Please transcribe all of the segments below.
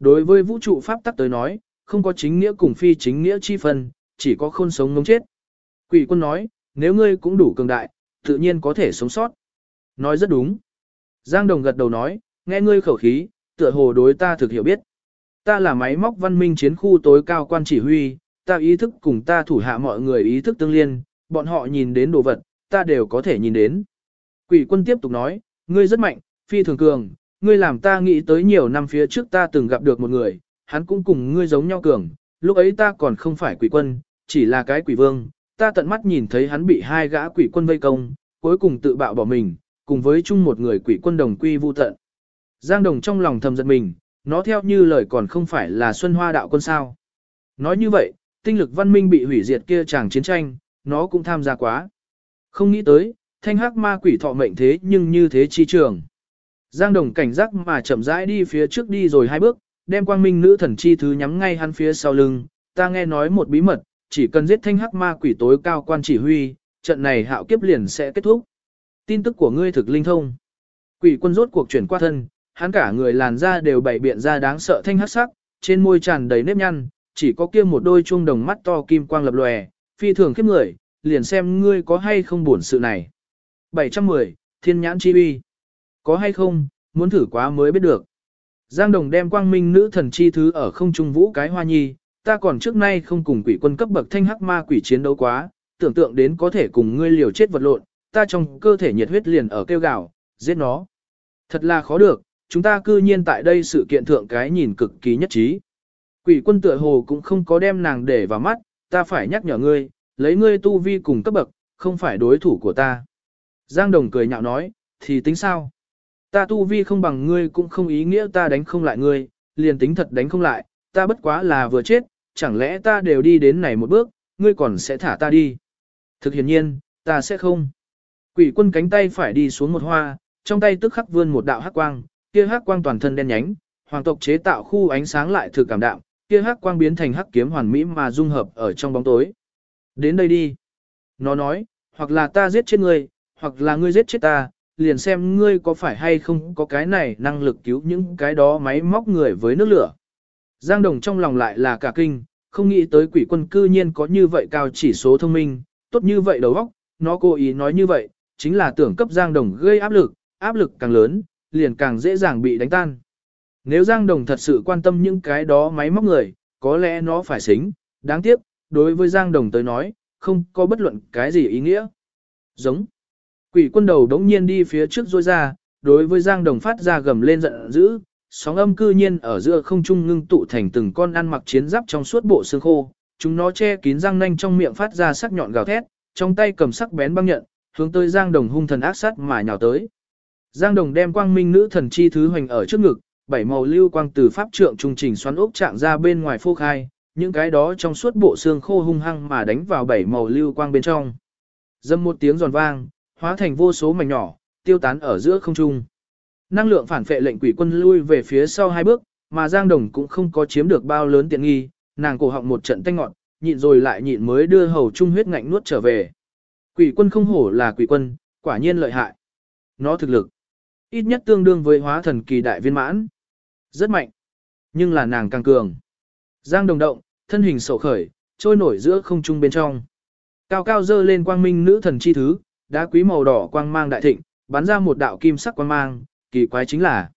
Đối với vũ trụ pháp tắc tới nói, không có chính nghĩa cùng phi chính nghĩa chi phân, chỉ có khôn sống ngống chết. Quỷ quân nói, nếu ngươi cũng đủ cường đại, tự nhiên có thể sống sót. Nói rất đúng. Giang Đồng gật đầu nói, nghe ngươi khẩu khí, tựa hồ đối ta thực hiểu biết. Ta là máy móc văn minh chiến khu tối cao quan chỉ huy, ta ý thức cùng ta thủ hạ mọi người ý thức tương liên, bọn họ nhìn đến đồ vật, ta đều có thể nhìn đến. Quỷ quân tiếp tục nói, ngươi rất mạnh, phi thường cường, ngươi làm ta nghĩ tới nhiều năm phía trước ta từng gặp được một người, hắn cũng cùng ngươi giống nhau cường, lúc ấy ta còn không phải quỷ quân, chỉ là cái quỷ vương, ta tận mắt nhìn thấy hắn bị hai gã quỷ quân vây công, cuối cùng tự bạo bỏ mình, cùng với chung một người quỷ quân đồng quy vu tận. Giang Đồng trong lòng thầm giật mình, nó theo như lời còn không phải là Xuân Hoa đạo quân sao. Nói như vậy, tinh lực văn minh bị hủy diệt kia chàng chiến tranh, nó cũng tham gia quá. Không nghĩ tới, thanh hắc ma quỷ thọ mệnh thế nhưng như thế chi trường. Giang Đồng cảnh giác mà chậm rãi đi phía trước đi rồi hai bước, đem quang minh nữ thần chi thứ nhắm ngay hắn phía sau lưng, ta nghe nói một bí mật, chỉ cần giết thanh hắc ma quỷ tối cao quan chỉ huy, trận này hạo kiếp liền sẽ kết thúc. Tin tức của ngươi thực linh thông. Quỷ quân rốt cuộc chuyển qua thân, hắn cả người làn da đều bảy biện ra đáng sợ thanh hắc sắc, trên môi tràn đầy nếp nhăn, chỉ có kia một đôi chuông đồng mắt to kim quang lập lòe, phi thường khiếp người, liền xem ngươi có hay không buồn sự này. 710, Thiên nhãn chi uy. Có hay không, muốn thử quá mới biết được. Giang Đồng đem quang minh nữ thần chi thứ ở không trung vũ cái hoa nhi, ta còn trước nay không cùng quỷ quân cấp bậc thanh hắc ma quỷ chiến đấu quá, tưởng tượng đến có thể cùng ngươi liều chết vật lộn, ta trong cơ thể nhiệt huyết liền ở kêu gào, giết nó. Thật là khó được, chúng ta cư nhiên tại đây sự kiện thượng cái nhìn cực kỳ nhất trí. Quỷ quân tựa hồ cũng không có đem nàng để vào mắt, ta phải nhắc nhở ngươi, lấy ngươi tu vi cùng cấp bậc, không phải đối thủ của ta. Giang Đồng cười nhạo nói, thì tính sao? Ta tu vi không bằng ngươi cũng không ý nghĩa ta đánh không lại ngươi, liền tính thật đánh không lại, ta bất quá là vừa chết, chẳng lẽ ta đều đi đến này một bước, ngươi còn sẽ thả ta đi. Thực hiện nhiên, ta sẽ không. Quỷ quân cánh tay phải đi xuống một hoa, trong tay tức khắc vươn một đạo hắc quang, kia hắc quang toàn thân đen nhánh, hoàng tộc chế tạo khu ánh sáng lại thử cảm đạm, kia hắc quang biến thành hắc kiếm hoàn mỹ mà dung hợp ở trong bóng tối. Đến đây đi. Nó nói, hoặc là ta giết chết ngươi, hoặc là ngươi giết chết ta, liền xem ngươi có phải hay không có cái này năng lực cứu những cái đó máy móc người với nước lửa. Giang Đồng trong lòng lại là cả kinh, không nghĩ tới quỷ quân cư nhiên có như vậy cao chỉ số thông minh, tốt như vậy đầu óc, nó cố ý nói như vậy, chính là tưởng cấp Giang Đồng gây áp lực, áp lực càng lớn, liền càng dễ dàng bị đánh tan. Nếu Giang Đồng thật sự quan tâm những cái đó máy móc người, có lẽ nó phải xính, đáng tiếc, đối với Giang Đồng tới nói, không có bất luận cái gì ý nghĩa. Giống. Quỷ quân đầu đống nhiên đi phía trước rôi ra, đối với Giang Đồng phát ra gầm lên giận dữ, sóng âm cư nhiên ở giữa không trung ngưng tụ thành từng con ăn mặc chiến giáp trong suốt bộ xương khô, chúng nó che kín răng nanh trong miệng phát ra sắc nhọn gào thét, trong tay cầm sắc bén băng nhận, hướng tới Giang Đồng hung thần ác sát mà nhào tới. Giang Đồng đem quang minh nữ thần chi thứ hoành ở trước ngực, bảy màu lưu quang từ pháp trượng trung trình xoắn ốc trạng ra bên ngoài phô khai, những cái đó trong suốt bộ xương khô hung hăng mà đánh vào bảy màu lưu quang bên trong. Dâm một tiếng giòn vang, hóa thành vô số mảnh nhỏ, tiêu tán ở giữa không trung. Năng lượng phản phệ lệnh quỷ quân lui về phía sau hai bước, mà Giang Đồng cũng không có chiếm được bao lớn tiện nghi, nàng cổ họng một trận tanh ngọn, nhịn rồi lại nhịn mới đưa hầu trung huyết ngạnh nuốt trở về. Quỷ quân không hổ là quỷ quân, quả nhiên lợi hại. Nó thực lực, ít nhất tương đương với hóa thần kỳ đại viên mãn. Rất mạnh, nhưng là nàng càng cường. Giang Đồng động, thân hình sổ khởi, trôi nổi giữa không trung bên trong. Cao cao dơ lên quang minh nữ thần chi thứ, đá quý màu đỏ quang mang đại thịnh, bắn ra một đạo kim sắc quang mang, kỳ quái chính là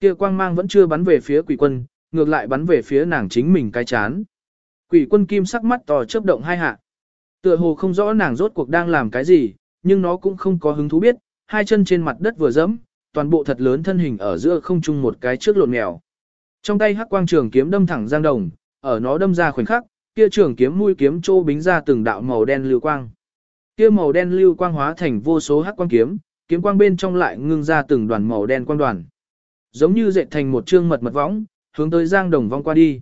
kia quang mang vẫn chưa bắn về phía quỷ quân, ngược lại bắn về phía nàng chính mình cái chán. Quỷ quân kim sắc mắt to chớp động hai hạ. Tựa hồ không rõ nàng rốt cuộc đang làm cái gì, nhưng nó cũng không có hứng thú biết, hai chân trên mặt đất vừa dẫm, toàn bộ thật lớn thân hình ở giữa không trung một cái trước lộn mèo. Trong tay hắc quang trường kiếm đâm thẳng giang đồng, ở nó đâm ra khoảnh khắc, kia trường kiếm mũi kiếm trô bính ra từng đạo màu đen lưu quang. Kia màu đen lưu quang hóa thành vô số hắc quang kiếm, kiếm quang bên trong lại ngưng ra từng đoàn màu đen quang đoàn. Giống như dệt thành một trương mật mật võng, hướng tới Giang Đồng vong qua đi.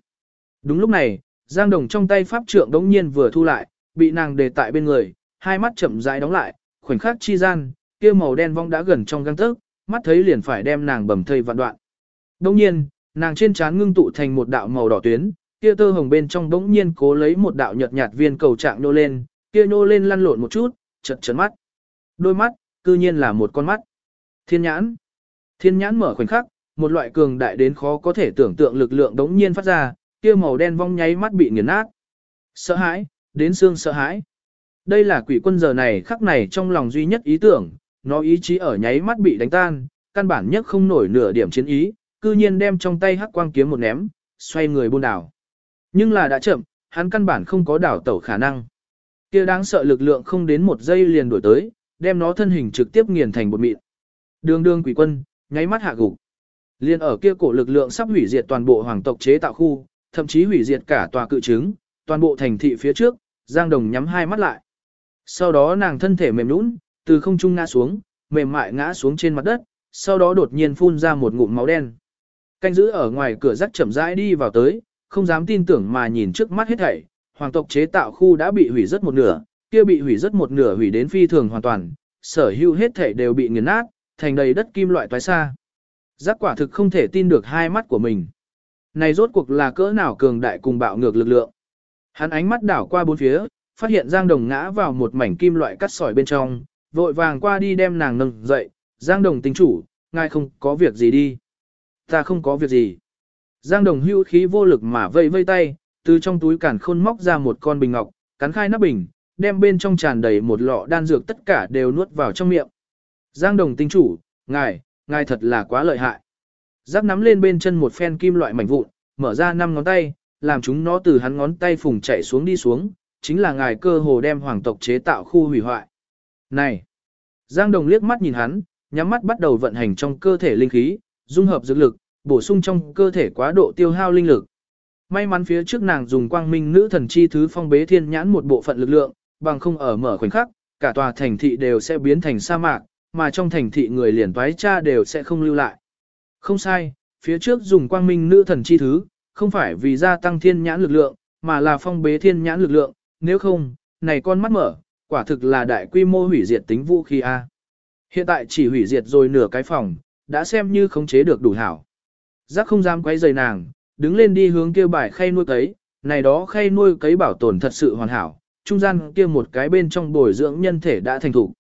Đúng lúc này, Giang Đồng trong tay pháp trượng đống nhiên vừa thu lại, bị nàng đề tại bên người, hai mắt chậm rãi đóng lại, khoảnh khắc chi gian, kia màu đen vong đã gần trong găng tấc, mắt thấy liền phải đem nàng bầm thây vạn đoạn. Đống nhiên, nàng trên trán ngưng tụ thành một đạo màu đỏ tuyến, kia tơ hồng bên trong đống nhiên cố lấy một đạo nhợt nhạt viên cầu trạng nô lên, kia nô lên lăn lộn một chút, chật chật mắt. Đôi mắt, cư nhiên là một con mắt. Thiên nhãn. Thiên nhãn mở khoảnh khắc, một loại cường đại đến khó có thể tưởng tượng lực lượng đống nhiên phát ra, kia màu đen vong nháy mắt bị nghiền nát. Sợ hãi, đến xương sợ hãi. Đây là quỷ quân giờ này khắc này trong lòng duy nhất ý tưởng, nó ý chí ở nháy mắt bị đánh tan, căn bản nhất không nổi nửa điểm chiến ý, cư nhiên đem trong tay hắc quang kiếm một ném, xoay người buôn đảo. Nhưng là đã chậm, hắn căn bản không có đảo tẩu khả năng. Kia đáng sợ lực lượng không đến một giây liền đuổi tới, đem nó thân hình trực tiếp nghiền thành bột mịn. Đường đường quỷ quân, nháy mắt hạ gục. Liên ở kia cổ lực lượng sắp hủy diệt toàn bộ hoàng tộc chế tạo khu, thậm chí hủy diệt cả tòa cự trứng, toàn bộ thành thị phía trước, Giang Đồng nhắm hai mắt lại. Sau đó nàng thân thể mềm nhũn, từ không trung ngã xuống, mềm mại ngã xuống trên mặt đất, sau đó đột nhiên phun ra một ngụm máu đen. Canh giữ ở ngoài cửa rắc chậm rãi đi vào tới, không dám tin tưởng mà nhìn trước mắt hết thảy, hoàng tộc chế tạo khu đã bị hủy rất một nửa, kia bị hủy rất một nửa hủy đến phi thường hoàn toàn, sở hữu hết thảy đều bị nghiền nát, thành đầy đất kim loại toái xa. Giác quả thực không thể tin được hai mắt của mình. Này rốt cuộc là cỡ nào cường đại cùng bạo ngược lực lượng. Hắn ánh mắt đảo qua bốn phía, phát hiện Giang Đồng ngã vào một mảnh kim loại cắt sỏi bên trong, vội vàng qua đi đem nàng nâng dậy, Giang Đồng tính chủ, ngài không có việc gì đi. Ta không có việc gì. Giang Đồng hưu khí vô lực mà vây vây tay, từ trong túi cản khôn móc ra một con bình ngọc, cắn khai nắp bình, đem bên trong tràn đầy một lọ đan dược tất cả đều nuốt vào trong miệng. Giang Đồng tinh chủ, ngài, ngài thật là quá lợi hại. Giáp nắm lên bên chân một phen kim loại mảnh vụn, mở ra năm ngón tay, làm chúng nó từ hắn ngón tay phùng chạy xuống đi xuống, chính là ngài cơ hồ đem hoàng tộc chế tạo khu hủy hoại. Này! Giang Đồng liếc mắt nhìn hắn, nhắm mắt bắt đầu vận hành trong cơ thể linh khí, dung hợp dược lực, bổ sung trong cơ thể quá độ tiêu hao linh lực. May mắn phía trước nàng dùng quang minh nữ thần chi thứ phong bế thiên nhãn một bộ phận lực lượng, bằng không ở mở khoảnh khắc, cả tòa thành thị đều sẽ biến thành sa mạc, mà trong thành thị người liền toái cha đều sẽ không lưu lại. Không sai, phía trước dùng quang minh nữ thần chi thứ, không phải vì gia tăng thiên nhãn lực lượng, mà là phong bế thiên nhãn lực lượng, nếu không, này con mắt mở, quả thực là đại quy mô hủy diệt tính vũ khí A. Hiện tại chỉ hủy diệt rồi nửa cái phòng, đã xem như khống chế được đủ hảo. Giác không dám quay rời nàng, đứng lên đi hướng kia bài khay nuôi cấy, này đó khay nuôi cấy bảo tồn thật sự hoàn hảo, trung gian kia một cái bên trong bồi dưỡng nhân thể đã thành thủ.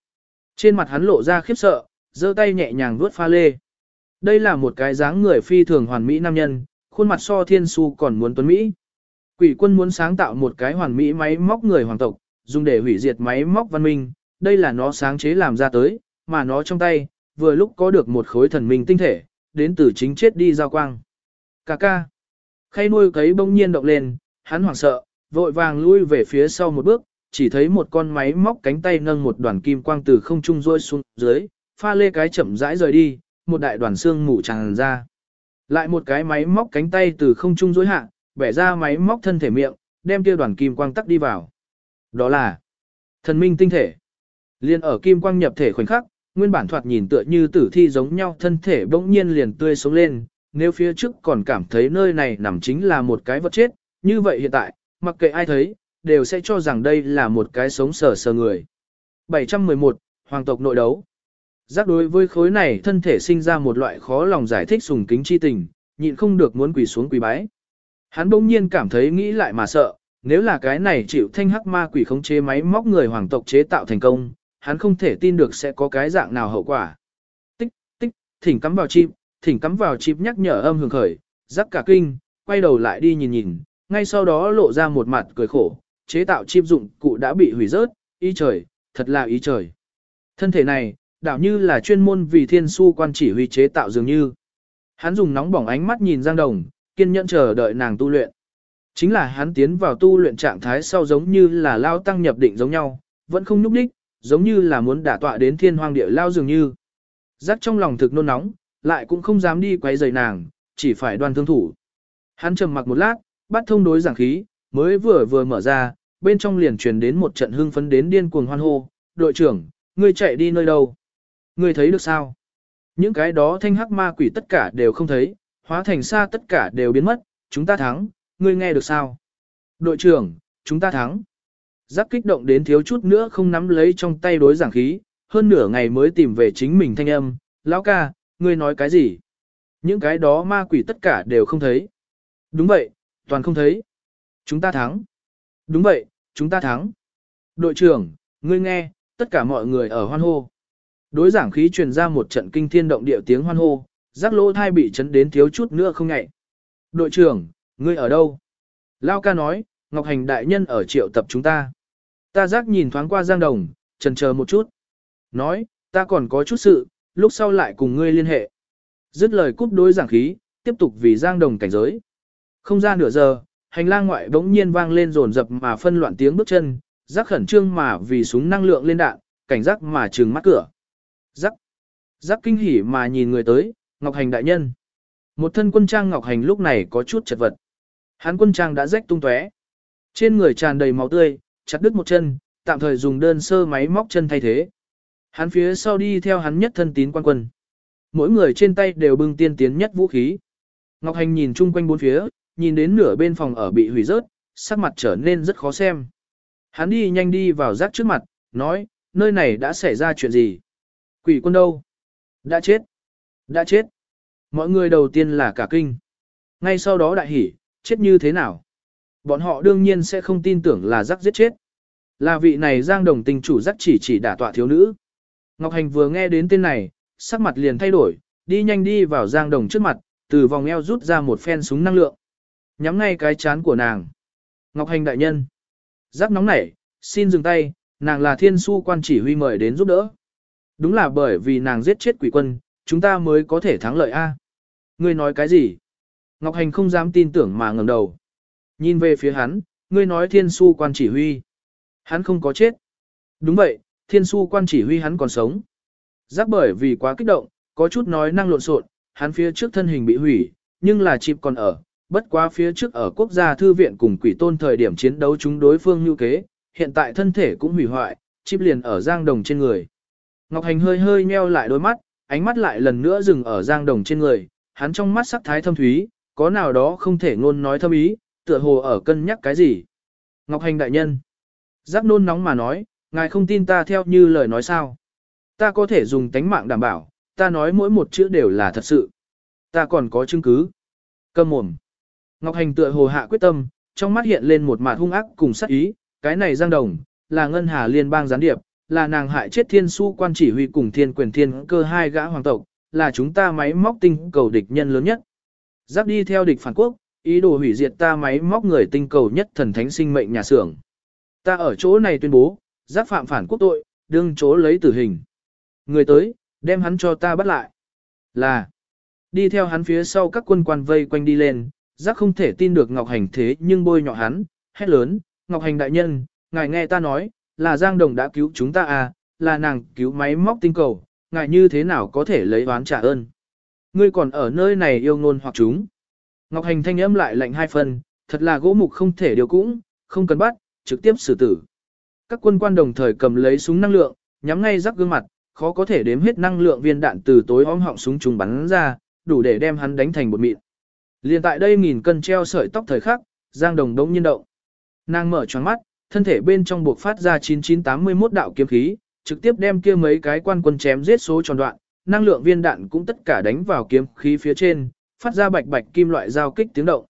Trên mặt hắn lộ ra khiếp sợ, giơ tay nhẹ nhàng vuốt pha lê. Đây là một cái dáng người phi thường hoàn mỹ nam nhân, khuôn mặt so thiên su còn muốn tuấn Mỹ. Quỷ quân muốn sáng tạo một cái hoàn mỹ máy móc người hoàng tộc, dùng để hủy diệt máy móc văn minh, đây là nó sáng chế làm ra tới, mà nó trong tay, vừa lúc có được một khối thần minh tinh thể, đến từ chính chết đi giao quang. Cà ca. Khay nuôi cấy bỗng nhiên động lên, hắn hoảng sợ, vội vàng lui về phía sau một bước, chỉ thấy một con máy móc cánh tay nâng một đoàn kim quang từ không trung rơi xuống dưới, pha lê cái chậm rãi rời đi, một đại đoàn xương mù tràn ra. Lại một cái máy móc cánh tay từ không trung rối hạ, bẻ ra máy móc thân thể miệng, đem kia đoàn kim quang tắc đi vào. Đó là thần minh tinh thể. Liên ở kim quang nhập thể khoảnh khắc, nguyên bản thoạt nhìn tựa như tử thi giống nhau thân thể bỗng nhiên liền tươi sống lên, nếu phía trước còn cảm thấy nơi này nằm chính là một cái vật chết, như vậy hiện tại, mặc kệ ai thấy, đều sẽ cho rằng đây là một cái sống sờ sờ người. 711, Hoàng tộc nội đấu Giác đối với khối này thân thể sinh ra một loại khó lòng giải thích sùng kính chi tình, nhịn không được muốn quỳ xuống quỳ bái. Hắn bỗng nhiên cảm thấy nghĩ lại mà sợ, nếu là cái này chịu thanh hắc ma quỷ khống chế máy móc người hoàng tộc chế tạo thành công, hắn không thể tin được sẽ có cái dạng nào hậu quả. Tích, tích, thỉnh cắm vào chim thỉnh cắm vào chip nhắc nhở âm hưởng khởi, rắc cả kinh, quay đầu lại đi nhìn nhìn, ngay sau đó lộ ra một mặt cười khổ, chế tạo chip dụng cụ đã bị hủy rớt, ý trời, thật là ý trời. Thân thể này, đảo như là chuyên môn vì thiên su quan chỉ huy chế tạo dường như. Hắn dùng nóng bỏng ánh mắt nhìn Giang Đồng, kiên nhẫn chờ đợi nàng tu luyện. Chính là hắn tiến vào tu luyện trạng thái sau giống như là lao tăng nhập định giống nhau, vẫn không nhúc đích, giống như là muốn đả tọa đến thiên hoang địa lao dường như. Giác trong lòng thực nôn nóng, lại cũng không dám đi quấy rầy nàng, chỉ phải đoan thương thủ. Hắn trầm mặc một lát, bắt thông đối giảng khí, mới vừa vừa mở ra, bên trong liền truyền đến một trận hưng phấn đến điên cuồng hoan hô, đội trưởng, ngươi chạy đi nơi đâu? Ngươi thấy được sao? Những cái đó thanh hắc ma quỷ tất cả đều không thấy, hóa thành xa tất cả đều biến mất, chúng ta thắng, ngươi nghe được sao? Đội trưởng, chúng ta thắng. Giác kích động đến thiếu chút nữa không nắm lấy trong tay đối giảng khí, hơn nửa ngày mới tìm về chính mình thanh âm, lão ca, ngươi nói cái gì? Những cái đó ma quỷ tất cả đều không thấy. Đúng vậy, toàn không thấy. Chúng ta thắng. Đúng vậy, chúng ta thắng. Đội trưởng, ngươi nghe, tất cả mọi người ở hoan hô. Đối giảng khí truyền ra một trận kinh thiên động địa tiếng hoan hô, giác lỗ thai bị chấn đến thiếu chút nữa không ngại. Đội trưởng, ngươi ở đâu? Lao ca nói, Ngọc Hành đại nhân ở triệu tập chúng ta. Ta giác nhìn thoáng qua Giang Đồng, trần chờ một chút. Nói, ta còn có chút sự, lúc sau lại cùng ngươi liên hệ. Dứt lời cúp đối giảng khí, tiếp tục vì Giang Đồng cảnh giới. Không ra nửa giờ, hành lang ngoại bỗng nhiên vang lên rồn rập mà phân loạn tiếng bước chân, rắc khẩn trương mà vì súng năng lượng lên đạn, cảnh giác mà trừng mắt cửa. Rắc, rắc kinh hỉ mà nhìn người tới, Ngọc Hành đại nhân. Một thân quân trang Ngọc Hành lúc này có chút chật vật. Hắn quân trang đã rách tung tóe, trên người tràn đầy máu tươi, chặt đứt một chân, tạm thời dùng đơn sơ máy móc chân thay thế. Hắn phía sau đi theo hắn nhất thân tín quan quân. Mỗi người trên tay đều bưng tiên tiến nhất vũ khí. Ngọc Hành nhìn chung quanh bốn phía, nhìn đến nửa bên phòng ở bị hủy rớt, sắc mặt trở nên rất khó xem. Hắn đi nhanh đi vào rác trước mặt, nói, nơi này đã xảy ra chuyện gì? Quỷ quân đâu? Đã chết. Đã chết. Mọi người đầu tiên là cả kinh. Ngay sau đó đại hỉ, chết như thế nào? Bọn họ đương nhiên sẽ không tin tưởng là rắc giết chết. Là vị này giang đồng tình chủ rắc chỉ chỉ đả tọa thiếu nữ. Ngọc Hành vừa nghe đến tên này, sắc mặt liền thay đổi, đi nhanh đi vào giang đồng trước mặt, từ vòng eo rút ra một phen súng năng lượng. Nhắm ngay cái chán của nàng. Ngọc Hành đại nhân. giáp nóng nảy, xin dừng tay, nàng là thiên su quan chỉ huy mời đến giúp đỡ. Đúng là bởi vì nàng giết chết quỷ quân, chúng ta mới có thể thắng lợi A. Ngươi nói cái gì? Ngọc Hành không dám tin tưởng mà ngẩng đầu. Nhìn về phía hắn, ngươi nói thiên su quan chỉ huy. Hắn không có chết. Đúng vậy, thiên su quan chỉ huy hắn còn sống. Giác bởi vì quá kích động, có chút nói năng lộn xộn, hắn phía trước thân hình bị hủy, nhưng là chịp còn ở, bất quá phía trước ở quốc gia thư viện cùng quỷ tôn thời điểm chiến đấu chúng đối phương như kế, hiện tại thân thể cũng hủy hoại, chip liền ở giang đồng trên người. Ngọc Hành hơi hơi nheo lại đôi mắt, ánh mắt lại lần nữa dừng ở giang đồng trên người, hắn trong mắt sắc thái thâm thúy, có nào đó không thể ngôn nói thâm ý, tựa hồ ở cân nhắc cái gì. Ngọc Hành đại nhân. Giác nôn nóng mà nói, ngài không tin ta theo như lời nói sao. Ta có thể dùng tánh mạng đảm bảo, ta nói mỗi một chữ đều là thật sự. Ta còn có chứng cứ. Cầm mồm. Ngọc Hành tựa hồ hạ quyết tâm, trong mắt hiện lên một mặt hung ác cùng sát ý, cái này Giang Đồng, là ngân hà liên bang gián điệp, là nàng hại chết thiên su quan chỉ huy cùng thiên quyền thiên cơ hai gã hoàng tộc, là chúng ta máy móc tinh cầu địch nhân lớn nhất. Giáp đi theo địch phản quốc, ý đồ hủy diệt ta máy móc người tinh cầu nhất thần thánh sinh mệnh nhà xưởng. Ta ở chỗ này tuyên bố, giáp phạm phản quốc tội, đương chỗ lấy tử hình. Người tới, đem hắn cho ta bắt lại. Là, đi theo hắn phía sau các quân quan vây quanh đi lên, giác không thể tin được Ngọc Hành thế nhưng bôi nhọ hắn, hét lớn, Ngọc Hành đại nhân, ngài nghe ta nói, là Giang Đồng đã cứu chúng ta à, là nàng cứu máy móc tinh cầu, ngài như thế nào có thể lấy oán trả ơn. Ngươi còn ở nơi này yêu ngôn hoặc chúng. Ngọc Hành thanh âm lại lạnh hai phần, thật là gỗ mục không thể điều cũng, không cần bắt, trực tiếp xử tử. Các quân quan đồng thời cầm lấy súng năng lượng, nhắm ngay rắc gương mặt, khó có thể đếm hết năng lượng viên đạn từ tối óm họng súng trùng bắn ra, đủ để đem hắn đánh thành bột mịn. Liên tại đây nghìn cân treo sợi tóc thời khắc, Giang Đồng đống nhiên động. Nàng mở choáng mắt, thân thể bên trong buộc phát ra 9981 đạo kiếm khí, trực tiếp đem kia mấy cái quan quân chém giết số tròn đoạn, năng lượng viên đạn cũng tất cả đánh vào kiếm khí phía trên, phát ra bạch bạch kim loại giao kích tiếng động.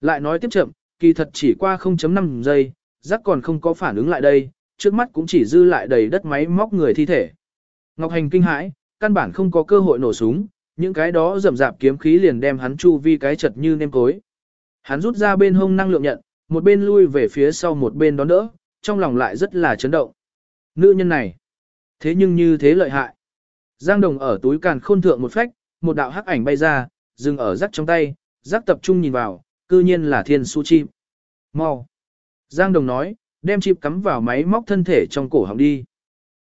Lại nói tiếp chậm, kỳ thật chỉ qua 0.5 giây, rắc còn không có phản ứng lại đây, trước mắt cũng chỉ dư lại đầy đất máy móc người thi thể. Ngọc Hành kinh hãi, căn bản không có cơ hội nổ súng, những cái đó rầm rạp kiếm khí liền đem hắn chu vi cái chật như nêm cối. Hắn rút ra bên hông năng lượng nhận, một bên lui về phía sau một bên đón đỡ, trong lòng lại rất là chấn động. Nữ nhân này, thế nhưng như thế lợi hại. Giang Đồng ở túi càn khôn thượng một phách, một đạo hắc ảnh bay ra, dừng ở rắc trong tay, rắc tập trung nhìn vào, cư nhiên là thiên su chim. Mau. Giang Đồng nói, đem chip cắm vào máy móc thân thể trong cổ họng đi.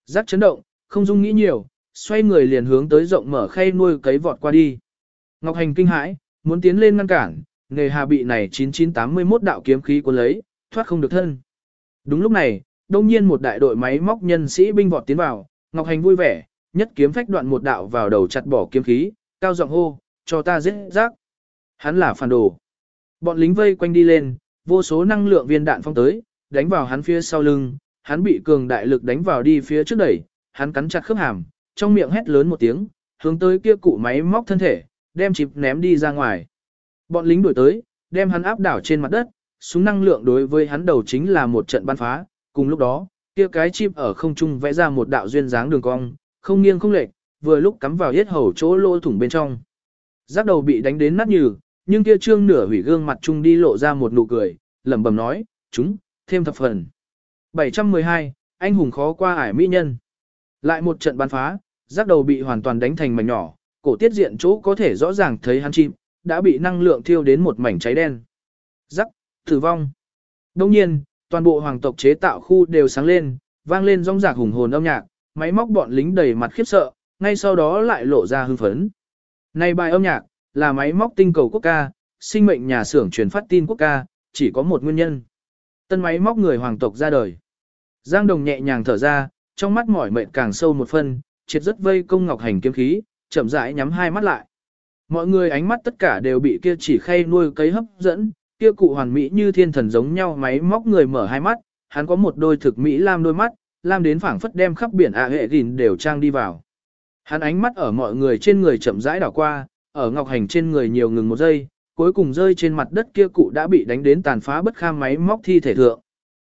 Giác chấn động, không dung nghĩ nhiều, xoay người liền hướng tới rộng mở khay nuôi cấy vọt qua đi. Ngọc Hành kinh hãi, muốn tiến lên ngăn cản, nghề hà bị này 9981 đạo kiếm khí cuốn lấy, thoát không được thân. Đúng lúc này, đông nhiên một đại đội máy móc nhân sĩ binh vọt tiến vào, Ngọc Hành vui vẻ, nhất kiếm phách đoạn một đạo vào đầu chặt bỏ kiếm khí, cao giọng hô, cho ta giết rác. Hắn là phản đồ. Bọn lính vây quanh đi lên, vô số năng lượng viên đạn phong tới, đánh vào hắn phía sau lưng, hắn bị cường đại lực đánh vào đi phía trước đẩy, hắn cắn chặt khớp hàm, trong miệng hét lớn một tiếng, hướng tới kia cụ máy móc thân thể, đem chịp ném đi ra ngoài. Bọn lính đuổi tới, đem hắn áp đảo trên mặt đất, súng năng lượng đối với hắn đầu chính là một trận bắn phá, cùng lúc đó, kia cái chip ở không trung vẽ ra một đạo duyên dáng đường cong, không nghiêng không lệch, vừa lúc cắm vào yết hầu chỗ lỗ thủng bên trong. Giác đầu bị đánh đến nát nhừ, nhưng kia trương nửa hủy gương mặt trung đi lộ ra một nụ cười, lẩm bẩm nói, chúng, thêm thập phần. 712, anh hùng khó qua ải mỹ nhân. Lại một trận bắn phá, giác đầu bị hoàn toàn đánh thành mảnh nhỏ, cổ tiết diện chỗ có thể rõ ràng thấy hắn chim, đã bị năng lượng thiêu đến một mảnh cháy đen. Rắc, tử vong. Đồng nhiên, toàn bộ hoàng tộc chế tạo khu đều sáng lên, vang lên rong rạc hùng hồn âm nhạc, máy móc bọn lính đầy mặt khiếp sợ, ngay sau đó lại lộ ra hưng phấn. Này bài âm nhạc, là máy móc tinh cầu quốc ca, sinh mệnh nhà xưởng truyền phát tin quốc ca, chỉ có một nguyên nhân. Tân máy móc người hoàng tộc ra đời. Giang Đồng nhẹ nhàng thở ra, trong mắt mỏi mệt càng sâu một phân, triệt rất vây công ngọc hành kiếm khí, chậm rãi nhắm hai mắt lại. Mọi người ánh mắt tất cả đều bị kia chỉ khay nuôi cấy hấp dẫn, kia cụ hoàn mỹ như thiên thần giống nhau máy móc người mở hai mắt, hắn có một đôi thực mỹ lam đôi mắt, lam đến phảng phất đem khắp biển ạ hệ gìn đều trang đi vào. Hắn ánh mắt ở mọi người trên người chậm rãi đảo qua, ở ngọc hành trên người nhiều ngừng một giây, cuối cùng rơi trên mặt đất kia cụ đã bị đánh đến tàn phá bất kham máy móc thi thể thượng.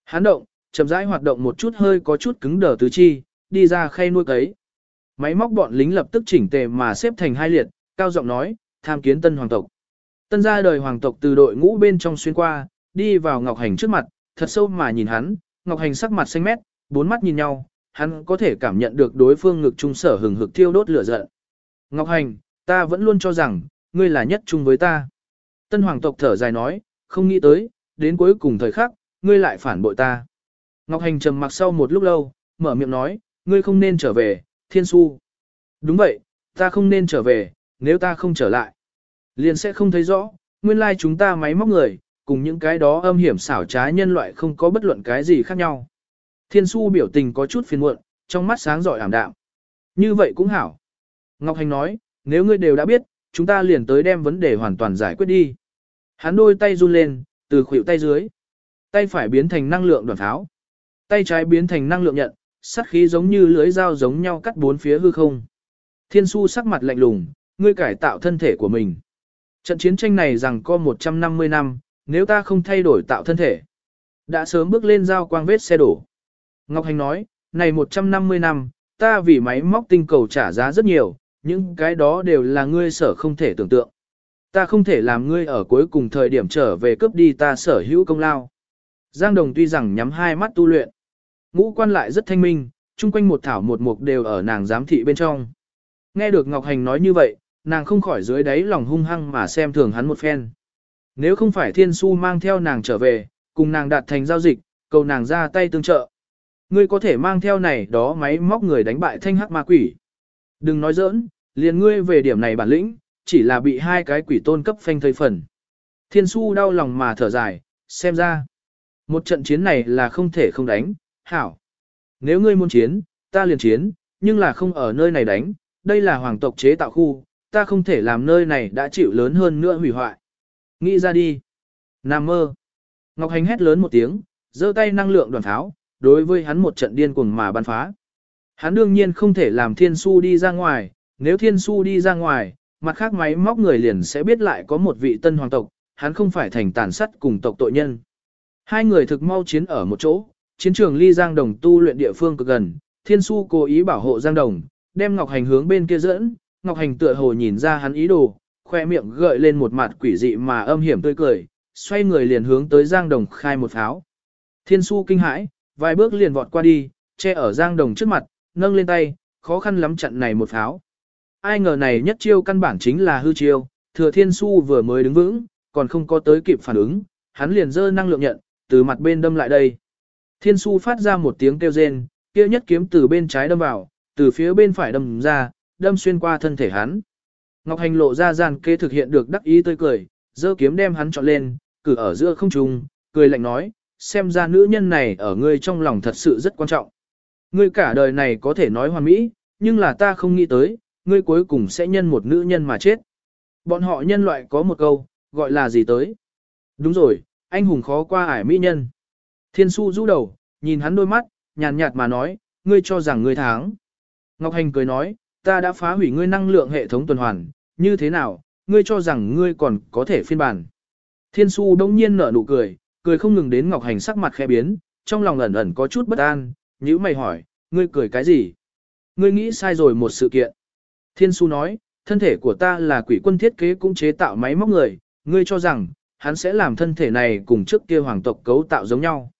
Hắn động, chậm rãi hoạt động một chút hơi có chút cứng đờ tứ chi, đi ra khay nuôi cấy. Máy móc bọn lính lập tức chỉnh tề mà xếp thành hai liệt, cao giọng nói, tham kiến tân hoàng tộc. Tân gia đời hoàng tộc từ đội ngũ bên trong xuyên qua, đi vào Ngọc Hành trước mặt, thật sâu mà nhìn hắn, Ngọc Hành sắc mặt xanh mét, bốn mắt nhìn nhau, hắn có thể cảm nhận được đối phương ngực trung sở hừng hực thiêu đốt lửa giận. Ngọc Hành, ta vẫn luôn cho rằng, ngươi là nhất chung với ta. Tân hoàng tộc thở dài nói, không nghĩ tới, đến cuối cùng thời khắc, ngươi lại phản bội ta. Ngọc Hành trầm mặc sau một lúc lâu, mở miệng nói, ngươi không nên trở về, thiên su. Đúng vậy, ta không nên trở về, nếu ta không trở lại. Liền sẽ không thấy rõ, nguyên lai chúng ta máy móc người, cùng những cái đó âm hiểm xảo trá nhân loại không có bất luận cái gì khác nhau. Thiên su biểu tình có chút phiền muộn, trong mắt sáng giỏi ảm đạm. Như vậy cũng hảo. Ngọc Hành nói, nếu ngươi đều đã biết, chúng ta liền tới đem vấn đề hoàn toàn giải quyết đi. Hắn đôi tay run lên, từ khuỷu tay dưới. Tay phải biến thành năng lượng đoàn tháo. Tay trái biến thành năng lượng nhận, sát khí giống như lưới dao giống nhau cắt bốn phía hư không. Thiên su sắc mặt lạnh lùng, ngươi cải tạo thân thể của mình. Trận chiến tranh này rằng có 150 năm, nếu ta không thay đổi tạo thân thể, đã sớm bước lên dao quang vết xe đổ. Ngọc Hành nói, này 150 năm, ta vì máy móc tinh cầu trả giá rất nhiều, những cái đó đều là ngươi sở không thể tưởng tượng. Ta không thể làm ngươi ở cuối cùng thời điểm trở về cướp đi ta sở hữu công lao. Giang Đồng tuy rằng nhắm hai mắt tu luyện, ngũ quan lại rất thanh minh, chung quanh một thảo một mục đều ở nàng giám thị bên trong. Nghe được Ngọc Hành nói như vậy, nàng không khỏi dưới đáy lòng hung hăng mà xem thường hắn một phen. Nếu không phải thiên su mang theo nàng trở về, cùng nàng đạt thành giao dịch, cầu nàng ra tay tương trợ. Ngươi có thể mang theo này đó máy móc người đánh bại thanh hắc ma quỷ. Đừng nói giỡn, liền ngươi về điểm này bản lĩnh, chỉ là bị hai cái quỷ tôn cấp phanh thây phần. Thiên su đau lòng mà thở dài, xem ra. Một trận chiến này là không thể không đánh, hảo. Nếu ngươi muốn chiến, ta liền chiến, nhưng là không ở nơi này đánh, đây là hoàng tộc chế tạo khu, ta không thể làm nơi này đã chịu lớn hơn nữa hủy hoại. Nghĩ ra đi. Nam mơ. Ngọc Hành hét lớn một tiếng, giơ tay năng lượng đoàn tháo, đối với hắn một trận điên cuồng mà bắn phá. Hắn đương nhiên không thể làm thiên su đi ra ngoài, nếu thiên su đi ra ngoài, mặt khác máy móc người liền sẽ biết lại có một vị tân hoàng tộc, hắn không phải thành tàn sát cùng tộc tội nhân. Hai người thực mau chiến ở một chỗ, chiến trường ly Giang Đồng tu luyện địa phương cực gần, thiên su cố ý bảo hộ Giang Đồng, đem Ngọc Hành hướng bên kia dẫn, Ngọc Hành tựa hồ nhìn ra hắn ý đồ, khoe miệng gợi lên một mặt quỷ dị mà âm hiểm tươi cười, xoay người liền hướng tới Giang Đồng khai một pháo. Thiên su kinh hãi, vài bước liền vọt qua đi, che ở Giang Đồng trước mặt, nâng lên tay, khó khăn lắm chặn này một pháo. Ai ngờ này nhất chiêu căn bản chính là hư chiêu, thừa thiên su vừa mới đứng vững, còn không có tới kịp phản ứng, hắn liền dơ năng lượng nhận, từ mặt bên đâm lại đây. Thiên su phát ra một tiếng kêu rên, kia nhất kiếm từ bên trái đâm vào, từ phía bên phải đâm ra, đâm xuyên qua thân thể hắn. Ngọc Hành lộ ra gian kế thực hiện được đắc ý tươi cười, dơ kiếm đem hắn chọn lên, cử ở giữa không trung, cười lạnh nói, xem ra nữ nhân này ở ngươi trong lòng thật sự rất quan trọng. Ngươi cả đời này có thể nói hoàn mỹ, nhưng là ta không nghĩ tới, ngươi cuối cùng sẽ nhân một nữ nhân mà chết. Bọn họ nhân loại có một câu, gọi là gì tới? Đúng rồi, anh hùng khó qua ải mỹ nhân. Thiên su rũ đầu, nhìn hắn đôi mắt, nhàn nhạt mà nói, ngươi cho rằng ngươi thắng. Ngọc Hành cười nói, ta đã phá hủy ngươi năng lượng hệ thống tuần hoàn, như thế nào, ngươi cho rằng ngươi còn có thể phiên bản. Thiên su đông nhiên nở nụ cười, cười không ngừng đến Ngọc Hành sắc mặt khẽ biến, trong lòng ẩn ẩn có chút bất an, nhữ mày hỏi, ngươi cười cái gì? Ngươi nghĩ sai rồi một sự kiện. Thiên su nói, thân thể của ta là quỷ quân thiết kế cũng chế tạo máy móc người, ngươi cho rằng, hắn sẽ làm thân thể này cùng trước kia hoàng tộc cấu tạo giống nhau.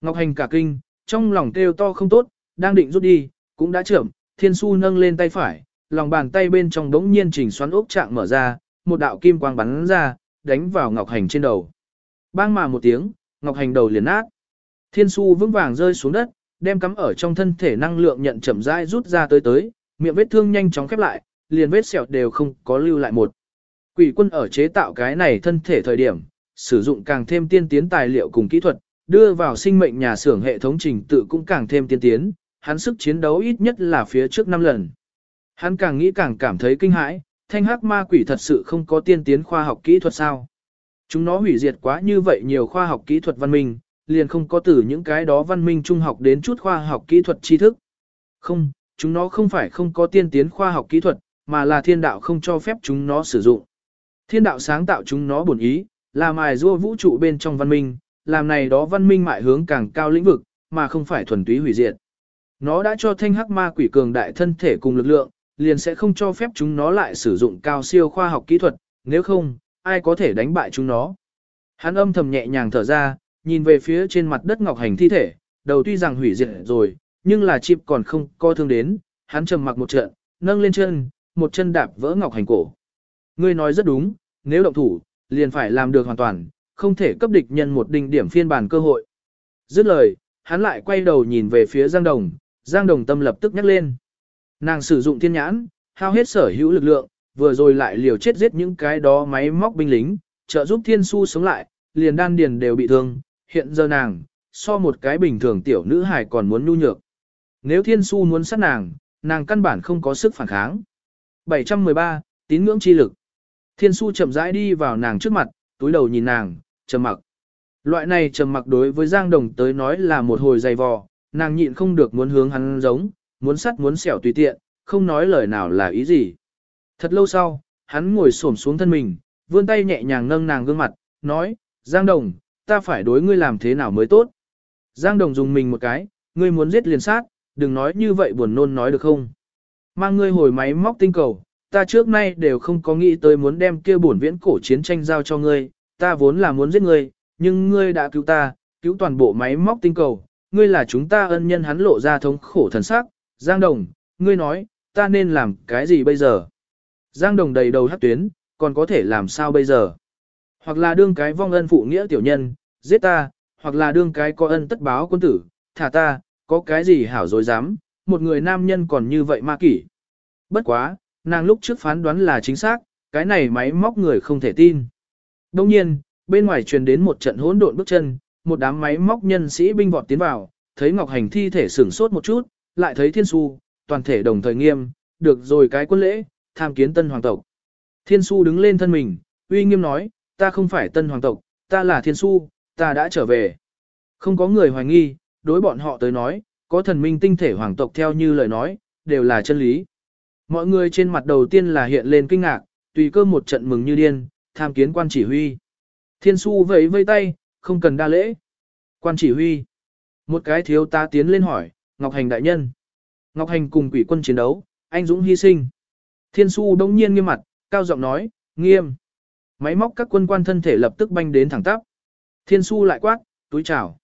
Ngọc Hành cả kinh, trong lòng kêu to không tốt, đang định rút đi, cũng đã trưởng, thiên su nâng lên tay phải, lòng bàn tay bên trong đống nhiên chỉnh xoắn ốc trạng mở ra, một đạo kim quang bắn ra, đánh vào Ngọc Hành trên đầu. Bang mà một tiếng, Ngọc Hành đầu liền nát. Thiên su vững vàng rơi xuống đất, đem cắm ở trong thân thể năng lượng nhận chậm rãi rút ra tới tới, miệng vết thương nhanh chóng khép lại, liền vết sẹo đều không có lưu lại một. Quỷ quân ở chế tạo cái này thân thể thời điểm, sử dụng càng thêm tiên tiến tài liệu cùng kỹ thuật, đưa vào sinh mệnh nhà xưởng hệ thống trình tự cũng càng thêm tiên tiến, hắn sức chiến đấu ít nhất là phía trước 5 lần. Hắn càng nghĩ càng cảm thấy kinh hãi, thanh hắc ma quỷ thật sự không có tiên tiến khoa học kỹ thuật sao. Chúng nó hủy diệt quá như vậy nhiều khoa học kỹ thuật văn minh, liền không có từ những cái đó văn minh trung học đến chút khoa học kỹ thuật tri thức. Không, chúng nó không phải không có tiên tiến khoa học kỹ thuật, mà là thiên đạo không cho phép chúng nó sử dụng. Thiên đạo sáng tạo chúng nó bổn ý, là mài rua vũ trụ bên trong văn minh, làm này đó văn minh mại hướng càng cao lĩnh vực, mà không phải thuần túy hủy diệt. Nó đã cho thanh hắc ma quỷ cường đại thân thể cùng lực lượng, liền sẽ không cho phép chúng nó lại sử dụng cao siêu khoa học kỹ thuật, nếu không, ai có thể đánh bại chúng nó. Hắn âm thầm nhẹ nhàng thở ra, nhìn về phía trên mặt đất ngọc hành thi thể, đầu tuy rằng hủy diệt rồi, nhưng là chip còn không co thương đến, hắn trầm mặc một trận, nâng lên chân, một chân đạp vỡ ngọc hành cổ. Ngươi nói rất đúng, nếu động thủ, liền phải làm được hoàn toàn, không thể cấp địch nhân một đỉnh điểm phiên bản cơ hội. Dứt lời, hắn lại quay đầu nhìn về phía Giang Đồng, Giang Đồng tâm lập tức nhắc lên. Nàng sử dụng thiên nhãn, hao hết sở hữu lực lượng, vừa rồi lại liều chết giết những cái đó máy móc binh lính, trợ giúp thiên su sống lại, liền đan điền đều bị thương, hiện giờ nàng, so một cái bình thường tiểu nữ hài còn muốn nhu nhược. Nếu thiên su muốn sát nàng, nàng căn bản không có sức phản kháng. 713, tín ngưỡng chi lực. Thiên su chậm rãi đi vào nàng trước mặt, túi đầu nhìn nàng, trầm mặc. Loại này trầm mặc đối với Giang Đồng tới nói là một hồi dày vò, nàng nhịn không được muốn hướng hắn giống, muốn sắt muốn xẻo tùy tiện, không nói lời nào là ý gì. Thật lâu sau, hắn ngồi xổm xuống thân mình, vươn tay nhẹ nhàng nâng nàng gương mặt, nói, Giang Đồng, ta phải đối ngươi làm thế nào mới tốt. Giang Đồng dùng mình một cái, ngươi muốn giết liền sát, đừng nói như vậy buồn nôn nói được không. Mang ngươi hồi máy móc tinh cầu, ta trước nay đều không có nghĩ tới muốn đem kia bổn viễn cổ chiến tranh giao cho ngươi, ta vốn là muốn giết ngươi, nhưng ngươi đã cứu ta, cứu toàn bộ máy móc tinh cầu, ngươi là chúng ta ân nhân hắn lộ ra thống khổ thần sắc, Giang Đồng, ngươi nói, ta nên làm cái gì bây giờ? Giang Đồng đầy đầu hát tuyến, còn có thể làm sao bây giờ? Hoặc là đương cái vong ân phụ nghĩa tiểu nhân, giết ta, hoặc là đương cái có ân tất báo quân tử, thả ta, có cái gì hảo dối dám, một người nam nhân còn như vậy ma kỷ. Bất quá, nàng lúc trước phán đoán là chính xác, cái này máy móc người không thể tin. Đông nhiên, bên ngoài truyền đến một trận hỗn độn bước chân, một đám máy móc nhân sĩ binh vọt tiến vào, thấy Ngọc Hành thi thể sửng sốt một chút, lại thấy Thiên Su, toàn thể đồng thời nghiêm, được rồi cái quân lễ, tham kiến tân hoàng tộc. Thiên Su đứng lên thân mình, uy nghiêm nói, ta không phải tân hoàng tộc, ta là Thiên Su, ta đã trở về. Không có người hoài nghi, đối bọn họ tới nói, có thần minh tinh thể hoàng tộc theo như lời nói, đều là chân lý. Mọi người trên mặt đầu tiên là hiện lên kinh ngạc, tùy cơ một trận mừng như điên, tham kiến quan chỉ huy. Thiên su vẫy vây tay, không cần đa lễ. Quan chỉ huy. Một cái thiếu ta tiến lên hỏi, Ngọc Hành đại nhân. Ngọc Hành cùng quỷ quân chiến đấu, anh Dũng hy sinh. Thiên su đông nhiên nghiêm mặt, cao giọng nói, nghiêm. Máy móc các quân quan thân thể lập tức banh đến thẳng tắp. Thiên su lại quát, túi chào.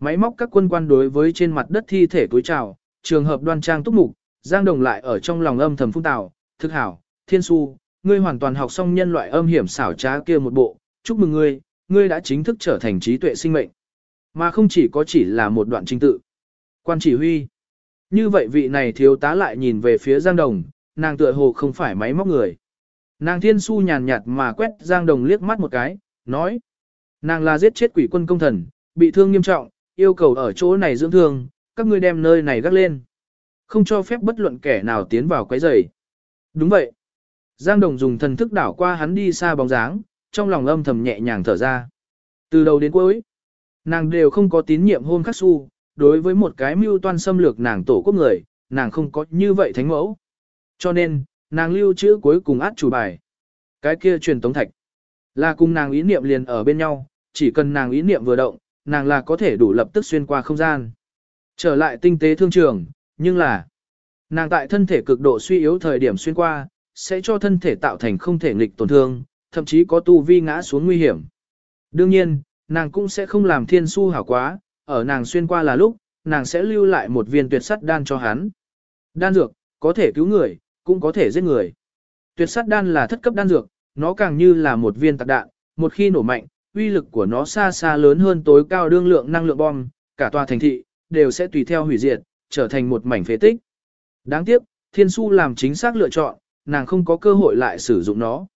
Máy móc các quân quan đối với trên mặt đất thi thể túi chào, trường hợp đoan trang túc mục, Giang Đồng lại ở trong lòng âm thầm phung tào, thực hảo, thiên su, ngươi hoàn toàn học xong nhân loại âm hiểm xảo trá kia một bộ, chúc mừng ngươi, ngươi đã chính thức trở thành trí tuệ sinh mệnh. Mà không chỉ có chỉ là một đoạn trình tự. Quan chỉ huy. Như vậy vị này thiếu tá lại nhìn về phía Giang Đồng, nàng tựa hồ không phải máy móc người. Nàng thiên su nhàn nhạt mà quét Giang Đồng liếc mắt một cái, nói. Nàng là giết chết quỷ quân công thần, bị thương nghiêm trọng, yêu cầu ở chỗ này dưỡng thương, các ngươi đem nơi này gác lên. Không cho phép bất luận kẻ nào tiến vào quấy rầy. Đúng vậy. Giang Đồng dùng thần thức đảo qua hắn đi xa bóng dáng, trong lòng âm thầm nhẹ nhàng thở ra. Từ đầu đến cuối, nàng đều không có tín nhiệm hôn khắc su, đối với một cái mưu toan xâm lược nàng tổ quốc người, nàng không có như vậy thánh mẫu. Cho nên, nàng lưu trữ cuối cùng át chủ bài. Cái kia truyền tống thạch. Là cùng nàng ý niệm liền ở bên nhau, chỉ cần nàng ý niệm vừa động, nàng là có thể đủ lập tức xuyên qua không gian. Trở lại tinh tế thương trường, nhưng là, nàng tại thân thể cực độ suy yếu thời điểm xuyên qua, sẽ cho thân thể tạo thành không thể nghịch tổn thương, thậm chí có tu vi ngã xuống nguy hiểm. Đương nhiên, nàng cũng sẽ không làm thiên su hảo quá, ở nàng xuyên qua là lúc, nàng sẽ lưu lại một viên tuyệt sắt đan cho hắn. Đan dược, có thể cứu người, cũng có thể giết người. Tuyệt sát đan là thất cấp đan dược, nó càng như là một viên tạc đạn, một khi nổ mạnh, uy lực của nó xa xa lớn hơn tối cao đương lượng năng lượng bom, cả tòa thành thị, đều sẽ tùy theo hủy diệt, trở thành một mảnh phế tích. Đáng tiếc, Thiên Su làm chính xác lựa chọn, nàng không có cơ hội lại sử dụng nó.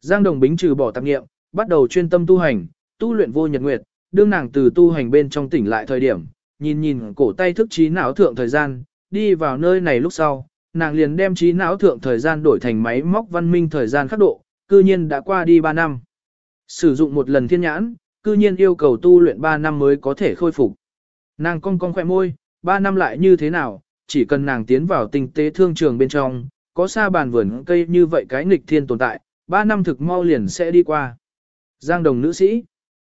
Giang Đồng Bính trừ bỏ tạp nghiệm, bắt đầu chuyên tâm tu hành, tu luyện vô nhật nguyệt, đương nàng từ tu hành bên trong tỉnh lại thời điểm, nhìn nhìn cổ tay thức trí não thượng thời gian, đi vào nơi này lúc sau, nàng liền đem trí não thượng thời gian đổi thành máy móc văn minh thời gian khắc độ, cư nhiên đã qua đi 3 năm. Sử dụng một lần thiên nhãn, cư nhiên yêu cầu tu luyện 3 năm mới có thể khôi phục. Nàng cong cong khỏe môi, 3 năm lại như thế nào, chỉ cần nàng tiến vào tinh tế thương trường bên trong, có xa bàn vườn cây như vậy cái nghịch thiên tồn tại, 3 năm thực mau liền sẽ đi qua. Giang đồng nữ sĩ,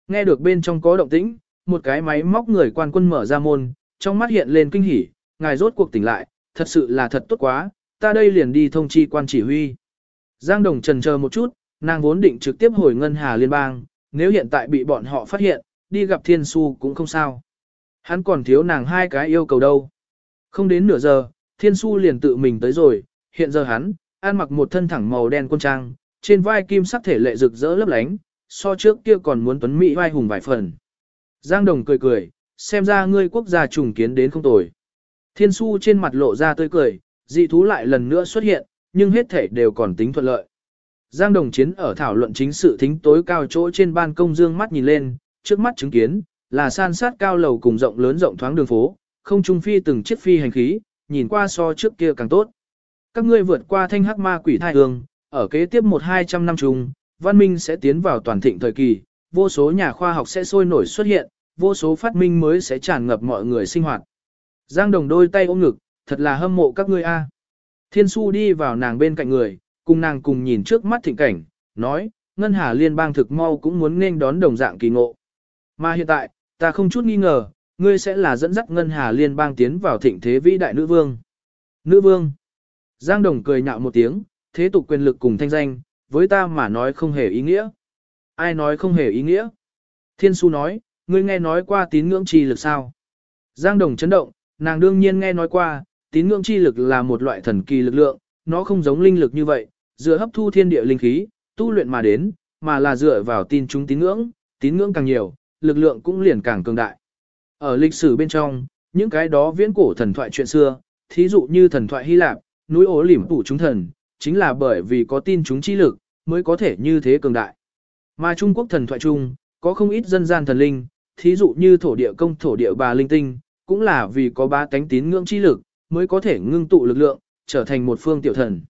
nghe được bên trong có động tĩnh, một cái máy móc người quan quân mở ra môn, trong mắt hiện lên kinh hỉ, ngài rốt cuộc tỉnh lại, thật sự là thật tốt quá, ta đây liền đi thông chi quan chỉ huy. Giang Đồng trần chờ một chút, nàng vốn định trực tiếp hồi ngân hà liên bang, nếu hiện tại bị bọn họ phát hiện, đi gặp Thiên Su cũng không sao. Hắn còn thiếu nàng hai cái yêu cầu đâu. Không đến nửa giờ, Thiên Su liền tự mình tới rồi, hiện giờ hắn, ăn mặc một thân thẳng màu đen quân trang, trên vai kim sắc thể lệ rực rỡ lấp lánh, so trước kia còn muốn tuấn mỹ vai hùng vài phần. Giang Đồng cười cười, xem ra ngươi quốc gia trùng kiến đến không tồi. Thiên su trên mặt lộ ra tươi cười, dị thú lại lần nữa xuất hiện, nhưng hết thể đều còn tính thuận lợi. Giang Đồng Chiến ở thảo luận chính sự thính tối cao chỗ trên ban công dương mắt nhìn lên, trước mắt chứng kiến, là san sát cao lầu cùng rộng lớn rộng thoáng đường phố, không trung phi từng chiếc phi hành khí, nhìn qua so trước kia càng tốt. Các ngươi vượt qua thanh hắc ma quỷ thai hương, ở kế tiếp một hai trăm năm chung, văn minh sẽ tiến vào toàn thịnh thời kỳ, vô số nhà khoa học sẽ sôi nổi xuất hiện, vô số phát minh mới sẽ tràn ngập mọi người sinh hoạt. Giang Đồng đôi tay ôm ngực, thật là hâm mộ các ngươi a. Thiên su đi vào nàng bên cạnh người, cùng nàng cùng nhìn trước mắt thịnh cảnh, nói, Ngân Hà Liên bang thực mau cũng muốn nên đón đồng dạng kỳ ngộ. Mà hiện tại, ta không chút nghi ngờ, ngươi sẽ là dẫn dắt Ngân Hà Liên bang tiến vào thịnh thế vĩ đại nữ vương. Nữ vương. Giang Đồng cười nhạo một tiếng, thế tục quyền lực cùng thanh danh, với ta mà nói không hề ý nghĩa. Ai nói không hề ý nghĩa? Thiên su nói, ngươi nghe nói qua tín ngưỡng chi lực sao? Giang Đồng chấn động, nàng đương nhiên nghe nói qua, tín ngưỡng chi lực là một loại thần kỳ lực lượng, nó không giống linh lực như vậy, dựa hấp thu thiên địa linh khí, tu luyện mà đến, mà là dựa vào tin chúng tín ngưỡng, tín ngưỡng càng nhiều, lực lượng cũng liền càng cường đại. Ở lịch sử bên trong, những cái đó viễn cổ thần thoại chuyện xưa, thí dụ như thần thoại Hy Lạp, núi ố lỉm phủ chúng thần, chính là bởi vì có tin chúng chi lực, mới có thể như thế cường đại. Mà Trung Quốc thần thoại chung, có không ít dân gian thần linh, thí dụ như thổ địa công thổ địa bà linh tinh, cũng là vì có ba cánh tín ngưỡng chi lực, mới có thể ngưng tụ lực lượng, trở thành một phương tiểu thần.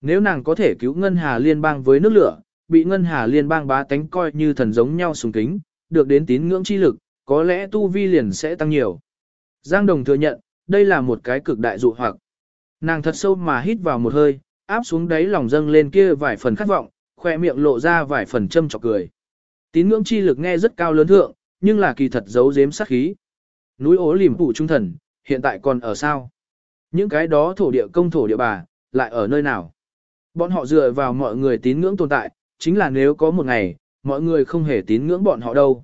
Nếu nàng có thể cứu Ngân Hà Liên bang với nước lửa, bị Ngân Hà Liên bang bá tánh coi như thần giống nhau sùng kính, được đến tín ngưỡng chi lực, có lẽ tu vi liền sẽ tăng nhiều. Giang Đồng thừa nhận, đây là một cái cực đại dụ hoặc. Nàng thật sâu mà hít vào một hơi, áp xuống đáy lòng dâng lên kia vài phần khát vọng, khoe miệng lộ ra vài phần châm chọc cười. Tín ngưỡng chi lực nghe rất cao lớn thượng, nhưng là kỳ thật giấu giếm sát khí. Núi ố liềm phủ trung thần, hiện tại còn ở sao? Những cái đó thổ địa công thổ địa bà, lại ở nơi nào? Bọn họ dựa vào mọi người tín ngưỡng tồn tại, chính là nếu có một ngày, mọi người không hề tín ngưỡng bọn họ đâu.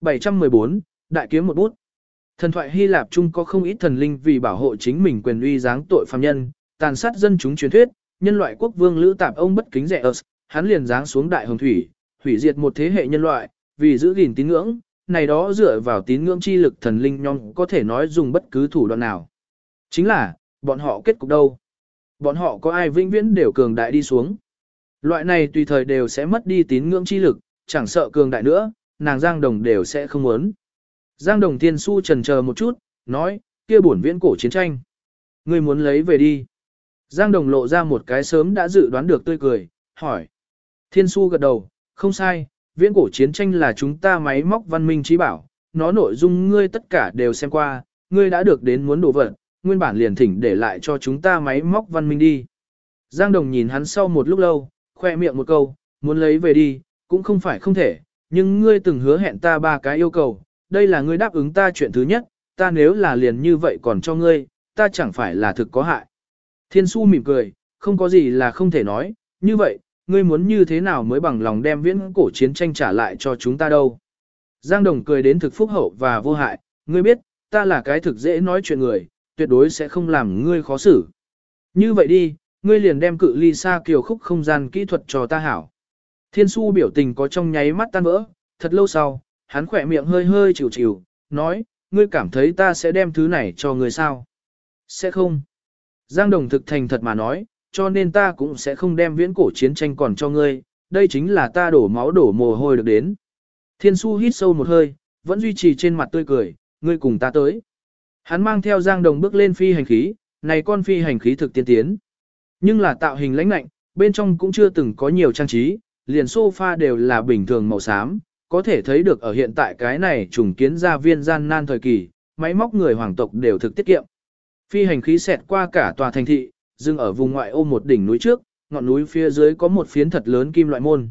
714, Đại kiếm một bút. Thần thoại Hy Lạp chung có không ít thần linh vì bảo hộ chính mình quyền uy dáng tội phàm nhân, tàn sát dân chúng truyền thuyết, nhân loại quốc vương lữ tạp ông bất kính rẻ ớt, hắn liền giáng xuống đại hồng thủy, hủy diệt một thế hệ nhân loại, vì giữ gìn tín ngưỡng, này đó dựa vào tín ngưỡng chi lực thần linh nhóm có thể nói dùng bất cứ thủ đoạn nào. Chính là, bọn họ kết cục đâu? Bọn họ có ai vĩnh viễn đều cường đại đi xuống? Loại này tùy thời đều sẽ mất đi tín ngưỡng chi lực, chẳng sợ cường đại nữa, nàng Giang Đồng đều sẽ không muốn. Giang Đồng Thiên Su trần chờ một chút, nói, kia bổn viễn cổ chiến tranh. Ngươi muốn lấy về đi. Giang Đồng lộ ra một cái sớm đã dự đoán được tươi cười, hỏi. Thiên Su gật đầu, không sai, viễn cổ chiến tranh là chúng ta máy móc văn minh trí bảo, nó nội dung ngươi tất cả đều xem qua, ngươi đã được đến muốn đổ vật, nguyên bản liền thỉnh để lại cho chúng ta máy móc văn minh đi. Giang Đồng nhìn hắn sau một lúc lâu, khoe miệng một câu, muốn lấy về đi, cũng không phải không thể, nhưng ngươi từng hứa hẹn ta ba cái yêu cầu, đây là ngươi đáp ứng ta chuyện thứ nhất, ta nếu là liền như vậy còn cho ngươi, ta chẳng phải là thực có hại. Thiên su mỉm cười, không có gì là không thể nói, như vậy, ngươi muốn như thế nào mới bằng lòng đem viễn cổ chiến tranh trả lại cho chúng ta đâu. Giang Đồng cười đến thực phúc hậu và vô hại, ngươi biết, ta là cái thực dễ nói chuyện người, tuyệt đối sẽ không làm ngươi khó xử. Như vậy đi, ngươi liền đem cự ly xa kiều khúc không gian kỹ thuật cho ta hảo. Thiên su biểu tình có trong nháy mắt tan vỡ, thật lâu sau, hắn khỏe miệng hơi hơi chịu chịu, nói, ngươi cảm thấy ta sẽ đem thứ này cho ngươi sao? Sẽ không. Giang Đồng thực thành thật mà nói, cho nên ta cũng sẽ không đem viễn cổ chiến tranh còn cho ngươi, đây chính là ta đổ máu đổ mồ hôi được đến. Thiên su hít sâu một hơi, vẫn duy trì trên mặt tươi cười, ngươi cùng ta tới. Hắn mang theo Giang Đồng bước lên phi hành khí, này con phi hành khí thực tiên tiến. Nhưng là tạo hình lãnh lạnh, bên trong cũng chưa từng có nhiều trang trí, liền sofa đều là bình thường màu xám, có thể thấy được ở hiện tại cái này trùng kiến gia viên gian nan thời kỳ, máy móc người hoàng tộc đều thực tiết kiệm. Phi hành khí xẹt qua cả tòa thành thị, dừng ở vùng ngoại ô một đỉnh núi trước, ngọn núi phía dưới có một phiến thật lớn kim loại môn.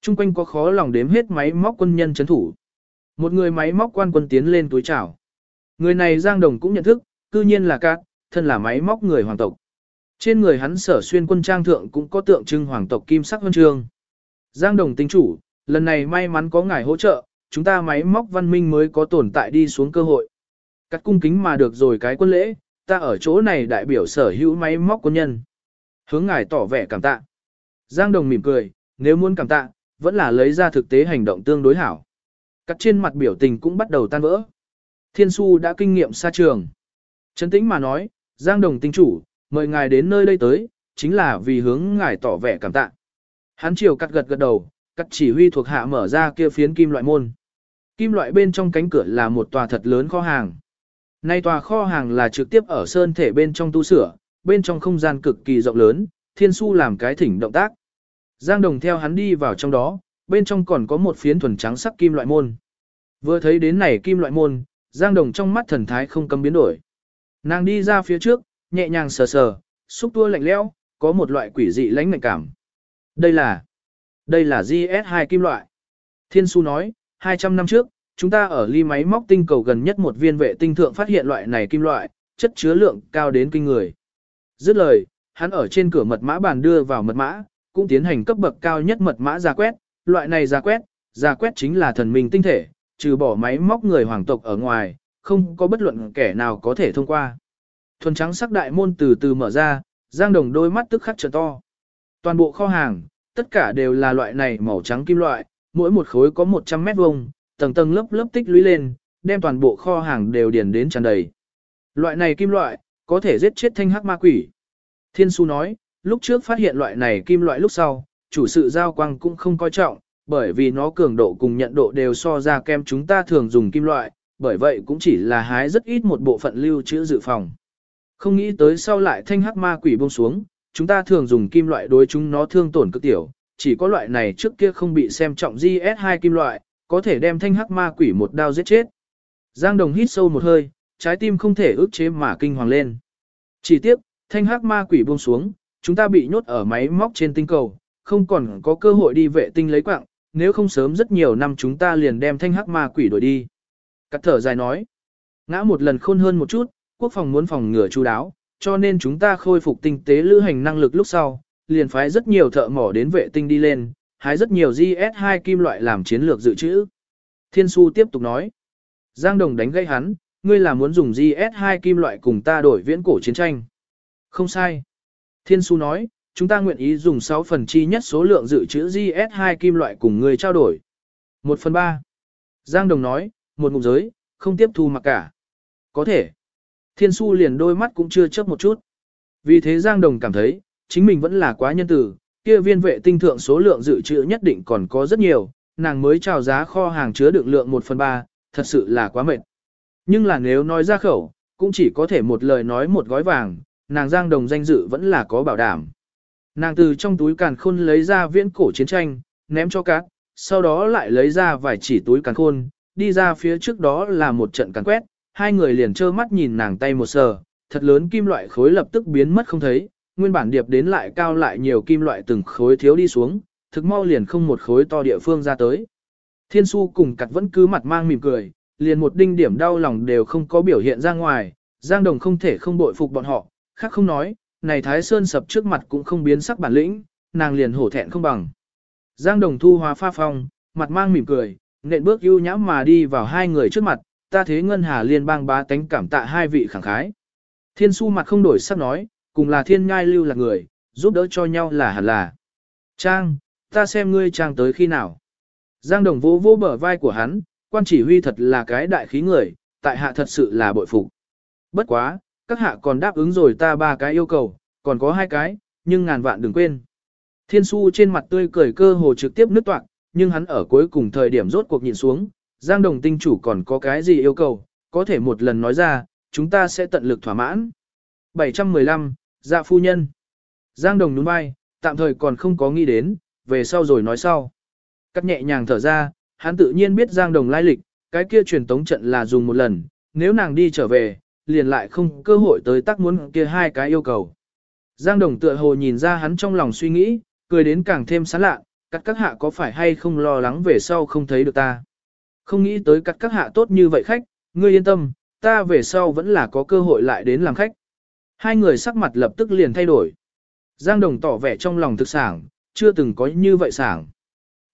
Trung quanh có khó lòng đếm hết máy móc quân nhân chấn thủ. Một người máy móc quan quân tiến lên túi chảo. Người này Giang Đồng cũng nhận thức, cư nhiên là Cát, thân là máy móc người hoàng tộc. Trên người hắn sở xuyên quân trang thượng cũng có tượng trưng hoàng tộc kim sắc huân chương. Giang Đồng tinh chủ, lần này may mắn có ngài hỗ trợ, chúng ta máy móc văn minh mới có tồn tại đi xuống cơ hội. Cắt cung kính mà được rồi cái quân lễ, ta ở chỗ này đại biểu sở hữu máy móc quân nhân. Hướng ngài tỏ vẻ cảm tạ. Giang Đồng mỉm cười, nếu muốn cảm tạ, vẫn là lấy ra thực tế hành động tương đối hảo. Cắt trên mặt biểu tình cũng bắt đầu tan vỡ. Thiên su đã kinh nghiệm xa trường. Trấn tĩnh mà nói, Giang Đồng tinh chủ, mời ngài đến nơi đây tới, chính là vì hướng ngài tỏ vẻ cảm tạ. Hắn chiều cắt gật gật đầu, cắt chỉ huy thuộc hạ mở ra kia phiến kim loại môn. Kim loại bên trong cánh cửa là một tòa thật lớn kho hàng. Nay tòa kho hàng là trực tiếp ở sơn thể bên trong tu sửa, bên trong không gian cực kỳ rộng lớn, thiên su làm cái thỉnh động tác. Giang đồng theo hắn đi vào trong đó, bên trong còn có một phiến thuần trắng sắc kim loại môn. Vừa thấy đến này kim loại môn, Giang đồng trong mắt thần thái không cấm biến đổi. Nàng đi ra phía trước, nhẹ nhàng sờ sờ, xúc tua lạnh lẽo, có một loại quỷ dị lãnh ngạnh cảm. Đây là, đây là GS2 kim loại. Thiên su nói, 200 năm trước, chúng ta ở ly máy móc tinh cầu gần nhất một viên vệ tinh thượng phát hiện loại này kim loại, chất chứa lượng cao đến kinh người. Dứt lời, hắn ở trên cửa mật mã bàn đưa vào mật mã, cũng tiến hành cấp bậc cao nhất mật mã ra quét, loại này ra quét, ra quét chính là thần minh tinh thể, trừ bỏ máy móc người hoàng tộc ở ngoài, không có bất luận kẻ nào có thể thông qua. Thuần trắng sắc đại môn từ từ mở ra, Giang Đồng đôi mắt tức khắc trợ to. Toàn bộ kho hàng, tất cả đều là loại này màu trắng kim loại, mỗi một khối có 100 mét vuông, tầng tầng lớp lớp tích lũy lên, đem toàn bộ kho hàng đều điền đến tràn đầy. Loại này kim loại, có thể giết chết thanh hắc ma quỷ. Thiên su nói, lúc trước phát hiện loại này kim loại lúc sau, chủ sự giao quang cũng không coi trọng, bởi vì nó cường độ cùng nhận độ đều so ra kem chúng ta thường dùng kim loại, bởi vậy cũng chỉ là hái rất ít một bộ phận lưu trữ dự phòng. Không nghĩ tới sau lại thanh hắc ma quỷ buông xuống, chúng ta thường dùng kim loại đối chúng nó thương tổn cực tiểu, chỉ có loại này trước kia không bị xem trọng GS2 kim loại, có thể đem thanh hắc ma quỷ một đao giết chết. Giang Đồng hít sâu một hơi, trái tim không thể ức chế mà kinh hoàng lên. Chỉ tiếp, thanh hắc ma quỷ buông xuống, chúng ta bị nhốt ở máy móc trên tinh cầu, không còn có cơ hội đi vệ tinh lấy quạng, nếu không sớm rất nhiều năm chúng ta liền đem thanh hắc ma quỷ đuổi đi. Cắt thở dài nói, ngã một lần khôn hơn một chút, quốc phòng muốn phòng ngừa chú đáo, cho nên chúng ta khôi phục tinh tế lữ hành năng lực lúc sau, liền phái rất nhiều thợ mỏ đến vệ tinh đi lên, hái rất nhiều GS2 kim loại làm chiến lược dự trữ. Thiên su tiếp tục nói, Giang Đồng đánh gây hắn, ngươi là muốn dùng GS2 kim loại cùng ta đổi viễn cổ chiến tranh. Không sai. Thiên su nói, chúng ta nguyện ý dùng 6 phần chi nhất số lượng dự trữ GS2 kim loại cùng ngươi trao đổi. 1 phần 3. Giang Đồng nói, một ngục giới, không tiếp thu mặc cả. Có thể. Thiên su liền đôi mắt cũng chưa chớp một chút. Vì thế Giang Đồng cảm thấy, chính mình vẫn là quá nhân tử, kia viên vệ tinh thượng số lượng dự trữ nhất định còn có rất nhiều, nàng mới chào giá kho hàng chứa đựng lượng 1 phần 3, thật sự là quá mệt. Nhưng là nếu nói ra khẩu, cũng chỉ có thể một lời nói một gói vàng, nàng Giang Đồng danh dự vẫn là có bảo đảm. Nàng từ trong túi càn khôn lấy ra viễn cổ chiến tranh, ném cho cát, sau đó lại lấy ra vài chỉ túi càn khôn, đi ra phía trước đó là một trận càn quét, hai người liền trơ mắt nhìn nàng tay một sờ, thật lớn kim loại khối lập tức biến mất không thấy, nguyên bản điệp đến lại cao lại nhiều kim loại từng khối thiếu đi xuống, thực mau liền không một khối to địa phương ra tới. Thiên su cùng cặt vẫn cứ mặt mang mỉm cười, liền một đinh điểm đau lòng đều không có biểu hiện ra ngoài, Giang Đồng không thể không bội phục bọn họ, khác không nói, này Thái Sơn sập trước mặt cũng không biến sắc bản lĩnh, nàng liền hổ thẹn không bằng. Giang Đồng Thu hóa pha phong, mặt mang mỉm cười, nện bước ưu nhã mà đi vào hai người trước mặt, ta thế ngân hà liên bang bá tánh cảm tạ hai vị khẳng khái. Thiên su mặt không đổi sắc nói, cùng là thiên ngai lưu là người, giúp đỡ cho nhau là hẳn là. Trang, ta xem ngươi trang tới khi nào. Giang Đồng vô vô bờ vai của hắn, quan chỉ huy thật là cái đại khí người, tại hạ thật sự là bội phục. Bất quá, các hạ còn đáp ứng rồi ta ba cái yêu cầu, còn có hai cái, nhưng ngàn vạn đừng quên. Thiên su trên mặt tươi cười cơ hồ trực tiếp nứt toạc, nhưng hắn ở cuối cùng thời điểm rốt cuộc nhìn xuống, Giang Đồng tinh chủ còn có cái gì yêu cầu, có thể một lần nói ra, chúng ta sẽ tận lực thỏa mãn. 715, Dạ phu nhân. Giang Đồng nhún vai, tạm thời còn không có nghĩ đến, về sau rồi nói sau. Cắt nhẹ nhàng thở ra, hắn tự nhiên biết Giang Đồng lai lịch, cái kia truyền tống trận là dùng một lần, nếu nàng đi trở về, liền lại không cơ hội tới tác muốn kia hai cái yêu cầu. Giang Đồng tựa hồ nhìn ra hắn trong lòng suy nghĩ, cười đến càng thêm sán lạ, cắt các hạ có phải hay không lo lắng về sau không thấy được ta. Không nghĩ tới cắt các hạ tốt như vậy khách, ngươi yên tâm, ta về sau vẫn là có cơ hội lại đến làm khách. Hai người sắc mặt lập tức liền thay đổi. Giang Đồng tỏ vẻ trong lòng thực sảng, chưa từng có như vậy sảng.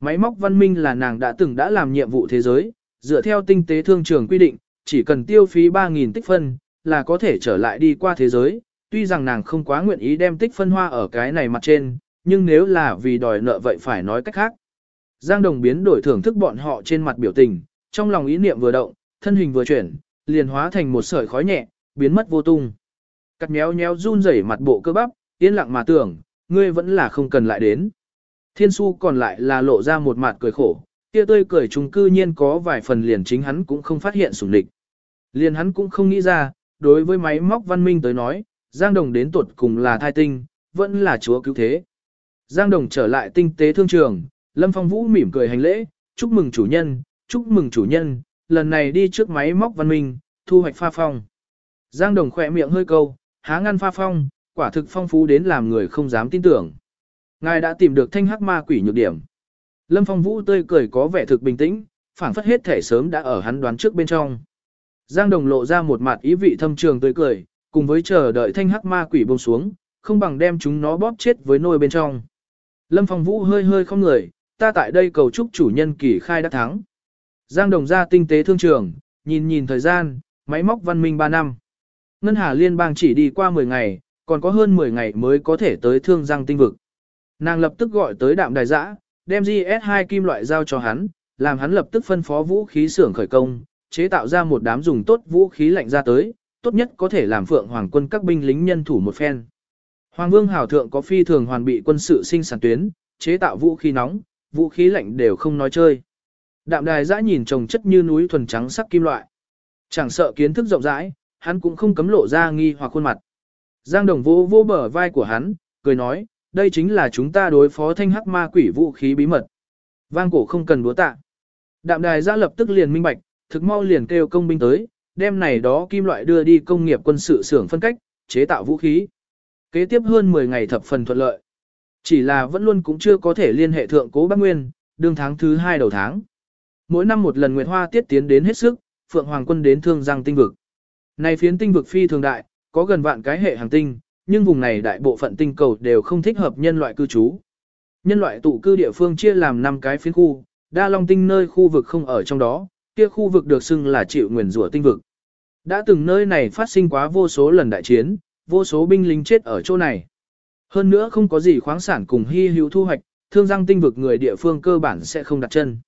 Máy móc văn minh là nàng đã từng đã làm nhiệm vụ thế giới, dựa theo tinh tế thương trường quy định, chỉ cần tiêu phí 3.000 tích phân, là có thể trở lại đi qua thế giới. Tuy rằng nàng không quá nguyện ý đem tích phân hoa ở cái này mặt trên, nhưng nếu là vì đòi nợ vậy phải nói cách khác. Giang Đồng biến đổi thưởng thức bọn họ trên mặt biểu tình, trong lòng ý niệm vừa động, thân hình vừa chuyển, liền hóa thành một sợi khói nhẹ, biến mất vô tung. Cắt méo méo run rẩy mặt bộ cơ bắp, yên lặng mà tưởng, ngươi vẫn là không cần lại đến. Thiên su còn lại là lộ ra một mặt cười khổ, kia tươi cười trùng cư nhiên có vài phần liền chính hắn cũng không phát hiện sủng địch. Liền hắn cũng không nghĩ ra, đối với máy móc văn minh tới nói, Giang Đồng đến tuột cùng là thai tinh, vẫn là chúa cứu thế. Giang Đồng trở lại tinh tế thương trường, Lâm Phong Vũ mỉm cười hành lễ, chúc mừng chủ nhân, chúc mừng chủ nhân, lần này đi trước máy móc văn minh, thu hoạch pha phong. Giang Đồng khỏe miệng hơi câu, há ngăn pha phong, quả thực phong phú đến làm người không dám tin tưởng. Ngài đã tìm được thanh hắc ma quỷ nhược điểm. Lâm Phong Vũ tươi cười có vẻ thực bình tĩnh, phảng phất hết thể sớm đã ở hắn đoán trước bên trong. Giang Đồng lộ ra một mặt ý vị thâm trường tươi cười, cùng với chờ đợi thanh hắc ma quỷ buông xuống, không bằng đem chúng nó bóp chết với nôi bên trong. Lâm Phong Vũ hơi hơi không người, ta tại đây cầu chúc chủ nhân kỳ khai đã thắng. Giang Đồng ra tinh tế thương trường, nhìn nhìn thời gian, máy móc văn minh 3 năm. Ngân Hà Liên bang chỉ đi qua 10 ngày, còn có hơn 10 ngày mới có thể tới thương giang tinh vực. Nàng lập tức gọi tới đạm đài giã, đem GS2 kim loại giao cho hắn, làm hắn lập tức phân phó vũ khí xưởng khởi công, chế tạo ra một đám dùng tốt vũ khí lạnh ra tới, tốt nhất có thể làm phượng hoàng quân các binh lính nhân thủ một phen. Hoàng vương hảo thượng có phi thường hoàn bị quân sự sinh sản tuyến, chế tạo vũ khí nóng, vũ khí lạnh đều không nói chơi. Đạm đài giã nhìn trồng chất như núi thuần trắng sắc kim loại. Chẳng sợ kiến thức rộng rãi, hắn cũng không cấm lộ ra nghi hoặc khuôn mặt. Giang đồng vô vô bờ vai của hắn, cười nói, đây chính là chúng ta đối phó thanh hắc ma quỷ vũ khí bí mật. Vang cổ không cần búa tạ. Đạm đài ra lập tức liền minh bạch, thực mau liền kêu công binh tới, đem này đó kim loại đưa đi công nghiệp quân sự xưởng phân cách, chế tạo vũ khí. Kế tiếp hơn 10 ngày thập phần thuận lợi. Chỉ là vẫn luôn cũng chưa có thể liên hệ thượng cố Bắc Nguyên, đương tháng thứ hai đầu tháng. Mỗi năm một lần Nguyệt Hoa tiết tiến đến hết sức, Phượng Hoàng quân đến thương giang tinh vực. Này phiến tinh vực phi thường đại, có gần vạn cái hệ hành tinh, nhưng vùng này đại bộ phận tinh cầu đều không thích hợp nhân loại cư trú. Nhân loại tụ cư địa phương chia làm 5 cái phiến khu, đa long tinh nơi khu vực không ở trong đó, kia khu vực được xưng là chịu nguyền rủa tinh vực. Đã từng nơi này phát sinh quá vô số lần đại chiến, vô số binh lính chết ở chỗ này. Hơn nữa không có gì khoáng sản cùng hy hữu thu hoạch, thương giang tinh vực người địa phương cơ bản sẽ không đặt chân.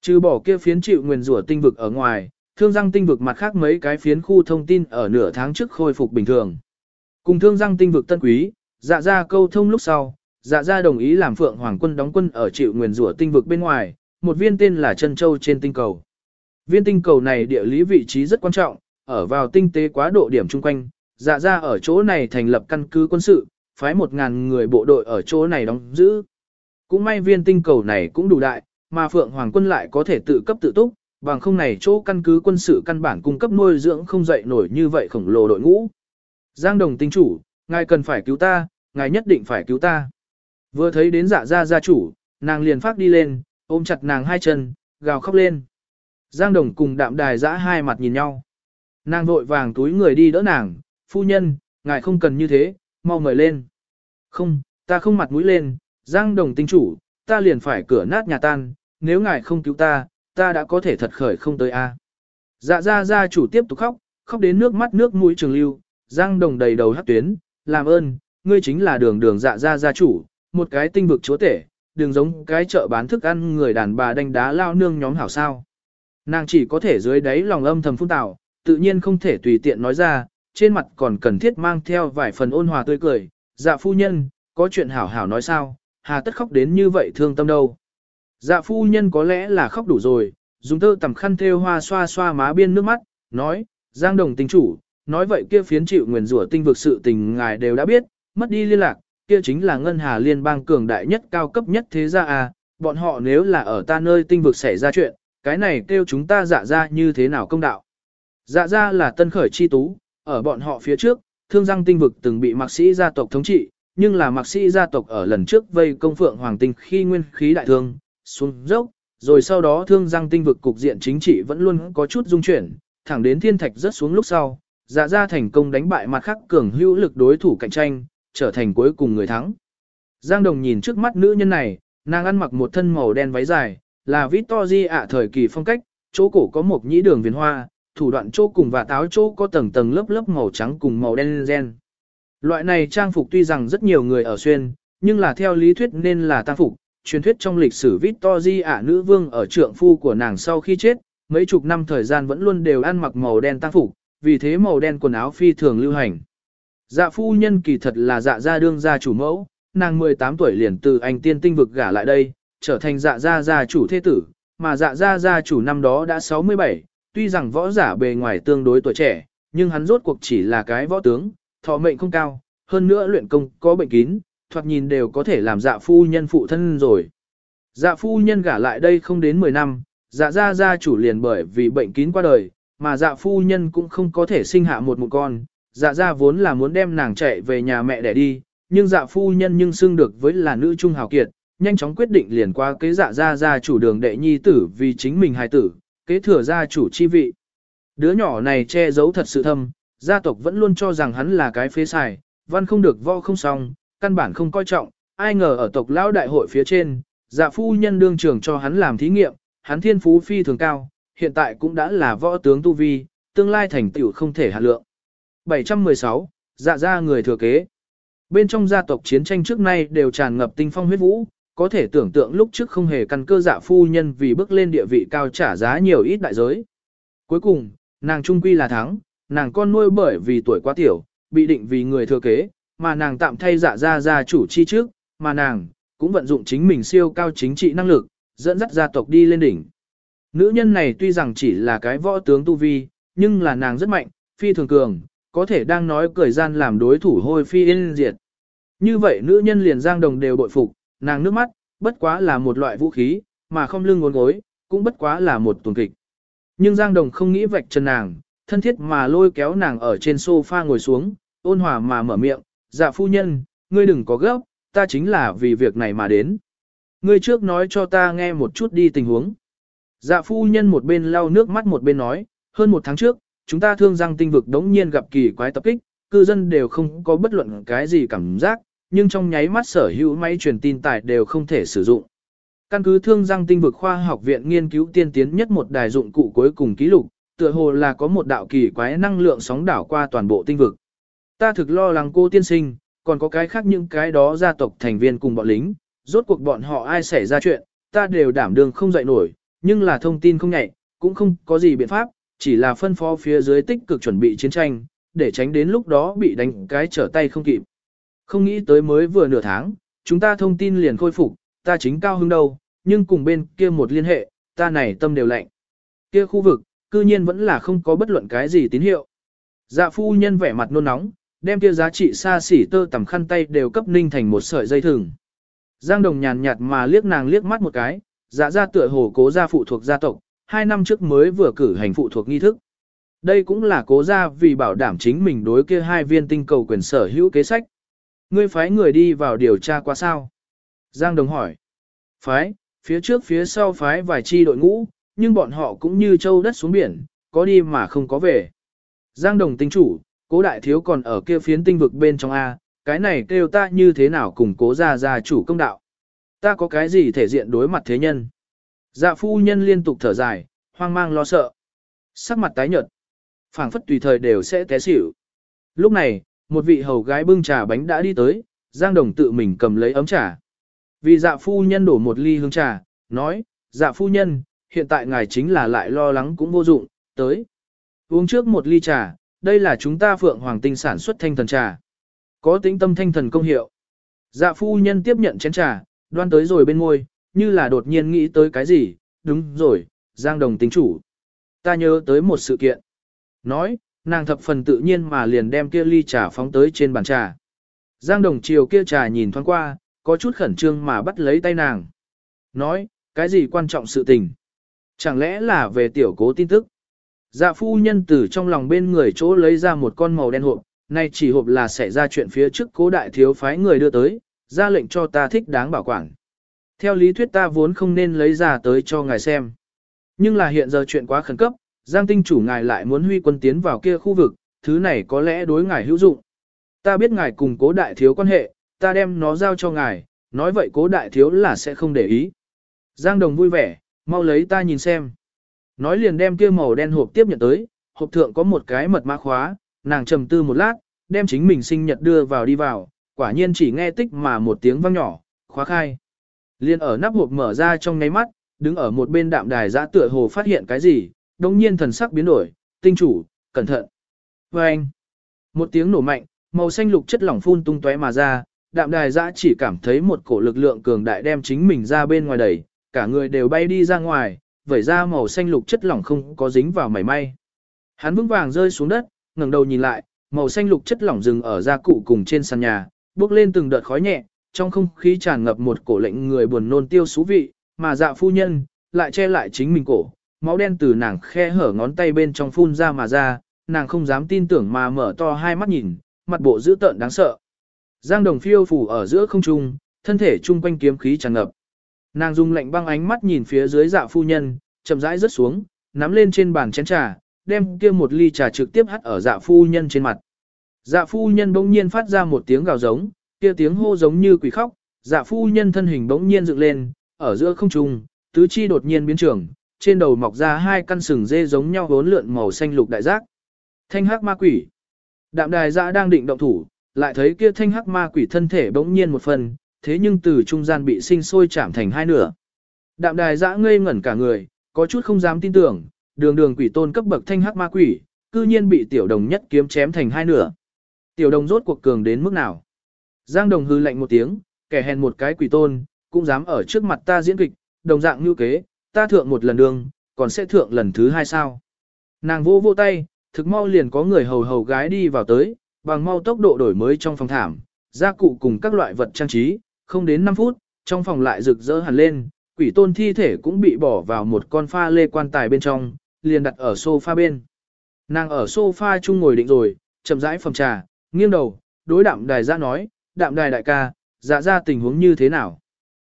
Trừ bỏ kia phiến chịu nguyền rủa tinh vực ở ngoài, thương giang tinh vực mặt khác mấy cái phiến khu thông tin ở nửa tháng trước khôi phục bình thường. Cùng thương giang tinh vực tân quý, dạ ra câu thông lúc sau, dạ ra đồng ý làm phượng hoàng quân đóng quân ở chịu nguyền rủa tinh vực bên ngoài, một viên tên là chân châu trên tinh cầu. Viên tinh cầu này địa lý vị trí rất quan trọng, ở vào tinh tế quá độ điểm chung quanh, dạ ra ở chỗ này thành lập căn cứ quân sự, phái một ngàn người bộ đội ở chỗ này đóng giữ. Cũng may viên tinh cầu này cũng đủ đại, mà Phượng Hoàng quân lại có thể tự cấp tự túc, bằng không này chỗ căn cứ quân sự căn bản cung cấp nuôi dưỡng không dậy nổi như vậy khổng lồ đội ngũ. Giang đồng tinh chủ, ngài cần phải cứu ta, ngài nhất định phải cứu ta. Vừa thấy đến dạ gia gia chủ, nàng liền phát đi lên, ôm chặt nàng hai chân, gào khóc lên. Giang đồng cùng đạm đài dã hai mặt nhìn nhau. Nàng vội vàng túi người đi đỡ nàng, phu nhân, ngài không cần như thế, mau mời lên. Không, ta không mặt mũi lên, Giang Đồng tinh chủ, ta liền phải cửa nát nhà tan, nếu ngài không cứu ta, ta đã có thể thật khởi không tới a. Dạ ra gia chủ tiếp tục khóc, khóc đến nước mắt nước mũi trường lưu, Giang Đồng đầy đầu hắc tuyến, làm ơn, ngươi chính là đường đường dạ ra gia chủ, một cái tinh vực chúa tể, đường giống cái chợ bán thức ăn người đàn bà đánh đá lao nương nhóm hảo sao. Nàng chỉ có thể dưới đáy lòng âm thầm phun tạo, tự nhiên không thể tùy tiện nói ra, trên mặt còn cần thiết mang theo vài phần ôn hòa tươi cười, dạ phu nhân, có chuyện hảo hảo nói sao, hà tất khóc đến như vậy thương tâm đâu. Dạ phu nhân có lẽ là khóc đủ rồi, dùng tơ tầm khăn thêu hoa xoa xoa má biên nước mắt, nói, Giang Đồng tình chủ, nói vậy kia phiến chịu nguyền rủa tinh vực sự tình ngài đều đã biết, mất đi liên lạc, kia chính là ngân hà liên bang cường đại nhất cao cấp nhất thế gia à, bọn họ nếu là ở ta nơi tinh vực xảy ra chuyện, cái này kêu chúng ta dạ ra như thế nào công đạo. Dạ ra là tân khởi chi tú, ở bọn họ phía trước, thương giang tinh vực từng bị mạc sĩ gia tộc thống trị, nhưng là mạc sĩ gia tộc ở lần trước vây công phượng hoàng tinh khi nguyên khí đại thương, xuống dốc, rồi sau đó thương giang tinh vực cục diện chính trị vẫn luôn có chút dung chuyển, thẳng đến thiên thạch rất xuống lúc sau, dạ ra thành công đánh bại mặt khắc cường hữu lực đối thủ cạnh tranh, trở thành cuối cùng người thắng. Giang Đồng nhìn trước mắt nữ nhân này, nàng ăn mặc một thân màu đen váy dài, là Victoria ạ thời kỳ phong cách, chỗ cổ có một nhĩ đường viền hoa, thủ đoạn chỗ cùng và táo chỗ có tầng tầng lớp lớp màu trắng cùng màu đen gen. Loại này trang phục tuy rằng rất nhiều người ở xuyên, nhưng là theo lý thuyết nên là tang phục. Truyền thuyết trong lịch sử Victoria nữ vương ở trượng phu của nàng sau khi chết, mấy chục năm thời gian vẫn luôn đều ăn mặc màu đen tăng phục, vì thế màu đen quần áo phi thường lưu hành. Dạ phu nhân kỳ thật là dạ gia đương gia chủ mẫu, nàng 18 tuổi liền từ anh tiên tinh vực gả lại đây, trở thành dạ gia gia chủ thế tử, mà dạ gia gia chủ năm đó đã 67, tuy rằng võ giả bề ngoài tương đối tuổi trẻ, nhưng hắn rốt cuộc chỉ là cái võ tướng, thọ mệnh không cao, hơn nữa luyện công có bệnh kín, thoạt nhìn đều có thể làm dạ phu nhân phụ thân rồi. Dạ phu nhân gả lại đây không đến 10 năm, dạ gia gia chủ liền bởi vì bệnh kín qua đời, mà dạ phu nhân cũng không có thể sinh hạ một một con, dạ gia vốn là muốn đem nàng chạy về nhà mẹ để đi, nhưng dạ phu nhân nhưng xưng được với là nữ trung hào kiệt, nhanh chóng quyết định liền qua kế dạ gia gia chủ đường đệ nhi tử vì chính mình hài tử, kế thừa gia chủ chi vị. Đứa nhỏ này che giấu thật sự thâm, gia tộc vẫn luôn cho rằng hắn là cái phế xài, văn không được vo không xong, căn bản không coi trọng, ai ngờ ở tộc lão đại hội phía trên, dạ phu nhân đương trưởng cho hắn làm thí nghiệm, hắn thiên phú phi thường cao, hiện tại cũng đã là võ tướng tu vi, tương lai thành tựu không thể hạ lượng. 716, dạ ra người thừa kế. Bên trong gia tộc chiến tranh trước nay đều tràn ngập tinh phong huyết vũ, có thể tưởng tượng lúc trước không hề căn cơ dạ phu nhân vì bước lên địa vị cao trả giá nhiều ít đại giới. Cuối cùng, nàng trung quy là thắng, nàng con nuôi bởi vì tuổi quá tiểu, bị định vì người thừa kế, mà nàng tạm thay dạ ra gia chủ chi trước, mà nàng cũng vận dụng chính mình siêu cao chính trị năng lực, dẫn dắt gia tộc đi lên đỉnh. Nữ nhân này tuy rằng chỉ là cái võ tướng tu vi, nhưng là nàng rất mạnh, phi thường cường, có thể đang nói cười gian làm đối thủ hôi phi yên diệt. Như vậy nữ nhân liền giang đồng đều bội phục, nàng nước mắt, bất quá là một loại vũ khí, mà không lưng ngốn gối, cũng bất quá là một tuần kịch. Nhưng giang đồng không nghĩ vạch chân nàng, thân thiết mà lôi kéo nàng ở trên sofa ngồi xuống, ôn hòa mà mở miệng, dạ phu nhân, ngươi đừng có gấp, ta chính là vì việc này mà đến. Ngươi trước nói cho ta nghe một chút đi tình huống. Dạ phu nhân một bên lau nước mắt một bên nói, hơn một tháng trước, chúng ta thương rằng tinh vực đống nhiên gặp kỳ quái tập kích, cư dân đều không có bất luận cái gì cảm giác, nhưng trong nháy mắt sở hữu máy truyền tin tài đều không thể sử dụng. Căn cứ thương răng tinh vực khoa học viện nghiên cứu tiên tiến nhất một đài dụng cụ cuối cùng ký lục, tựa hồ là có một đạo kỳ quái năng lượng sóng đảo qua toàn bộ tinh vực. Ta thực lo lắng cô tiên sinh, còn có cái khác những cái đó gia tộc thành viên cùng bọn lính, rốt cuộc bọn họ ai xảy ra chuyện, ta đều đảm đương không dậy nổi, nhưng là thông tin không nhạy, cũng không có gì biện pháp, chỉ là phân phó phía dưới tích cực chuẩn bị chiến tranh, để tránh đến lúc đó bị đánh cái trở tay không kịp. Không nghĩ tới mới vừa nửa tháng, chúng ta thông tin liền khôi phục, ta chính cao hứng đâu, nhưng cùng bên kia một liên hệ, ta này tâm đều lạnh. Kia khu vực, cư nhiên vẫn là không có bất luận cái gì tín hiệu. Dạ phu nhân vẻ mặt nôn nóng, đem kia giá trị xa xỉ tơ tầm khăn tay đều cấp ninh thành một sợi dây thừng. Giang đồng nhàn nhạt mà liếc nàng liếc mắt một cái, dạ ra tựa hồ cố gia phụ thuộc gia tộc, hai năm trước mới vừa cử hành phụ thuộc nghi thức. Đây cũng là cố gia vì bảo đảm chính mình đối kia hai viên tinh cầu quyền sở hữu kế sách. Ngươi phái người đi vào điều tra qua sao? Giang Đồng hỏi. Phái, phía trước phía sau phái vài chi đội ngũ, nhưng bọn họ cũng như châu đất xuống biển, có đi mà không có về. Giang Đồng tinh chủ, cố đại thiếu còn ở kia phiến tinh vực bên trong A, cái này kêu ta như thế nào cùng cố ra gia chủ công đạo. Ta có cái gì thể diện đối mặt thế nhân. Dạ phu nhân liên tục thở dài, hoang mang lo sợ. Sắc mặt tái nhợt, phảng phất tùy thời đều sẽ té xỉu. Lúc này, một vị hầu gái bưng trà bánh đã đi tới, Giang Đồng tự mình cầm lấy ấm trà. Vì dạ phu nhân đổ một ly hương trà, nói, dạ phu nhân, hiện tại ngài chính là lại lo lắng cũng vô dụng, tới. Uống trước một ly trà, đây là chúng ta phượng hoàng tinh sản xuất thanh thần trà. Có tính tâm thanh thần công hiệu. Dạ phu nhân tiếp nhận chén trà, đoan tới rồi bên ngôi, như là đột nhiên nghĩ tới cái gì, đúng rồi, Giang Đồng tính chủ. Ta nhớ tới một sự kiện. Nói, nàng thập phần tự nhiên mà liền đem kia ly trà phóng tới trên bàn trà. Giang Đồng chiều kia trà nhìn thoáng qua, có chút khẩn trương mà bắt lấy tay nàng. Nói, cái gì quan trọng sự tình? Chẳng lẽ là về tiểu cố tin tức? Dạ phu nhân từ trong lòng bên người chỗ lấy ra một con màu đen hộp, nay chỉ hộp là xảy ra chuyện phía trước cố đại thiếu phái người đưa tới, ra lệnh cho ta thích đáng bảo quản. Theo lý thuyết ta vốn không nên lấy ra tới cho ngài xem. Nhưng là hiện giờ chuyện quá khẩn cấp, Giang tinh chủ ngài lại muốn huy quân tiến vào kia khu vực, thứ này có lẽ đối ngài hữu dụng. Ta biết ngài cùng cố đại thiếu quan hệ, ta đem nó giao cho ngài, nói vậy cố đại thiếu là sẽ không để ý. Giang đồng vui vẻ, mau lấy ta nhìn xem. Nói liền đem kia màu đen hộp tiếp nhận tới, hộp thượng có một cái mật mã khóa, nàng trầm tư một lát, đem chính mình sinh nhật đưa vào đi vào, quả nhiên chỉ nghe tích mà một tiếng vang nhỏ, khóa khai. Liên ở nắp hộp mở ra trong ngáy mắt, đứng ở một bên đạm đài giã tựa hồ phát hiện cái gì, đồng nhiên thần sắc biến đổi, tinh chủ, cẩn thận. Và anh, một tiếng nổ mạnh, màu xanh lục chất lỏng phun tung tóe mà ra, đạm đài giã chỉ cảm thấy một cổ lực lượng cường đại đem chính mình ra bên ngoài đẩy, cả người đều bay đi ra ngoài, vẩy ra màu xanh lục chất lỏng không có dính vào mảy may. Hắn vững vàng rơi xuống đất, ngẩng đầu nhìn lại, màu xanh lục chất lỏng dừng ở gia cụ cùng trên sàn nhà, bước lên từng đợt khói nhẹ, trong không khí tràn ngập một cổ lệnh người buồn nôn tiêu xú vị, mà dạ phu nhân lại che lại chính mình cổ, máu đen từ nàng khe hở ngón tay bên trong phun ra mà ra, nàng không dám tin tưởng mà mở to hai mắt nhìn, mặt bộ dữ tợn đáng sợ. Giang Đồng phiêu phủ ở giữa không trung, thân thể trung quanh kiếm khí tràn ngập. Nàng dùng lạnh băng ánh mắt nhìn phía dưới dạ phu nhân, chậm rãi rớt xuống, nắm lên trên bàn chén trà, đem kia một ly trà trực tiếp hắt ở dạ phu nhân trên mặt. Dạ phu nhân bỗng nhiên phát ra một tiếng gào giống, kia tiếng hô giống như quỷ khóc, dạ phu nhân thân hình bỗng nhiên dựng lên, ở giữa không trung, tứ chi đột nhiên biến trường, trên đầu mọc ra hai căn sừng dê giống nhau vốn lượn màu xanh lục đại giác. Thanh hắc ma quỷ. Đạm đài dạ đang định động thủ, lại thấy kia thanh hắc ma quỷ thân thể bỗng nhiên một phần, thế nhưng từ trung gian bị sinh sôi chạm thành hai nửa. Đạm đài dã ngây ngẩn cả người, có chút không dám tin tưởng, đường đường quỷ tôn cấp bậc thanh hắc ma quỷ, cư nhiên bị tiểu đồng nhất kiếm chém thành hai nửa. Tiểu đồng rốt cuộc cường đến mức nào? Giang đồng hư lạnh một tiếng, kẻ hèn một cái quỷ tôn, cũng dám ở trước mặt ta diễn kịch, đồng dạng như kế, ta thượng một lần đường, còn sẽ thượng lần thứ hai sao. Nàng vô vô tay, thực mau liền có người hầu hầu gái đi vào tới, bằng mau tốc độ đổi mới trong phòng thảm, gia cụ cùng các loại vật trang trí, không đến 5 phút, trong phòng lại rực rỡ hẳn lên, quỷ tôn thi thể cũng bị bỏ vào một con pha lê quan tài bên trong, liền đặt ở sofa bên. Nàng ở sofa chung ngồi định rồi, chậm rãi phòng trà, nghiêng đầu, đối đạm đài ra nói, đạm đài đại ca, dạ ra tình huống như thế nào?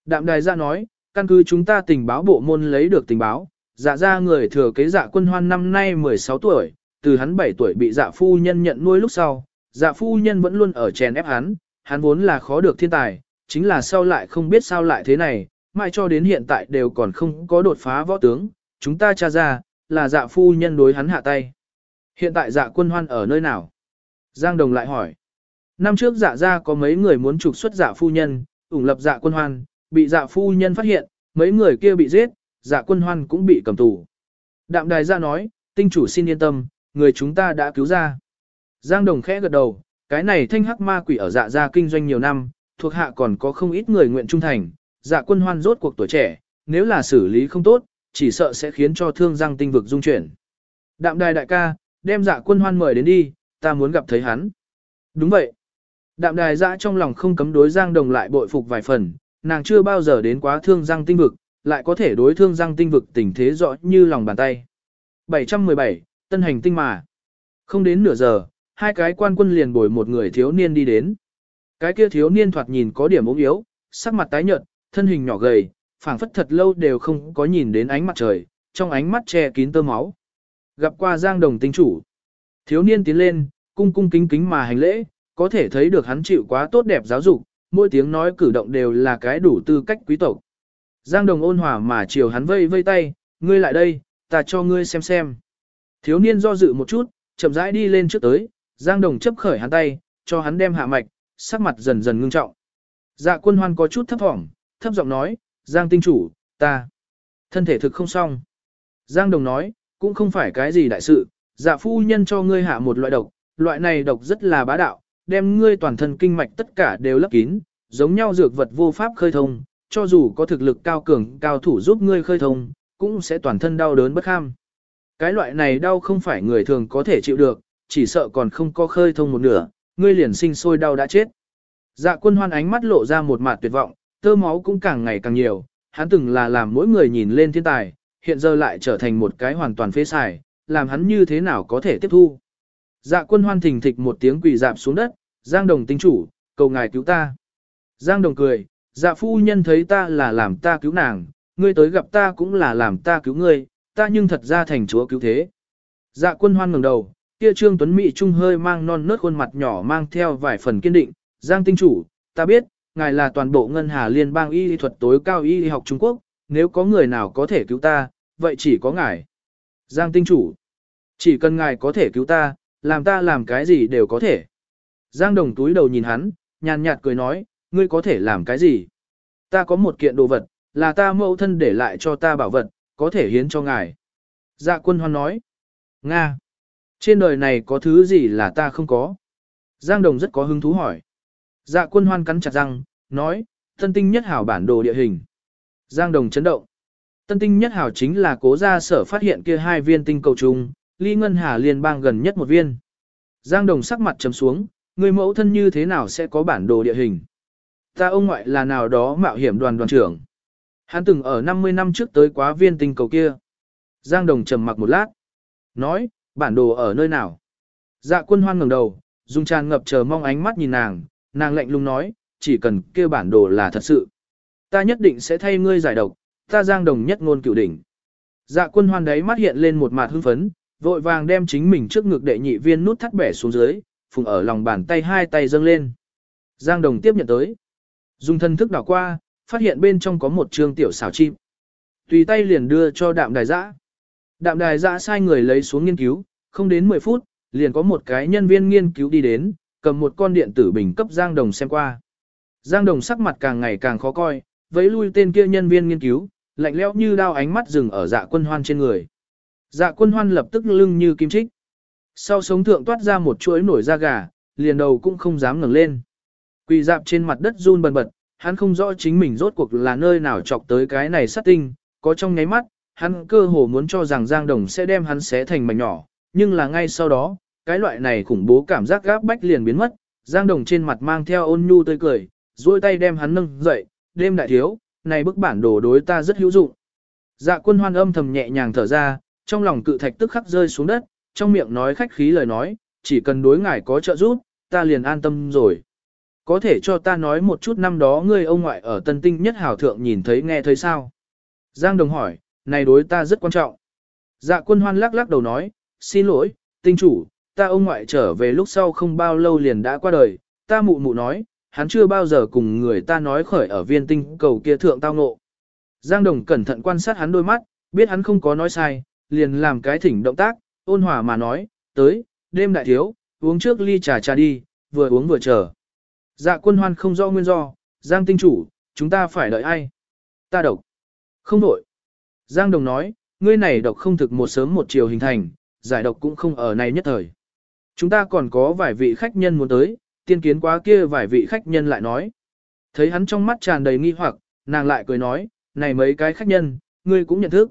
Đạm đài ra nói, căn cứ chúng ta tình báo bộ môn lấy được tình báo, dạ ra người thừa kế dạ quân hoan năm nay 16 tuổi, từ hắn 7 tuổi bị dạ phu nhân nhận nuôi lúc sau, dạ phu nhân vẫn luôn ở chèn ép hắn, hắn vốn là khó được thiên tài, chính là sau lại không biết sao lại thế này, mãi cho đến hiện tại đều còn không có đột phá võ tướng, chúng ta tra ra, là dạ phu nhân đối hắn hạ tay. Hiện tại dạ quân hoan ở nơi nào? Giang Đồng lại hỏi. Năm trước dạ ra có mấy người muốn trục xuất dạ phu nhân, ủng lập dạ quân hoan, bị dạ phu nhân phát hiện, mấy người kia bị giết, dạ quân hoan cũng bị cầm tù. Đạm đài ra nói, tinh chủ xin yên tâm, người chúng ta đã cứu ra. Giang Đồng khẽ gật đầu, cái này thanh hắc ma quỷ ở dạ gia kinh doanh nhiều năm, thuộc hạ còn có không ít người nguyện trung thành, dạ quân hoan rốt cuộc tuổi trẻ, nếu là xử lý không tốt, chỉ sợ sẽ khiến cho thương giang tinh vực dung chuyển. Đạm đài đại ca, đem dạ quân hoan mời đến đi, ta muốn gặp thấy hắn. Đúng vậy. Đạm đài dã trong lòng không cấm đối giang đồng lại bội phục vài phần, nàng chưa bao giờ đến quá thương giang tinh vực, lại có thể đối thương giang tinh vực tình thế rõ như lòng bàn tay. 717, tân hành tinh mà. Không đến nửa giờ, hai cái quan quân liền bồi một người thiếu niên đi đến. Cái kia thiếu niên thoạt nhìn có điểm ốm yếu, sắc mặt tái nhợt, thân hình nhỏ gầy, phảng phất thật lâu đều không có nhìn đến ánh mặt trời, trong ánh mắt che kín tơ máu. Gặp qua Giang Đồng tinh chủ. Thiếu niên tiến lên, cung cung kính kính mà hành lễ, Có thể thấy được hắn chịu quá tốt đẹp giáo dục, mỗi tiếng nói cử động đều là cái đủ tư cách quý tộc. Giang Đồng ôn hòa mà chiều hắn vây vây tay, ngươi lại đây, ta cho ngươi xem xem. Thiếu niên do dự một chút, chậm rãi đi lên trước tới, Giang Đồng chấp khởi hắn tay, cho hắn đem hạ mạch, sắc mặt dần dần ngưng trọng. Dạ quân hoan có chút thấp thỏm, thấp giọng nói, Giang tinh chủ, ta, thân thể thực không xong. Giang Đồng nói, cũng không phải cái gì đại sự, dạ phu nhân cho ngươi hạ một loại độc, loại này độc rất là bá đạo, đem ngươi toàn thân kinh mạch tất cả đều lấp kín, giống nhau dược vật vô pháp khơi thông, cho dù có thực lực cao cường cao thủ giúp ngươi khơi thông, cũng sẽ toàn thân đau đớn bất kham. Cái loại này đau không phải người thường có thể chịu được, chỉ sợ còn không có khơi thông một nửa, ngươi liền sinh sôi đau đã chết. Dạ quân hoan ánh mắt lộ ra một mặt tuyệt vọng, tơ máu cũng càng ngày càng nhiều, hắn từng là làm mỗi người nhìn lên thiên tài, hiện giờ lại trở thành một cái hoàn toàn phế xài, làm hắn như thế nào có thể tiếp thu. Dạ quân hoan thình thịch một tiếng quỳ dạp xuống đất, Giang Đồng tinh chủ, cầu ngài cứu ta. Giang Đồng cười, dạ phu nhân thấy ta là làm ta cứu nàng, ngươi tới gặp ta cũng là làm ta cứu ngươi, ta nhưng thật ra thành chúa cứu thế. Dạ quân hoan ngẩng đầu, kia trương tuấn mỹ trung hơi mang non nớt khuôn mặt nhỏ mang theo vài phần kiên định, Giang tinh chủ, ta biết, ngài là toàn bộ ngân hà liên bang y lý thuật tối cao y lý học Trung Quốc, nếu có người nào có thể cứu ta, vậy chỉ có ngài. Giang tinh chủ, chỉ cần ngài có thể cứu ta, làm ta làm cái gì đều có thể. Giang đồng túi đầu nhìn hắn, nhàn nhạt cười nói, ngươi có thể làm cái gì? Ta có một kiện đồ vật, là ta mẫu thân để lại cho ta bảo vật, có thể hiến cho ngài. Dạ quân hoan nói, Nga, trên đời này có thứ gì là ta không có? Giang đồng rất có hứng thú hỏi. Dạ quân hoan cắn chặt răng, nói, tân tinh nhất hảo bản đồ địa hình. Giang đồng chấn động. Tân tinh nhất hảo chính là cố gia sở phát hiện kia hai viên tinh cầu trùng, ly ngân hà liên bang gần nhất một viên. Giang đồng sắc mặt trầm xuống, người mẫu thân như thế nào sẽ có bản đồ địa hình. Ta ông ngoại là nào đó mạo hiểm đoàn đoàn trưởng. Hắn từng ở 50 năm trước tới quá viên tinh cầu kia. Giang đồng trầm mặc một lát. Nói, bản đồ ở nơi nào? Dạ quân hoan ngẩng đầu, dùng tràn ngập chờ mong ánh mắt nhìn nàng, nàng lạnh lùng nói, chỉ cần kêu bản đồ là thật sự. Ta nhất định sẽ thay ngươi giải độc, ta giang đồng nhất ngôn cửu đỉnh. Dạ quân hoan đấy mắt hiện lên một mặt hưng phấn, vội vàng đem chính mình trước ngực đệ nhị viên nút thắt bẻ xuống dưới, phùng ở lòng bàn tay hai tay dâng lên. Giang đồng tiếp nhận tới. Dùng thân thức đảo qua, phát hiện bên trong có một trương tiểu xảo chim. Tùy tay liền đưa cho đạm đài giã. Đạm đài dạ sai người lấy xuống nghiên cứu, không đến 10 phút, liền có một cái nhân viên nghiên cứu đi đến, cầm một con điện tử bình cấp Giang Đồng xem qua. Giang Đồng sắc mặt càng ngày càng khó coi, vẫy lui tên kia nhân viên nghiên cứu, lạnh lẽo như đao ánh mắt dừng ở dạ quân hoan trên người. Dạ quân hoan lập tức lưng như kim trích. Sau sống thượng toát ra một chuỗi nổi da gà, liền đầu cũng không dám ngẩng lên. Quỳ dạp trên mặt đất run bần bật, hắn không rõ chính mình rốt cuộc là nơi nào chọc tới cái này sát tinh, có trong nháy mắt, hắn cơ hồ muốn cho rằng Giang Đồng sẽ đem hắn xé thành mảnh nhỏ, nhưng là ngay sau đó, cái loại này khủng bố cảm giác gáp bách liền biến mất, Giang Đồng trên mặt mang theo ôn nhu tươi cười, duỗi tay đem hắn nâng dậy, đêm đại thiếu, này bức bản đồ đối ta rất hữu dụng. Dạ quân hoan âm thầm nhẹ nhàng thở ra, trong lòng cự thạch tức khắc rơi xuống đất, trong miệng nói khách khí lời nói, chỉ cần đối ngài có trợ giúp, ta liền an tâm rồi. Có thể cho ta nói một chút năm đó ngươi ông ngoại ở tân tinh nhất hảo thượng nhìn thấy nghe thấy sao? Giang Đồng hỏi, này đối ta rất quan trọng. Dạ quân hoan lắc lắc đầu nói, xin lỗi, tinh chủ, ta ông ngoại trở về lúc sau không bao lâu liền đã qua đời, ta mụ mụ nói, hắn chưa bao giờ cùng người ta nói khởi ở viên tinh cầu kia thượng tao ngộ. Giang Đồng cẩn thận quan sát hắn đôi mắt, biết hắn không có nói sai, liền làm cái thỉnh động tác, ôn hòa mà nói, tới, đêm đại thiếu, uống trước ly trà trà đi, vừa uống vừa chờ. Dạ quân hoan không do nguyên do, Giang tinh chủ, chúng ta phải đợi ai? Ta độc. Không đổi. Giang Đồng nói, ngươi này độc không thực một sớm một chiều hình thành, giải độc cũng không ở này nhất thời. Chúng ta còn có vài vị khách nhân muốn tới, tiên kiến quá kia vài vị khách nhân lại nói. Thấy hắn trong mắt tràn đầy nghi hoặc, nàng lại cười nói, này mấy cái khách nhân, ngươi cũng nhận thức.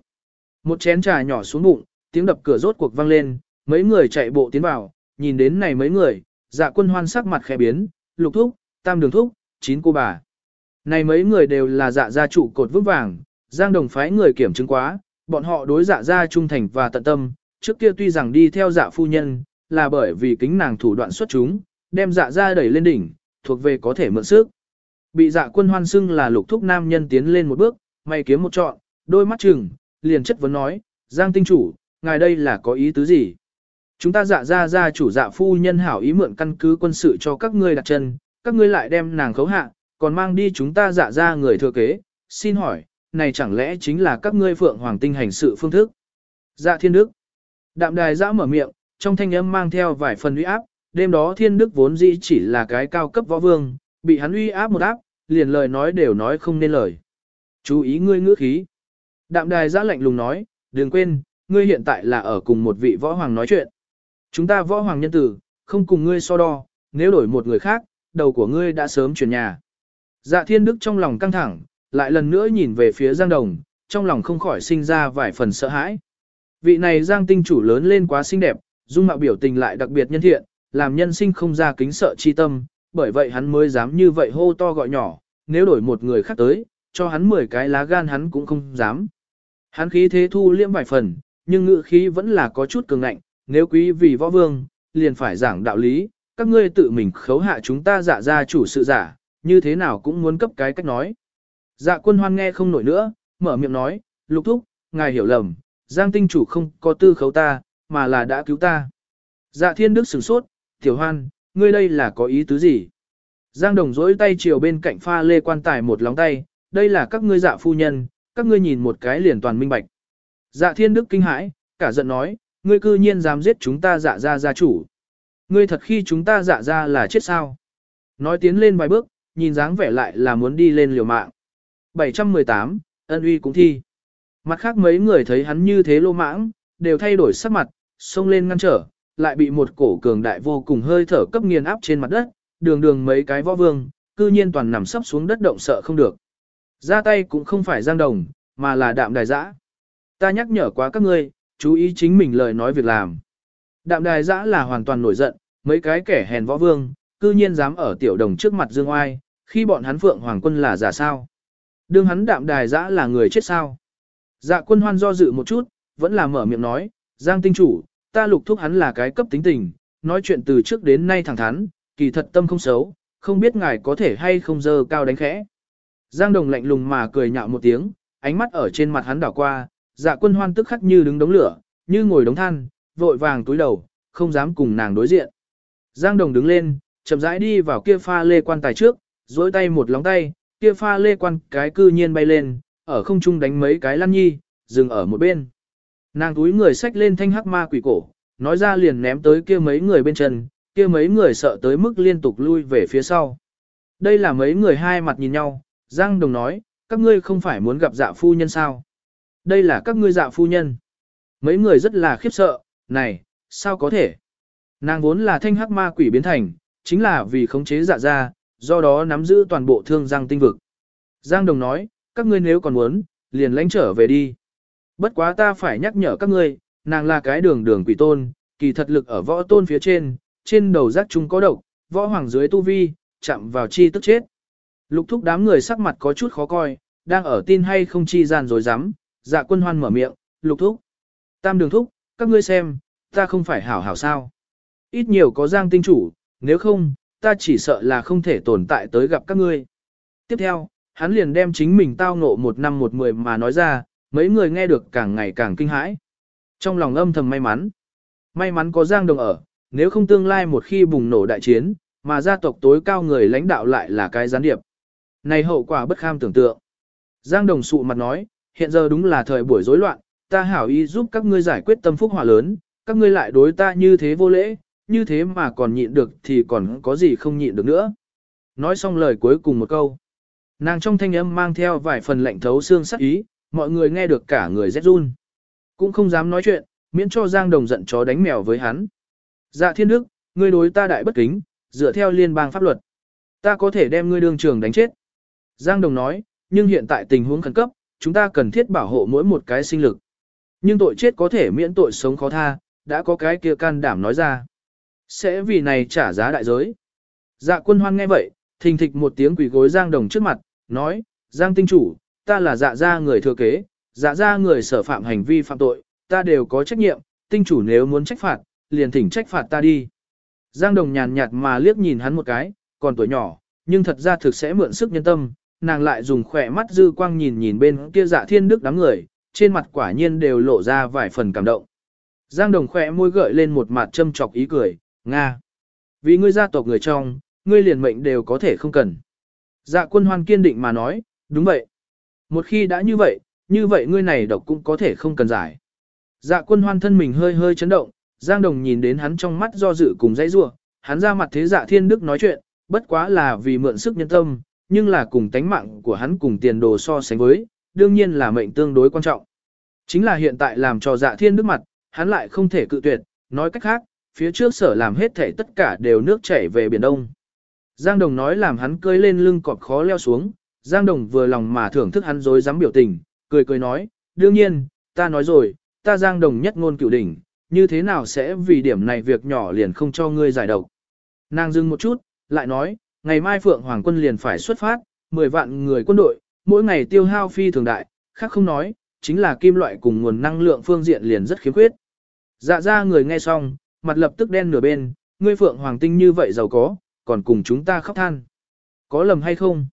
Một chén trà nhỏ xuống bụng, tiếng đập cửa rốt cuộc vang lên, mấy người chạy bộ tiến vào, nhìn đến này mấy người, dạ quân hoan sắc mặt khẽ biến, lục thúc, tam đường thúc, chín cô bà. Này mấy người đều là dạ gia trụ cột vững vàng, giang đồng phái người kiểm chứng quá, bọn họ đối dạ gia trung thành và tận tâm, trước kia tuy rằng đi theo dạ phu nhân, là bởi vì kính nàng thủ đoạn xuất chúng, đem dạ gia đẩy lên đỉnh, thuộc về có thể mượn sức. Bị dạ quân hoan xưng là lục thúc nam nhân tiến lên một bước, mày kiếm một trọn, đôi mắt chừng, liền chất vấn nói, Giang tinh chủ, ngài đây là có ý tứ gì? Chúng ta dạ ra ra chủ dạ phu nhân hảo ý mượn căn cứ quân sự cho các ngươi đặt chân, các ngươi lại đem nàng khấu hạ, còn mang đi chúng ta dạ ra người thừa kế, xin hỏi, này chẳng lẽ chính là các ngươi phượng hoàng tinh hành sự phương thức? Dạ thiên đức. Đạm đài giã mở miệng, trong thanh âm mang theo vài phần uy áp, đêm đó thiên đức vốn dĩ chỉ là cái cao cấp võ vương, bị hắn uy áp một áp, liền lời nói đều nói không nên lời. Chú ý ngươi ngữ khí. Đạm đài giã lạnh lùng nói, đừng quên, ngươi hiện tại là ở cùng một vị võ hoàng nói chuyện. Chúng ta võ hoàng nhân tử, không cùng ngươi so đo, nếu đổi một người khác, đầu của ngươi đã sớm chuyển nhà. Dạ thiên đức trong lòng căng thẳng, lại lần nữa nhìn về phía Giang Đồng, trong lòng không khỏi sinh ra vài phần sợ hãi. Vị này Giang tinh chủ lớn lên quá xinh đẹp, dung mạo biểu tình lại đặc biệt nhân thiện, làm nhân sinh không ra kính sợ chi tâm, bởi vậy hắn mới dám như vậy hô to gọi nhỏ, nếu đổi một người khác tới, cho hắn 10 cái lá gan hắn cũng không dám. Hắn khí thế thu liễm vài phần, nhưng ngự khí vẫn là có chút cường ngạnh, nếu quý vì võ vương, liền phải giảng đạo lý, các ngươi tự mình khấu hạ chúng ta dạ ra chủ sự giả, như thế nào cũng muốn cấp cái cách nói. Dạ quân hoan nghe không nổi nữa, mở miệng nói, lục thúc, ngài hiểu lầm, giang tinh chủ không có tư khấu ta, mà là đã cứu ta. Dạ thiên đức sửng sốt, tiểu hoan, ngươi đây là có ý tứ gì? Giang đồng dỗi tay chiều bên cạnh pha lê quan tài một lóng tay, đây là các ngươi dạ phu nhân, các ngươi nhìn một cái liền toàn minh bạch. Dạ thiên đức kinh hãi, cả giận nói, ngươi cư nhiên dám giết chúng ta dạ ra gia chủ. Ngươi thật khi chúng ta dạ ra là chết sao? Nói tiến lên vài bước, nhìn dáng vẻ lại là muốn đi lên liều mạng. 718, ân uy cũng thi. Mặt khác mấy người thấy hắn như thế lô mãng, đều thay đổi sắc mặt, xông lên ngăn trở, lại bị một cổ cường đại vô cùng hơi thở cấp nghiền áp trên mặt đất, đường đường mấy cái võ vương, cư nhiên toàn nằm sấp xuống đất động sợ không được. Ra tay cũng không phải giang đồng, mà là đạm đài dã. Ta nhắc nhở quá các ngươi, chú ý chính mình lời nói việc làm. Đạm đài dã là hoàn toàn nổi giận, mấy cái kẻ hèn võ vương, cư nhiên dám ở tiểu đồng trước mặt dương oai, khi bọn hắn phượng hoàng quân là giả sao. Đương hắn đạm đài dã là người chết sao. Dạ quân hoan do dự một chút, vẫn là mở miệng nói, Giang tinh chủ, ta lục thúc hắn là cái cấp tính tình, nói chuyện từ trước đến nay thẳng thắn, kỳ thật tâm không xấu, không biết ngài có thể hay không dơ cao đánh khẽ. Giang đồng lạnh lùng mà cười nhạo một tiếng, ánh mắt ở trên mặt hắn đảo qua, dạ quân hoan tức khắc như đứng đống lửa, như ngồi đống than, vội vàng túi đầu, không dám cùng nàng đối diện. Giang đồng đứng lên, chậm rãi đi vào kia pha lê quan tài trước, dối tay một lóng tay, kia pha lê quan cái cư nhiên bay lên, ở không trung đánh mấy cái lăn nhi, dừng ở một bên. Nàng túi người xách lên thanh hắc ma quỷ cổ, nói ra liền ném tới kia mấy người bên chân, kia mấy người sợ tới mức liên tục lui về phía sau. Đây là mấy người hai mặt nhìn nhau, Giang Đồng nói, các ngươi không phải muốn gặp dạ phu nhân sao? Đây là các ngươi dạ phu nhân. Mấy người rất là khiếp sợ, này, sao có thể? Nàng vốn là thanh hắc ma quỷ biến thành, chính là vì khống chế dạ ra, do đó nắm giữ toàn bộ thương giang tinh vực. Giang Đồng nói, các ngươi nếu còn muốn, liền lãnh trở về đi. Bất quá ta phải nhắc nhở các ngươi, nàng là cái đường đường quỷ tôn, kỳ thật lực ở võ tôn phía trên, trên đầu giác chúng có độc, võ hoàng dưới tu vi, chạm vào chi tức chết. Lục thúc đám người sắc mặt có chút khó coi, đang ở tin hay không chi gian rồi dám, dạ quân hoan mở miệng, lục thúc. Tam đường thúc, các ngươi xem, ta không phải hảo hảo sao. Ít nhiều có giang tinh chủ, nếu không, ta chỉ sợ là không thể tồn tại tới gặp các ngươi. Tiếp theo, hắn liền đem chính mình tao ngộ một năm một mười mà nói ra, mấy người nghe được càng ngày càng kinh hãi. Trong lòng âm thầm may mắn. May mắn có Giang Đồng ở, nếu không tương lai một khi bùng nổ đại chiến, mà gia tộc tối cao người lãnh đạo lại là cái gián điệp. Này hậu quả bất kham tưởng tượng. Giang Đồng sụ mặt nói, hiện giờ đúng là thời buổi rối loạn, ta hảo ý giúp các ngươi giải quyết tâm phúc hỏa lớn, các ngươi lại đối ta như thế vô lễ, như thế mà còn nhịn được thì còn có gì không nhịn được nữa. Nói xong lời cuối cùng một câu. Nàng trong thanh âm mang theo vài phần lạnh thấu xương sắc ý, mọi người nghe được cả người rét run. Cũng không dám nói chuyện, miễn cho Giang Đồng giận chó đánh mèo với hắn. Dạ thiên đức, ngươi đối ta đại bất kính, dựa theo liên bang pháp luật. Ta có thể đem ngươi đương trường đánh chết. Giang Đồng nói, nhưng hiện tại tình huống khẩn cấp, chúng ta cần thiết bảo hộ mỗi một cái sinh lực. Nhưng tội chết có thể miễn tội sống khó tha, đã có cái kia can đảm nói ra. Sẽ vì này trả giá đại giới. Dạ quân hoan nghe vậy, thình thịch một tiếng quỷ gối Giang Đồng trước mặt, nói, Giang tinh chủ, ta là dạ gia người thừa kế, dạ gia người sở phạm hành vi phạm tội, ta đều có trách nhiệm, tinh chủ nếu muốn trách phạt, liền thỉnh trách phạt ta đi. Giang Đồng nhàn nhạt mà liếc nhìn hắn một cái, còn tuổi nhỏ, nhưng thật ra thực sẽ mượn sức nhân tâm, nàng lại dùng khỏe mắt dư quang nhìn nhìn bên kia dạ thiên đức đám người, trên mặt quả nhiên đều lộ ra vài phần cảm động. Giang Đồng khỏe môi gợi lên một mặt châm chọc ý cười, Nga. Vì ngươi gia tộc người trong, ngươi liền mệnh đều có thể không cần. Dạ quân hoan kiên định mà nói, đúng vậy. Một khi đã như vậy, như vậy ngươi này độc cũng có thể không cần giải. Dạ quân hoan thân mình hơi hơi chấn động, Giang Đồng nhìn đến hắn trong mắt do dự cùng dãy rua, hắn ra mặt thế dạ thiên đức nói chuyện, bất quá là vì mượn sức nhân tâm, nhưng là cùng tánh mạng của hắn cùng tiền đồ so sánh với, đương nhiên là mệnh tương đối quan trọng. Chính là hiện tại làm cho dạ thiên đức mặt, hắn lại không thể cự tuyệt, nói cách khác, phía trước sở làm hết thể tất cả đều nước chảy về Biển Đông. Giang Đồng nói làm hắn cơi lên lưng cọp khó leo xuống, Giang Đồng vừa lòng mà thưởng thức hắn dối dám biểu tình, cười cười nói, đương nhiên, ta nói rồi, ta Giang Đồng nhất ngôn cửu đỉnh, như thế nào sẽ vì điểm này việc nhỏ liền không cho ngươi giải độc. Nàng dừng một chút, lại nói, ngày mai Phượng Hoàng quân liền phải xuất phát, 10 vạn người quân đội, mỗi ngày tiêu hao phi thường đại, khác không nói, chính là kim loại cùng nguồn năng lượng phương diện liền rất khiếm khuyết. Dạ ra người nghe xong, mặt lập tức đen nửa bên, ngươi Phượng Hoàng tinh như vậy giàu có, còn cùng chúng ta khóc than. Có lầm hay không?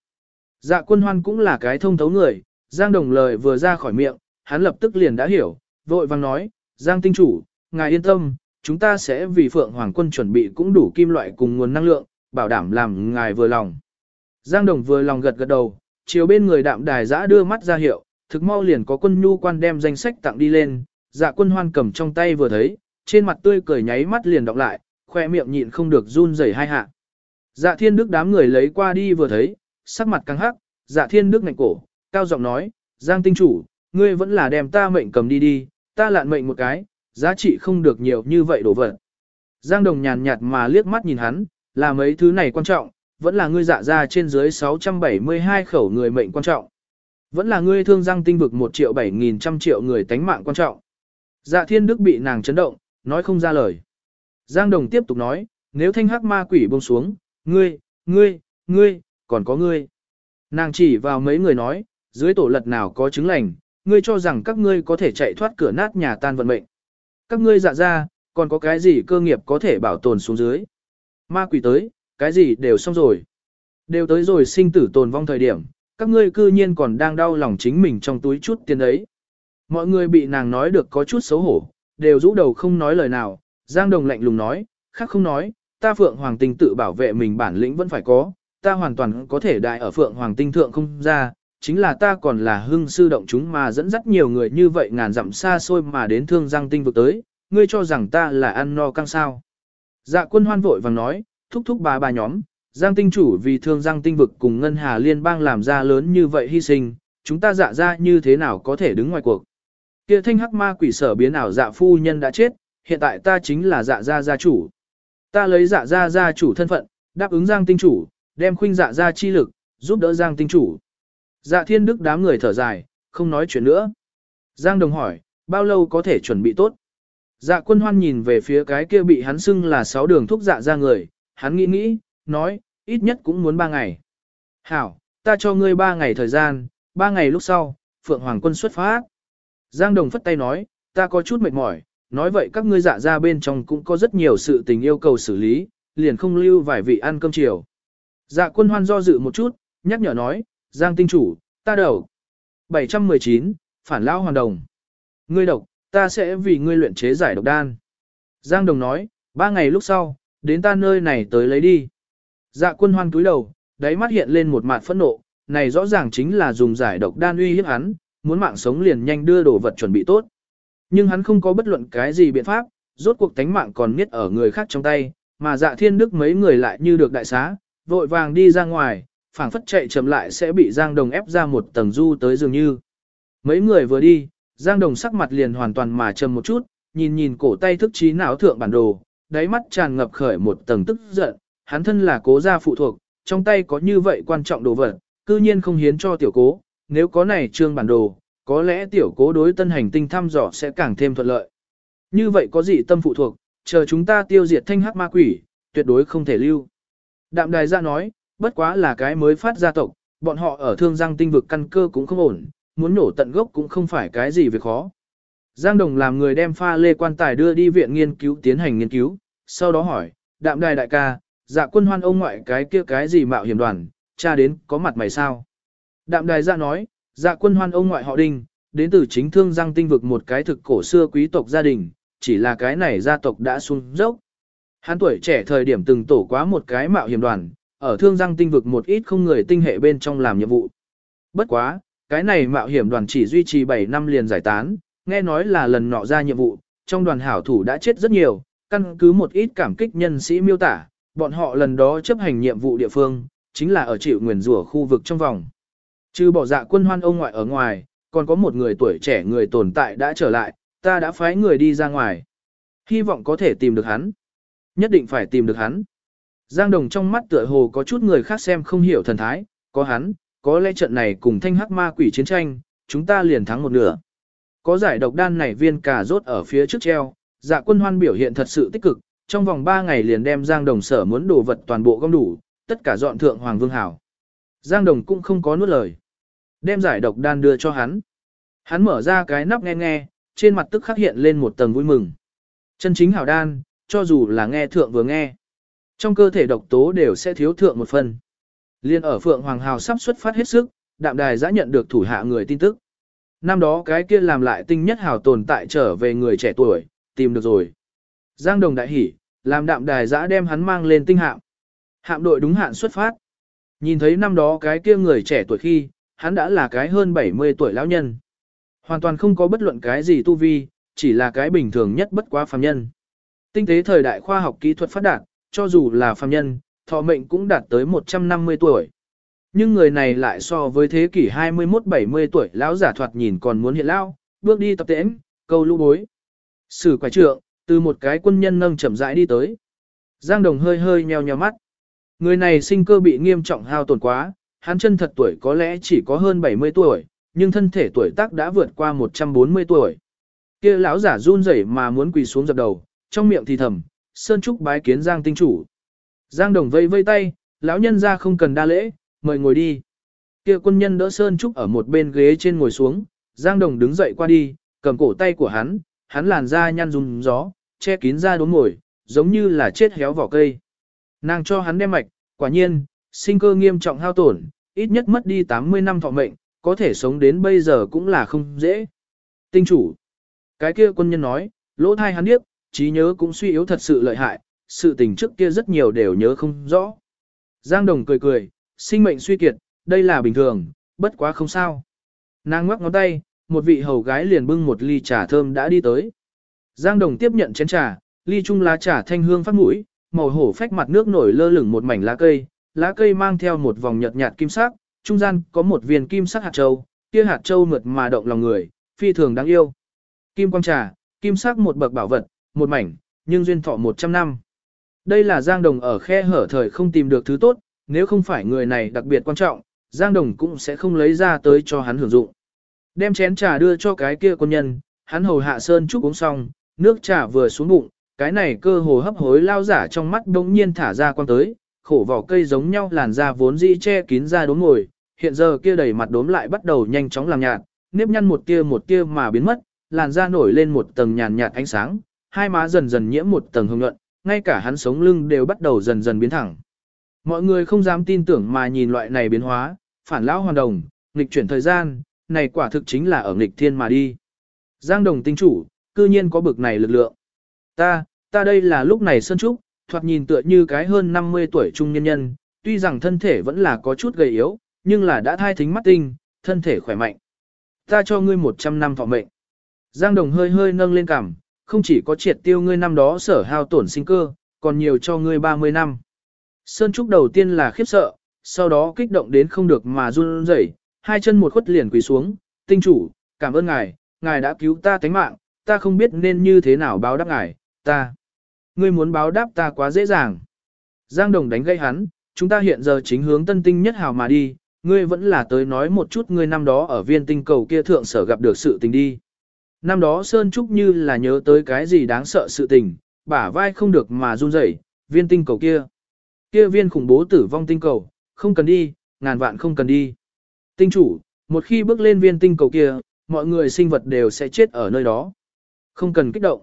Dạ quân hoan cũng là cái thông thấu người, Giang Đồng lời vừa ra khỏi miệng, hắn lập tức liền đã hiểu, vội vang nói, Giang tinh chủ, ngài yên tâm, chúng ta sẽ vì Phượng Hoàng quân chuẩn bị cũng đủ kim loại cùng nguồn năng lượng, bảo đảm làm ngài vừa lòng. Giang Đồng vừa lòng gật gật đầu, chiều bên người đạm đài giã đưa mắt ra hiệu, thực mau liền có quân nhu quan đem danh sách tặng đi lên, dạ quân hoan cầm trong tay vừa thấy, trên mặt tươi cười nháy mắt liền đọc lại, khoe miệng nhịn không được run rẩy hai hạ. Dạ thiên đức đám người lấy qua đi vừa thấy, sắc mặt căng hắc, dạ thiên đức ngạnh cổ, cao giọng nói, Giang tinh chủ, ngươi vẫn là đem ta mệnh cầm đi đi, ta lạn mệnh một cái, giá trị không được nhiều như vậy đổ vật. Giang đồng nhàn nhạt mà liếc mắt nhìn hắn, là mấy thứ này quan trọng, vẫn là ngươi dạ ra trên dưới 672 khẩu người mệnh quan trọng. Vẫn là ngươi thương Giang tinh vực 1 triệu 7 nghìn trăm triệu người tánh mạng quan trọng. Dạ thiên đức bị nàng chấn động, nói không ra lời. Giang đồng tiếp tục nói, nếu thanh hắc ma quỷ buông xuống, ngươi, ngươi, ngươi, còn có ngươi. Nàng chỉ vào mấy người nói, dưới tổ lật nào có chứng lành, ngươi cho rằng các ngươi có thể chạy thoát cửa nát nhà tan vận mệnh. Các ngươi dạ ra, còn có cái gì cơ nghiệp có thể bảo tồn xuống dưới. Ma quỷ tới, cái gì đều xong rồi. Đều tới rồi sinh tử tồn vong thời điểm, các ngươi cư nhiên còn đang đau lòng chính mình trong túi chút tiền đấy. Mọi người bị nàng nói được có chút xấu hổ, đều rũ đầu không nói lời nào, Giang Đồng lạnh lùng nói, khác không nói, ta Phượng Hoàng Tinh tự bảo vệ mình bản lĩnh vẫn phải có, ta hoàn toàn có thể đại ở Phượng Hoàng Tinh thượng không ra, chính là ta còn là hưng sư động chúng mà dẫn dắt nhiều người như vậy ngàn dặm xa xôi mà đến thương Giang Tinh vực tới, ngươi cho rằng ta là ăn no căng sao. Dạ quân hoan vội vàng nói, thúc thúc bà bà nhóm, Giang Tinh chủ vì thương Giang Tinh vực cùng Ngân Hà Liên bang làm ra lớn như vậy hy sinh, chúng ta dạ ra như thế nào có thể đứng ngoài cuộc. Kia thanh hắc ma quỷ sở biến ảo dạ phu nhân đã chết, hiện tại ta chính là dạ gia gia chủ. Ta lấy dạ gia gia chủ thân phận, đáp ứng Giang tinh chủ, đem khuynh dạ gia chi lực, giúp đỡ Giang tinh chủ. Dạ thiên đức đám người thở dài, không nói chuyện nữa. Giang đồng hỏi, bao lâu có thể chuẩn bị tốt? Dạ quân hoan nhìn về phía cái kia bị hắn xưng là sáu đường thúc dạ ra người, hắn nghĩ nghĩ, nói, ít nhất cũng muốn ba ngày. Hảo, ta cho ngươi ba ngày thời gian, ba ngày lúc sau, Phượng Hoàng quân xuất phát. Giang Đồng phất tay nói, ta có chút mệt mỏi, nói vậy các ngươi dạ ra bên trong cũng có rất nhiều sự tình yêu cầu xử lý, liền không lưu vài vị ăn cơm chiều. Dạ quân hoan do dự một chút, nhắc nhở nói, Giang tinh chủ, ta đầu. 719, phản lão hoàn đồng. Ngươi độc, ta sẽ vì ngươi luyện chế giải độc đan. Giang đồng nói, ba ngày lúc sau, đến ta nơi này tới lấy đi. Dạ quân hoan túi đầu, đáy mắt hiện lên một mặt phẫn nộ, này rõ ràng chính là dùng giải độc đan uy hiếp hắn, muốn mạng sống liền nhanh đưa đồ vật chuẩn bị tốt. Nhưng hắn không có bất luận cái gì biện pháp, rốt cuộc tánh mạng còn miết ở người khác trong tay, mà dạ thiên đức mấy người lại như được đại xá, vội vàng đi ra ngoài, phảng phất chạy chậm lại sẽ bị Giang Đồng ép ra một tầng du tới dường như. Mấy người vừa đi, Giang Đồng sắc mặt liền hoàn toàn mà trầm một chút, nhìn nhìn cổ tay thức trí não thượng bản đồ, đáy mắt tràn ngập khởi một tầng tức giận, hắn thân là cố gia phụ thuộc, trong tay có như vậy quan trọng đồ vật, cư nhiên không hiến cho tiểu cố, nếu có này trương bản đồ, có lẽ tiểu cố đối tân hành tinh thăm dò sẽ càng thêm thuận lợi. Như vậy có gì tâm phụ thuộc, chờ chúng ta tiêu diệt thanh hắc ma quỷ, tuyệt đối không thể lưu. Đạm đài ra nói, bất quá là cái mới phát gia tộc, bọn họ ở thương giang tinh vực căn cơ cũng không ổn, muốn nổ tận gốc cũng không phải cái gì việc khó. Giang Đồng làm người đem pha lê quan tài đưa đi viện nghiên cứu tiến hành nghiên cứu, sau đó hỏi, đạm đài đại ca, dạ quân hoan ông ngoại cái kia cái gì mạo hiểm đoàn, cha đến có mặt mày sao? Đạm đài dạ nói, dạ quân hoan ông ngoại họ đinh, đến từ chính thương giang tinh vực một cái thực cổ xưa quý tộc gia đình, chỉ là cái này gia tộc đã xuống dốc. Hắn tuổi trẻ thời điểm từng tổ quá một cái mạo hiểm đoàn, ở thương giang tinh vực một ít không người tinh hệ bên trong làm nhiệm vụ. Bất quá, cái này mạo hiểm đoàn chỉ duy trì 7 năm liền giải tán, nghe nói là lần nọ ra nhiệm vụ, trong đoàn hảo thủ đã chết rất nhiều, căn cứ một ít cảm kích nhân sĩ miêu tả, bọn họ lần đó chấp hành nhiệm vụ địa phương, chính là ở chịu nguyền rủa khu vực trong vòng. Trừ bỏ dạ quân hoan ông ngoại ở ngoài, còn có một người tuổi trẻ người tồn tại đã trở lại, ta đã phái người đi ra ngoài. Hy vọng có thể tìm được hắn. Nhất định phải tìm được hắn. Giang Đồng trong mắt tựa hồ có chút người khác xem không hiểu thần thái, có hắn, có lẽ trận này cùng thanh hắc ma quỷ chiến tranh, chúng ta liền thắng một nửa. Có giải độc đan này viên cà rốt ở phía trước treo, dạ quân hoan biểu hiện thật sự tích cực, trong vòng 3 ngày liền đem Giang Đồng sở muốn đồ vật toàn bộ gom đủ, tất cả dọn thượng Hoàng Vương Hảo. Giang Đồng cũng không có nuốt lời. Đem giải độc đan đưa cho hắn. Hắn mở ra cái nắp nghe nghe, trên mặt tức khắc hiện lên một tầng vui mừng. Chân chính hảo đan, cho dù là nghe thượng vừa nghe. Trong cơ thể độc tố đều sẽ thiếu thượng một phần. Liên ở Phượng Hoàng Hào sắp xuất phát hết sức, đạm đài đã nhận được thủ hạ người tin tức. Năm đó cái kia làm lại tinh nhất hào tồn tại trở về người trẻ tuổi, tìm được rồi. Giang Đồng đại hỉ, làm đạm đài giã đem hắn mang lên tinh hạm. Hạm đội đúng hạn xuất phát. Nhìn thấy năm đó cái kia người trẻ tuổi khi, hắn đã là cái hơn 70 tuổi lão nhân. Hoàn toàn không có bất luận cái gì tu vi, chỉ là cái bình thường nhất bất quá phàm nhân. Tinh tế thời đại khoa học kỹ thuật phát đạt, cho dù là phàm nhân, thọ mệnh cũng đạt tới 150 tuổi. Nhưng người này lại so với thế kỷ 21-70 tuổi lão giả thoạt nhìn còn muốn hiện lão, bước đi tập tễnh, câu lũ bối. Sử quái trượng, từ một cái quân nhân nâng chậm rãi đi tới. Giang Đồng hơi hơi nheo nheo mắt. Người này sinh cơ bị nghiêm trọng hao tổn quá, hắn chân thật tuổi có lẽ chỉ có hơn 70 tuổi, nhưng thân thể tuổi tác đã vượt qua 140 tuổi. Kia lão giả run rẩy mà muốn quỳ xuống dập đầu, trong miệng thì thầm, "Sơn trúc bái kiến Giang tinh chủ." Giang Đồng vây vây tay, lão nhân ra không cần đa lễ, mời ngồi đi. Kia quân nhân đỡ Sơn trúc ở một bên ghế trên ngồi xuống, Giang Đồng đứng dậy qua đi, cầm cổ tay của hắn, hắn làn da nhăn run gió, che kín da đốm ngồi, giống như là chết héo vỏ cây. Nàng cho hắn đem mạch, quả nhiên, sinh cơ nghiêm trọng hao tổn, ít nhất mất đi 80 năm thọ mệnh, có thể sống đến bây giờ cũng là không dễ. Tinh chủ. Cái kia quân nhân nói, lỗ thai hắn điếc, trí nhớ cũng suy yếu thật sự lợi hại, sự tình trước kia rất nhiều đều nhớ không rõ. Giang Đồng cười cười, sinh mệnh suy kiệt, đây là bình thường, bất quá không sao. Nàng ngoắc ngón tay, một vị hầu gái liền bưng một ly trà thơm đã đi tới. Giang Đồng tiếp nhận chén trà, ly chung lá trà thanh hương phát mũi, màu hổ phách mặt nước nổi lơ lửng một mảnh lá cây, lá cây mang theo một vòng nhợt nhạt kim sắc, trung gian có một viên kim sắc hạt châu, kia hạt châu mượt mà động lòng người, phi thường đáng yêu. Kim quang trà, kim sắc một bậc bảo vật, một mảnh, nhưng duyên thọ 100 năm. Đây là Giang Đồng ở khe hở thời không tìm được thứ tốt, nếu không phải người này đặc biệt quan trọng, Giang Đồng cũng sẽ không lấy ra tới cho hắn hưởng dụng. Đem chén trà đưa cho cái kia quân nhân, hắn hầu hạ sơn chúc uống xong, nước trà vừa xuống bụng, cái này cơ hồ hấp hối lao giả trong mắt đống nhiên thả ra quan tới, khổ vỏ cây giống nhau làn da vốn dĩ che kín ra đốm ngồi, hiện giờ kia đầy mặt đốm lại bắt đầu nhanh chóng làm nhạt, nếp nhăn một tia một tia mà biến mất, làn da nổi lên một tầng nhàn nhạt ánh sáng, hai má dần dần nhiễm một tầng hồng nhuận, ngay cả hắn sống lưng đều bắt đầu dần dần biến thẳng. Mọi người không dám tin tưởng mà nhìn loại này biến hóa, phản lão hoàn đồng, nghịch chuyển thời gian, này quả thực chính là ở nghịch thiên mà đi. Giang đồng tinh chủ, cư nhiên có bực này lực lượng. Ta, ta đây là lúc này sơn trúc, thoạt nhìn tựa như cái hơn 50 tuổi trung nhân nhân, tuy rằng thân thể vẫn là có chút gầy yếu, nhưng là đã thai thính mắt tinh, thân thể khỏe mạnh. Ta cho ngươi 100 năm thọ mệnh. Giang Đồng hơi hơi nâng lên cằm, không chỉ có triệt tiêu ngươi năm đó sở hao tổn sinh cơ, còn nhiều cho ngươi 30 năm. Sơn Trúc đầu tiên là khiếp sợ, sau đó kích động đến không được mà run rẩy, hai chân một khuất liền quỳ xuống, tinh chủ, cảm ơn ngài, ngài đã cứu ta tánh mạng, ta không biết nên như thế nào báo đáp ngài, ta. Ngươi muốn báo đáp ta quá dễ dàng. Giang Đồng đánh gây hắn, chúng ta hiện giờ chính hướng tân tinh nhất hào mà đi, ngươi vẫn là tới nói một chút ngươi năm đó ở viên tinh cầu kia thượng sở gặp được sự tình đi. Năm đó Sơn Trúc như là nhớ tới cái gì đáng sợ sự tình, bả vai không được mà run rẩy, viên tinh cầu kia. Kia viên khủng bố tử vong tinh cầu, không cần đi, ngàn vạn không cần đi. Tinh chủ, một khi bước lên viên tinh cầu kia, mọi người sinh vật đều sẽ chết ở nơi đó. Không cần kích động.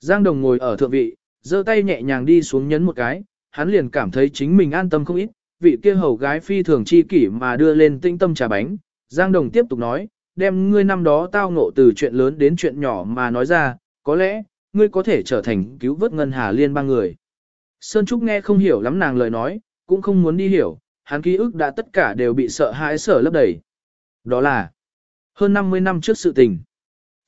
Giang Đồng ngồi ở thượng vị, giơ tay nhẹ nhàng đi xuống nhấn một cái, hắn liền cảm thấy chính mình an tâm không ít, vị kia hầu gái phi thường chi kỷ mà đưa lên tinh tâm trà bánh. Giang Đồng tiếp tục nói, đem ngươi năm đó tao ngộ từ chuyện lớn đến chuyện nhỏ mà nói ra, có lẽ, ngươi có thể trở thành cứu vớt ngân hà liên bang người. Sơn Trúc nghe không hiểu lắm nàng lời nói, cũng không muốn đi hiểu, hắn ký ức đã tất cả đều bị sợ hãi sở lấp đầy. Đó là hơn 50 năm trước sự tình.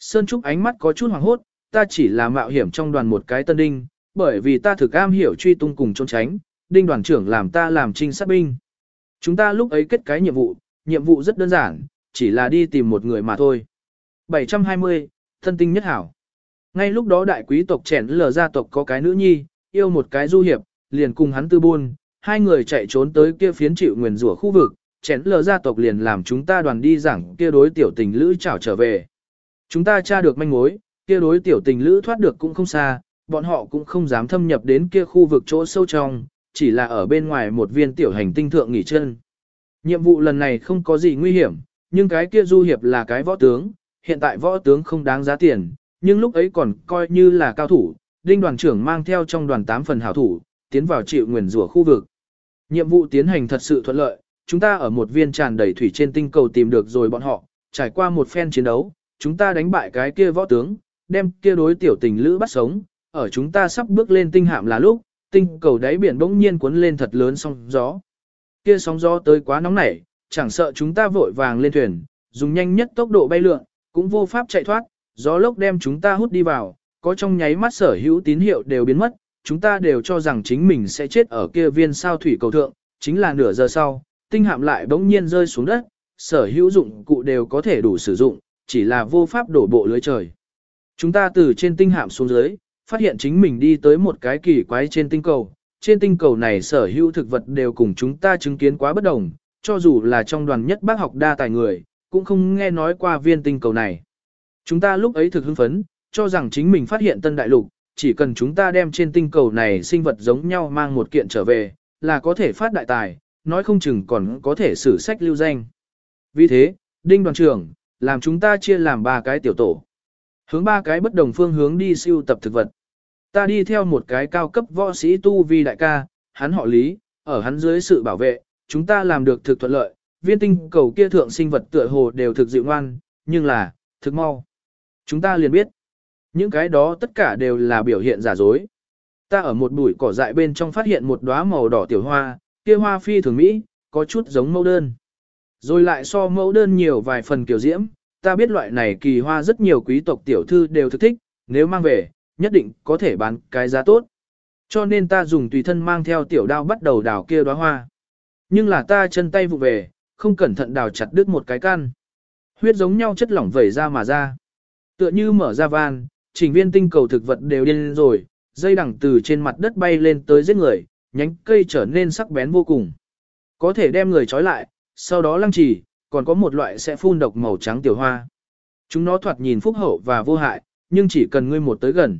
Sơn Trúc ánh mắt có chút hoàng hốt, ta chỉ là mạo hiểm trong đoàn một cái tân đinh, bởi vì ta thực am hiểu truy tung cùng trốn tránh, đinh đoàn trưởng làm ta làm trinh sát binh. Chúng ta lúc ấy kết cái nhiệm vụ, nhiệm vụ rất đơn giản, chỉ là đi tìm một người mà thôi. 720, thân tinh nhất hảo. Ngay lúc đó đại quý tộc chèn lờ gia tộc có cái nữ nhi, yêu một cái du hiệp, liền cùng hắn tư buôn, hai người chạy trốn tới kia phiến chịu nguyền rủa khu vực, chèn lờ gia tộc liền làm chúng ta đoàn đi giảng kia đối tiểu tình lữ chảo trở về. Chúng ta tra được manh mối, kia đối tiểu tình lữ thoát được cũng không xa, bọn họ cũng không dám thâm nhập đến kia khu vực chỗ sâu trong, chỉ là ở bên ngoài một viên tiểu hành tinh thượng nghỉ chân. Nhiệm vụ lần này không có gì nguy hiểm, nhưng cái kia du hiệp là cái võ tướng, hiện tại võ tướng không đáng giá tiền, nhưng lúc ấy còn coi như là cao thủ, đinh đoàn trưởng mang theo trong đoàn 8 phần hảo thủ, tiến vào chịu nguyền rủa khu vực. Nhiệm vụ tiến hành thật sự thuận lợi, chúng ta ở một viên tràn đầy thủy trên tinh cầu tìm được rồi bọn họ, trải qua một phen chiến đấu, chúng ta đánh bại cái kia võ tướng, đem kia đối tiểu tình lữ bắt sống, ở chúng ta sắp bước lên tinh hạm là lúc, tinh cầu đáy biển bỗng nhiên cuốn lên thật lớn sóng gió. Kia sóng gió tới quá nóng nảy, chẳng sợ chúng ta vội vàng lên thuyền, dùng nhanh nhất tốc độ bay lượn, cũng vô pháp chạy thoát, gió lốc đem chúng ta hút đi vào, có trong nháy mắt sở hữu tín hiệu đều biến mất, chúng ta đều cho rằng chính mình sẽ chết ở kia viên sao thủy cầu thượng, chính là nửa giờ sau, tinh hạm lại bỗng nhiên rơi xuống đất, sở hữu dụng cụ đều có thể đủ sử dụng, chỉ là vô pháp đổ bộ lưới trời. Chúng ta từ trên tinh hạm xuống dưới, phát hiện chính mình đi tới một cái kỳ quái trên tinh cầu. Trên tinh cầu này sở hữu thực vật đều cùng chúng ta chứng kiến quá bất đồng, cho dù là trong đoàn nhất bác học đa tài người, cũng không nghe nói qua viên tinh cầu này. Chúng ta lúc ấy thực hưng phấn, cho rằng chính mình phát hiện tân đại lục, chỉ cần chúng ta đem trên tinh cầu này sinh vật giống nhau mang một kiện trở về, là có thể phát đại tài, nói không chừng còn có thể sử sách lưu danh. Vì thế, Đinh đoàn trưởng, làm chúng ta chia làm ba cái tiểu tổ. Hướng ba cái bất đồng phương hướng đi siêu tập thực vật. Ta đi theo một cái cao cấp võ sĩ tu vi đại ca, hắn họ lý, ở hắn dưới sự bảo vệ, chúng ta làm được thực thuận lợi, viên tinh cầu kia thượng sinh vật tựa hồ đều thực dịu ngoan, nhưng là, thực mau. Chúng ta liền biết, những cái đó tất cả đều là biểu hiện giả dối. Ta ở một bụi cỏ dại bên trong phát hiện một đóa màu đỏ tiểu hoa, kia hoa phi thường mỹ, có chút giống mẫu đơn. Rồi lại so mẫu đơn nhiều vài phần kiểu diễm, ta biết loại này kỳ hoa rất nhiều quý tộc tiểu thư đều thực thích, nếu mang về, nhất định có thể bán cái giá tốt. Cho nên ta dùng tùy thân mang theo tiểu đao bắt đầu đào kia đóa hoa. Nhưng là ta chân tay vụ về, không cẩn thận đào chặt đứt một cái căn. Huyết giống nhau chất lỏng vẩy ra mà ra. Tựa như mở ra van, trình viên tinh cầu thực vật đều điên rồi, dây đằng từ trên mặt đất bay lên tới giết người, nhánh cây trở nên sắc bén vô cùng. Có thể đem người trói lại, sau đó lăng trì, còn có một loại sẽ phun độc màu trắng tiểu hoa. Chúng nó thoạt nhìn phúc hậu và vô hại, nhưng chỉ cần ngươi một tới gần,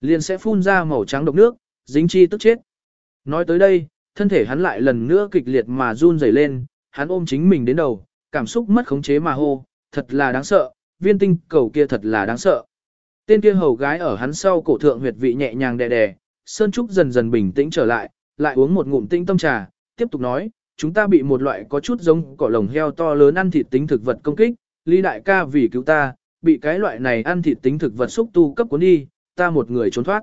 liền sẽ phun ra màu trắng độc nước, dính chi tức chết. Nói tới đây, thân thể hắn lại lần nữa kịch liệt mà run rẩy lên, hắn ôm chính mình đến đầu, cảm xúc mất khống chế mà hô, thật là đáng sợ, viên tinh cầu kia thật là đáng sợ. Tên kia hầu gái ở hắn sau cổ thượng huyệt vị nhẹ nhàng đè đè, Sơn Trúc dần dần bình tĩnh trở lại, lại uống một ngụm tinh tâm trà, tiếp tục nói, chúng ta bị một loại có chút giống cỏ lồng heo to lớn ăn thịt tính thực vật công kích, Lý đại ca vì cứu ta, bị cái loại này ăn thịt tính thực vật xúc tu cấp cuốn đi, ta một người trốn thoát.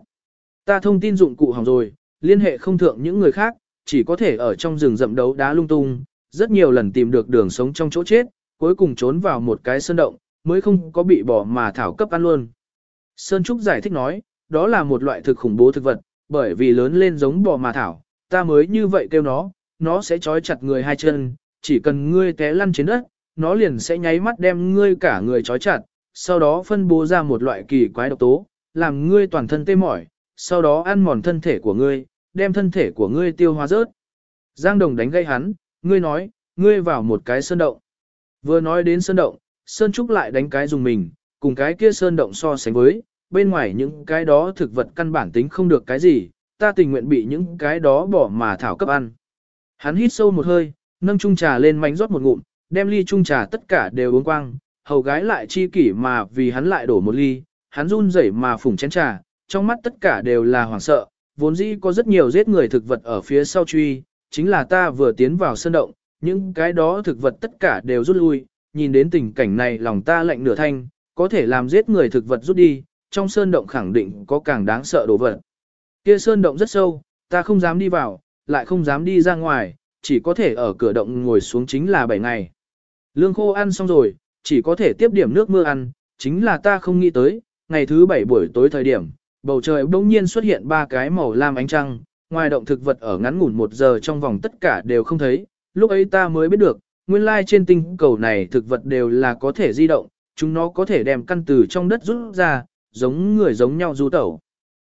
Ta thông tin dụng cụ hỏng rồi, liên hệ không thượng những người khác, chỉ có thể ở trong rừng rậm đấu đá lung tung, rất nhiều lần tìm được đường sống trong chỗ chết, cuối cùng trốn vào một cái sơn động, mới không có bị bỏ mà thảo cấp ăn luôn. Sơn Trúc giải thích nói, đó là một loại thực khủng bố thực vật, bởi vì lớn lên giống bò mà thảo, ta mới như vậy kêu nó, nó sẽ trói chặt người hai chân, chỉ cần ngươi té lăn trên đất, nó liền sẽ nháy mắt đem ngươi cả người trói chặt, sau đó phân bố ra một loại kỳ quái độc tố, làm ngươi toàn thân tê mỏi, sau đó ăn mòn thân thể của ngươi, đem thân thể của ngươi tiêu hóa rớt. Giang Đồng đánh gây hắn, ngươi nói, ngươi vào một cái sơn động. Vừa nói đến sơn động, Sơn Trúc lại đánh cái dùng mình, cùng cái kia sơn động so sánh với, bên ngoài những cái đó thực vật căn bản tính không được cái gì, ta tình nguyện bị những cái đó bỏ mà thảo cấp ăn. Hắn hít sâu một hơi, nâng chung trà lên mánh rót một ngụm, đem ly chung trà tất cả đều uống quang, hầu gái lại chi kỷ mà vì hắn lại đổ một ly, hắn run rẩy mà phủng chén trà, trong mắt tất cả đều là hoảng sợ, vốn dĩ có rất nhiều giết người thực vật ở phía sau truy, chính là ta vừa tiến vào sơn động, những cái đó thực vật tất cả đều rút lui, nhìn đến tình cảnh này lòng ta lạnh nửa thanh, có thể làm giết người thực vật rút đi, trong sơn động khẳng định có càng đáng sợ đồ vật. Kia sơn động rất sâu, ta không dám đi vào, lại không dám đi ra ngoài, chỉ có thể ở cửa động ngồi xuống chính là 7 ngày. Lương khô ăn xong rồi, chỉ có thể tiếp điểm nước mưa ăn, chính là ta không nghĩ tới, ngày thứ 7 buổi tối thời điểm, bầu trời bỗng nhiên xuất hiện ba cái màu lam ánh trăng, ngoài động thực vật ở ngắn ngủn một giờ trong vòng tất cả đều không thấy, lúc ấy ta mới biết được, nguyên lai trên tinh cầu này thực vật đều là có thể di động, chúng nó có thể đem căn từ trong đất rút ra, giống người giống nhau du tẩu.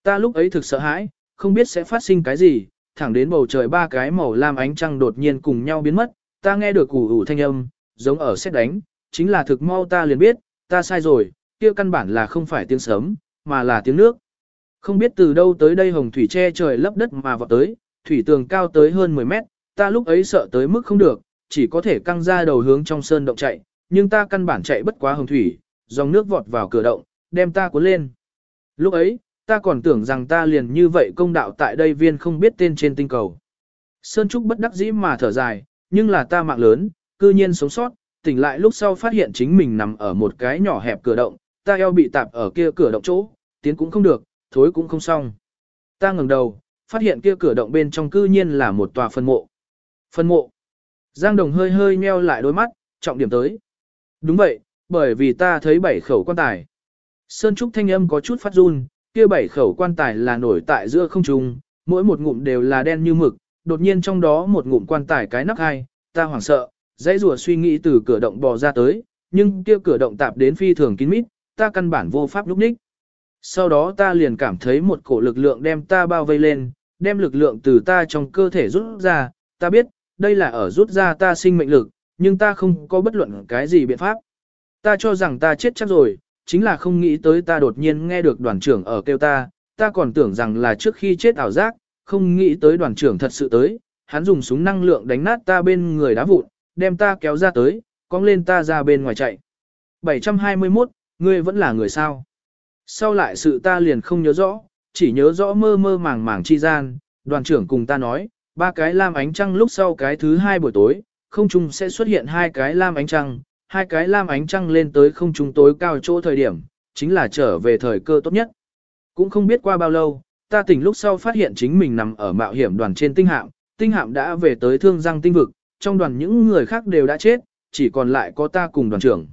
Ta lúc ấy thực sợ hãi, không biết sẽ phát sinh cái gì, thẳng đến bầu trời ba cái màu lam ánh trăng đột nhiên cùng nhau biến mất, ta nghe được củ ủ thanh âm, giống ở xét đánh, chính là thực mau ta liền biết, ta sai rồi, kia căn bản là không phải tiếng sớm, mà là tiếng nước. Không biết từ đâu tới đây hồng thủy che trời lấp đất mà vọt tới, thủy tường cao tới hơn 10 mét, ta lúc ấy sợ tới mức không được, chỉ có thể căng ra đầu hướng trong sơn động chạy, nhưng ta căn bản chạy bất quá hồng thủy, dòng nước vọt vào cửa động, đem ta cuốn lên. Lúc ấy, ta còn tưởng rằng ta liền như vậy công đạo tại đây viên không biết tên trên tinh cầu. Sơn Trúc bất đắc dĩ mà thở dài, nhưng là ta mạng lớn, cư nhiên sống sót, tỉnh lại lúc sau phát hiện chính mình nằm ở một cái nhỏ hẹp cửa động, ta eo bị tạp ở kia cửa động chỗ, tiến cũng không được, thối cũng không xong. Ta ngẩng đầu, phát hiện kia cửa động bên trong cư nhiên là một tòa phân mộ. Phân mộ. Giang Đồng hơi hơi nheo lại đôi mắt, trọng điểm tới. Đúng vậy, bởi vì ta thấy bảy khẩu quan tài. Sơn Trúc thanh âm có chút phát run, kia bảy khẩu quan tài là nổi tại giữa không trung, mỗi một ngụm đều là đen như mực, đột nhiên trong đó một ngụm quan tài cái nắp hai, ta hoảng sợ, dãy rùa suy nghĩ từ cửa động bò ra tới, nhưng kia cửa động tạp đến phi thường kín mít, ta căn bản vô pháp lúc ních. Sau đó ta liền cảm thấy một cổ lực lượng đem ta bao vây lên, đem lực lượng từ ta trong cơ thể rút ra, ta biết, đây là ở rút ra ta sinh mệnh lực, nhưng ta không có bất luận cái gì biện pháp. Ta cho rằng ta chết chắc rồi, chính là không nghĩ tới ta đột nhiên nghe được đoàn trưởng ở kêu ta, ta còn tưởng rằng là trước khi chết ảo giác, không nghĩ tới đoàn trưởng thật sự tới, hắn dùng súng năng lượng đánh nát ta bên người đá vụn, đem ta kéo ra tới, cong lên ta ra bên ngoài chạy. 721, ngươi vẫn là người sao? Sau lại sự ta liền không nhớ rõ, chỉ nhớ rõ mơ mơ màng màng chi gian, đoàn trưởng cùng ta nói, ba cái lam ánh trăng lúc sau cái thứ hai buổi tối, không chung sẽ xuất hiện hai cái lam ánh trăng, hai cái lam ánh trăng lên tới không trung tối cao chỗ thời điểm, chính là trở về thời cơ tốt nhất. Cũng không biết qua bao lâu, ta tỉnh lúc sau phát hiện chính mình nằm ở mạo hiểm đoàn trên tinh hạm, tinh hạm đã về tới thương răng tinh vực, trong đoàn những người khác đều đã chết, chỉ còn lại có ta cùng đoàn trưởng.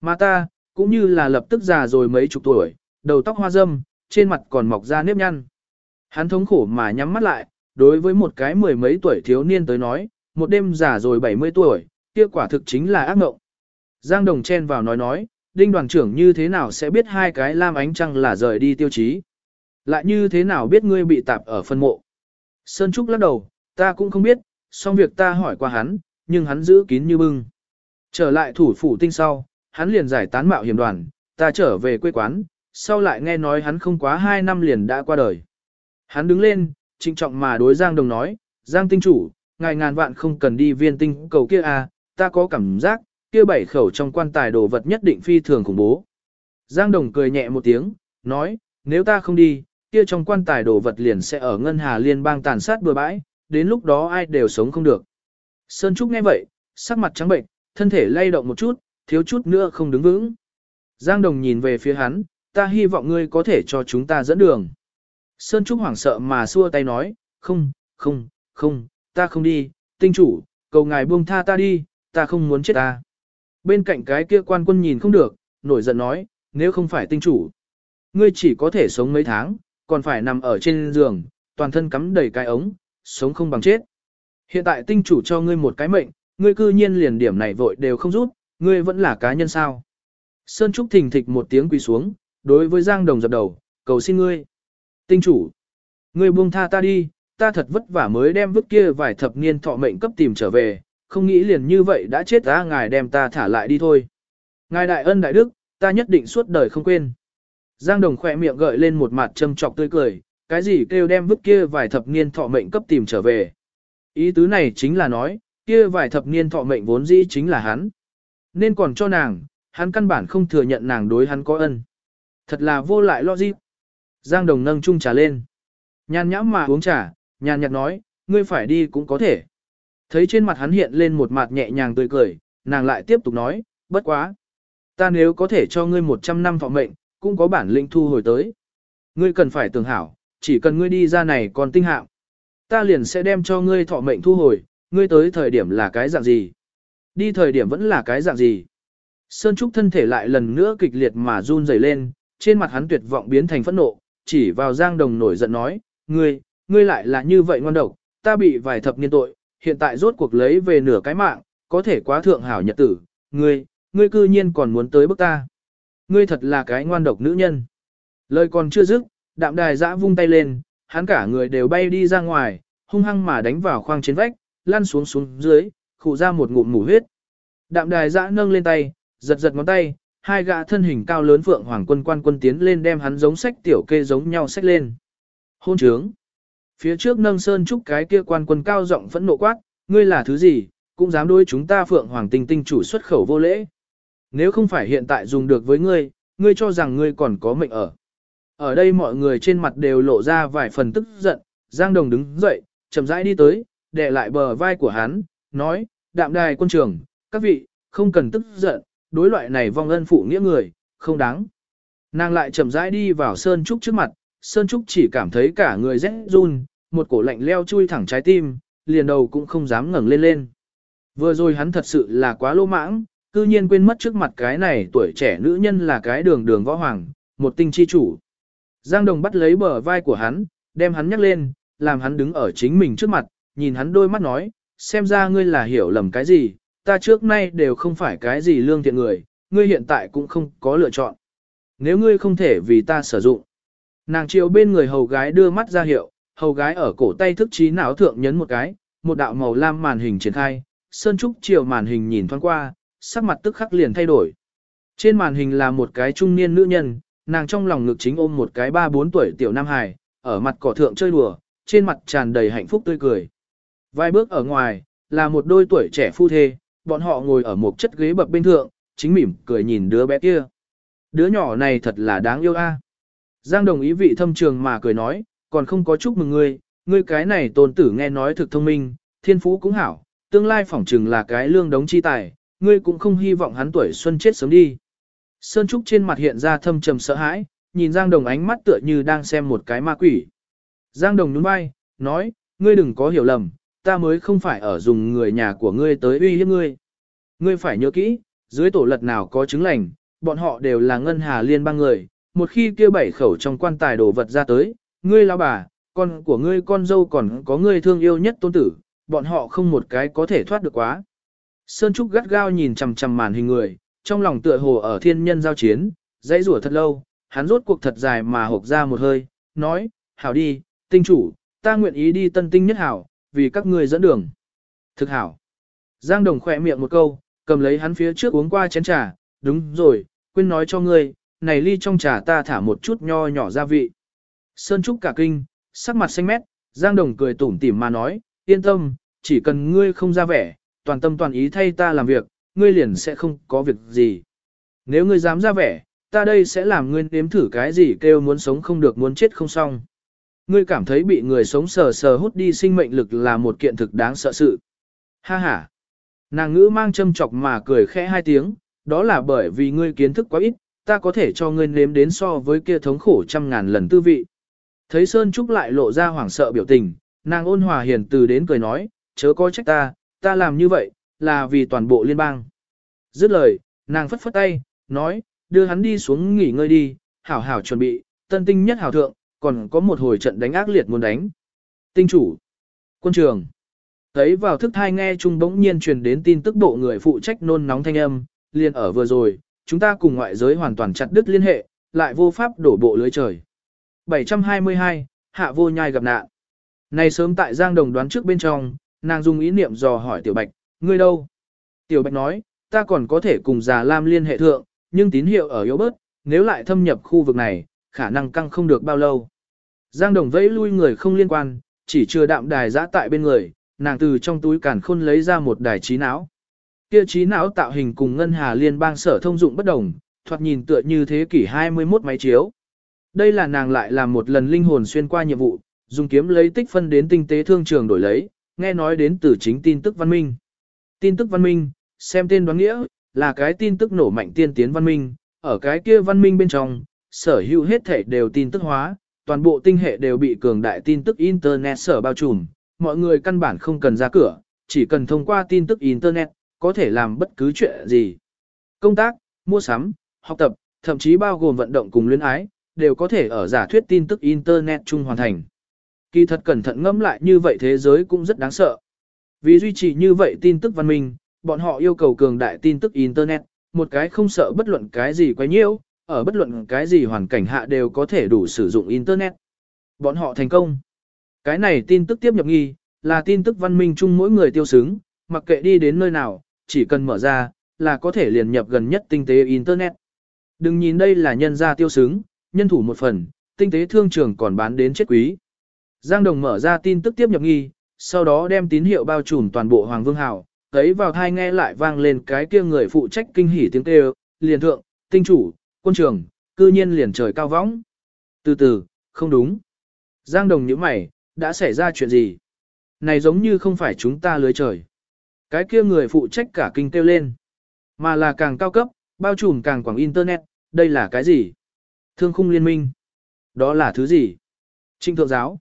Mà ta, cũng như là lập tức già rồi mấy chục tuổi, đầu tóc hoa râm, trên mặt còn mọc ra nếp nhăn. Hắn thống khổ mà nhắm mắt lại, đối với một cái mười mấy tuổi thiếu niên tới nói, một đêm già rồi 70 tuổi, kia quả thực chính là ác mộng. Giang Đồng chen vào nói nói, đinh đoàn trưởng như thế nào sẽ biết hai cái lam ánh trăng là rời đi tiêu chí. Lại như thế nào biết ngươi bị tạp ở phân mộ. Sơn Trúc lắc đầu, ta cũng không biết, xong việc ta hỏi qua hắn, nhưng hắn giữ kín như bưng. Trở lại thủ phủ tinh sau, hắn liền giải tán mạo hiểm đoàn, ta trở về quê quán, sau lại nghe nói hắn không quá 2 năm liền đã qua đời. Hắn đứng lên, trịnh trọng mà đối Giang Đồng nói, Giang tinh chủ, ngài ngàn vạn không cần đi viên tinh cầu kia à, ta có cảm giác, kia bảy khẩu trong quan tài đồ vật nhất định phi thường khủng bố. Giang Đồng cười nhẹ một tiếng, nói, nếu ta không đi, kia trong quan tài đồ vật liền sẽ ở ngân hà liên bang tàn sát bừa bãi, đến lúc đó ai đều sống không được. Sơn Trúc nghe vậy, sắc mặt trắng bệnh, thân thể lay động một chút, thiếu chút nữa không đứng vững. Giang Đồng nhìn về phía hắn, ta hy vọng ngươi có thể cho chúng ta dẫn đường. Sơn Trúc hoảng sợ mà xua tay nói, không, không, không, ta không đi, tinh chủ, cầu ngài buông tha ta đi, ta không muốn chết ta. Bên cạnh cái kia quan quân nhìn không được, nổi giận nói, nếu không phải tinh chủ, ngươi chỉ có thể sống mấy tháng, còn phải nằm ở trên giường, toàn thân cắm đầy cái ống, sống không bằng chết. Hiện tại tinh chủ cho ngươi một cái mệnh, ngươi cư nhiên liền điểm này vội đều không rút, ngươi vẫn là cá nhân sao. Sơn Trúc thình thịch một tiếng quỳ xuống, đối với Giang Đồng dập đầu, cầu xin ngươi. Tinh chủ, ngươi buông tha ta đi, ta thật vất vả mới đem vứt kia vài thập niên thọ mệnh cấp tìm trở về, không nghĩ liền như vậy đã chết ra ngài đem ta thả lại đi thôi. Ngài đại ân đại đức, ta nhất định suốt đời không quên. Giang Đồng khỏe miệng gợi lên một mặt châm trọc tươi cười, cái gì kêu đem vứt kia vài thập niên thọ mệnh cấp tìm trở về. Ý tứ này chính là nói, kia vài thập niên thọ mệnh vốn dĩ chính là hắn. Nên còn cho nàng, hắn căn bản không thừa nhận nàng đối hắn có ân. Thật là vô lại logic. Giang Đồng nâng chung trà lên. Nhàn nhãm mà uống trà, nhàn nhạt nói, ngươi phải đi cũng có thể. Thấy trên mặt hắn hiện lên một mặt nhẹ nhàng tươi cười, nàng lại tiếp tục nói, bất quá. Ta nếu có thể cho ngươi 100 năm thọ mệnh, cũng có bản lĩnh thu hồi tới. Ngươi cần phải tưởng hảo, chỉ cần ngươi đi ra này còn tinh hạng. Ta liền sẽ đem cho ngươi thọ mệnh thu hồi, ngươi tới thời điểm là cái dạng gì? Đi thời điểm vẫn là cái dạng gì? Sơn Trúc thân thể lại lần nữa kịch liệt mà run rẩy lên, trên mặt hắn tuyệt vọng biến thành phẫn nộ, chỉ vào Giang Đồng nổi giận nói, ngươi, ngươi lại là như vậy ngoan độc, ta bị vài thập niên tội, hiện tại rốt cuộc lấy về nửa cái mạng, có thể quá thượng hảo nhật tử, ngươi, ngươi cư nhiên còn muốn tới bức ta. Ngươi thật là cái ngoan độc nữ nhân. Lời còn chưa dứt, đạm đài giã vung tay lên, hắn cả người đều bay đi ra ngoài, hung hăng mà đánh vào khoang trên vách, lăn xuống xuống dưới, khụ ra một ngụm mủ huyết. Đạm đài giã nâng lên tay, giật giật ngón tay, hai gã thân hình cao lớn phượng hoàng quân quan quân tiến lên đem hắn giống sách tiểu kê giống nhau sách lên. Hôn trướng. Phía trước nâng sơn trúc cái kia quan quân cao giọng phẫn nộ quát, ngươi là thứ gì, cũng dám đối chúng ta phượng hoàng tinh tinh chủ xuất khẩu vô lễ. Nếu không phải hiện tại dùng được với ngươi, ngươi cho rằng ngươi còn có mệnh ở. Ở đây mọi người trên mặt đều lộ ra vài phần tức giận, Giang Đồng đứng dậy, chậm rãi đi tới, đè lại bờ vai của hắn, nói, đạm đài quân trường, các vị, không cần tức giận, đối loại này vong ân phụ nghĩa người, không đáng. Nàng lại chậm rãi đi vào Sơn Trúc trước mặt, Sơn Trúc chỉ cảm thấy cả người rét run, một cổ lạnh leo chui thẳng trái tim, liền đầu cũng không dám ngẩng lên lên. Vừa rồi hắn thật sự là quá lô mãng, cư nhiên quên mất trước mặt cái này tuổi trẻ nữ nhân là cái đường đường võ hoàng, một tinh chi chủ. Giang Đồng bắt lấy bờ vai của hắn, đem hắn nhắc lên, làm hắn đứng ở chính mình trước mặt, nhìn hắn đôi mắt nói, xem ra ngươi là hiểu lầm cái gì, ta trước nay đều không phải cái gì lương thiện người, ngươi hiện tại cũng không có lựa chọn. Nếu ngươi không thể vì ta sử dụng. Nàng chiều bên người hầu gái đưa mắt ra hiệu, hầu gái ở cổ tay thức trí não thượng nhấn một cái, một đạo màu lam màn hình triển khai, Sơn Trúc chiều màn hình nhìn thoáng qua, sắc mặt tức khắc liền thay đổi. Trên màn hình là một cái trung niên nữ nhân, nàng trong lòng ngực chính ôm một cái ba bốn tuổi tiểu nam hài, ở mặt cỏ thượng chơi đùa, trên mặt tràn đầy hạnh phúc tươi cười. Vài bước ở ngoài, là một đôi tuổi trẻ phu thê, bọn họ ngồi ở một chất ghế bập bên thượng, chính mỉm cười nhìn đứa bé kia. Đứa nhỏ này thật là đáng yêu a. Giang đồng ý vị thâm trường mà cười nói, còn không có chúc mừng ngươi, ngươi cái này tôn tử nghe nói thực thông minh, thiên phú cũng hảo, tương lai phỏng chừng là cái lương đống chi tài, ngươi cũng không hy vọng hắn tuổi xuân chết sớm đi. Sơn Trúc trên mặt hiện ra thâm trầm sợ hãi, nhìn Giang Đồng ánh mắt tựa như đang xem một cái ma quỷ. Giang Đồng nhún vai, nói, ngươi đừng có hiểu lầm, ta mới không phải ở dùng người nhà của ngươi tới uy hiếp ngươi. Ngươi phải nhớ kỹ, dưới tổ lật nào có chứng lành, bọn họ đều là ngân hà liên bang người, một khi kia bảy khẩu trong quan tài đổ vật ra tới, ngươi lão bà, con của ngươi con dâu còn có ngươi thương yêu nhất tôn tử, bọn họ không một cái có thể thoát được quá. Sơn Trúc gắt gao nhìn chằm chằm màn hình người, trong lòng tựa hồ ở thiên nhân giao chiến, dãy rủa thật lâu, hắn rốt cuộc thật dài mà hộp ra một hơi, nói, hảo đi, tinh chủ, ta nguyện ý đi tân tinh nhất hảo, vì các ngươi dẫn đường. Thực hảo. Giang Đồng khỏe miệng một câu, cầm lấy hắn phía trước uống qua chén trà, đúng rồi, quên nói cho ngươi, này ly trong trà ta thả một chút nho nhỏ gia vị. Sơn Trúc cả kinh, sắc mặt xanh mét, Giang Đồng cười tủm tỉm mà nói, yên tâm, chỉ cần ngươi không ra vẻ, toàn tâm toàn ý thay ta làm việc, ngươi liền sẽ không có việc gì. Nếu ngươi dám ra vẻ, ta đây sẽ làm ngươi nếm thử cái gì kêu muốn sống không được muốn chết không xong. Ngươi cảm thấy bị người sống sờ sờ hút đi sinh mệnh lực là một kiện thực đáng sợ sự. Ha ha. Nàng ngữ mang châm chọc mà cười khẽ hai tiếng, đó là bởi vì ngươi kiến thức quá ít, ta có thể cho ngươi nếm đến so với kia thống khổ trăm ngàn lần tư vị. Thấy Sơn Trúc lại lộ ra hoảng sợ biểu tình, nàng ôn hòa hiền từ đến cười nói, chớ có trách ta, ta làm như vậy, là vì toàn bộ liên bang. Dứt lời, nàng phất phất tay, nói, đưa hắn đi xuống nghỉ ngơi đi, hảo hảo chuẩn bị, tân tinh nhất hảo thượng, còn có một hồi trận đánh ác liệt muốn đánh. Tinh chủ, quân trường, thấy vào thức thai nghe chung bỗng nhiên truyền đến tin tức bộ người phụ trách nôn nóng thanh âm, liền ở vừa rồi, chúng ta cùng ngoại giới hoàn toàn chặt đứt liên hệ, lại vô pháp đổ bộ lưới trời. 722, hạ vô nhai gặp nạn. Này sớm tại Giang Đồng đoán trước bên trong, nàng dùng ý niệm dò hỏi Tiểu Bạch, ngươi đâu? Tiểu Bạch nói, ta còn có thể cùng già Lam liên hệ thượng, nhưng tín hiệu ở yếu bớt, nếu lại thâm nhập khu vực này, khả năng căng không được bao lâu. Giang Đồng vẫy lui người không liên quan, chỉ chưa đạm đài giã tại bên người, nàng từ trong túi càn khôn lấy ra một đài trí não. Kia trí não tạo hình cùng ngân hà liên bang sở thông dụng bất đồng, thoạt nhìn tựa như thế kỷ 21 máy chiếu. Đây là nàng lại làm một lần linh hồn xuyên qua nhiệm vụ, dùng kiếm lấy tích phân đến tinh tế thương trường đổi lấy, nghe nói đến từ chính tin tức văn minh. Tin tức văn minh, xem tên đoán nghĩa, là cái tin tức nổ mạnh tiên tiến văn minh, ở cái kia văn minh bên trong, sở hữu hết thể đều tin tức hóa, toàn bộ tinh hệ đều bị cường đại tin tức Internet sở bao trùm, mọi người căn bản không cần ra cửa, chỉ cần thông qua tin tức Internet, có thể làm bất cứ chuyện gì. Công tác, mua sắm, học tập, thậm chí bao gồm vận động cùng luyến ái, đều có thể ở giả thuyết tin tức Internet chung hoàn thành. Kỳ thật cẩn thận ngẫm lại như vậy thế giới cũng rất đáng sợ. Vì duy trì như vậy tin tức văn minh, bọn họ yêu cầu cường đại tin tức Internet, một cái không sợ bất luận cái gì quá nhiễu, ở bất luận cái gì hoàn cảnh hạ đều có thể đủ sử dụng Internet. Bọn họ thành công. Cái này tin tức tiếp nhập nghi, là tin tức văn minh chung mỗi người tiêu xứng, mặc kệ đi đến nơi nào, chỉ cần mở ra, là có thể liền nhập gần nhất tinh tế Internet. Đừng nhìn đây là nhân gia tiêu xứng, nhân thủ một phần, tinh tế thương trường còn bán đến chết quý. Giang Đồng mở ra tin tức tiếp nhập nghi, sau đó đem tín hiệu bao trùm toàn bộ Hoàng Vương Hào, thấy vào thai nghe lại vang lên cái kia người phụ trách kinh hỉ tiếng kêu, liền thượng, tinh chủ, quân trưởng, cư nhiên liền trời cao võng. Từ từ, không đúng. Giang Đồng nhíu mày, đã xảy ra chuyện gì? Này giống như không phải chúng ta lưới trời. Cái kia người phụ trách cả kinh kêu lên. Mà là càng cao cấp, bao trùm càng quảng internet, đây là cái gì? Thương khung liên minh. Đó là thứ gì? Trinh thượng giáo.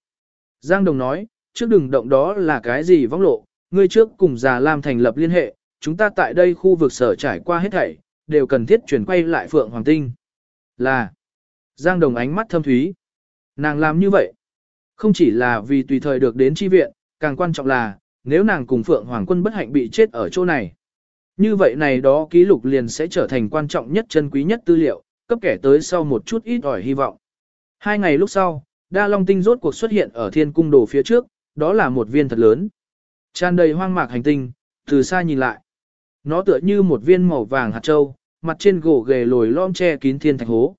Giang Đồng nói, trước đừng động đó là cái gì vong lộ, ngươi trước cùng già Lam thành lập liên hệ, chúng ta tại đây khu vực sở trải qua hết thảy, đều cần thiết chuyển quay lại Phượng Hoàng Tinh. Là, Giang Đồng ánh mắt thâm thúy. Nàng làm như vậy, không chỉ là vì tùy thời được đến chi viện, càng quan trọng là, nếu nàng cùng Phượng Hoàng quân bất hạnh bị chết ở chỗ này. Như vậy này đó ký lục liền sẽ trở thành quan trọng nhất chân quý nhất tư liệu, cấp kẻ tới sau một chút ít ỏi hy vọng. Hai ngày lúc sau, Đa Long Tinh rốt cuộc xuất hiện ở thiên cung đồ phía trước, đó là một viên thật lớn. Tràn đầy hoang mạc hành tinh, từ xa nhìn lại. Nó tựa như một viên màu vàng hạt châu, mặt trên gỗ ghề lồi lom che kín thiên thạch hố.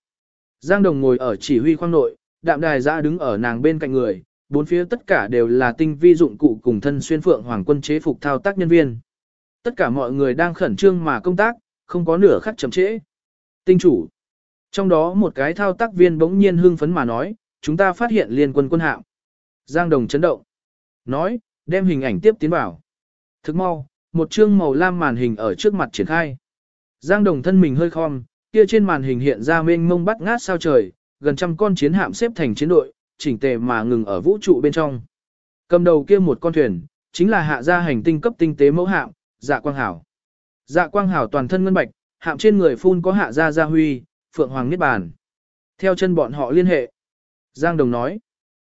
Giang Đồng ngồi ở chỉ huy khoang nội, đạm đài ra đứng ở nàng bên cạnh người, bốn phía tất cả đều là tinh vi dụng cụ cùng thân xuyên phượng hoàng quân chế phục thao tác nhân viên. Tất cả mọi người đang khẩn trương mà công tác, không có nửa khắc chậm trễ. Tinh chủ. Trong đó một cái thao tác viên bỗng nhiên hưng phấn mà nói, chúng ta phát hiện liên quân quân hạm. Giang Đồng chấn động. Nói, đem hình ảnh tiếp tiến vào. Thức mau, một chương màu lam màn hình ở trước mặt triển khai. Giang Đồng thân mình hơi khom, kia trên màn hình hiện ra mênh mông bắt ngát sao trời, gần trăm con chiến hạm xếp thành chiến đội, chỉnh tề mà ngừng ở vũ trụ bên trong. Cầm đầu kia một con thuyền, chính là hạ gia hành tinh cấp tinh tế mẫu hạm, Dạ Quang Hảo. Dạ Quang Hảo toàn thân ngân bạch, hạm trên người phun có hạ gia gia huy, Phượng Hoàng Niết Bàn. Theo chân bọn họ liên hệ. Giang Đồng nói.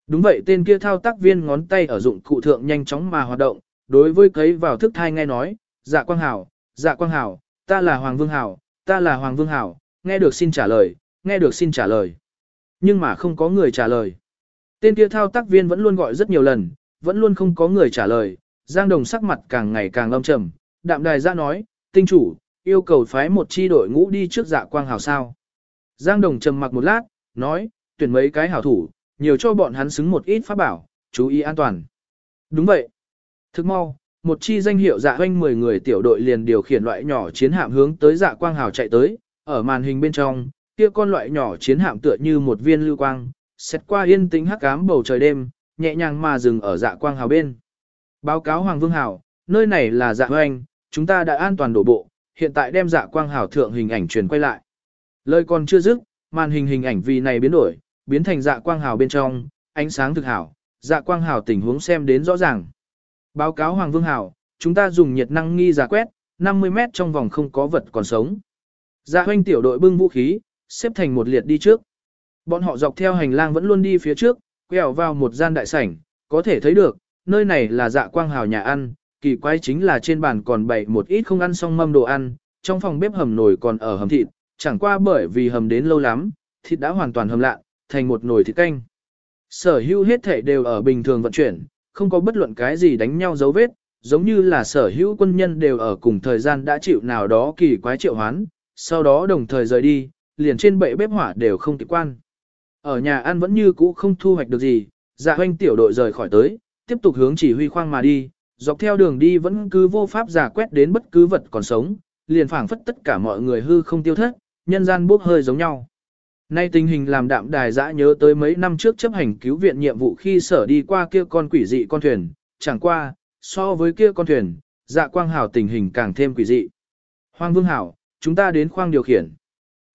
Đúng vậy tên kia thao tác viên ngón tay ở dụng cụ thượng nhanh chóng mà hoạt động, đối với cấy vào thức thai nghe nói, dạ quang hảo, dạ quang hảo, ta là Hoàng Vương Hảo, ta là Hoàng Vương Hảo, nghe được xin trả lời, nghe được xin trả lời. Nhưng mà không có người trả lời. Tên kia thao tác viên vẫn luôn gọi rất nhiều lần, vẫn luôn không có người trả lời, Giang Đồng sắc mặt càng ngày càng lâm trầm, đạm đài ra nói, tinh chủ, yêu cầu phái một chi đội ngũ đi trước dạ quang hảo sao. Giang Đồng trầm mặc một lát, nói, tuyển mấy cái hảo thủ, nhiều cho bọn hắn xứng một ít pháp bảo, chú ý an toàn. Đúng vậy. Thức mau, một chi danh hiệu dạ hoanh 10 người tiểu đội liền điều khiển loại nhỏ chiến hạm hướng tới dạ quang hào chạy tới, ở màn hình bên trong, kia con loại nhỏ chiến hạm tựa như một viên lưu quang, xét qua yên tĩnh hắc ám bầu trời đêm, nhẹ nhàng mà dừng ở dạ quang hào bên. Báo cáo Hoàng Vương Hào, nơi này là dạ hoanh, chúng ta đã an toàn đổ bộ, hiện tại đem dạ quang hào thượng hình ảnh truyền quay lại. Lời còn chưa dứt, màn hình hình ảnh vì này biến đổi, biến thành dạ quang hào bên trong, ánh sáng thực hảo, dạ quang hào tình huống xem đến rõ ràng. Báo cáo Hoàng Vương Hào, chúng ta dùng nhiệt năng nghi giả quét, 50 mét trong vòng không có vật còn sống. Dạ hoanh tiểu đội bưng vũ khí, xếp thành một liệt đi trước. Bọn họ dọc theo hành lang vẫn luôn đi phía trước, quẹo vào một gian đại sảnh, có thể thấy được, nơi này là dạ quang hào nhà ăn, kỳ quái chính là trên bàn còn bày một ít không ăn xong mâm đồ ăn, trong phòng bếp hầm nồi còn ở hầm thịt, chẳng qua bởi vì hầm đến lâu lắm, thịt đã hoàn toàn hầm lạ, thành một nồi thịt canh. Sở hữu hết thể đều ở bình thường vận chuyển, không có bất luận cái gì đánh nhau dấu vết, giống như là sở hữu quân nhân đều ở cùng thời gian đã chịu nào đó kỳ quái triệu hoán, sau đó đồng thời rời đi, liền trên bệ bếp hỏa đều không kịp quan. Ở nhà ăn vẫn như cũ không thu hoạch được gì, dạ hoanh tiểu đội rời khỏi tới, tiếp tục hướng chỉ huy khoang mà đi, dọc theo đường đi vẫn cứ vô pháp giả quét đến bất cứ vật còn sống, liền phảng phất tất cả mọi người hư không tiêu thất, nhân gian bốc hơi giống nhau. Nay tình hình làm đạm đài dã nhớ tới mấy năm trước chấp hành cứu viện nhiệm vụ khi sở đi qua kia con quỷ dị con thuyền, chẳng qua, so với kia con thuyền, dạ quang hảo tình hình càng thêm quỷ dị. Hoàng vương hảo, chúng ta đến khoang điều khiển.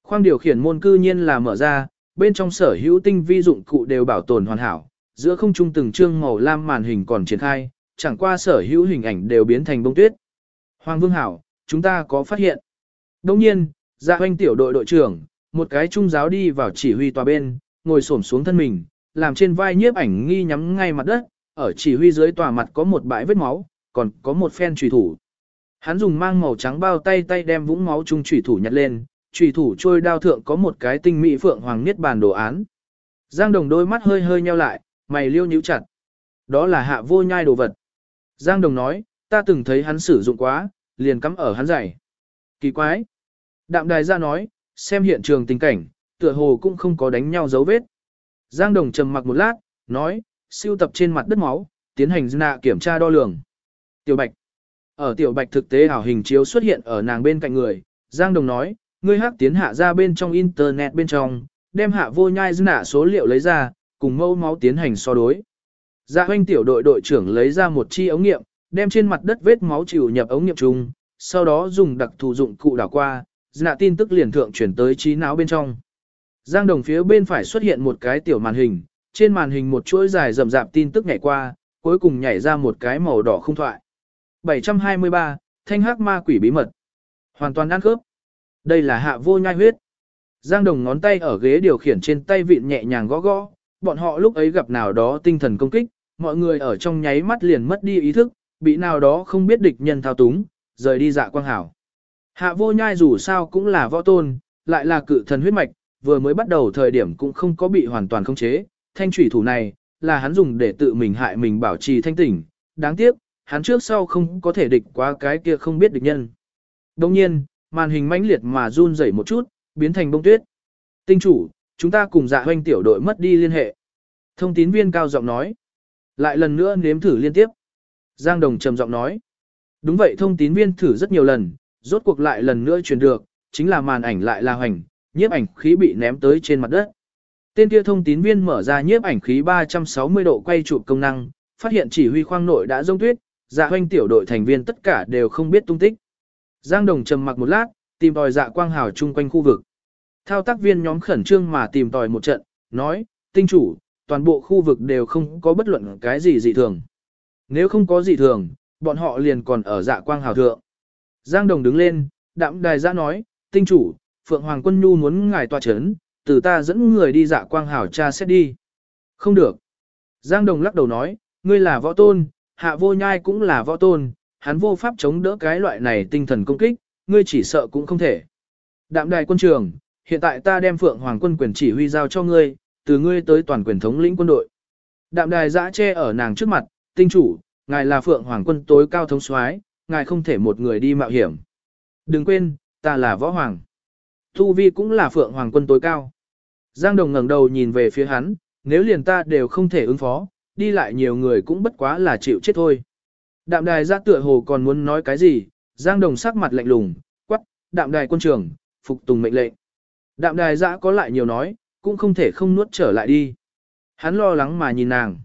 Khoang điều khiển môn cư nhiên là mở ra, bên trong sở hữu tinh vi dụng cụ đều bảo tồn hoàn hảo, giữa không trung từng trương màu lam màn hình còn triển khai, chẳng qua sở hữu hình ảnh đều biến thành bông tuyết. Hoàng Vương Hảo, chúng ta có phát hiện. Đồng nhiên, dạ hoanh tiểu đội đội trưởng, một cái trung giáo đi vào chỉ huy tòa bên, ngồi xổm xuống thân mình, làm trên vai nhiếp ảnh nghi nhắm ngay mặt đất, ở chỉ huy dưới tòa mặt có một bãi vết máu, còn có một phen trùy thủ. Hắn dùng mang màu trắng bao tay tay đem vũng máu trung trùy thủ nhặt lên, trùy thủ trôi đao thượng có một cái tinh mỹ phượng hoàng niết bàn đồ án. Giang Đồng đôi mắt hơi hơi nheo lại, mày liêu nhíu chặt. Đó là hạ vô nhai đồ vật. Giang Đồng nói, ta từng thấy hắn sử dụng quá, liền cắm ở hắn giày. Kỳ quái. Đạm đài ra nói, xem hiện trường tình cảnh, tựa hồ cũng không có đánh nhau dấu vết. Giang Đồng trầm mặc một lát, nói, siêu tập trên mặt đất máu, tiến hành nạ kiểm tra đo lường. Tiểu Bạch. Ở Tiểu Bạch thực tế ảo hình chiếu xuất hiện ở nàng bên cạnh người, Giang Đồng nói, ngươi hắc tiến hạ ra bên trong internet bên trong, đem hạ vô nhai nạ số liệu lấy ra, cùng mẫu máu tiến hành so đối. Dạ hoanh tiểu đội đội trưởng lấy ra một chi ống nghiệm, đem trên mặt đất vết máu chịu nhập ống nghiệm chung, sau đó dùng đặc thù dụng cụ đảo qua, dạ tin tức liền thượng chuyển tới trí não bên trong. Giang đồng phía bên phải xuất hiện một cái tiểu màn hình, trên màn hình một chuỗi dài rầm rạp tin tức nhảy qua, cuối cùng nhảy ra một cái màu đỏ không thoại. 723, thanh hắc ma quỷ bí mật. Hoàn toàn ăn khớp. Đây là hạ vô nhai huyết. Giang đồng ngón tay ở ghế điều khiển trên tay vịn nhẹ nhàng gõ gõ, bọn họ lúc ấy gặp nào đó tinh thần công kích, mọi người ở trong nháy mắt liền mất đi ý thức, bị nào đó không biết địch nhân thao túng, rời đi dạ quang hảo. Hạ vô nhai dù sao cũng là võ tôn, lại là cự thần huyết mạch, vừa mới bắt đầu thời điểm cũng không có bị hoàn toàn khống chế, thanh thủy thủ này, là hắn dùng để tự mình hại mình bảo trì thanh tỉnh, đáng tiếc, hắn trước sau không có thể địch qua cái kia không biết địch nhân. Đồng nhiên, màn hình mãnh liệt mà run rẩy một chút, biến thành bông tuyết. Tinh chủ, chúng ta cùng dạ hoanh tiểu đội mất đi liên hệ. Thông tín viên cao giọng nói. Lại lần nữa nếm thử liên tiếp. Giang Đồng trầm giọng nói. Đúng vậy thông tín viên thử rất nhiều lần, rốt cuộc lại lần nữa truyền được, chính là màn ảnh lại là hoành, nhiếp ảnh khí bị ném tới trên mặt đất. Tên kia thông tín viên mở ra nhiếp ảnh khí 360 độ quay chụp công năng, phát hiện chỉ huy khoang nội đã rông tuyết, dạ hoanh tiểu đội thành viên tất cả đều không biết tung tích. Giang Đồng trầm mặc một lát, tìm tòi dạ quang hào chung quanh khu vực. Thao tác viên nhóm khẩn trương mà tìm tòi một trận, nói, tinh chủ, toàn bộ khu vực đều không có bất luận cái gì dị thường. Nếu không có dị thường, bọn họ liền còn ở dạ quang hào thượng. Giang Đồng đứng lên, đạm đài ra nói, tinh chủ, Phượng Hoàng Quân Nhu muốn ngài tòa chấn, từ ta dẫn người đi dạ quang hảo cha xét đi. Không được. Giang Đồng lắc đầu nói, ngươi là võ tôn, hạ vô nhai cũng là võ tôn, hắn vô pháp chống đỡ cái loại này tinh thần công kích, ngươi chỉ sợ cũng không thể. Đạm đài quân trường, hiện tại ta đem Phượng Hoàng quân quyền chỉ huy giao cho ngươi, từ ngươi tới toàn quyền thống lĩnh quân đội. Đạm đài giã che ở nàng trước mặt, tinh chủ, ngài là Phượng Hoàng quân tối cao thống soái, ngài không thể một người đi mạo hiểm. Đừng quên, ta là võ hoàng. Thu vi cũng là Phượng Hoàng quân tối cao. Giang Đồng ngẩng đầu nhìn về phía hắn, nếu liền ta đều không thể ứng phó, đi lại nhiều người cũng bất quá là chịu chết thôi. Đạm đài giã tựa hồ còn muốn nói cái gì, Giang Đồng sắc mặt lạnh lùng, quắc, đạm đài quân trưởng, phục tùng mệnh lệnh. Đạm đài giã có lại nhiều nói, cũng không thể không nuốt trở lại đi. Hắn lo lắng mà nhìn nàng.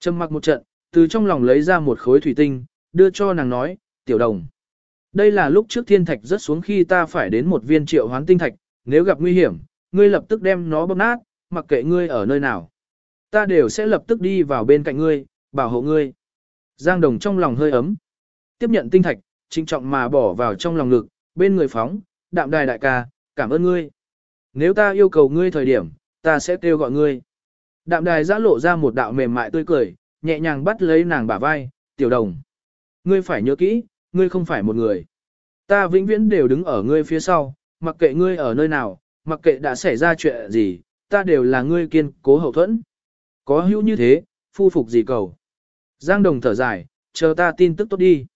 Trầm mặc một trận, từ trong lòng lấy ra một khối thủy tinh, đưa cho nàng nói, tiểu đồng. Đây là lúc trước thiên thạch rớt xuống khi ta phải đến một viên triệu hoán tinh thạch, nếu gặp nguy hiểm, ngươi lập tức đem nó bóp nát, mặc kệ ngươi ở nơi nào. Ta đều sẽ lập tức đi vào bên cạnh ngươi, bảo hộ ngươi. Giang đồng trong lòng hơi ấm. Tiếp nhận tinh thạch, trinh trọng mà bỏ vào trong lòng ngực, bên người phóng, đạm đài đại ca, cảm ơn ngươi. Nếu ta yêu cầu ngươi thời điểm, ta sẽ kêu gọi ngươi. Đạm đài giã lộ ra một đạo mềm mại tươi cười, nhẹ nhàng bắt lấy nàng bả vai, tiểu đồng. Ngươi phải nhớ kỹ, ngươi không phải một người. Ta vĩnh viễn đều đứng ở ngươi phía sau, mặc kệ ngươi ở nơi nào, mặc kệ đã xảy ra chuyện gì, ta đều là ngươi kiên cố hậu thuẫn. Có hữu như thế, phu phục gì cầu. Giang đồng thở dài, chờ ta tin tức tốt đi.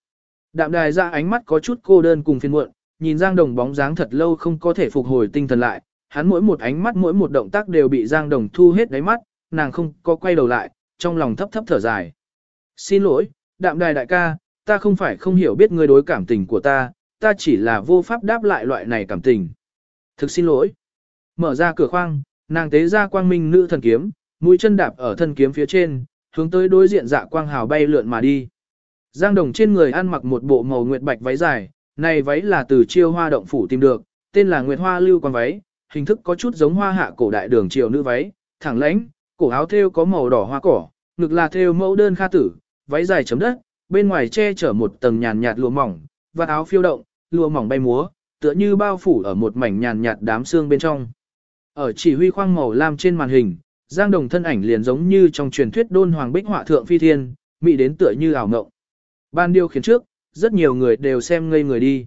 Đạm đài ra ánh mắt có chút cô đơn cùng phiền muộn, nhìn Giang đồng bóng dáng thật lâu không có thể phục hồi tinh thần lại, hắn mỗi một ánh mắt mỗi một động tác đều bị Giang Đồng thu hết đáy mắt, nàng không có quay đầu lại, trong lòng thấp thấp thở dài. Xin lỗi, đạm đài đại ca, ta không phải không hiểu biết ngươi đối cảm tình của ta, ta chỉ là vô pháp đáp lại loại này cảm tình. Thực xin lỗi. Mở ra cửa khoang, nàng tế ra quang minh nữ thần kiếm, mũi chân đạp ở thân kiếm phía trên, hướng tới đối diện dạ quang hào bay lượn mà đi. Giang Đồng trên người ăn mặc một bộ màu nguyệt bạch váy dài, này váy là từ chiêu hoa động phủ tìm được, tên là Nguyệt Hoa Lưu Quang váy, hình thức có chút giống hoa hạ cổ đại đường triều nữ váy, thẳng lãnh, cổ áo thêu có màu đỏ hoa cỏ, ngực là thêu mẫu đơn kha tử, váy dài chấm đất, bên ngoài che chở một tầng nhàn nhạt lụa mỏng, và áo phiêu động, lụa mỏng bay múa, tựa như bao phủ ở một mảnh nhàn nhạt đám xương bên trong. Ở chỉ huy khoang màu lam trên màn hình, Giang Đồng thân ảnh liền giống như trong truyền thuyết đôn hoàng bích họa thượng phi thiên, mỹ đến tựa như ảo ngộng. Ban điều khiến trước, rất nhiều người đều xem ngây người đi.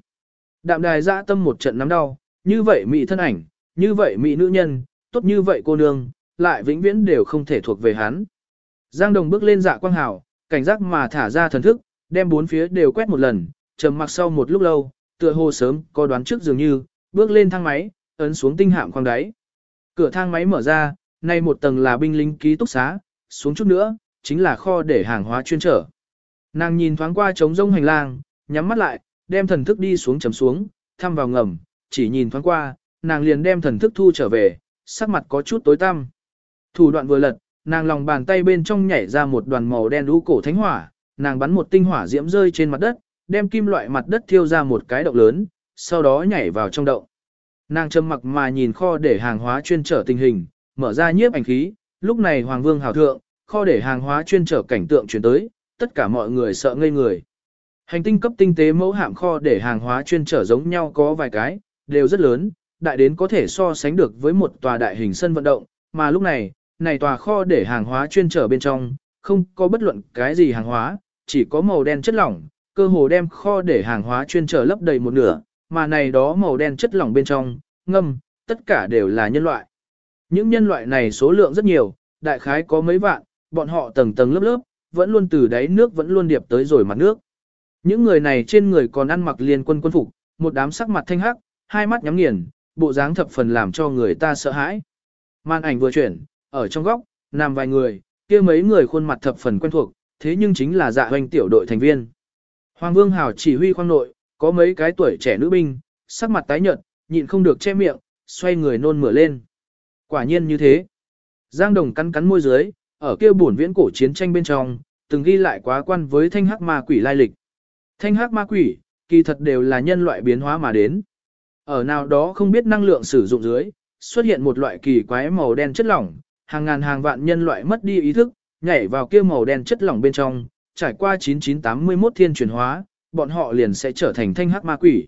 Đạm đài dã tâm một trận nắm đau, như vậy mỹ thân ảnh, như vậy mỹ nữ nhân, tốt như vậy cô nương, lại vĩnh viễn đều không thể thuộc về hắn. Giang Đồng bước lên dạ quang hào, cảnh giác mà thả ra thần thức, đem bốn phía đều quét một lần, trầm mặc sau một lúc lâu, tựa hồ sớm có đoán trước dường như, bước lên thang máy, ấn xuống tinh hạm khoang đáy. Cửa thang máy mở ra, nay một tầng là binh lính ký túc xá, xuống chút nữa, chính là kho để hàng hóa chuyên trở. Nàng nhìn thoáng qua trống rông hành lang, nhắm mắt lại, đem thần thức đi xuống chấm xuống, thăm vào ngầm, chỉ nhìn thoáng qua, nàng liền đem thần thức thu trở về, sắc mặt có chút tối tăm. Thủ đoạn vừa lật, nàng lòng bàn tay bên trong nhảy ra một đoàn màu đen đũ cổ thánh hỏa, nàng bắn một tinh hỏa diễm rơi trên mặt đất, đem kim loại mặt đất thiêu ra một cái động lớn, sau đó nhảy vào trong động. Nàng trầm mặc mà nhìn kho để hàng hóa chuyên trở tình hình, mở ra nhiếp ảnh khí, lúc này Hoàng Vương hào thượng, kho để hàng hóa chuyên trở cảnh tượng chuyển tới, tất cả mọi người sợ ngây người. Hành tinh cấp tinh tế mẫu hạm kho để hàng hóa chuyên trở giống nhau có vài cái, đều rất lớn, đại đến có thể so sánh được với một tòa đại hình sân vận động, mà lúc này, này tòa kho để hàng hóa chuyên trở bên trong, không có bất luận cái gì hàng hóa, chỉ có màu đen chất lỏng, cơ hồ đem kho để hàng hóa chuyên trở lấp đầy một nửa, mà này đó màu đen chất lỏng bên trong, ngâm, tất cả đều là nhân loại. Những nhân loại này số lượng rất nhiều, đại khái có mấy vạn, bọn họ tầng tầng lớp lớp, vẫn luôn từ đáy nước vẫn luôn điệp tới rồi mặt nước. Những người này trên người còn ăn mặc liên quân quân phục, một đám sắc mặt thanh hắc, hai mắt nhắm nghiền, bộ dáng thập phần làm cho người ta sợ hãi. Màn ảnh vừa chuyển, ở trong góc, nằm vài người, kia mấy người khuôn mặt thập phần quen thuộc, thế nhưng chính là dạ hoành tiểu đội thành viên. Hoàng Vương Hảo chỉ huy khoang nội, có mấy cái tuổi trẻ nữ binh, sắc mặt tái nhợt, nhịn không được che miệng, xoay người nôn mửa lên. Quả nhiên như thế. Giang Đồng cắn cắn môi dưới, ở kia buồn viễn cổ chiến tranh bên trong, từng ghi lại quá quan với thanh hắc ma quỷ lai lịch. Thanh hắc ma quỷ, kỳ thật đều là nhân loại biến hóa mà đến. Ở nào đó không biết năng lượng sử dụng dưới, xuất hiện một loại kỳ quái màu đen chất lỏng, hàng ngàn hàng vạn nhân loại mất đi ý thức, nhảy vào kia màu đen chất lỏng bên trong, trải qua 9981 thiên chuyển hóa, bọn họ liền sẽ trở thành thanh hắc ma quỷ.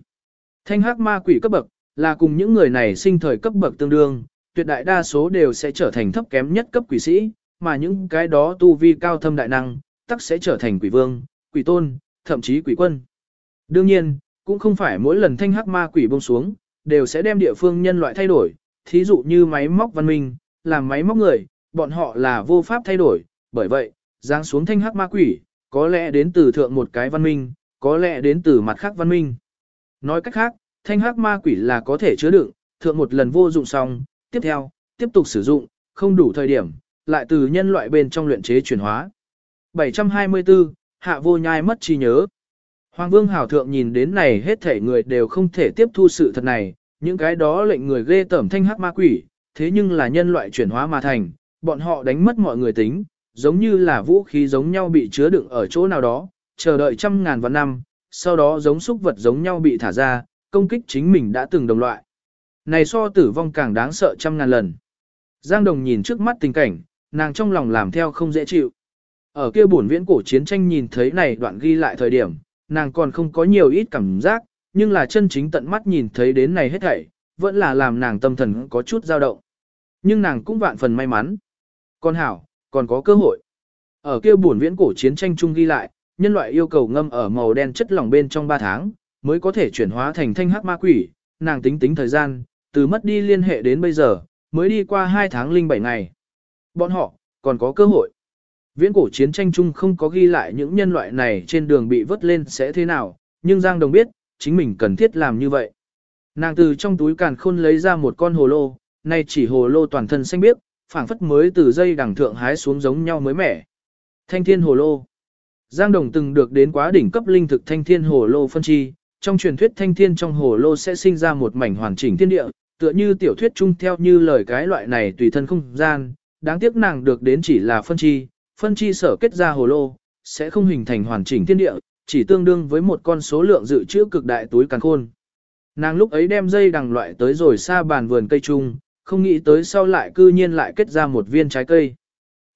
Thanh hắc ma quỷ cấp bậc, là cùng những người này sinh thời cấp bậc tương đương, tuyệt đại đa số đều sẽ trở thành thấp kém nhất cấp quỷ sĩ, mà những cái đó tu vi cao thâm đại năng, tắc sẽ trở thành quỷ vương, quỷ tôn, thậm chí quỷ quân. Đương nhiên, cũng không phải mỗi lần thanh hắc ma quỷ buông xuống, đều sẽ đem địa phương nhân loại thay đổi, thí dụ như máy móc văn minh, làm máy móc người, bọn họ là vô pháp thay đổi, bởi vậy, giáng xuống thanh hắc ma quỷ, có lẽ đến từ thượng một cái văn minh, có lẽ đến từ mặt khác văn minh. Nói cách khác, thanh hắc ma quỷ là có thể chứa đựng, thượng một lần vô dụng xong, tiếp theo, tiếp tục sử dụng, không đủ thời điểm, lại từ nhân loại bên trong luyện chế chuyển hóa. 724, hạ vô nhai mất trí nhớ. Hoàng vương hảo thượng nhìn đến này hết thể người đều không thể tiếp thu sự thật này, những cái đó lệnh người ghê tởm thanh hắc ma quỷ, thế nhưng là nhân loại chuyển hóa mà thành, bọn họ đánh mất mọi người tính, giống như là vũ khí giống nhau bị chứa đựng ở chỗ nào đó, chờ đợi trăm ngàn vạn năm, sau đó giống súc vật giống nhau bị thả ra, công kích chính mình đã từng đồng loại. Này so tử vong càng đáng sợ trăm ngàn lần. Giang Đồng nhìn trước mắt tình cảnh, nàng trong lòng làm theo không dễ chịu. Ở kia buồn viễn cổ chiến tranh nhìn thấy này đoạn ghi lại thời điểm, nàng còn không có nhiều ít cảm giác, nhưng là chân chính tận mắt nhìn thấy đến này hết thảy, vẫn là làm nàng tâm thần có chút dao động. Nhưng nàng cũng vạn phần may mắn. Con hảo, còn có cơ hội. Ở kia buồn viễn cổ chiến tranh chung ghi lại, nhân loại yêu cầu ngâm ở màu đen chất lỏng bên trong 3 tháng, mới có thể chuyển hóa thành thanh hắc ma quỷ, nàng tính tính thời gian, từ mất đi liên hệ đến bây giờ, mới đi qua 2 tháng linh 7 ngày. Bọn họ, còn có cơ hội. Viễn cổ chiến tranh chung không có ghi lại những nhân loại này trên đường bị vớt lên sẽ thế nào, nhưng Giang Đồng biết, chính mình cần thiết làm như vậy. Nàng từ trong túi càn khôn lấy ra một con hồ lô, nay chỉ hồ lô toàn thân xanh biếc, phảng phất mới từ dây đằng thượng hái xuống giống nhau mới mẻ. Thanh thiên hồ lô. Giang Đồng từng được đến quá đỉnh cấp linh thực thanh thiên hồ lô phân chi, trong truyền thuyết thanh thiên trong hồ lô sẽ sinh ra một mảnh hoàn chỉnh thiên địa, tựa như tiểu thuyết chung theo như lời cái loại này tùy thân không gian, đáng tiếc nàng được đến chỉ là phân chi, phân chi sở kết ra hồ lô, sẽ không hình thành hoàn chỉnh thiên địa, chỉ tương đương với một con số lượng dự trữ cực đại túi càn khôn. Nàng lúc ấy đem dây đằng loại tới rồi xa bàn vườn cây chung, không nghĩ tới sau lại cư nhiên lại kết ra một viên trái cây.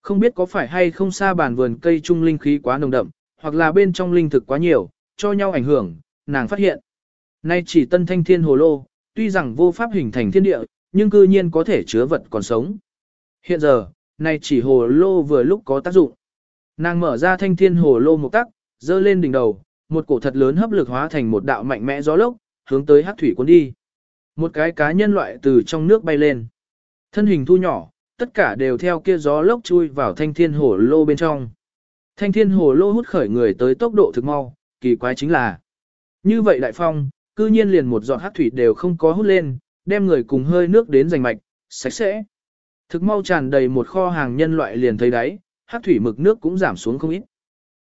Không biết có phải hay không xa bàn vườn cây trung linh khí quá nồng đậm, hoặc là bên trong linh thực quá nhiều, cho nhau ảnh hưởng, nàng phát hiện. Nay chỉ tân thanh thiên hồ lô, tuy rằng vô pháp hình thành thiên địa, nhưng cư nhiên có thể chứa vật còn sống. Hiện giờ, nay chỉ hồ lô vừa lúc có tác dụng. Nàng mở ra thanh thiên hồ lô một tắc, dơ lên đỉnh đầu, một cổ thật lớn hấp lực hóa thành một đạo mạnh mẽ gió lốc, hướng tới hắc thủy cuốn đi. Một cái cá nhân loại từ trong nước bay lên. Thân hình thu nhỏ, tất cả đều theo kia gió lốc chui vào thanh thiên hồ lô bên trong. Thanh thiên hồ lô hút khởi người tới tốc độ thực mau, kỳ quái chính là. Như vậy đại phong, cư nhiên liền một giọt hắc thủy đều không có hút lên, đem người cùng hơi nước đến giành mạch, sạch sẽ. Thực mau tràn đầy một kho hàng nhân loại liền thấy đáy, hắc thủy mực nước cũng giảm xuống không ít.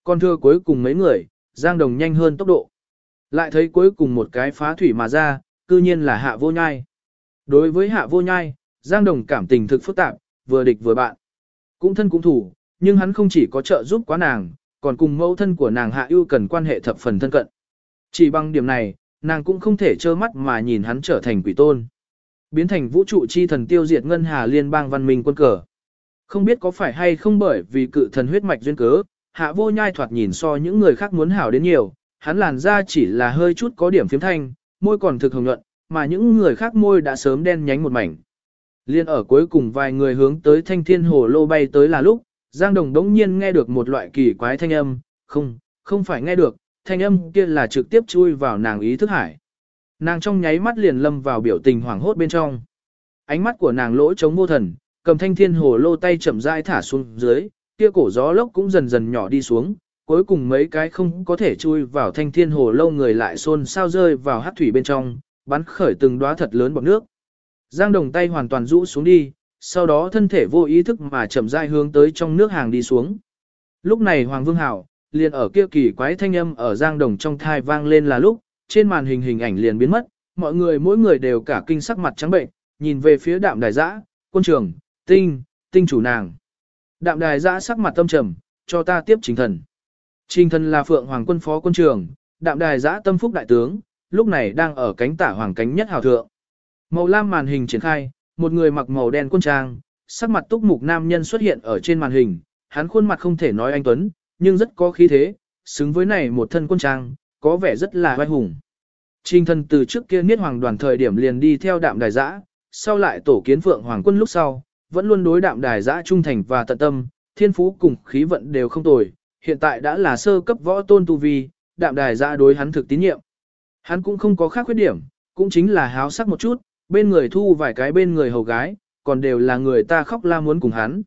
Còn thưa cuối cùng mấy người, Giang Đồng nhanh hơn tốc độ. Lại thấy cuối cùng một cái phá thủy mà ra, cư nhiên là hạ vô nhai. Đối với hạ vô nhai, Giang Đồng cảm tình thực phức tạp, vừa địch vừa bạn. Cũng thân cũng thủ, nhưng hắn không chỉ có trợ giúp quá nàng, còn cùng mẫu thân của nàng hạ ưu cần quan hệ thập phần thân cận. Chỉ bằng điểm này, nàng cũng không thể trơ mắt mà nhìn hắn trở thành quỷ tôn. Biến thành vũ trụ chi thần tiêu diệt ngân hà liên bang văn minh quân cờ. Không biết có phải hay không bởi vì cự thần huyết mạch duyên cớ, hạ vô nhai thoạt nhìn so những người khác muốn hảo đến nhiều, hắn làn da chỉ là hơi chút có điểm phiếm thanh, môi còn thực hồng nhuận, mà những người khác môi đã sớm đen nhánh một mảnh. Liên ở cuối cùng vài người hướng tới thanh thiên hồ lô bay tới là lúc, Giang Đồng đống nhiên nghe được một loại kỳ quái thanh âm, không, không phải nghe được, thanh âm kia là trực tiếp chui vào nàng ý thức hải. Nàng trong nháy mắt liền lâm vào biểu tình hoảng hốt bên trong. Ánh mắt của nàng lỗ chống vô thần, cầm thanh thiên hồ lô tay chậm rãi thả xuống dưới, kia cổ gió lốc cũng dần dần nhỏ đi xuống, cuối cùng mấy cái không có thể chui vào thanh thiên hồ lâu người lại xôn sao rơi vào hát thủy bên trong, bắn khởi từng đóa thật lớn bọt nước. Giang đồng tay hoàn toàn rũ xuống đi, sau đó thân thể vô ý thức mà chậm rãi hướng tới trong nước hàng đi xuống. Lúc này Hoàng Vương Hảo, liền ở kia kỳ quái thanh âm ở Giang Đồng trong thai vang lên là lúc, trên màn hình hình ảnh liền biến mất, mọi người mỗi người đều cả kinh sắc mặt trắng bệnh, nhìn về phía đạm đài giã, quân trường, tinh, tinh chủ nàng. Đạm đài giã sắc mặt tâm trầm, cho ta tiếp chính thần. Trình thần là phượng hoàng quân phó quân trường, đạm đài giã tâm phúc đại tướng, lúc này đang ở cánh tả hoàng cánh nhất hào thượng. Màu lam màn hình triển khai, một người mặc màu đen quân trang, sắc mặt túc mục nam nhân xuất hiện ở trên màn hình, hắn khuôn mặt không thể nói anh Tuấn, nhưng rất có khí thế, xứng với này một thân quân trang, có vẻ rất là oai hùng. Trình thần từ trước kia niết hoàng đoàn thời điểm liền đi theo đạm đài giã, sau lại tổ kiến phượng hoàng quân lúc sau, vẫn luôn đối đạm đài giã trung thành và tận tâm, thiên phú cùng khí vận đều không tồi, hiện tại đã là sơ cấp võ tôn tu vi, đạm đài ra đối hắn thực tín nhiệm. Hắn cũng không có khác khuyết điểm, cũng chính là háo sắc một chút, bên người thu vài cái bên người hầu gái, còn đều là người ta khóc la muốn cùng hắn.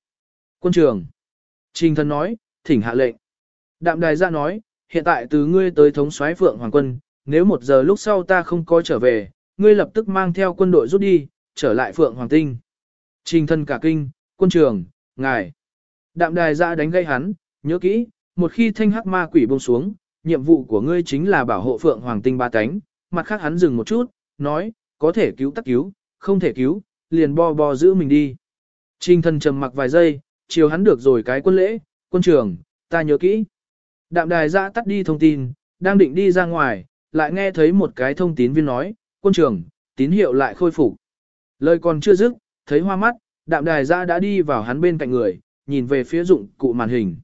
Quân trường. Trình thân nói, thỉnh hạ lệnh. Đạm đài ra nói, hiện tại từ ngươi tới thống soái phượng hoàng quân, nếu một giờ lúc sau ta không có trở về, ngươi lập tức mang theo quân đội rút đi, trở lại phượng hoàng tinh. Trình thân cả kinh, quân trường, ngài. Đạm đài ra đánh gây hắn, nhớ kỹ, một khi thanh hắc ma quỷ buông xuống, nhiệm vụ của ngươi chính là bảo hộ phượng hoàng tinh ba cánh. Mặt khác hắn dừng một chút, nói, có thể cứu tắc cứu, không thể cứu, liền bo bo giữ mình đi. Trình thần trầm mặc vài giây, chiều hắn được rồi cái quân lễ, quân trưởng, ta nhớ kỹ. Đạm đài ra tắt đi thông tin, đang định đi ra ngoài, lại nghe thấy một cái thông tín viên nói, quân trưởng, tín hiệu lại khôi phục. Lời còn chưa dứt, thấy hoa mắt, đạm đài ra đã đi vào hắn bên cạnh người, nhìn về phía dụng cụ màn hình.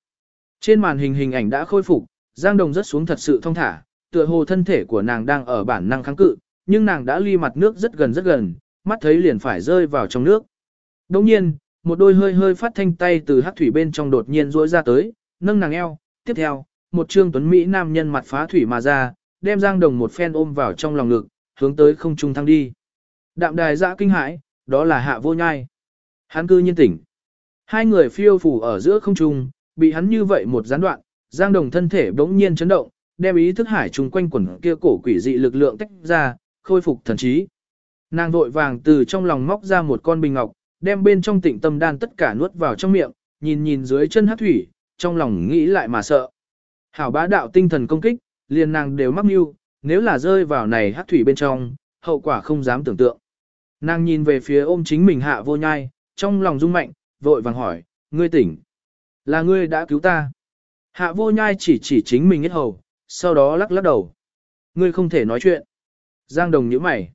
Trên màn hình hình ảnh đã khôi phục, Giang Đồng rất xuống thật sự thông thả, tựa hồ thân thể của nàng đang ở bản năng kháng cự, nhưng nàng đã ly mặt nước rất gần rất gần, mắt thấy liền phải rơi vào trong nước. Đồng nhiên, một đôi hơi hơi phát thanh tay từ hát thủy bên trong đột nhiên rỗi ra tới, nâng nàng eo, tiếp theo, một trương tuấn Mỹ nam nhân mặt phá thủy mà ra, đem Giang Đồng một phen ôm vào trong lòng ngực, hướng tới không trung thăng đi. Đạm đài dã kinh hãi, đó là hạ vô nhai. Hắn cư nhiên tỉnh. Hai người phiêu phủ ở giữa không trung, bị hắn như vậy một gián đoạn, Giang Đồng thân thể bỗng nhiên chấn động, đem ý thức hải trùng quanh quẩn kia cổ quỷ dị lực lượng tách ra, khôi phục thần trí. Nàng vội vàng từ trong lòng móc ra một con bình ngọc, đem bên trong tịnh tâm đan tất cả nuốt vào trong miệng, nhìn nhìn dưới chân hát thủy, trong lòng nghĩ lại mà sợ. Hảo bá đạo tinh thần công kích, liền nàng đều mắc mưu, nếu là rơi vào này hát thủy bên trong, hậu quả không dám tưởng tượng. Nàng nhìn về phía ôm chính mình hạ vô nhai, trong lòng rung mạnh, vội vàng hỏi, ngươi tỉnh. Là ngươi đã cứu ta. Hạ vô nhai chỉ chỉ chính mình hết hầu, sau đó lắc lắc đầu. Ngươi không thể nói chuyện. Giang Đồng nhíu mày.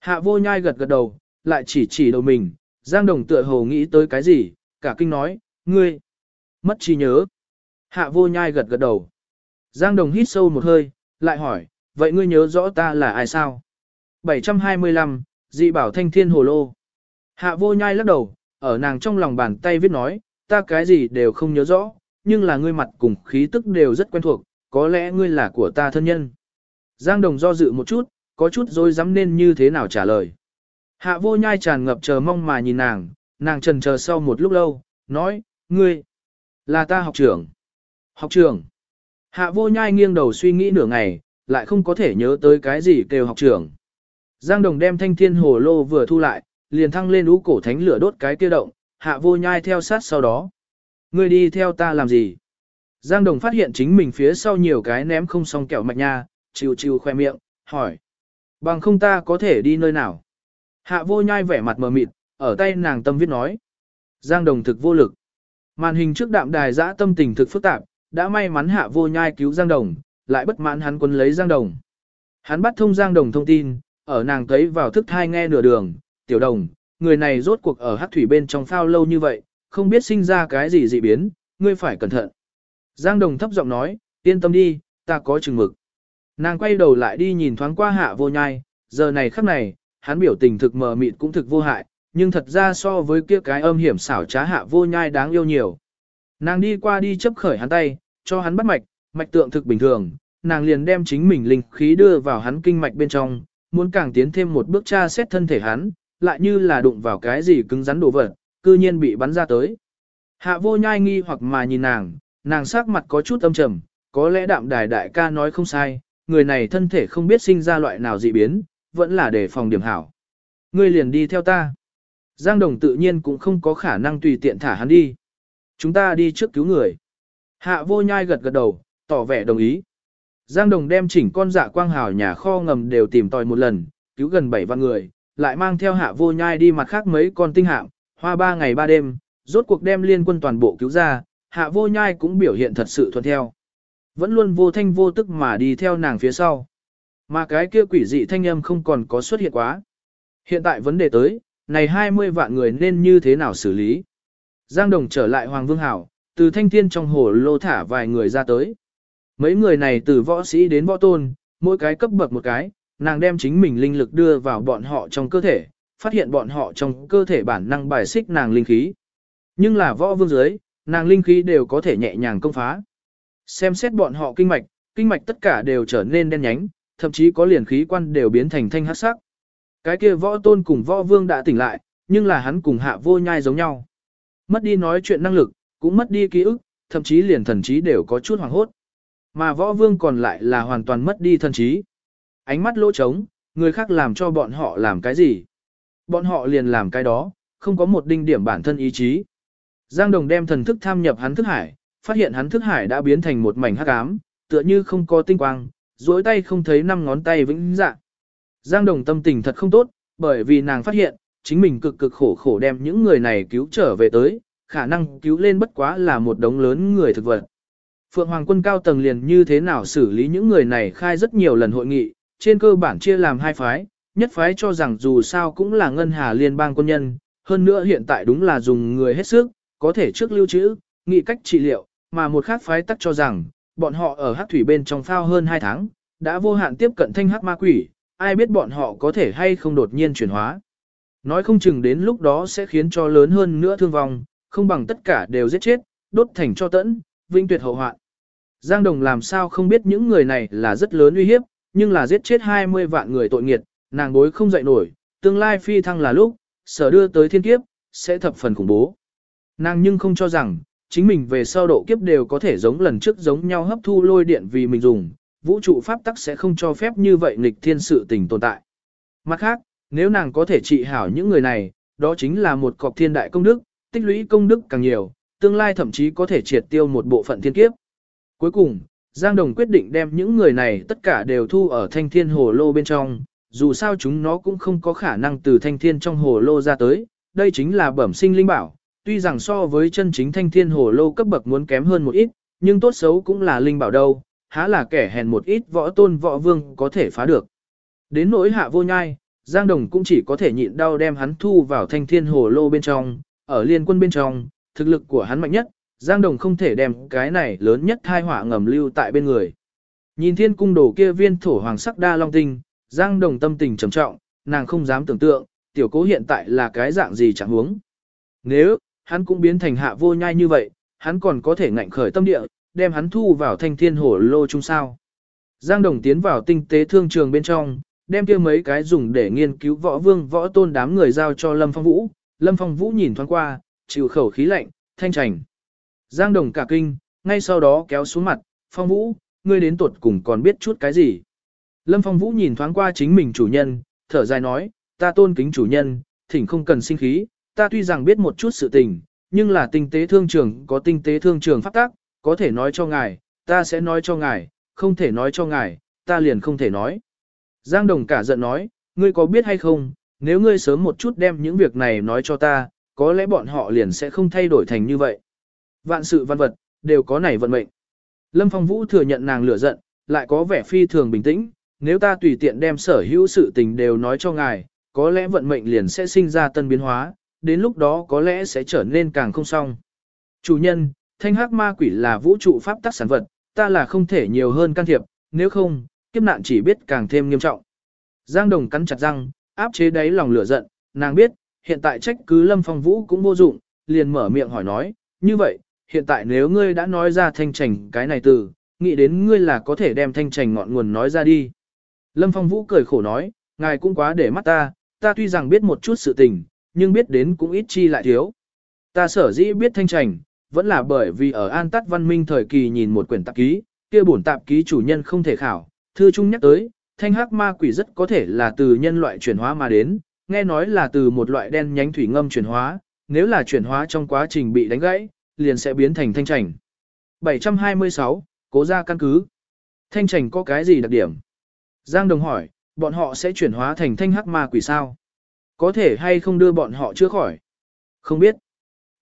Hạ vô nhai gật gật đầu, lại chỉ chỉ đầu mình. Giang Đồng tựa hồ nghĩ tới cái gì, cả kinh nói, ngươi, mất trí nhớ. Hạ vô nhai gật gật đầu. Giang Đồng hít sâu một hơi, lại hỏi, vậy ngươi nhớ rõ ta là ai sao? 725, dị bảo thanh thiên hồ lô. Hạ vô nhai lắc đầu, ở nàng trong lòng bàn tay viết nói, ta cái gì đều không nhớ rõ, nhưng là ngươi mặt cùng khí tức đều rất quen thuộc, có lẽ ngươi là của ta thân nhân. Giang Đồng do dự một chút, có chút dối dám nên như thế nào trả lời. Hạ vô nhai tràn ngập chờ mong mà nhìn nàng, nàng trần chờ sau một lúc lâu, nói, ngươi, là ta học trưởng. Học trưởng. Hạ vô nhai nghiêng đầu suy nghĩ nửa ngày, lại không có thể nhớ tới cái gì kêu học trưởng. Giang Đồng đem thanh thiên hồ lô vừa thu lại, liền thăng lên ú cổ thánh lửa đốt cái kia động, hạ vô nhai theo sát sau đó. Ngươi đi theo ta làm gì? Giang Đồng phát hiện chính mình phía sau nhiều cái ném không xong kẹo mạch nha, chiều chiều khoe miệng, hỏi. Bằng không ta có thể đi nơi nào? Hạ vô nhai vẻ mặt mờ mịt, ở tay nàng tâm viết nói. Giang Đồng thực vô lực. Màn hình trước đạm đài giã tâm tình thực phức tạp, đã may mắn hạ vô nhai cứu Giang Đồng, lại bất mãn hắn quân lấy Giang Đồng. Hắn bắt thông Giang Đồng thông tin, ở nàng thấy vào thức thai nghe nửa đường, tiểu đồng, người này rốt cuộc ở hắc thủy bên trong phao lâu như vậy, không biết sinh ra cái gì dị biến, ngươi phải cẩn thận. Giang Đồng thấp giọng nói, yên tâm đi, ta có chừng mực. Nàng quay đầu lại đi nhìn thoáng qua hạ vô nhai, giờ này khắc này, hắn biểu tình thực mờ mịt cũng thực vô hại, nhưng thật ra so với kia cái âm hiểm xảo trá hạ vô nhai đáng yêu nhiều. Nàng đi qua đi chấp khởi hắn tay, cho hắn bắt mạch, mạch tượng thực bình thường, nàng liền đem chính mình linh khí đưa vào hắn kinh mạch bên trong, muốn càng tiến thêm một bước tra xét thân thể hắn, lại như là đụng vào cái gì cứng rắn đồ vật, cư nhiên bị bắn ra tới. Hạ vô nhai nghi hoặc mà nhìn nàng, nàng sắc mặt có chút âm trầm, có lẽ đạm đài đại ca nói không sai, người này thân thể không biết sinh ra loại nào dị biến, vẫn là để phòng điểm hảo. Ngươi liền đi theo ta. Giang Đồng tự nhiên cũng không có khả năng tùy tiện thả hắn đi. Chúng ta đi trước cứu người. Hạ vô nhai gật gật đầu, tỏ vẻ đồng ý. Giang Đồng đem chỉnh con dạ quang hào nhà kho ngầm đều tìm tòi một lần, cứu gần 7 vạn người, lại mang theo hạ vô nhai đi mặt khác mấy con tinh hạm, hoa ba ngày ba đêm, rốt cuộc đem liên quân toàn bộ cứu ra, hạ vô nhai cũng biểu hiện thật sự thuận theo. Vẫn luôn vô thanh vô tức mà đi theo nàng phía sau. Mà cái kia quỷ dị thanh âm không còn có xuất hiện quá. Hiện tại vấn đề tới, này 20 vạn người nên như thế nào xử lý? Giang Đồng trở lại Hoàng Vương Hảo, từ thanh thiên trong hồ lô thả vài người ra tới. Mấy người này từ võ sĩ đến võ tôn, mỗi cái cấp bậc một cái, nàng đem chính mình linh lực đưa vào bọn họ trong cơ thể, phát hiện bọn họ trong cơ thể bản năng bài xích nàng linh khí. Nhưng là võ vương dưới, nàng linh khí đều có thể nhẹ nhàng công phá. Xem xét bọn họ kinh mạch, kinh mạch tất cả đều trở nên đen nhánh, thậm chí có liền khí quan đều biến thành thanh hắc sắc. Cái kia võ tôn cùng võ vương đã tỉnh lại, nhưng là hắn cùng hạ vô nhai giống nhau. Mất đi nói chuyện năng lực, cũng mất đi ký ức, thậm chí liền thần trí đều có chút hoảng hốt. Mà võ vương còn lại là hoàn toàn mất đi thần trí. Ánh mắt lỗ trống, người khác làm cho bọn họ làm cái gì? Bọn họ liền làm cái đó, không có một đinh điểm bản thân ý chí. Giang Đồng đem thần thức tham nhập hắn thức hải, phát hiện hắn thức hải đã biến thành một mảnh hắc ám, tựa như không có tinh quang, duỗi tay không thấy năm ngón tay vĩnh dạng. Giang Đồng tâm tình thật không tốt, bởi vì nàng phát hiện, chính mình cực cực khổ khổ đem những người này cứu trở về tới, khả năng cứu lên bất quá là một đống lớn người thực vật. Phượng Hoàng quân cao tầng liền như thế nào xử lý những người này khai rất nhiều lần hội nghị, trên cơ bản chia làm hai phái, nhất phái cho rằng dù sao cũng là ngân hà liên bang quân nhân, hơn nữa hiện tại đúng là dùng người hết sức, có thể trước lưu trữ, nghị cách trị liệu, mà một khác phái tắc cho rằng, bọn họ ở hắc thủy bên trong phao hơn 2 tháng, đã vô hạn tiếp cận thanh hắc ma quỷ, ai biết bọn họ có thể hay không đột nhiên chuyển hóa. Nói không chừng đến lúc đó sẽ khiến cho lớn hơn nữa thương vong, không bằng tất cả đều giết chết, đốt thành cho tẫn, vinh tuyệt hậu hoạn. Giang Đồng làm sao không biết những người này là rất lớn uy hiếp, nhưng là giết chết 20 vạn người tội nghiệt, nàng bối không dậy nổi, tương lai phi thăng là lúc, sở đưa tới thiên kiếp, sẽ thập phần khủng bố. Nàng nhưng không cho rằng, chính mình về sau độ kiếp đều có thể giống lần trước giống nhau hấp thu lôi điện vì mình dùng, vũ trụ pháp tắc sẽ không cho phép như vậy nghịch thiên sự tình tồn tại. Mặt khác, nếu nàng có thể trị hảo những người này, đó chính là một cọc thiên đại công đức, tích lũy công đức càng nhiều, tương lai thậm chí có thể triệt tiêu một bộ phận thiên kiếp. Cuối cùng, Giang Đồng quyết định đem những người này tất cả đều thu ở thanh thiên hồ lô bên trong, dù sao chúng nó cũng không có khả năng từ thanh thiên trong hồ lô ra tới, đây chính là bẩm sinh linh bảo, tuy rằng so với chân chính thanh thiên hồ lô cấp bậc muốn kém hơn một ít, nhưng tốt xấu cũng là linh bảo đâu, há là kẻ hèn một ít võ tôn võ vương có thể phá được. Đến nỗi hạ vô nhai, Giang Đồng cũng chỉ có thể nhịn đau đem hắn thu vào thanh thiên hồ lô bên trong, ở liên quân bên trong, thực lực của hắn mạnh nhất, Giang Đồng không thể đem cái này lớn nhất thai họa ngầm lưu tại bên người. Nhìn thiên cung đồ kia viên thổ hoàng sắc đa long tinh, Giang Đồng tâm tình trầm trọng, nàng không dám tưởng tượng, tiểu cố hiện tại là cái dạng gì chẳng huống. Nếu, hắn cũng biến thành hạ vô nhai như vậy, hắn còn có thể ngạnh khởi tâm địa, đem hắn thu vào thanh thiên hổ lô chung sao. Giang Đồng tiến vào tinh tế thương trường bên trong, đem kia mấy cái dùng để nghiên cứu võ vương võ tôn đám người giao cho Lâm Phong Vũ. Lâm Phong Vũ nhìn thoáng qua, chịu khẩu khí lạnh, thanh trành. Giang Đồng cả kinh, ngay sau đó kéo xuống mặt, Phong Vũ, ngươi đến tuột cùng còn biết chút cái gì. Lâm Phong Vũ nhìn thoáng qua chính mình chủ nhân, thở dài nói, ta tôn kính chủ nhân, thỉnh không cần sinh khí, ta tuy rằng biết một chút sự tình, nhưng là tinh tế thương trường có tinh tế thương trường phát tác, có thể nói cho ngài, ta sẽ nói cho ngài, không thể nói cho ngài, ta liền không thể nói. Giang Đồng cả giận nói, ngươi có biết hay không, nếu ngươi sớm một chút đem những việc này nói cho ta, có lẽ bọn họ liền sẽ không thay đổi thành như vậy. Vạn sự văn vật, đều có nảy vận mệnh. Lâm Phong Vũ thừa nhận nàng lửa giận, lại có vẻ phi thường bình tĩnh, nếu ta tùy tiện đem sở hữu sự tình đều nói cho ngài, có lẽ vận mệnh liền sẽ sinh ra tân biến hóa, đến lúc đó có lẽ sẽ trở nên càng không xong. Chủ nhân, thanh hắc ma quỷ là vũ trụ pháp tắc sản vật, ta là không thể nhiều hơn can thiệp, nếu không, kiếp nạn chỉ biết càng thêm nghiêm trọng. Giang Đồng cắn chặt răng, áp chế đáy lòng lửa giận, nàng biết, hiện tại trách cứ Lâm Phong Vũ cũng vô dụng, liền mở miệng hỏi nói, như vậy, hiện tại nếu ngươi đã nói ra thanh trành cái này từ, nghĩ đến ngươi là có thể đem thanh trành ngọn nguồn nói ra đi. Lâm Phong Vũ cười khổ nói, ngài cũng quá để mắt ta, ta tuy rằng biết một chút sự tình, nhưng biết đến cũng ít chi lại thiếu. Ta sở dĩ biết thanh trành, vẫn là bởi vì ở An Tắt Văn Minh thời kỳ nhìn một quyển tạp ký, kia bổn tạp ký chủ nhân không thể khảo, thư trung nhắc tới, thanh hắc ma quỷ rất có thể là từ nhân loại chuyển hóa mà đến, nghe nói là từ một loại đen nhánh thủy ngâm chuyển hóa, nếu là chuyển hóa trong quá trình bị đánh gãy, liền sẽ biến thành thanh trành. 726, cố ra căn cứ. Thanh trành có cái gì đặc điểm? Giang Đồng hỏi, bọn họ sẽ chuyển hóa thành thanh hắc ma quỷ sao? Có thể hay không đưa bọn họ chữa khỏi? Không biết.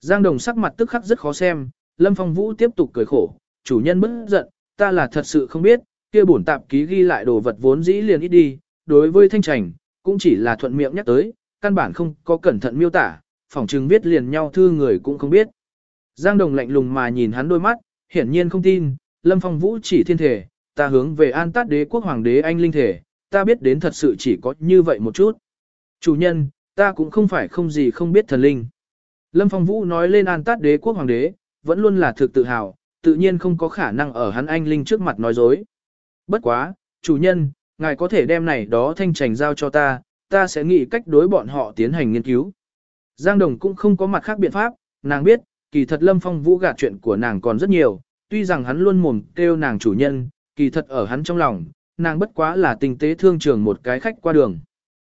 Giang Đồng sắc mặt tức khắc rất khó xem, Lâm Phong Vũ tiếp tục cười khổ, chủ nhân bất giận, ta là thật sự không biết, kia bổn tạp ký ghi lại đồ vật vốn dĩ liền ít đi, đối với thanh trành, cũng chỉ là thuận miệng nhắc tới, căn bản không có cẩn thận miêu tả, phỏng chừng viết liền nhau thư người cũng không biết. Giang Đồng lạnh lùng mà nhìn hắn đôi mắt, hiển nhiên không tin, Lâm Phong Vũ chỉ thiên thể, ta hướng về an tát đế quốc hoàng đế anh linh thể, ta biết đến thật sự chỉ có như vậy một chút. Chủ nhân, ta cũng không phải không gì không biết thần linh. Lâm Phong Vũ nói lên an tát đế quốc hoàng đế, vẫn luôn là thực tự hào, tự nhiên không có khả năng ở hắn anh linh trước mặt nói dối. Bất quá, chủ nhân, ngài có thể đem này đó thanh trành giao cho ta, ta sẽ nghĩ cách đối bọn họ tiến hành nghiên cứu. Giang Đồng cũng không có mặt khác biện pháp, nàng biết, kỳ thật Lâm Phong Vũ gạt chuyện của nàng còn rất nhiều, tuy rằng hắn luôn mồm kêu nàng chủ nhân, kỳ thật ở hắn trong lòng, nàng bất quá là tinh tế thương trường một cái khách qua đường.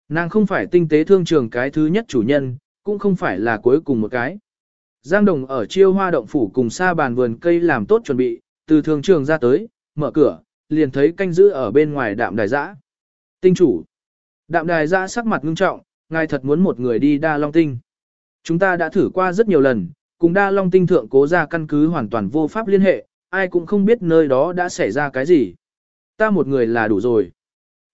Nàng không phải tinh tế thương trường cái thứ nhất chủ nhân, cũng không phải là cuối cùng một cái. Giang Đồng ở chiêu hoa động phủ cùng xa bàn vườn cây làm tốt chuẩn bị, từ thương trường ra tới, mở cửa, liền thấy canh giữ ở bên ngoài đạm đài giã. Tinh chủ. Đạm đài giã sắc mặt ngưng trọng, ngài thật muốn một người đi đa long tinh. Chúng ta đã thử qua rất nhiều lần, cùng đa long tinh thượng cố ra căn cứ hoàn toàn vô pháp liên hệ, ai cũng không biết nơi đó đã xảy ra cái gì. Ta một người là đủ rồi.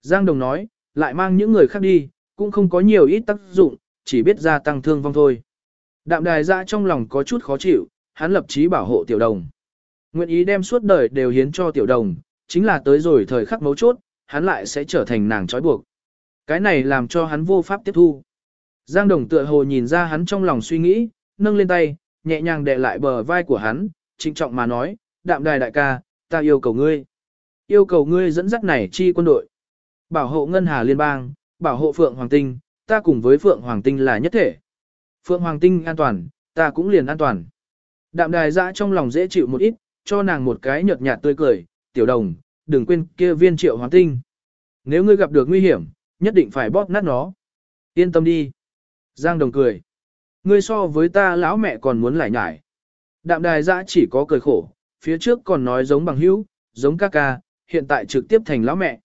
Giang Đồng nói, lại mang những người khác đi, cũng không có nhiều ít tác dụng, chỉ biết gia tăng thương vong thôi. Đạm đài ra trong lòng có chút khó chịu, hắn lập chí bảo hộ tiểu đồng. Nguyện ý đem suốt đời đều hiến cho tiểu đồng, chính là tới rồi thời khắc mấu chốt, hắn lại sẽ trở thành nàng trói buộc. Cái này làm cho hắn vô pháp tiếp thu. Giang đồng tựa hồ nhìn ra hắn trong lòng suy nghĩ, nâng lên tay, nhẹ nhàng đè lại bờ vai của hắn, trịnh trọng mà nói, đạm đài đại ca, ta yêu cầu ngươi. Yêu cầu ngươi dẫn dắt này chi quân đội. Bảo hộ ngân hà liên bang, bảo hộ Phượng Hoàng Tinh, ta cùng với Phượng Hoàng Tinh là nhất thể. Phượng Hoàng Tinh an toàn, ta cũng liền an toàn. Đạm đài dã trong lòng dễ chịu một ít, cho nàng một cái nhợt nhạt tươi cười, tiểu đồng, đừng quên kia viên triệu hoàng tinh. Nếu ngươi gặp được nguy hiểm, nhất định phải bóp nát nó. Yên tâm đi. Giang đồng cười. Ngươi so với ta lão mẹ còn muốn lại nhải. Đạm đài dã chỉ có cười khổ, phía trước còn nói giống bằng hữu, giống ca ca, hiện tại trực tiếp thành lão mẹ.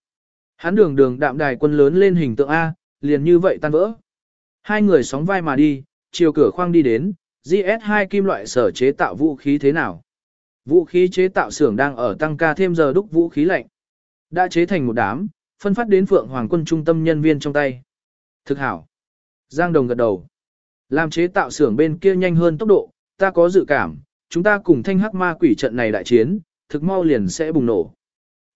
Hắn đường đường đạm đài quân lớn lên hình tượng A, liền như vậy tan vỡ. Hai người sóng vai mà đi, chiều cửa khoang đi đến, GS2 kim loại sở chế tạo vũ khí thế nào? Vũ khí chế tạo xưởng đang ở tăng ca thêm giờ đúc vũ khí lạnh. Đã chế thành một đám, phân phát đến Phượng Hoàng quân trung tâm nhân viên trong tay. Thực hảo. Giang Đồng gật đầu. Làm chế tạo xưởng bên kia nhanh hơn tốc độ, ta có dự cảm, chúng ta cùng thanh hắc ma quỷ trận này đại chiến, thực mau liền sẽ bùng nổ.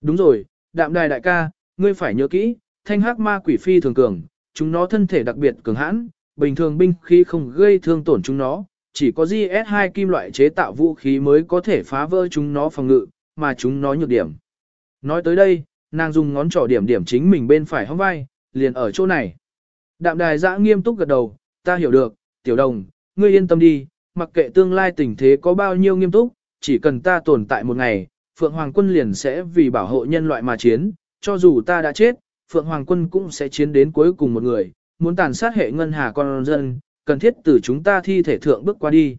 Đúng rồi, đạm đài đại ca, ngươi phải nhớ kỹ, thanh hắc ma quỷ phi thường cường, chúng nó thân thể đặc biệt cường hãn, bình thường binh khí không gây thương tổn chúng nó, chỉ có GS2 kim loại chế tạo vũ khí mới có thể phá vỡ chúng nó phòng ngự, mà chúng nó nhược điểm. Nói tới đây, nàng dùng ngón trỏ điểm điểm chính mình bên phải hông vai, liền ở chỗ này. Đạm đài giã nghiêm túc gật đầu, ta hiểu được, tiểu đồng, ngươi yên tâm đi, mặc kệ tương lai tình thế có bao nhiêu nghiêm túc, chỉ cần ta tồn tại một ngày, Phượng Hoàng quân liền sẽ vì bảo hộ nhân loại mà chiến, cho dù ta đã chết, Phượng Hoàng quân cũng sẽ chiến đến cuối cùng một người, muốn tàn sát hệ ngân hà con dân, cần thiết từ chúng ta thi thể thượng bước qua đi.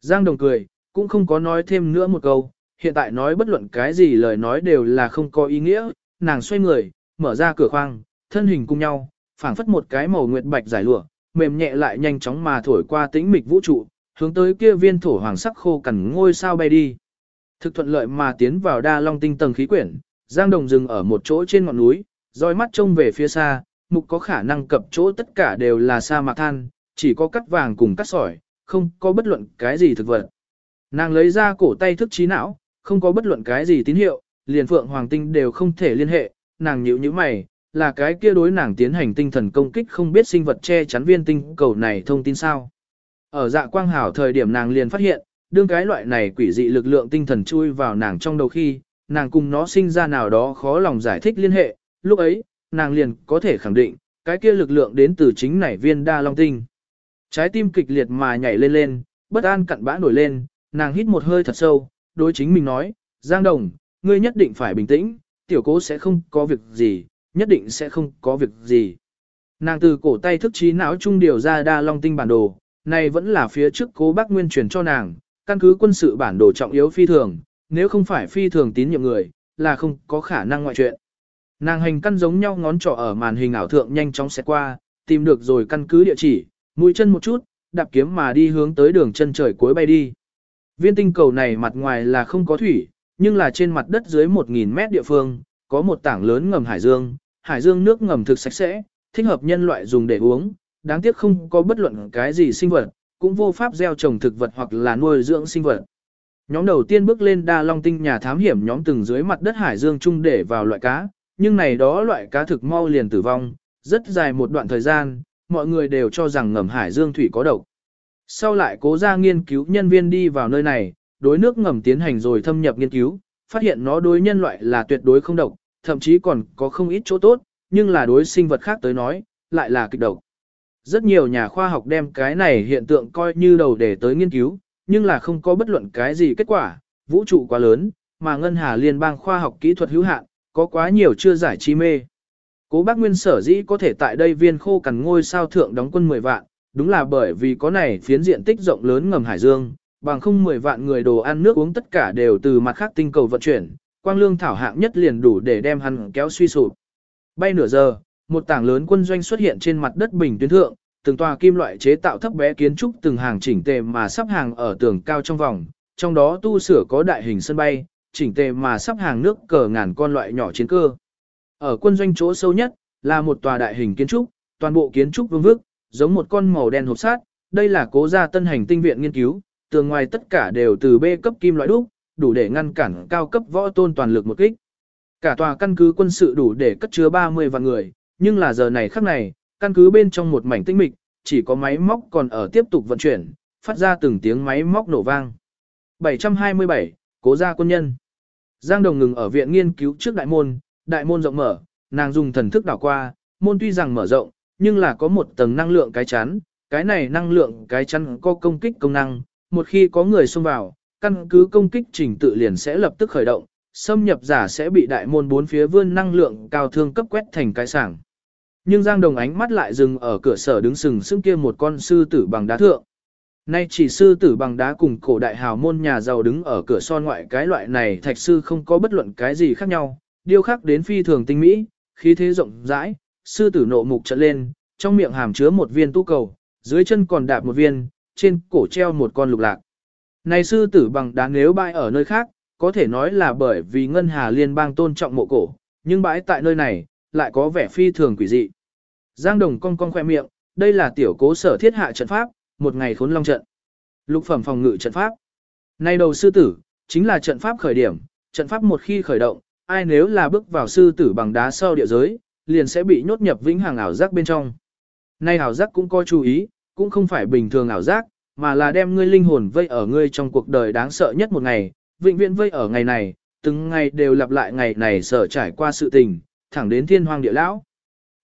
Giang Đồng cười, cũng không có nói thêm nữa một câu, hiện tại nói bất luận cái gì lời nói đều là không có ý nghĩa, nàng xoay người, mở ra cửa khoang, thân hình cùng nhau, phảng phất một cái màu nguyệt bạch giải lụa, mềm nhẹ lại nhanh chóng mà thổi qua tĩnh mịch vũ trụ, hướng tới kia viên thổ hoàng sắc khô cằn ngôi sao bay đi. Thực thuận lợi mà tiến vào đa long tinh tầng khí quyển, Giang Đồng dừng ở một chỗ trên ngọn núi, dõi mắt trông về phía xa, mục có khả năng cập chỗ tất cả đều là sa mạc than, chỉ có cắt vàng cùng cắt sỏi, không có bất luận cái gì thực vật. Nàng lấy ra cổ tay thức trí não, không có bất luận cái gì tín hiệu, liền phượng hoàng tinh đều không thể liên hệ, nàng nhíu như mày, là cái kia đối nàng tiến hành tinh thần công kích không biết sinh vật che chắn viên tinh cầu này thông tin sao. Ở dạ quang hảo thời điểm nàng liền phát hiện, đương cái loại này quỷ dị lực lượng tinh thần chui vào nàng trong đầu khi, nàng cùng nó sinh ra nào đó khó lòng giải thích liên hệ, lúc ấy, nàng liền có thể khẳng định, cái kia lực lượng đến từ chính nảy viên đa long tinh. Trái tim kịch liệt mà nhảy lên lên, bất an cặn bã nổi lên, nàng hít một hơi thật sâu, đối chính mình nói, Giang Đồng, ngươi nhất định phải bình tĩnh, tiểu cố sẽ không có việc gì, nhất định sẽ không có việc gì. Nàng từ cổ tay thức trí não trung điều ra đa long tinh bản đồ, này vẫn là phía trước cố bác nguyên truyền cho nàng, căn cứ quân sự bản đồ trọng yếu phi thường, nếu không phải phi thường tín nhiệm người, là không có khả năng ngoại chuyện. Nàng hành căn giống nhau ngón trỏ ở màn hình ảo thượng nhanh chóng xét qua, tìm được rồi căn cứ địa chỉ, mũi chân một chút, đạp kiếm mà đi hướng tới đường chân trời cuối bay đi. Viên tinh cầu này mặt ngoài là không có thủy, nhưng là trên mặt đất dưới 1.000 mét địa phương, có một tảng lớn ngầm hải dương, hải dương nước ngầm thực sạch sẽ, thích hợp nhân loại dùng để uống, đáng tiếc không có bất luận cái gì sinh vật, cũng vô pháp gieo trồng thực vật hoặc là nuôi dưỡng sinh vật. Nhóm đầu tiên bước lên đa long tinh nhà thám hiểm nhóm từng dưới mặt đất hải dương chung để vào loại cá, nhưng này đó loại cá thực mau liền tử vong, rất dài một đoạn thời gian, mọi người đều cho rằng ngầm hải dương thủy có độc. Sau lại cố ra nghiên cứu nhân viên đi vào nơi này, đối nước ngầm tiến hành rồi thâm nhập nghiên cứu, phát hiện nó đối nhân loại là tuyệt đối không độc, thậm chí còn có không ít chỗ tốt, nhưng là đối sinh vật khác tới nói, lại là kịch độc. Rất nhiều nhà khoa học đem cái này hiện tượng coi như đầu để tới nghiên cứu, nhưng là không có bất luận cái gì kết quả, vũ trụ quá lớn, mà ngân hà liên bang khoa học kỹ thuật hữu hạn, có quá nhiều chưa giải chi mê. Cố bác Nguyên sở dĩ có thể tại đây viên khô cằn ngôi sao thượng đóng quân 10 vạn, đúng là bởi vì có này phiến diện tích rộng lớn ngầm hải dương, bằng không 10 vạn người đồ ăn nước uống tất cả đều từ mặt khác tinh cầu vận chuyển, quang lương thảo hạng nhất liền đủ để đem hắn kéo suy sụp. Bay nửa giờ, một tảng lớn quân doanh xuất hiện trên mặt đất bình tuyến thượng, từng tòa kim loại chế tạo thấp bé kiến trúc từng hàng chỉnh tề mà sắp hàng ở tường cao trong vòng, trong đó tu sửa có đại hình sân bay, chỉnh tề mà sắp hàng nước cờ ngàn con loại nhỏ chiến cơ. Ở quân doanh chỗ sâu nhất, là một tòa đại hình kiến trúc, toàn bộ kiến trúc vương vức, giống một con màu đen hộp sát, đây là cố gia tân hành tinh viện nghiên cứu, tường ngoài tất cả đều từ B cấp kim loại đúc, đủ để ngăn cản cao cấp võ tôn toàn lực một kích. Cả tòa căn cứ quân sự đủ để cất chứa 30 vạn người, nhưng là giờ này khắc này, căn cứ bên trong một mảnh tinh mịch, chỉ có máy móc còn ở tiếp tục vận chuyển, phát ra từng tiếng máy móc nổ vang. 727, cố gia quân nhân. Giang Đồng ngừng ở viện nghiên cứu trước đại môn, đại môn rộng mở, nàng dùng thần thức đảo qua, môn tuy rằng mở rộng, nhưng là có một tầng năng lượng cái chắn, cái này năng lượng cái chắn có công kích công năng, một khi có người xông vào, căn cứ công kích trình tự liền sẽ lập tức khởi động, xâm nhập giả sẽ bị đại môn bốn phía vươn năng lượng cao thương cấp quét thành cái sảng. Nhưng Giang Đồng ánh mắt lại dừng ở cửa sở đứng sừng sững kia một con sư tử bằng đá thượng. Nay chỉ sư tử bằng đá cùng cổ đại hào môn nhà giàu đứng ở cửa son ngoại cái loại này thạch sư không có bất luận cái gì khác nhau, điêu khắc đến phi thường tinh mỹ, khí thế rộng rãi, sư tử nộ mục trận lên, trong miệng hàm chứa một viên tu cầu, dưới chân còn đạp một viên, trên cổ treo một con lục lạc. Này sư tử bằng đá nếu bãi ở nơi khác, có thể nói là bởi vì ngân hà liên bang tôn trọng mộ cổ, nhưng bãi tại nơi này, lại có vẻ phi thường quỷ dị. Giang Đồng cong cong khoe miệng, đây là tiểu cố sở thiết hạ trận pháp, một ngày khốn long trận. Lục phẩm phòng ngự trận pháp. Nay đầu sư tử, chính là trận pháp khởi điểm, trận pháp một khi khởi động, ai nếu là bước vào sư tử bằng đá sau địa giới, liền sẽ bị nhốt nhập vĩnh hằng ảo giác bên trong. Nay ảo giác cũng có chú ý, cũng không phải bình thường ảo giác, mà là đem ngươi linh hồn vây ở ngươi trong cuộc đời đáng sợ nhất một ngày, vĩnh viễn vây ở ngày này, từng ngày đều lặp lại ngày này sợ trải qua sự tình, thẳng đến thiên hoàng địa lão.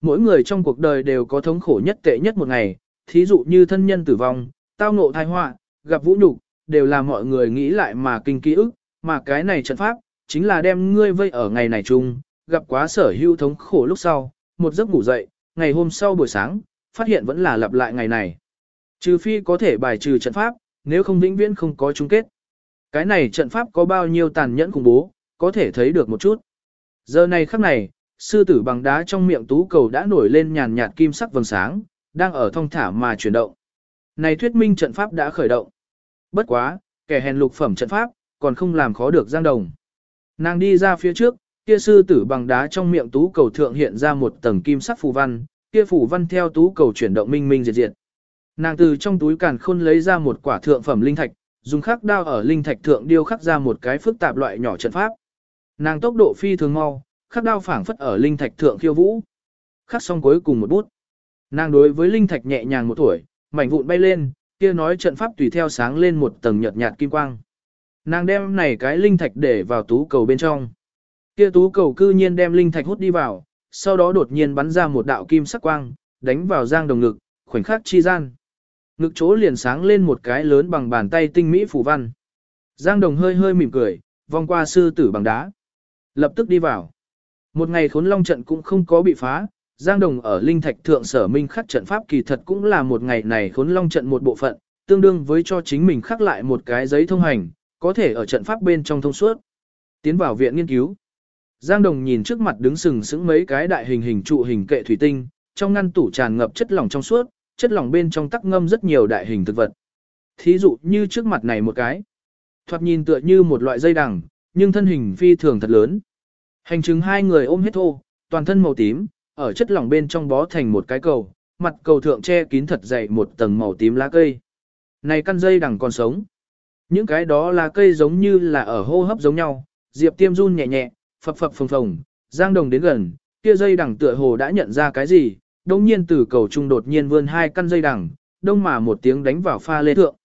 Mỗi người trong cuộc đời đều có thống khổ nhất tệ nhất một ngày, thí dụ như thân nhân tử vong, tao ngộ tai họa, gặp vũ nhục, đều là mọi người nghĩ lại mà kinh ký ức, mà cái này trận pháp, chính là đem ngươi vây ở ngày này chung, gặp quá sở hữu thống khổ lúc sau, một giấc ngủ dậy, ngày hôm sau buổi sáng, phát hiện vẫn là lặp lại ngày này. Trừ phi có thể bài trừ trận pháp, nếu không vĩnh viễn không có chung kết. Cái này trận pháp có bao nhiêu tàn nhẫn khủng bố, có thể thấy được một chút. Giờ này khắc này, sư tử bằng đá trong miệng tú cầu đã nổi lên nhàn nhạt kim sắc vầng sáng, đang ở thong thả mà chuyển động. Này thuyết minh trận pháp đã khởi động. Bất quá, kẻ hèn lục phẩm trận pháp, còn không làm khó được Giang Đồng. Nàng đi ra phía trước, kia sư tử bằng đá trong miệng tú cầu thượng hiện ra một tầng kim sắc phù văn, kia phù văn theo tú cầu chuyển động minh minh diệt diệt. Nàng từ trong túi càn khôn lấy ra một quả thượng phẩm linh thạch, dùng khắc đao ở linh thạch thượng điêu khắc ra một cái phức tạp loại nhỏ trận pháp. Nàng tốc độ phi thường mau, khắc đao phảng phất ở linh thạch thượng khiêu vũ. Khắc xong cuối cùng một bút. Nàng đối với linh thạch nhẹ nhàng một tuổi, mảnh vụn bay lên, kia nói trận pháp tùy theo sáng lên một tầng nhợt nhạt kim quang. Nàng đem này cái linh thạch để vào tú cầu bên trong. Kia tú cầu cư nhiên đem linh thạch hút đi vào, sau đó đột nhiên bắn ra một đạo kim sắc quang, đánh vào giang đồng ngực, khoảnh khắc chi gian. Ngực chỗ liền sáng lên một cái lớn bằng bàn tay tinh mỹ phủ văn. Giang đồng hơi hơi mỉm cười, vòng qua sư tử bằng đá. Lập tức đi vào. Một ngày khốn long trận cũng không có bị phá, Giang Đồng ở Linh Thạch Thượng Sở Minh khắc trận pháp kỳ thật cũng là một ngày này khốn long trận một bộ phận, tương đương với cho chính mình khắc lại một cái giấy thông hành, có thể ở trận pháp bên trong thông suốt. Tiến vào viện nghiên cứu. Giang Đồng nhìn trước mặt đứng sừng sững mấy cái đại hình hình trụ hình kệ thủy tinh, trong ngăn tủ tràn ngập chất lỏng trong suốt, chất lỏng bên trong tắc ngâm rất nhiều đại hình thực vật. Thí dụ như trước mặt này một cái. Thoạt nhìn tựa như một loại dây đằng, nhưng thân hình phi thường thật lớn. Hành chứng hai người ôm hết thô, toàn thân màu tím, ở chất lỏng bên trong bó thành một cái cầu, mặt cầu thượng che kín thật dày một tầng màu tím lá cây. Này căn dây đằng còn sống. Những cái đó là cây giống như là ở hô hấp giống nhau, Diệp Tiêm run nhẹ nhẹ, phập phập phồng phồng, Giang Đồng đến gần, kia dây đằng tựa hồ đã nhận ra cái gì, đông nhiên từ cầu trung đột nhiên vươn hai căn dây đằng, đông mà một tiếng đánh vào pha lê thượng.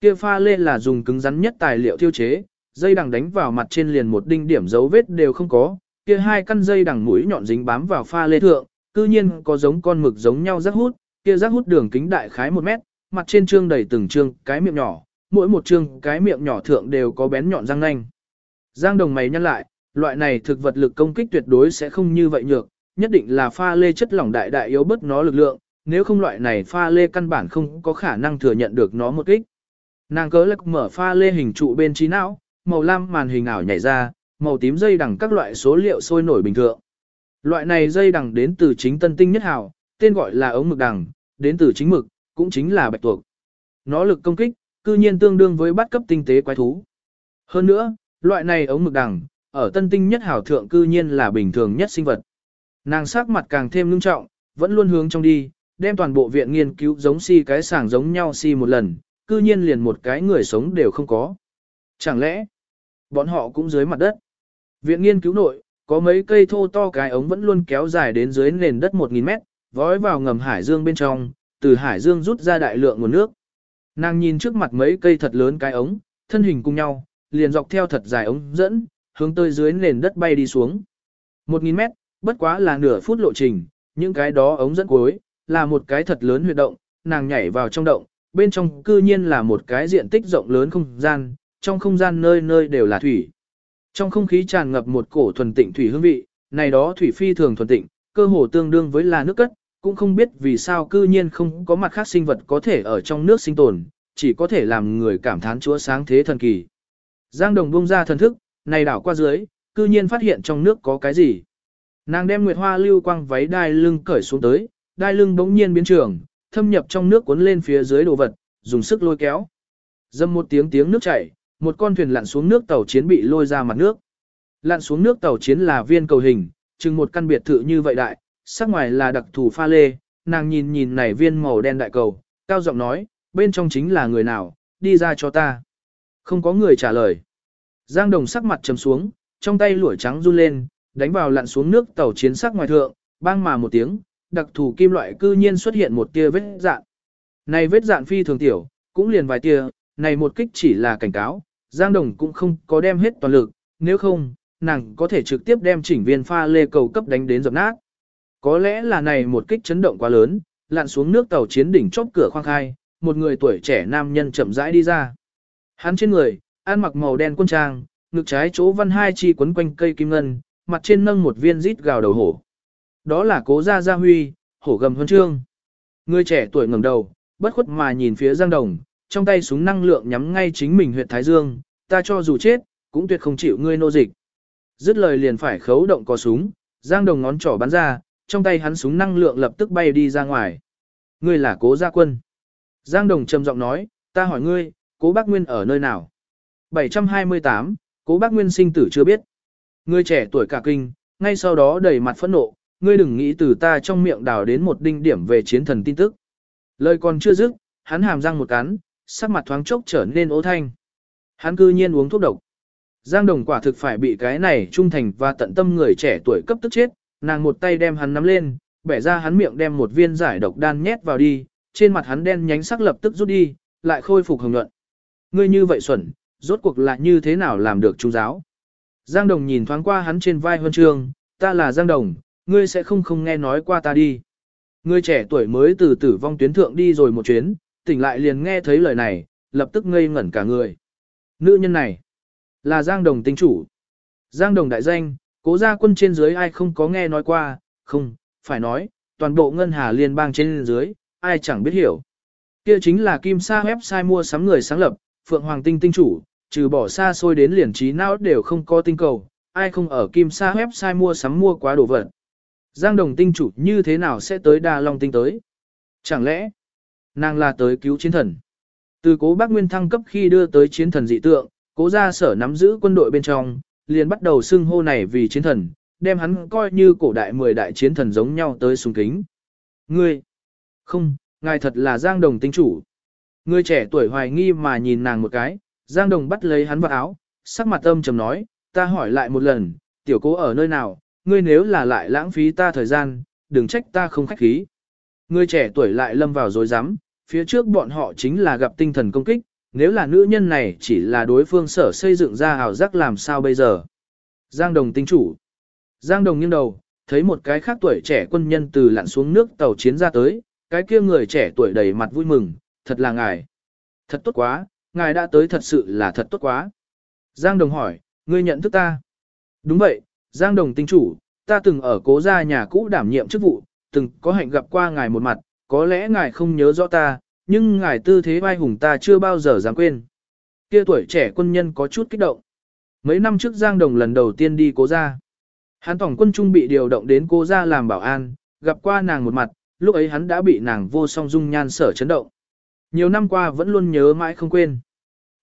Kia pha lê là dùng cứng rắn nhất tài liệu thiêu chế, dây đằng đánh vào mặt trên liền một đinh điểm dấu vết đều không có, kia hai căn dây đằng mũi nhọn dính bám vào pha lê thượng, cư nhiên có giống con mực giống nhau rác hút, kia rác hút đường kính đại khái một mét, mặt trên trương đầy từng trương cái miệng nhỏ, mỗi một trương cái miệng nhỏ thượng đều có bén nhọn răng nanh. Giang đồng mày nhăn lại, loại này thực vật lực công kích tuyệt đối sẽ không như vậy nhược, nhất định là pha lê chất lỏng đại đại yếu bớt nó lực lượng, nếu không loại này pha lê căn bản không có khả năng thừa nhận được nó một kích. Nàng cớ lắc mở pha lê hình trụ bên trí não, màu lam màn hình ảo nhảy ra, màu tím dây đằng các loại số liệu sôi nổi bình thường. Loại này dây đằng đến từ chính tân tinh nhất hào, tên gọi là ống mực đằng, đến từ chính mực, cũng chính là bạch tuộc. Nó lực công kích, cư nhiên tương đương với bắt cấp tinh tế quái thú. Hơn nữa, loại này ống mực đằng, ở tân tinh nhất hào thượng cư nhiên là bình thường nhất sinh vật. Nàng sắc mặt càng thêm ngưng trọng, vẫn luôn hướng trong đi, đem toàn bộ viện nghiên cứu giống si cái sàng giống nhau si một lần, cư nhiên liền một cái người sống đều không có. Chẳng lẽ, bọn họ cũng dưới mặt đất. Viện nghiên cứu nội, có mấy cây thô to cái ống vẫn luôn kéo dài đến dưới nền đất 1.000 mét, vói vào ngầm hải dương bên trong, từ hải dương rút ra đại lượng nguồn nước. Nàng nhìn trước mặt mấy cây thật lớn cái ống, thân hình cùng nhau, liền dọc theo thật dài ống dẫn, hướng tới dưới nền đất bay đi xuống. 1.000 mét, bất quá là nửa phút lộ trình, những cái đó ống dẫn cuối, là một cái thật lớn huyệt động, nàng nhảy vào trong động, bên trong cư nhiên là một cái diện tích rộng lớn không gian, trong không gian nơi nơi đều là thủy. Trong không khí tràn ngập một cổ thuần tịnh thủy hương vị, này đó thủy phi thường thuần tịnh, cơ hồ tương đương với là nước cất, cũng không biết vì sao cư nhiên không có mặt khác sinh vật có thể ở trong nước sinh tồn, chỉ có thể làm người cảm thán chúa sáng thế thần kỳ. Giang Đồng buông ra thần thức, này đảo qua dưới, cư nhiên phát hiện trong nước có cái gì. Nàng đem nguyệt hoa lưu quang váy đai lưng cởi xuống tới, đai lưng bỗng nhiên biến trường, thâm nhập trong nước cuốn lên phía dưới đồ vật, dùng sức lôi kéo. Dâm một tiếng tiếng nước chảy, một con thuyền lặn xuống nước tàu chiến bị lôi ra mặt nước. Lặn xuống nước tàu chiến là viên cầu hình, chừng một căn biệt thự như vậy đại, sắc ngoài là đặc thù pha lê, nàng nhìn nhìn này viên màu đen đại cầu, cao giọng nói, bên trong chính là người nào, đi ra cho ta. Không có người trả lời. Giang Đồng sắc mặt trầm xuống, trong tay lũa trắng run lên, đánh vào lặn xuống nước tàu chiến sắc ngoài thượng, bang mà một tiếng, đặc thù kim loại cư nhiên xuất hiện một tia vết dạn. Này vết dạn phi thường tiểu, cũng liền vài tia, này một kích chỉ là cảnh cáo, Giang Đồng cũng không có đem hết toàn lực, nếu không, nàng có thể trực tiếp đem chỉnh viên pha lê cầu cấp đánh đến dập nát. Có lẽ là này một kích chấn động quá lớn, lặn xuống nước tàu chiến đỉnh chóp cửa khoang khai, một người tuổi trẻ nam nhân chậm rãi đi ra. Hắn trên người, ăn mặc màu đen quân trang, ngực trái chỗ văn hai chi quấn quanh cây kim ngân, mặt trên nâng một viên rít gào đầu hổ. Đó là cố gia gia huy, hổ gầm huân trương. Người trẻ tuổi ngẩng đầu, bất khuất mà nhìn phía Giang Đồng, trong tay súng năng lượng nhắm ngay chính mình huyện Thái Dương, ta cho dù chết, cũng tuyệt không chịu ngươi nô dịch. Dứt lời liền phải khấu động có súng, Giang Đồng ngón trỏ bắn ra, trong tay hắn súng năng lượng lập tức bay đi ra ngoài. Ngươi là cố gia quân. Giang Đồng trầm giọng nói, ta hỏi ngươi, cố bác Nguyên ở nơi nào? 728, cố bác Nguyên sinh tử chưa biết. Ngươi trẻ tuổi cả kinh, ngay sau đó đầy mặt phẫn nộ, ngươi đừng nghĩ từ ta trong miệng đào đến một đinh điểm về chiến thần tin tức. Lời còn chưa dứt, hắn hàm răng một cắn, sắc mặt thoáng chốc trở nên ố thanh. Hắn cư nhiên uống thuốc độc. Giang Đồng quả thực phải bị cái này trung thành và tận tâm người trẻ tuổi cấp tức chết, nàng một tay đem hắn nắm lên, bẻ ra hắn miệng đem một viên giải độc đan nhét vào đi, trên mặt hắn đen nhánh sắc lập tức rút đi, lại khôi phục hồng nhuận. Ngươi như vậy xuẩn, rốt cuộc là như thế nào làm được trung giáo? Giang Đồng nhìn thoáng qua hắn trên vai huân trường, ta là Giang Đồng, ngươi sẽ không không nghe nói qua ta đi. Ngươi trẻ tuổi mới từ tử vong tuyến thượng đi rồi một chuyến, tỉnh lại liền nghe thấy lời này, lập tức ngây ngẩn cả người. Nữ nhân này, là Giang Đồng tinh chủ. Giang Đồng đại danh, cố gia quân trên dưới ai không có nghe nói qua, không, phải nói, toàn bộ ngân hà liên bang trên dưới, ai chẳng biết hiểu. Kia chính là Kim Sa website mua sắm người sáng lập, Phượng Hoàng Tinh tinh chủ, trừ bỏ xa xôi đến liền trí não đều không có tinh cầu, ai không ở Kim Sa website mua sắm mua quá đồ vật. Giang Đồng tinh chủ như thế nào sẽ tới Đa Long tinh tới? Chẳng lẽ, nàng là tới cứu chiến thần? Từ cố bác Nguyên thăng cấp khi đưa tới chiến thần dị tượng, cố gia sở nắm giữ quân đội bên trong, liền bắt đầu xưng hô này vì chiến thần, đem hắn coi như cổ đại mười đại chiến thần giống nhau tới sùng kính. Ngươi, không, ngài thật là Giang Đồng tinh chủ. Ngươi trẻ tuổi hoài nghi mà nhìn nàng một cái, Giang Đồng bắt lấy hắn vào áo, sắc mặt âm trầm nói, ta hỏi lại một lần, tiểu cố ở nơi nào, ngươi nếu là lại lãng phí ta thời gian, đừng trách ta không khách khí. Ngươi trẻ tuổi lại lâm vào dối rắm phía trước bọn họ chính là gặp tinh thần công kích, nếu là nữ nhân này chỉ là đối phương sở xây dựng ra hào giác làm sao bây giờ. Giang Đồng tinh chủ. Giang Đồng nghiêng đầu, thấy một cái khác tuổi trẻ quân nhân từ lặn xuống nước tàu chiến ra tới, cái kia người trẻ tuổi đầy mặt vui mừng, thật là ngài. Thật tốt quá, ngài đã tới thật sự là thật tốt quá. Giang Đồng hỏi, ngươi nhận thức ta? Đúng vậy, Giang Đồng tinh chủ, ta từng ở cố gia nhà cũ đảm nhiệm chức vụ, từng có hạnh gặp qua ngài một mặt, có lẽ ngài không nhớ rõ ta, nhưng ngài tư thế vai hùng ta chưa bao giờ dám quên. Kia tuổi trẻ quân nhân có chút kích động. Mấy năm trước Giang Đồng lần đầu tiên đi cố gia. Hắn tổng quân trung bị điều động đến cố gia làm bảo an, gặp qua nàng một mặt, lúc ấy hắn đã bị nàng vô song dung nhan sở chấn động. Nhiều năm qua vẫn luôn nhớ mãi không quên.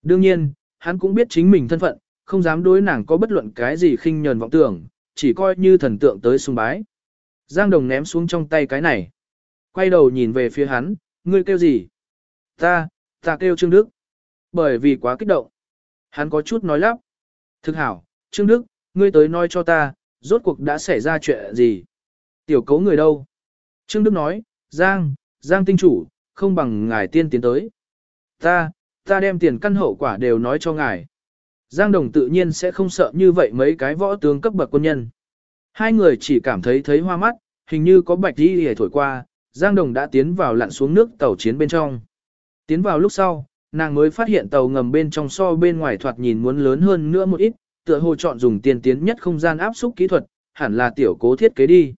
Đương nhiên, hắn cũng biết chính mình thân phận, không dám đối nàng có bất luận cái gì khinh nhờn vọng tưởng, chỉ coi như thần tượng tới sùng bái. Giang Đồng ném xuống trong tay cái này. Quay đầu nhìn về phía hắn, ngươi kêu gì? Ta, ta kêu Trương Đức. Bởi vì quá kích động. Hắn có chút nói lắp. Thực hảo, Trương Đức, ngươi tới nói cho ta, rốt cuộc đã xảy ra chuyện gì? Tiểu cấu người đâu? Trương Đức nói, Giang, Giang tinh chủ, không bằng ngài tiên tiến tới. Ta, ta đem tiền căn hậu quả đều nói cho ngài. Giang Đồng tự nhiên sẽ không sợ như vậy mấy cái võ tướng cấp bậc quân nhân. Hai người chỉ cảm thấy thấy hoa mắt, hình như có bạch đi hề thổi qua, Giang Đồng đã tiến vào lặn xuống nước tàu chiến bên trong. Tiến vào lúc sau, nàng mới phát hiện tàu ngầm bên trong so bên ngoài thoạt nhìn muốn lớn hơn nữa một ít, tựa hồ chọn dùng tiên tiến nhất không gian áp xúc kỹ thuật, hẳn là tiểu cố thiết kế đi.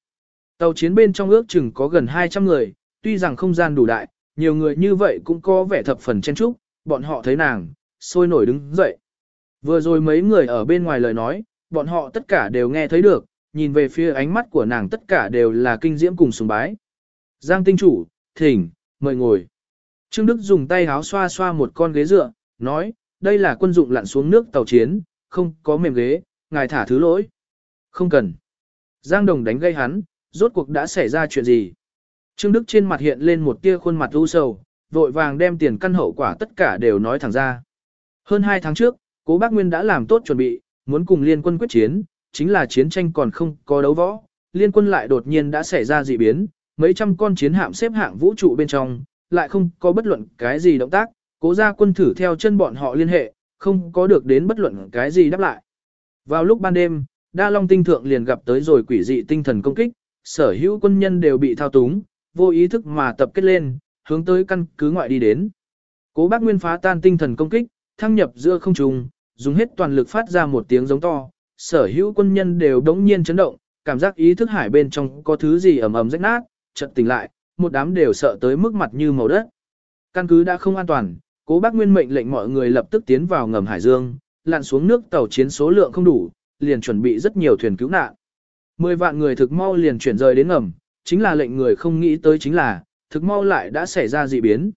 Tàu chiến bên trong ước chừng có gần 200 người, tuy rằng không gian đủ đại, nhiều người như vậy cũng có vẻ thập phần chen chúc. bọn họ thấy nàng, sôi nổi đứng dậy. Vừa rồi mấy người ở bên ngoài lời nói, bọn họ tất cả đều nghe thấy được, nhìn về phía ánh mắt của nàng tất cả đều là kinh diễm cùng sùng bái. Giang tinh chủ, thỉnh, mời ngồi. Trương Đức dùng tay háo xoa xoa một con ghế dựa, nói, đây là quân dụng lặn xuống nước tàu chiến, không có mềm ghế, ngài thả thứ lỗi. Không cần. Giang Đồng đánh gây hắn, rốt cuộc đã xảy ra chuyện gì? Trương Đức trên mặt hiện lên một tia khuôn mặt u sầu, vội vàng đem tiền căn hậu quả tất cả đều nói thẳng ra. Hơn 2 tháng trước, cố bác Nguyên đã làm tốt chuẩn bị, muốn cùng liên quân quyết chiến, chính là chiến tranh còn không có đấu võ, liên quân lại đột nhiên đã xảy ra dị biến, mấy trăm con chiến hạm xếp hạng vũ trụ bên trong, lại không có bất luận cái gì động tác, cố gia quân thử theo chân bọn họ liên hệ, không có được đến bất luận cái gì đáp lại. Vào lúc ban đêm, Đa Long tinh thượng liền gặp tới rồi quỷ dị tinh thần công kích, sở hữu quân nhân đều bị thao túng, vô ý thức mà tập kết lên, hướng tới căn cứ ngoại đi đến. Cố bác Nguyên phá tan tinh thần công kích, thăng nhập giữa không trung, dùng hết toàn lực phát ra một tiếng giống to, sở hữu quân nhân đều đống nhiên chấn động, cảm giác ý thức hải bên trong có thứ gì ầm ầm rách nát, chợt tỉnh lại, một đám đều sợ tới mức mặt như màu đất. Căn cứ đã không an toàn, cố bác Nguyên mệnh lệnh mọi người lập tức tiến vào ngầm hải dương, lặn xuống nước tàu chiến số lượng không đủ, liền chuẩn bị rất nhiều thuyền cứu nạn. Mười vạn người thực mau liền chuyển rời đến ngầm, chính là lệnh người không nghĩ tới chính là, thực mau lại đã xảy ra dị biến.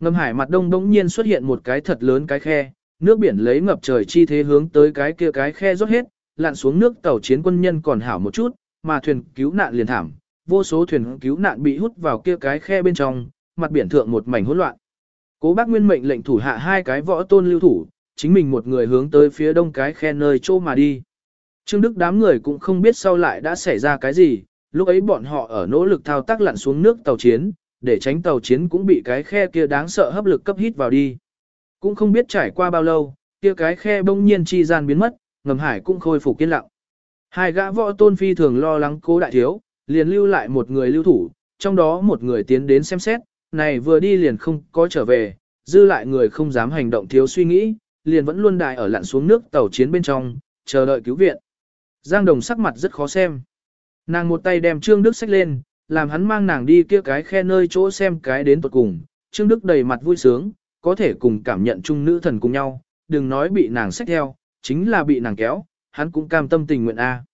Ngầm hải mặt đông đống nhiên xuất hiện một cái thật lớn cái khe, nước biển lấy ngập trời chi thế hướng tới cái kia cái khe rót hết, lặn xuống nước tàu chiến quân nhân còn hảo một chút, mà thuyền cứu nạn liền thảm, vô số thuyền cứu nạn bị hút vào kia cái khe bên trong, mặt biển thượng một mảnh hỗn loạn. Cố Bác Nguyên mệnh lệnh thủ hạ hai cái võ tôn lưu thủ, chính mình một người hướng tới phía đông cái khe nơi chỗ mà đi. Trương Đức đám người cũng không biết sau lại đã xảy ra cái gì, lúc ấy bọn họ ở nỗ lực thao tác lặn xuống nước tàu chiến, để tránh tàu chiến cũng bị cái khe kia đáng sợ hấp lực cấp hít vào đi. Cũng không biết trải qua bao lâu, kia cái khe bỗng nhiên chi gian biến mất, ngầm hải cũng khôi phục yên lặng. Hai gã võ tôn phi thường lo lắng cố đại thiếu, liền lưu lại một người lưu thủ, trong đó một người tiến đến xem xét, này vừa đi liền không có trở về, dư lại người không dám hành động thiếu suy nghĩ, liền vẫn luôn đại ở lặn xuống nước tàu chiến bên trong, chờ đợi cứu viện. Giang Đồng sắc mặt rất khó xem. Nàng một tay đem Trương Đức xách lên, làm hắn mang nàng đi kia cái khe nơi chỗ xem cái đến tuột cùng. Trương Đức đầy mặt vui sướng, có thể cùng cảm nhận chung nữ thần cùng nhau, đừng nói bị nàng xách theo, chính là bị nàng kéo, hắn cũng cam tâm tình nguyện A.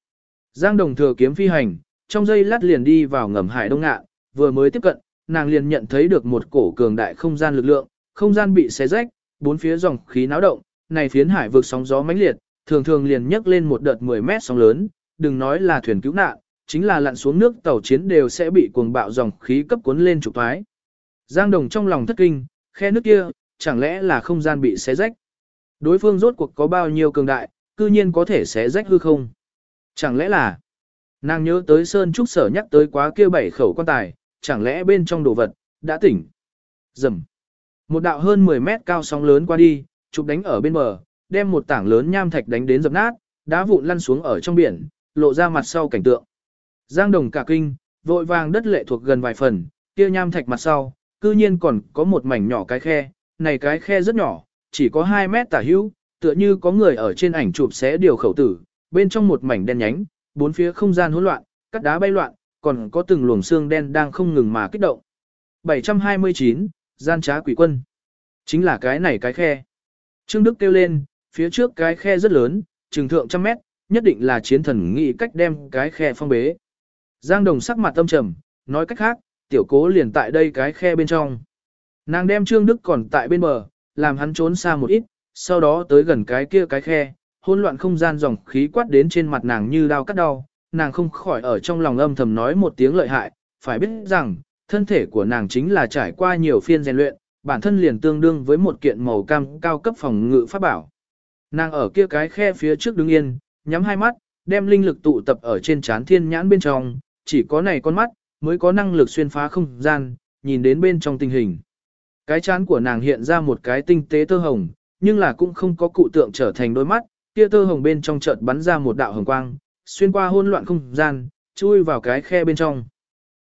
Giang Đồng thừa kiếm phi hành, trong giây lát liền đi vào ngầm hải đông ngạ, vừa mới tiếp cận, nàng liền nhận thấy được một cổ cường đại không gian lực lượng, không gian bị xé rách, bốn phía dòng khí náo động, này phiến hải vực sóng gió mãnh liệt, thường thường liền nhấc lên một đợt 10 mét sóng lớn, đừng nói là thuyền cứu nạn, chính là lặn xuống nước tàu chiến đều sẽ bị cuồng bạo dòng khí cấp cuốn lên trục thoái. Giang Đồng trong lòng thất kinh, khe nước kia, chẳng lẽ là không gian bị xé rách? Đối phương rốt cuộc có bao nhiêu cường đại, cư nhiên có thể xé rách hư không? Chẳng lẽ là Nàng nhớ tới Sơn Trúc Sở nhắc tới quá kia bảy khẩu quan tài, chẳng lẽ bên trong đồ vật, đã tỉnh. Dầm. Một đạo hơn 10 mét cao sóng lớn qua đi, chụp đánh ở bên bờ, đem một tảng lớn nham thạch đánh đến dập nát, đá vụn lăn xuống ở trong biển, lộ ra mặt sau cảnh tượng. Giang đồng cả kinh, vội vàng đất lệ thuộc gần vài phần, kia nham thạch mặt sau, cư nhiên còn có một mảnh nhỏ cái khe, này cái khe rất nhỏ, chỉ có 2 mét tả hữu, tựa như có người ở trên ảnh chụp xé điều khẩu tử, bên trong một mảnh đen nhánh, bốn phía không gian hỗn loạn, cắt đá bay loạn, còn có từng luồng xương đen đang không ngừng mà kích động. 729, gian trá quỷ quân. Chính là cái này cái khe. Trương Đức kêu lên, phía trước cái khe rất lớn, trường thượng trăm mét, nhất định là chiến thần nghĩ cách đem cái khe phong bế. Giang Đồng sắc mặt tâm trầm, nói cách khác, tiểu cố liền tại đây cái khe bên trong. Nàng đem Trương Đức còn tại bên bờ, làm hắn trốn xa một ít, sau đó tới gần cái kia cái khe, hỗn loạn không gian dòng khí quát đến trên mặt nàng như đau cắt đau, nàng không khỏi ở trong lòng âm thầm nói một tiếng lợi hại, phải biết rằng, thân thể của nàng chính là trải qua nhiều phiên rèn luyện, bản thân liền tương đương với một kiện màu cam cao cấp phòng ngự pháp bảo. Nàng ở kia cái khe phía trước đứng yên, nhắm hai mắt, đem linh lực tụ tập ở trên trán thiên nhãn bên trong, chỉ có này con mắt, mới có năng lực xuyên phá không gian, nhìn đến bên trong tình hình. Cái chán của nàng hiện ra một cái tinh tế tơ hồng, nhưng là cũng không có cụ tượng trở thành đôi mắt, kia tơ hồng bên trong chợt bắn ra một đạo hồng quang, xuyên qua hỗn loạn không gian, chui vào cái khe bên trong.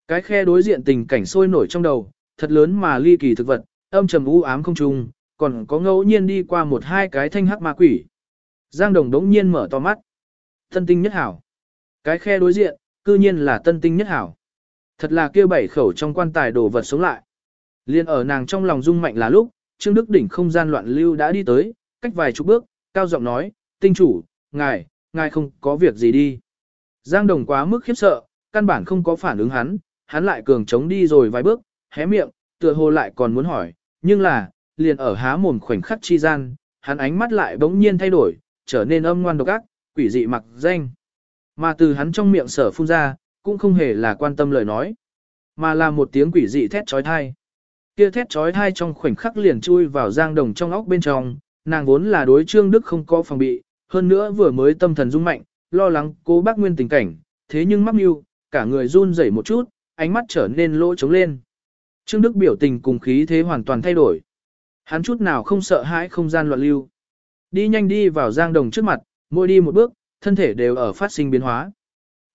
Cái khe đối diện tình cảnh sôi nổi trong đầu, thật lớn mà ly kỳ thực vật, âm trầm u ám không trùng, còn có ngẫu nhiên đi qua một hai cái thanh hắc ma quỷ. Giang Đồng đống nhiên mở to mắt. thân tinh nhất hảo. Cái khe đối diện, cư nhiên là tân tinh nhất hảo. Thật là kia bảy khẩu trong quan tài đồ vật sống lại. Liên ở nàng trong lòng rung mạnh là lúc, Trương Đức Đỉnh không gian loạn lưu đã đi tới, cách vài chục bước, cao giọng nói, tinh chủ, ngài, ngài không có việc gì đi. Giang Đồng quá mức khiếp sợ, căn bản không có phản ứng hắn, hắn lại cường chống đi rồi vài bước, hé miệng, tựa hồ lại còn muốn hỏi, nhưng là, liền ở há mồm khoảnh khắc chi gian, hắn ánh mắt lại bỗng nhiên thay đổi, trở nên âm ngoan độc ác, quỷ dị mặc danh. Mà từ hắn trong miệng sở phun ra, cũng không hề là quan tâm lời nói, mà là một tiếng quỷ dị thét trói thai. Kia thét trói thai trong khoảnh khắc liền chui vào giang đồng trong óc bên trong, nàng vốn là đối trương đức không có phòng bị, hơn nữa vừa mới tâm thần rung mạnh, lo lắng cố bác nguyên tình cảnh, thế nhưng mắc mưu, cả người run rẩy một chút, ánh mắt trở nên lỗ trống lên. Trương Đức biểu tình cùng khí thế hoàn toàn thay đổi. Hắn chút nào không sợ hãi không gian loạn lưu. Đi nhanh đi vào giang đồng trước mặt, mỗi đi một bước, thân thể đều ở phát sinh biến hóa.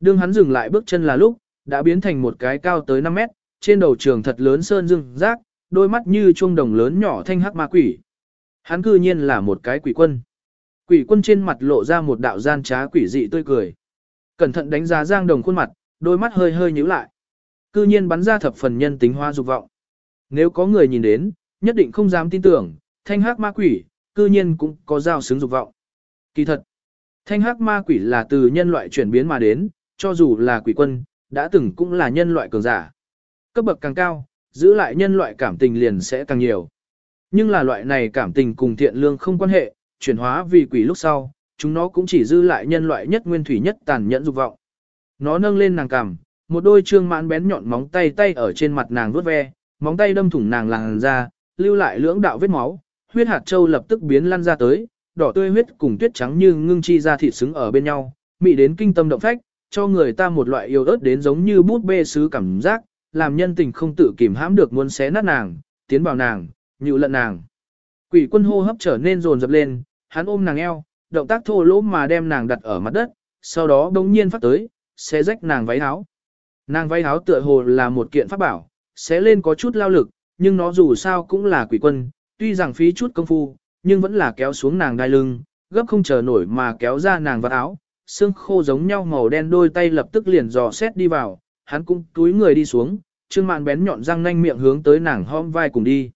Đương hắn dừng lại bước chân là lúc, đã biến thành một cái cao tới 5 mét, trên đầu trường thật lớn sơn dương rác, đôi mắt như chuông đồng lớn nhỏ thanh hắc ma quỷ. Hắn cư nhiên là một cái quỷ quân. Quỷ quân trên mặt lộ ra một đạo gian trá quỷ dị tươi cười. Cẩn thận đánh giá Giang Đồng khuôn mặt, đôi mắt hơi hơi nhíu lại. Cư nhiên bắn ra thập phần nhân tính hoa dục vọng. Nếu có người nhìn đến, nhất định không dám tin tưởng, thanh hắc ma quỷ, cư nhiên cũng có giao xứng dục vọng. Kỳ thật, thanh hắc ma quỷ là từ nhân loại chuyển biến mà đến, cho dù là quỷ quân, đã từng cũng là nhân loại cường giả. Cấp bậc càng cao, giữ lại nhân loại cảm tình liền sẽ càng nhiều. Nhưng là loại này cảm tình cùng thiện lương không quan hệ, chuyển hóa vì quỷ lúc sau, chúng nó cũng chỉ dư lại nhân loại nhất nguyên thủy nhất tàn nhẫn dục vọng. Nó nâng lên nàng cằm, một đôi trương mãn bén nhọn móng tay tay ở trên mặt nàng vuốt ve, móng tay đâm thủng nàng làn ra, lưu lại lưỡng đạo vết máu, huyết hạt châu lập tức biến lăn ra tới, đỏ tươi huyết cùng tuyết trắng như ngưng chi ra thịt xứng ở bên nhau, mị đến kinh tâm động phách, cho người ta một loại yêu ớt đến giống như bút bê sứ cảm giác, làm nhân tình không tự kìm hãm được muốn xé nát nàng, tiến vào nàng, nhự lận nàng. Quỷ quân hô hấp trở nên rồn rập lên, hắn ôm nàng eo, động tác thô lỗ mà đem nàng đặt ở mặt đất, sau đó đống nhiên phát tới, xé rách nàng váy áo. Nàng váy áo tựa hồ là một kiện pháp bảo, xé lên có chút lao lực, nhưng nó dù sao cũng là quỷ quân, tuy rằng phí chút công phu, nhưng vẫn là kéo xuống nàng đai lưng, gấp không chờ nổi mà kéo ra nàng vật áo, xương khô giống nhau màu đen đôi tay lập tức liền dò xét đi vào, hắn cũng túi người đi xuống, trương mạn bén nhọn răng nanh miệng hướng tới nàng hom vai cùng đi.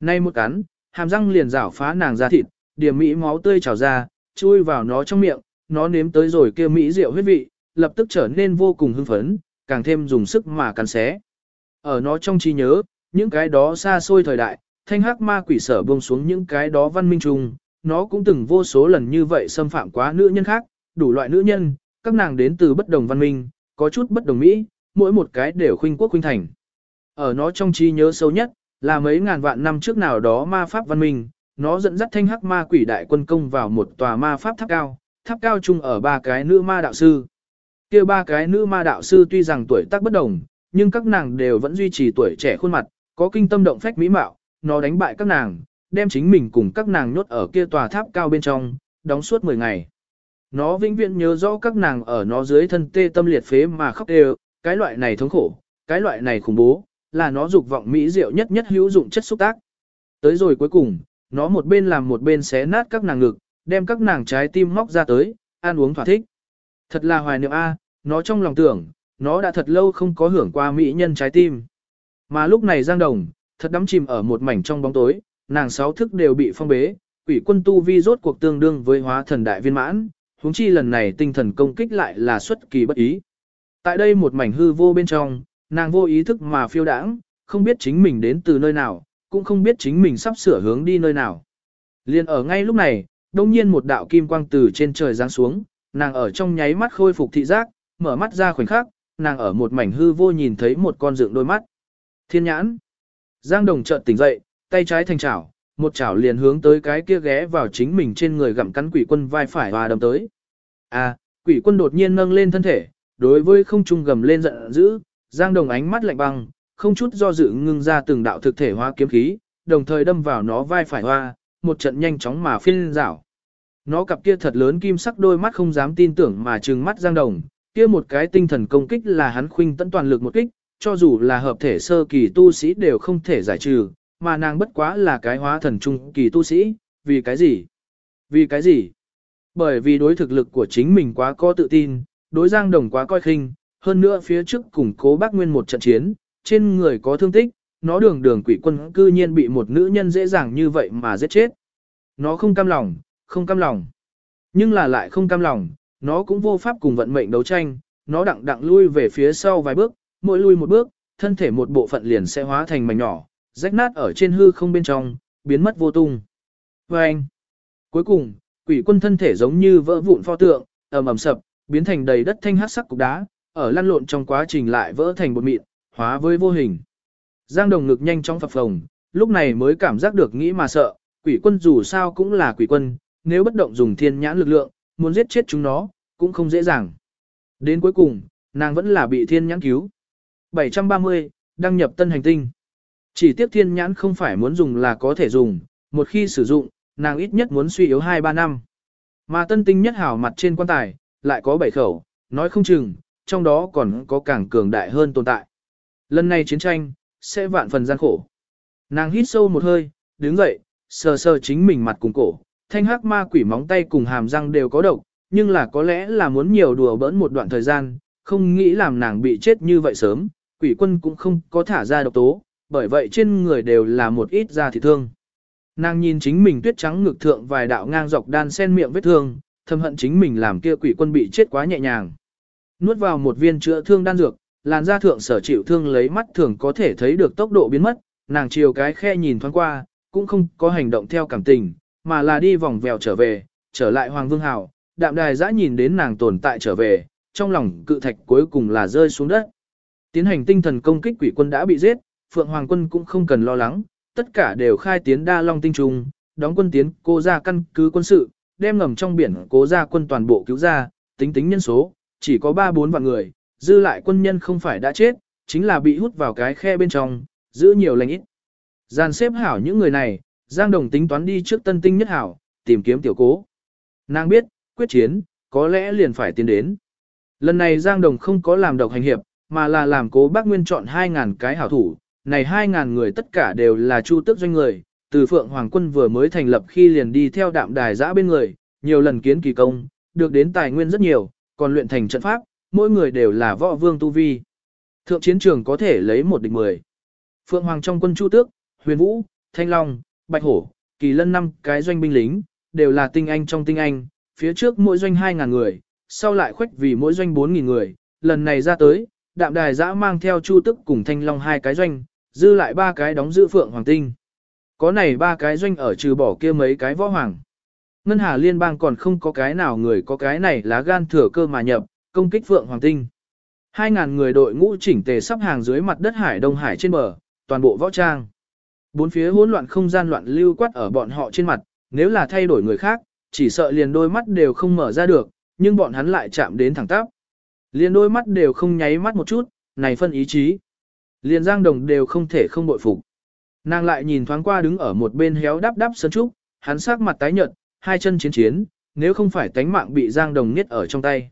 Nay một cắn, hàm răng liền rảo phá nàng ra thịt, điểm mỹ máu tươi trào ra, chui vào nó trong miệng, nó nếm tới rồi kia mỹ rượu huyết vị, lập tức trở nên vô cùng hưng phấn, càng thêm dùng sức mà cắn xé. Ở nó trong trí nhớ, những cái đó xa xôi thời đại, thanh hắc ma quỷ sở buông xuống những cái đó văn minh trùng, nó cũng từng vô số lần như vậy xâm phạm quá nữ nhân khác, đủ loại nữ nhân, các nàng đến từ bất đồng văn minh, có chút bất đồng Mỹ, mỗi một cái đều khuynh quốc khuynh thành. Ở nó trong trí nhớ sâu nhất, là mấy ngàn vạn năm trước nào đó ma pháp văn minh, nó dẫn dắt thanh hắc ma quỷ đại quân công vào một tòa ma pháp tháp cao, tháp cao chung ở ba cái nữ ma đạo sư. kia ba cái nữ ma đạo sư tuy rằng tuổi tác bất đồng, nhưng các nàng đều vẫn duy trì tuổi trẻ khuôn mặt, có kinh tâm động phách mỹ mạo, nó đánh bại các nàng, đem chính mình cùng các nàng nhốt ở kia tòa tháp cao bên trong, đóng suốt 10 ngày. Nó vĩnh viễn nhớ rõ các nàng ở nó dưới thân tê tâm liệt phế mà khóc đều, cái loại này thống khổ, cái loại này khủng bố, là nó dục vọng mỹ diệu nhất nhất hữu dụng chất xúc tác. Tới rồi cuối cùng, nó một bên làm một bên xé nát các nàng ngực, đem các nàng trái tim móc ra tới, ăn uống thỏa thích. Thật là hoài niệm A, nó trong lòng tưởng, nó đã thật lâu không có hưởng qua mỹ nhân trái tim. Mà lúc này Giang Đồng, thật đắm chìm ở một mảnh trong bóng tối, nàng sáu thức đều bị phong bế, quỷ quân tu vi rốt cuộc tương đương với hóa thần đại viên mãn, huống chi lần này tinh thần công kích lại là xuất kỳ bất ý. Tại đây một mảnh hư vô bên trong, nàng vô ý thức mà phiêu đãng, không biết chính mình đến từ nơi nào, cũng không biết chính mình sắp sửa hướng đi nơi nào. Liên ở ngay lúc này, đông nhiên một đạo kim quang từ trên trời giáng xuống, nàng ở trong nháy mắt khôi phục thị giác, mở mắt ra khoảnh khắc, nàng ở một mảnh hư vô nhìn thấy một con dựng đôi mắt. Thiên nhãn. Giang Đồng chợt tỉnh dậy, tay trái thành chảo, một chảo liền hướng tới cái kia ghé vào chính mình trên người gặm cắn quỷ quân vai phải và đâm tới. À, quỷ quân đột nhiên nâng lên thân thể, đối với không trung gầm lên giận dữ, Giang Đồng ánh mắt lạnh băng, không chút do dự ngưng ra từng đạo thực thể hóa kiếm khí, đồng thời đâm vào nó vai phải hoa, một trận nhanh chóng mà phiên rảo. Nó cặp kia thật lớn kim sắc đôi mắt không dám tin tưởng mà trừng mắt Giang Đồng, kia một cái tinh thần công kích là hắn khuynh tận toàn lực một kích, cho dù là hợp thể sơ kỳ tu sĩ đều không thể giải trừ, mà nàng bất quá là cái hóa thần trung kỳ tu sĩ, vì cái gì? Vì cái gì? Bởi vì đối thực lực của chính mình quá có tự tin, đối Giang Đồng quá coi khinh, hơn nữa phía trước củng cố bác nguyên một trận chiến, trên người có thương tích, nó đường đường quỷ quân cư nhiên bị một nữ nhân dễ dàng như vậy mà giết chết. Nó không cam lòng, không cam lòng. Nhưng là lại không cam lòng, nó cũng vô pháp cùng vận mệnh đấu tranh, nó đặng đặng lui về phía sau vài bước, mỗi lui một bước, thân thể một bộ phận liền sẽ hóa thành mảnh nhỏ, rách nát ở trên hư không bên trong, biến mất vô tung. Và anh, cuối cùng, quỷ quân thân thể giống như vỡ vụn pho tượng, ầm ầm sập, biến thành đầy đất thanh hắc sắc cục đá, ở lăn lộn trong quá trình lại vỡ thành bột mịn, hóa với vô hình. Giang Đồng ngực nhanh chóng phập phồng, lúc này mới cảm giác được nghĩ mà sợ, quỷ quân dù sao cũng là quỷ quân, nếu bất động dùng thiên nhãn lực lượng, muốn giết chết chúng nó, cũng không dễ dàng. Đến cuối cùng, nàng vẫn là bị thiên nhãn cứu. 730, đăng nhập tân hành tinh. Chỉ tiếc thiên nhãn không phải muốn dùng là có thể dùng, một khi sử dụng, nàng ít nhất muốn suy yếu 2-3 năm. Mà tân tinh nhất hảo mặt trên quan tài, lại có 7 khẩu, nói không chừng, trong đó còn có càng cường đại hơn tồn tại. Lần này chiến tranh, sẽ vạn phần gian khổ. Nàng hít sâu một hơi, đứng dậy, sờ sờ chính mình mặt cùng cổ, thanh hắc ma quỷ móng tay cùng hàm răng đều có độc, nhưng là có lẽ là muốn nhiều đùa bỡn một đoạn thời gian, không nghĩ làm nàng bị chết như vậy sớm, quỷ quân cũng không có thả ra độc tố, bởi vậy trên người đều là một ít da thịt thương. Nàng nhìn chính mình tuyết trắng ngực thượng vài đạo ngang dọc đan sen miệng vết thương, thầm hận chính mình làm kia quỷ quân bị chết quá nhẹ nhàng. Nuốt vào một viên chữa thương đan dược, làn da thượng sở chịu thương lấy mắt thường có thể thấy được tốc độ biến mất, nàng chiều cái khe nhìn thoáng qua, cũng không có hành động theo cảm tình, mà là đi vòng vèo trở về, trở lại Hoàng Vương Hào, đạm đài dã nhìn đến nàng tồn tại trở về, trong lòng cự thạch cuối cùng là rơi xuống đất. Tiến hành tinh thần công kích quỷ quân đã bị giết, Phượng Hoàng quân cũng không cần lo lắng, tất cả đều khai tiến đa long tinh trùng, đóng quân tiến cố ra căn cứ quân sự, đem ngầm trong biển cố ra quân toàn bộ cứu ra, tính tính nhân số, chỉ có 3-4 vạn người, dư lại quân nhân không phải đã chết, chính là bị hút vào cái khe bên trong, giữ nhiều lành ít. Gian xếp hảo những người này, Giang Đồng tính toán đi trước tân tinh nhất hảo, tìm kiếm tiểu cố. Nàng biết, quyết chiến, có lẽ liền phải tiến đến. Lần này Giang Đồng không có làm độc hành hiệp, mà là làm cố bác Nguyên chọn 2.000 cái hảo thủ. Này 2.000 người tất cả đều là chu tước doanh người, từ Phượng Hoàng quân vừa mới thành lập khi liền đi theo đạm đài giã bên người, nhiều lần kiến kỳ công, được đến tài nguyên rất nhiều, còn luyện thành trận pháp, mỗi người đều là võ vương tu vi. Thượng chiến trường có thể lấy một địch mười. Phượng Hoàng trong quân chu tước, huyền vũ, thanh long, bạch hổ, kỳ lân năm cái doanh binh lính, đều là tinh anh trong tinh anh, phía trước mỗi doanh 2.000 người, sau lại khuếch vì mỗi doanh 4.000 người, lần này ra tới, đạm đài giã mang theo chu tức cùng thanh long hai cái doanh, dư lại ba cái đóng giữ phượng hoàng tinh. Có này ba cái doanh ở trừ bỏ kia mấy cái võ hoàng. Ngân Hà Liên bang còn không có cái nào người có cái này lá gan thừa cơ mà nhập, công kích phượng hoàng tinh. 2.000 người đội ngũ chỉnh tề sắp hàng dưới mặt đất hải đông hải trên bờ, toàn bộ võ trang. Bốn phía hỗn loạn không gian loạn lưu quát ở bọn họ trên mặt, nếu là thay đổi người khác, chỉ sợ liền đôi mắt đều không mở ra được, nhưng bọn hắn lại chạm đến thẳng tắp. Liền đôi mắt đều không nháy mắt một chút, này phân ý chí. Liền Giang Đồng đều không thể không bội phục. Nàng lại nhìn thoáng qua đứng ở một bên héo đắp đắp sân trúc, hắn sắc mặt tái nhợt, hai chân chiến chiến, nếu không phải tánh mạng bị Giang Đồng niết ở trong tay.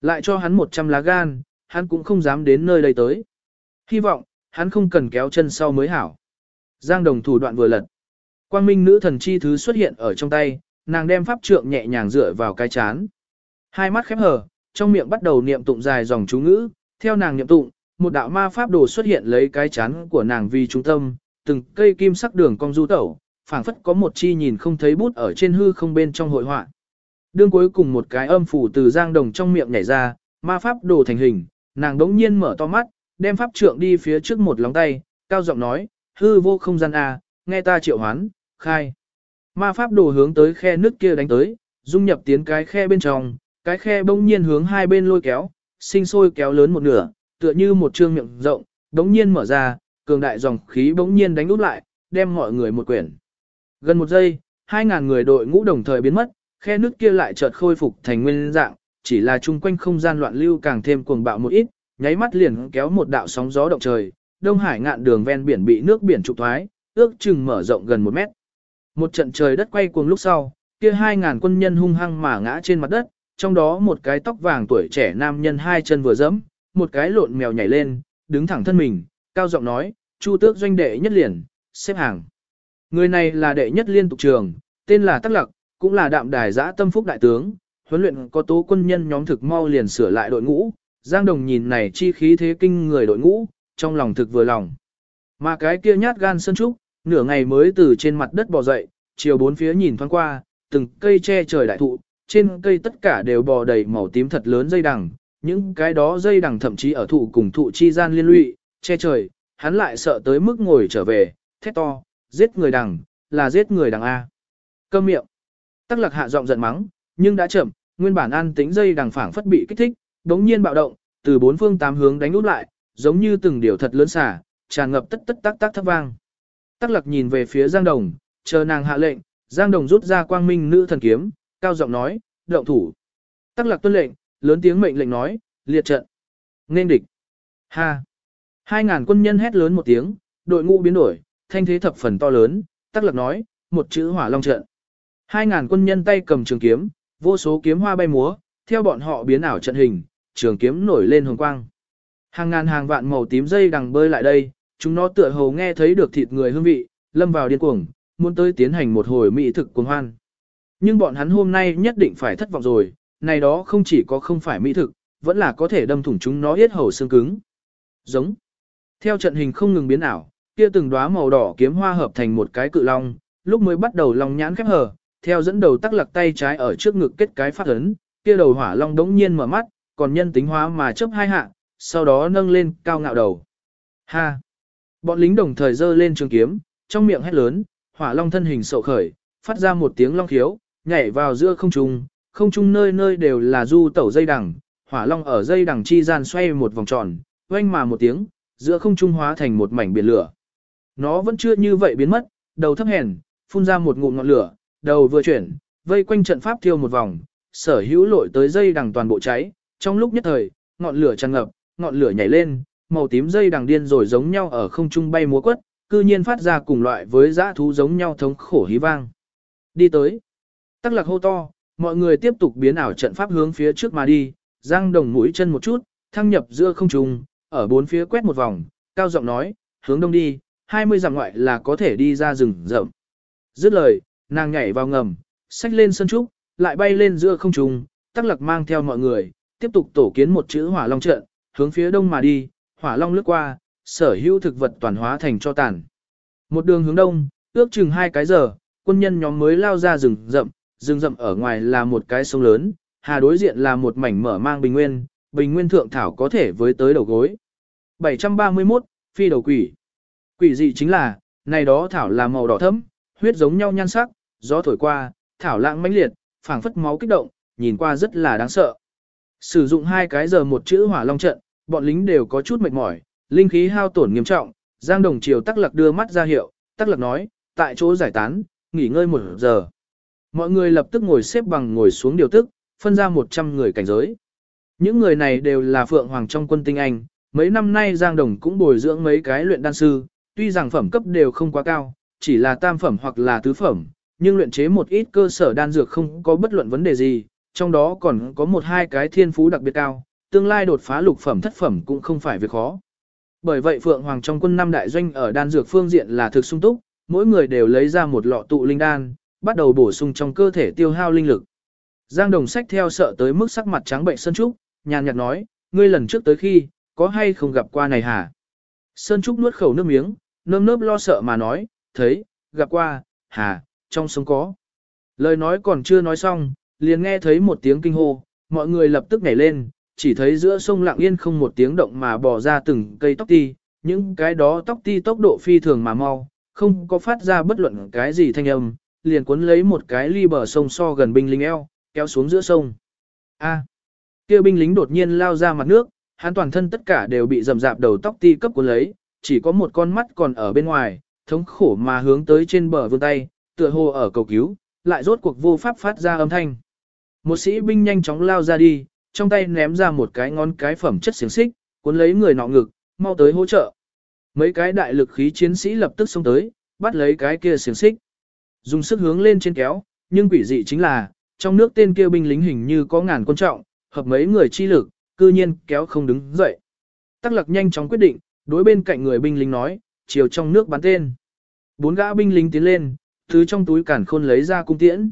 Lại cho hắn 100 lá gan, hắn cũng không dám đến nơi đây tới. Hy vọng, hắn không cần kéo chân sau mới hảo. Giang Đồng thủ đoạn vừa lật. Quang minh nữ thần chi thứ xuất hiện ở trong tay, nàng đem pháp trượng nhẹ nhàng dựa vào cái chán. Hai mắt khép hờ, trong miệng bắt đầu niệm tụng dài dòng chú ngữ, theo nàng niệm tụng, một đạo ma pháp đồ xuất hiện lấy cái chán của nàng vì trung tâm, từng cây kim sắc đường cong du tẩu, phảng phất có một chi nhìn không thấy bút ở trên hư không bên trong hội họa. Đương cuối cùng một cái âm phủ từ giang đồng trong miệng nhảy ra, ma pháp đồ thành hình, nàng đống nhiên mở to mắt, đem pháp trượng đi phía trước một lóng tay, cao giọng nói, hư vô không gian a, nghe ta triệu hoán, khai. Ma pháp đồ hướng tới khe nước kia đánh tới, dung nhập tiến cái khe bên trong, cái khe bỗng nhiên hướng hai bên lôi kéo, sinh sôi kéo lớn một nửa, tựa như một trương miệng rộng, bỗng nhiên mở ra, cường đại dòng khí bỗng nhiên đánh úp lại, đem mọi người một quyển. Gần một giây, hai ngàn người đội ngũ đồng thời biến mất, khe nước kia lại chợt khôi phục thành nguyên dạng, chỉ là chung quanh không gian loạn lưu càng thêm cuồng bạo một ít, nháy mắt liền kéo một đạo sóng gió động trời, Đông Hải ngạn đường ven biển bị nước biển trục thoái, ước chừng mở rộng gần một mét. Một trận trời đất quay cuồng lúc sau, kia hai ngàn quân nhân hung hăng mà ngã trên mặt đất, trong đó một cái tóc vàng tuổi trẻ nam nhân hai chân vừa dẫm, một cái lộn mèo nhảy lên, đứng thẳng thân mình, cao giọng nói, Chu Tước doanh đệ nhất liền, xếp hàng. Người này là đệ nhất liên tục trường, tên là Tắc Lặc, cũng là đạm đài giã tâm phúc đại tướng, huấn luyện có tố quân nhân nhóm thực mau liền sửa lại đội ngũ, Giang Đồng nhìn này chi khí thế kinh người đội ngũ, trong lòng thực vừa lòng. Mà cái kia nhát gan sân trúc, nửa ngày mới từ trên mặt đất bò dậy, chiều bốn phía nhìn thoáng qua, từng cây che trời đại thụ, trên cây tất cả đều bò đầy màu tím thật lớn dây đằng, những cái đó dây đằng thậm chí ở thụ cùng thụ chi gian liên lụy, che trời, hắn lại sợ tới mức ngồi trở về, thét to, giết người đằng, là giết người đằng A. Câm miệng. Tắc lạc hạ giọng giận mắng, nhưng đã chậm, nguyên bản an tĩnh dây đằng phảng phất bị kích thích, đống nhiên bạo động, từ bốn phương tám hướng đánh út lại, giống như từng điều thật lớn xả, tràn ngập tất tất tác tác thấp vang. Tắc Lặc nhìn về phía Giang Đồng, chờ nàng hạ lệnh, Giang Đồng rút ra quang minh nữ thần kiếm, cao giọng nói, động thủ. Tắc lạc tuân lệnh, lớn tiếng mệnh lệnh nói, liệt trận. Nên địch. Ha. Hai ngàn quân nhân hét lớn một tiếng, đội ngũ biến đổi, thanh thế thập phần to lớn, Tắc lạc nói, một chữ hỏa long trận. Hai ngàn quân nhân tay cầm trường kiếm, vô số kiếm hoa bay múa, theo bọn họ biến ảo trận hình, trường kiếm nổi lên hồng quang. Hàng ngàn hàng vạn màu tím dây đằng bơi lại đây, chúng nó tựa hồ nghe thấy được thịt người hương vị, lâm vào điên cuồng, muốn tới tiến hành một hồi mỹ thực cuồng hoan. Nhưng bọn hắn hôm nay nhất định phải thất vọng rồi, này đó không chỉ có không phải mỹ thực, vẫn là có thể đâm thủng chúng nó yết hầu xương cứng. Giống. Theo trận hình không ngừng biến ảo, kia từng đóa màu đỏ kiếm hoa hợp thành một cái cự long, lúc mới bắt đầu long nhãn khép hờ, theo dẫn đầu tắc lặc tay trái ở trước ngực kết cái phát ấn, kia đầu hỏa long đống nhiên mở mắt, còn nhân tính hóa mà chớp hai hạ, sau đó nâng lên cao ngạo đầu. Ha! Bọn lính đồng thời giơ lên trường kiếm, trong miệng hét lớn, hỏa long thân hình sậu khởi, phát ra một tiếng long khiếu, nhảy vào giữa không trung, không trung nơi nơi đều là du tẩu dây đằng, hỏa long ở dây đằng chi gian xoay một vòng tròn, oanh mà một tiếng, giữa không trung hóa thành một mảnh biển lửa. Nó vẫn chưa như vậy biến mất, đầu thấp hèn, phun ra một ngụm ngọn lửa, đầu vừa chuyển, vây quanh trận pháp thiêu một vòng, sở hữu lội tới dây đằng toàn bộ cháy, trong lúc nhất thời, ngọn lửa tràn ngập, ngọn lửa nhảy lên, màu tím dây đằng điên rồi giống nhau ở không trung bay múa quất, cư nhiên phát ra cùng loại với dã thú giống nhau thống khổ hí vang. Đi tới. Tắc lạc hô to, mọi người tiếp tục biến ảo trận pháp hướng phía trước mà đi, giang đồng mũi chân một chút, thăng nhập giữa không trung, ở bốn phía quét một vòng, cao giọng nói, hướng đông đi, 20 dặm ngoại là có thể đi ra rừng rậm. Dứt lời, nàng nhảy vào ngầm, xách lên sân trúc, lại bay lên giữa không trung, tắc lạc mang theo mọi người, tiếp tục tổ kiến một chữ hỏa long trận, hướng phía đông mà đi, hỏa long lướt qua, sở hữu thực vật toàn hóa thành cho tàn. Một đường hướng đông, ước chừng hai cái giờ, quân nhân nhóm mới lao ra rừng rậm, rừng rậm ở ngoài là một cái sông lớn, hà đối diện là một mảnh mở mang bình nguyên, bình nguyên thượng thảo có thể với tới đầu gối. 731, phi đầu quỷ. Quỷ dị chính là, này đó thảo là màu đỏ thẫm, huyết giống nhau nhan sắc, gió thổi qua, thảo lãng mãnh liệt, phảng phất máu kích động, nhìn qua rất là đáng sợ. Sử dụng hai cái giờ một chữ hỏa long trận, bọn lính đều có chút mệt mỏi, linh khí hao tổn nghiêm trọng, Giang Đồng Triều Tắc Lạc đưa mắt ra hiệu, Tắc Lạc nói, tại chỗ giải tán, nghỉ ngơi một giờ. Mọi người lập tức ngồi xếp bằng ngồi xuống điều tức, phân ra 100 người cảnh giới. Những người này đều là Phượng Hoàng trong quân tinh Anh, mấy năm nay Giang Đồng cũng bồi dưỡng mấy cái luyện đan sư, tuy rằng phẩm cấp đều không quá cao, chỉ là tam phẩm hoặc là tứ phẩm, nhưng luyện chế một ít cơ sở đan dược không có bất luận vấn đề gì, trong đó còn có một hai cái thiên phú đặc biệt cao, tương lai đột phá lục phẩm thất phẩm cũng không phải việc khó. Bởi vậy Phượng Hoàng trong quân năm đại doanh ở đan dược phương diện là thực sung túc, mỗi người đều lấy ra một lọ tụ linh đan, bắt đầu bổ sung trong cơ thể tiêu hao linh lực. Giang Đồng sách theo sợ tới mức sắc mặt trắng bệnh Sơn Trúc, nhàn nhạt nói, ngươi lần trước tới khi, có hay không gặp qua này hả? Sơn Trúc nuốt khẩu nước miếng, nơm nớp lo sợ mà nói, thấy, gặp qua, hả, trong sống có. Lời nói còn chưa nói xong, liền nghe thấy một tiếng kinh hô, mọi người lập tức nhảy lên, chỉ thấy giữa sông lặng yên không một tiếng động mà bỏ ra từng cây tóc ti, những cái đó tóc ti tốc độ phi thường mà mau, không có phát ra bất luận cái gì thanh âm, liền cuốn lấy một cái ly bờ sông so gần binh lính eo, kéo xuống giữa sông. A. kia binh lính đột nhiên lao ra mặt nước, hắn toàn thân tất cả đều bị rầm rạp đầu tóc ti cấp cuốn lấy, chỉ có một con mắt còn ở bên ngoài, thống khổ mà hướng tới trên bờ vươn tay, tựa hồ ở cầu cứu, lại rốt cuộc vô pháp phát ra âm thanh. Một sĩ binh nhanh chóng lao ra đi, trong tay ném ra một cái ngón cái phẩm chất xiềng xích, cuốn lấy người nọ ngực, mau tới hỗ trợ. Mấy cái đại lực khí chiến sĩ lập tức xông tới, bắt lấy cái kia xiềng xích. Dùng sức hướng lên trên kéo, nhưng quỷ dị chính là, trong nước tên kia binh lính hình như có ngàn quân trọng, hợp mấy người chi lực, cư nhiên kéo không đứng dậy. Tắc lặc nhanh chóng quyết định, đối bên cạnh người binh lính nói, chiều trong nước bắn tên. Bốn gã binh lính tiến lên, thứ trong túi cản khôn lấy ra cung tiễn.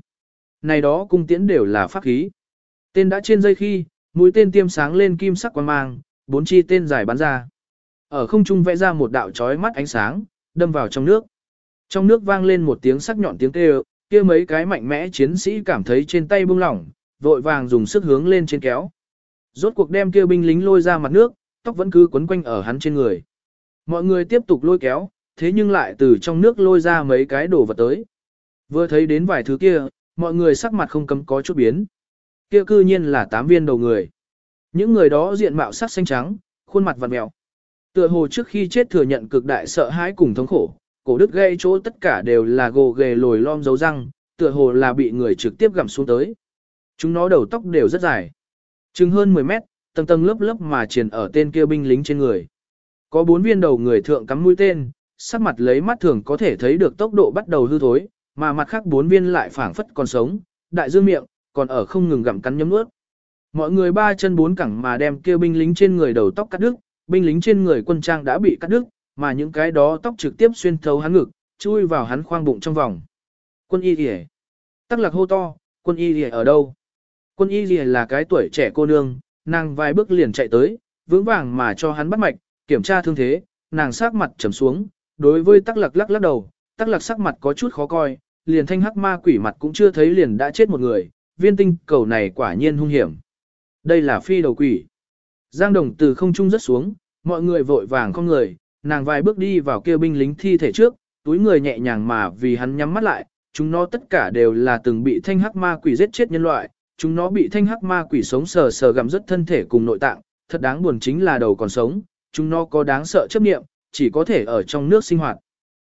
Này đó cung tiễn đều là pháp khí. Tên đã trên dây khi, mũi tên tiêm sáng lên kim sắc quang mang, bốn chi tên dài bắn ra. Ở không trung vẽ ra một đạo chói mắt ánh sáng, đâm vào trong nước. Trong nước vang lên một tiếng sắc nhọn tiếng kêu, kia mấy cái mạnh mẽ chiến sĩ cảm thấy trên tay bung lỏng, vội vàng dùng sức hướng lên trên kéo. Rốt cuộc đem kia binh lính lôi ra mặt nước, tóc vẫn cứ quấn quanh ở hắn trên người. Mọi người tiếp tục lôi kéo, thế nhưng lại từ trong nước lôi ra mấy cái đồ vật tới. Vừa thấy đến vài thứ kia, mọi người sắc mặt không cấm có chút biến. kia cư nhiên là tám viên đầu người. Những người đó diện mạo sắc xanh trắng, khuôn mặt vặn mèo. Tựa hồ trước khi chết thừa nhận cực đại sợ hãi cùng thống khổ, cổ đức gây chỗ tất cả đều là gồ ghề lồi lom dấu răng, tựa hồ là bị người trực tiếp gặm xuống tới. Chúng nó đầu tóc đều rất dài. Chừng hơn 10 mét, tầng tầng lớp lớp mà triền ở tên kia binh lính trên người. Có bốn viên đầu người thượng cắm mũi tên, sắc mặt lấy mắt thường có thể thấy được tốc độ bắt đầu hư thối, mà mặt khác bốn viên lại phảng phất còn sống, đại dương miệng, còn ở không ngừng gặm cắn nhấm nuốt. Mọi người ba chân bốn cẳng mà đem kia binh lính trên người đầu tóc cắt đứt, binh lính trên người quân trang đã bị cắt đứt, mà những cái đó tóc trực tiếp xuyên thấu hắn ngực, chui vào hắn khoang bụng trong vòng. Quân y rìa. Tắc lạc hô to, quân y rìa ở đâu? Quân y rìa là cái tuổi trẻ cô nương, nàng vài bước liền chạy tới, vững vàng mà cho hắn bắt mạch, kiểm tra thương thế, nàng sắc mặt trầm xuống, đối với tắc lạc lắc lắc đầu, tắc lạc sắc mặt có chút khó coi, liền thanh hắc ma quỷ mặt cũng chưa thấy liền đã chết một người, viên tinh cầu này quả nhiên hung hiểm. Đây là phi đầu quỷ. Giang đồng từ không trung rất xuống, mọi người vội vàng con người, nàng vài bước đi vào kia binh lính thi thể trước, túi người nhẹ nhàng mà vì hắn nhắm mắt lại, chúng nó tất cả đều là từng bị thanh hắc ma quỷ giết chết nhân loại, chúng nó bị thanh hắc ma quỷ sống sờ sờ gặm rất thân thể cùng nội tạng, thật đáng buồn chính là đầu còn sống, chúng nó có đáng sợ chấp niệm, chỉ có thể ở trong nước sinh hoạt.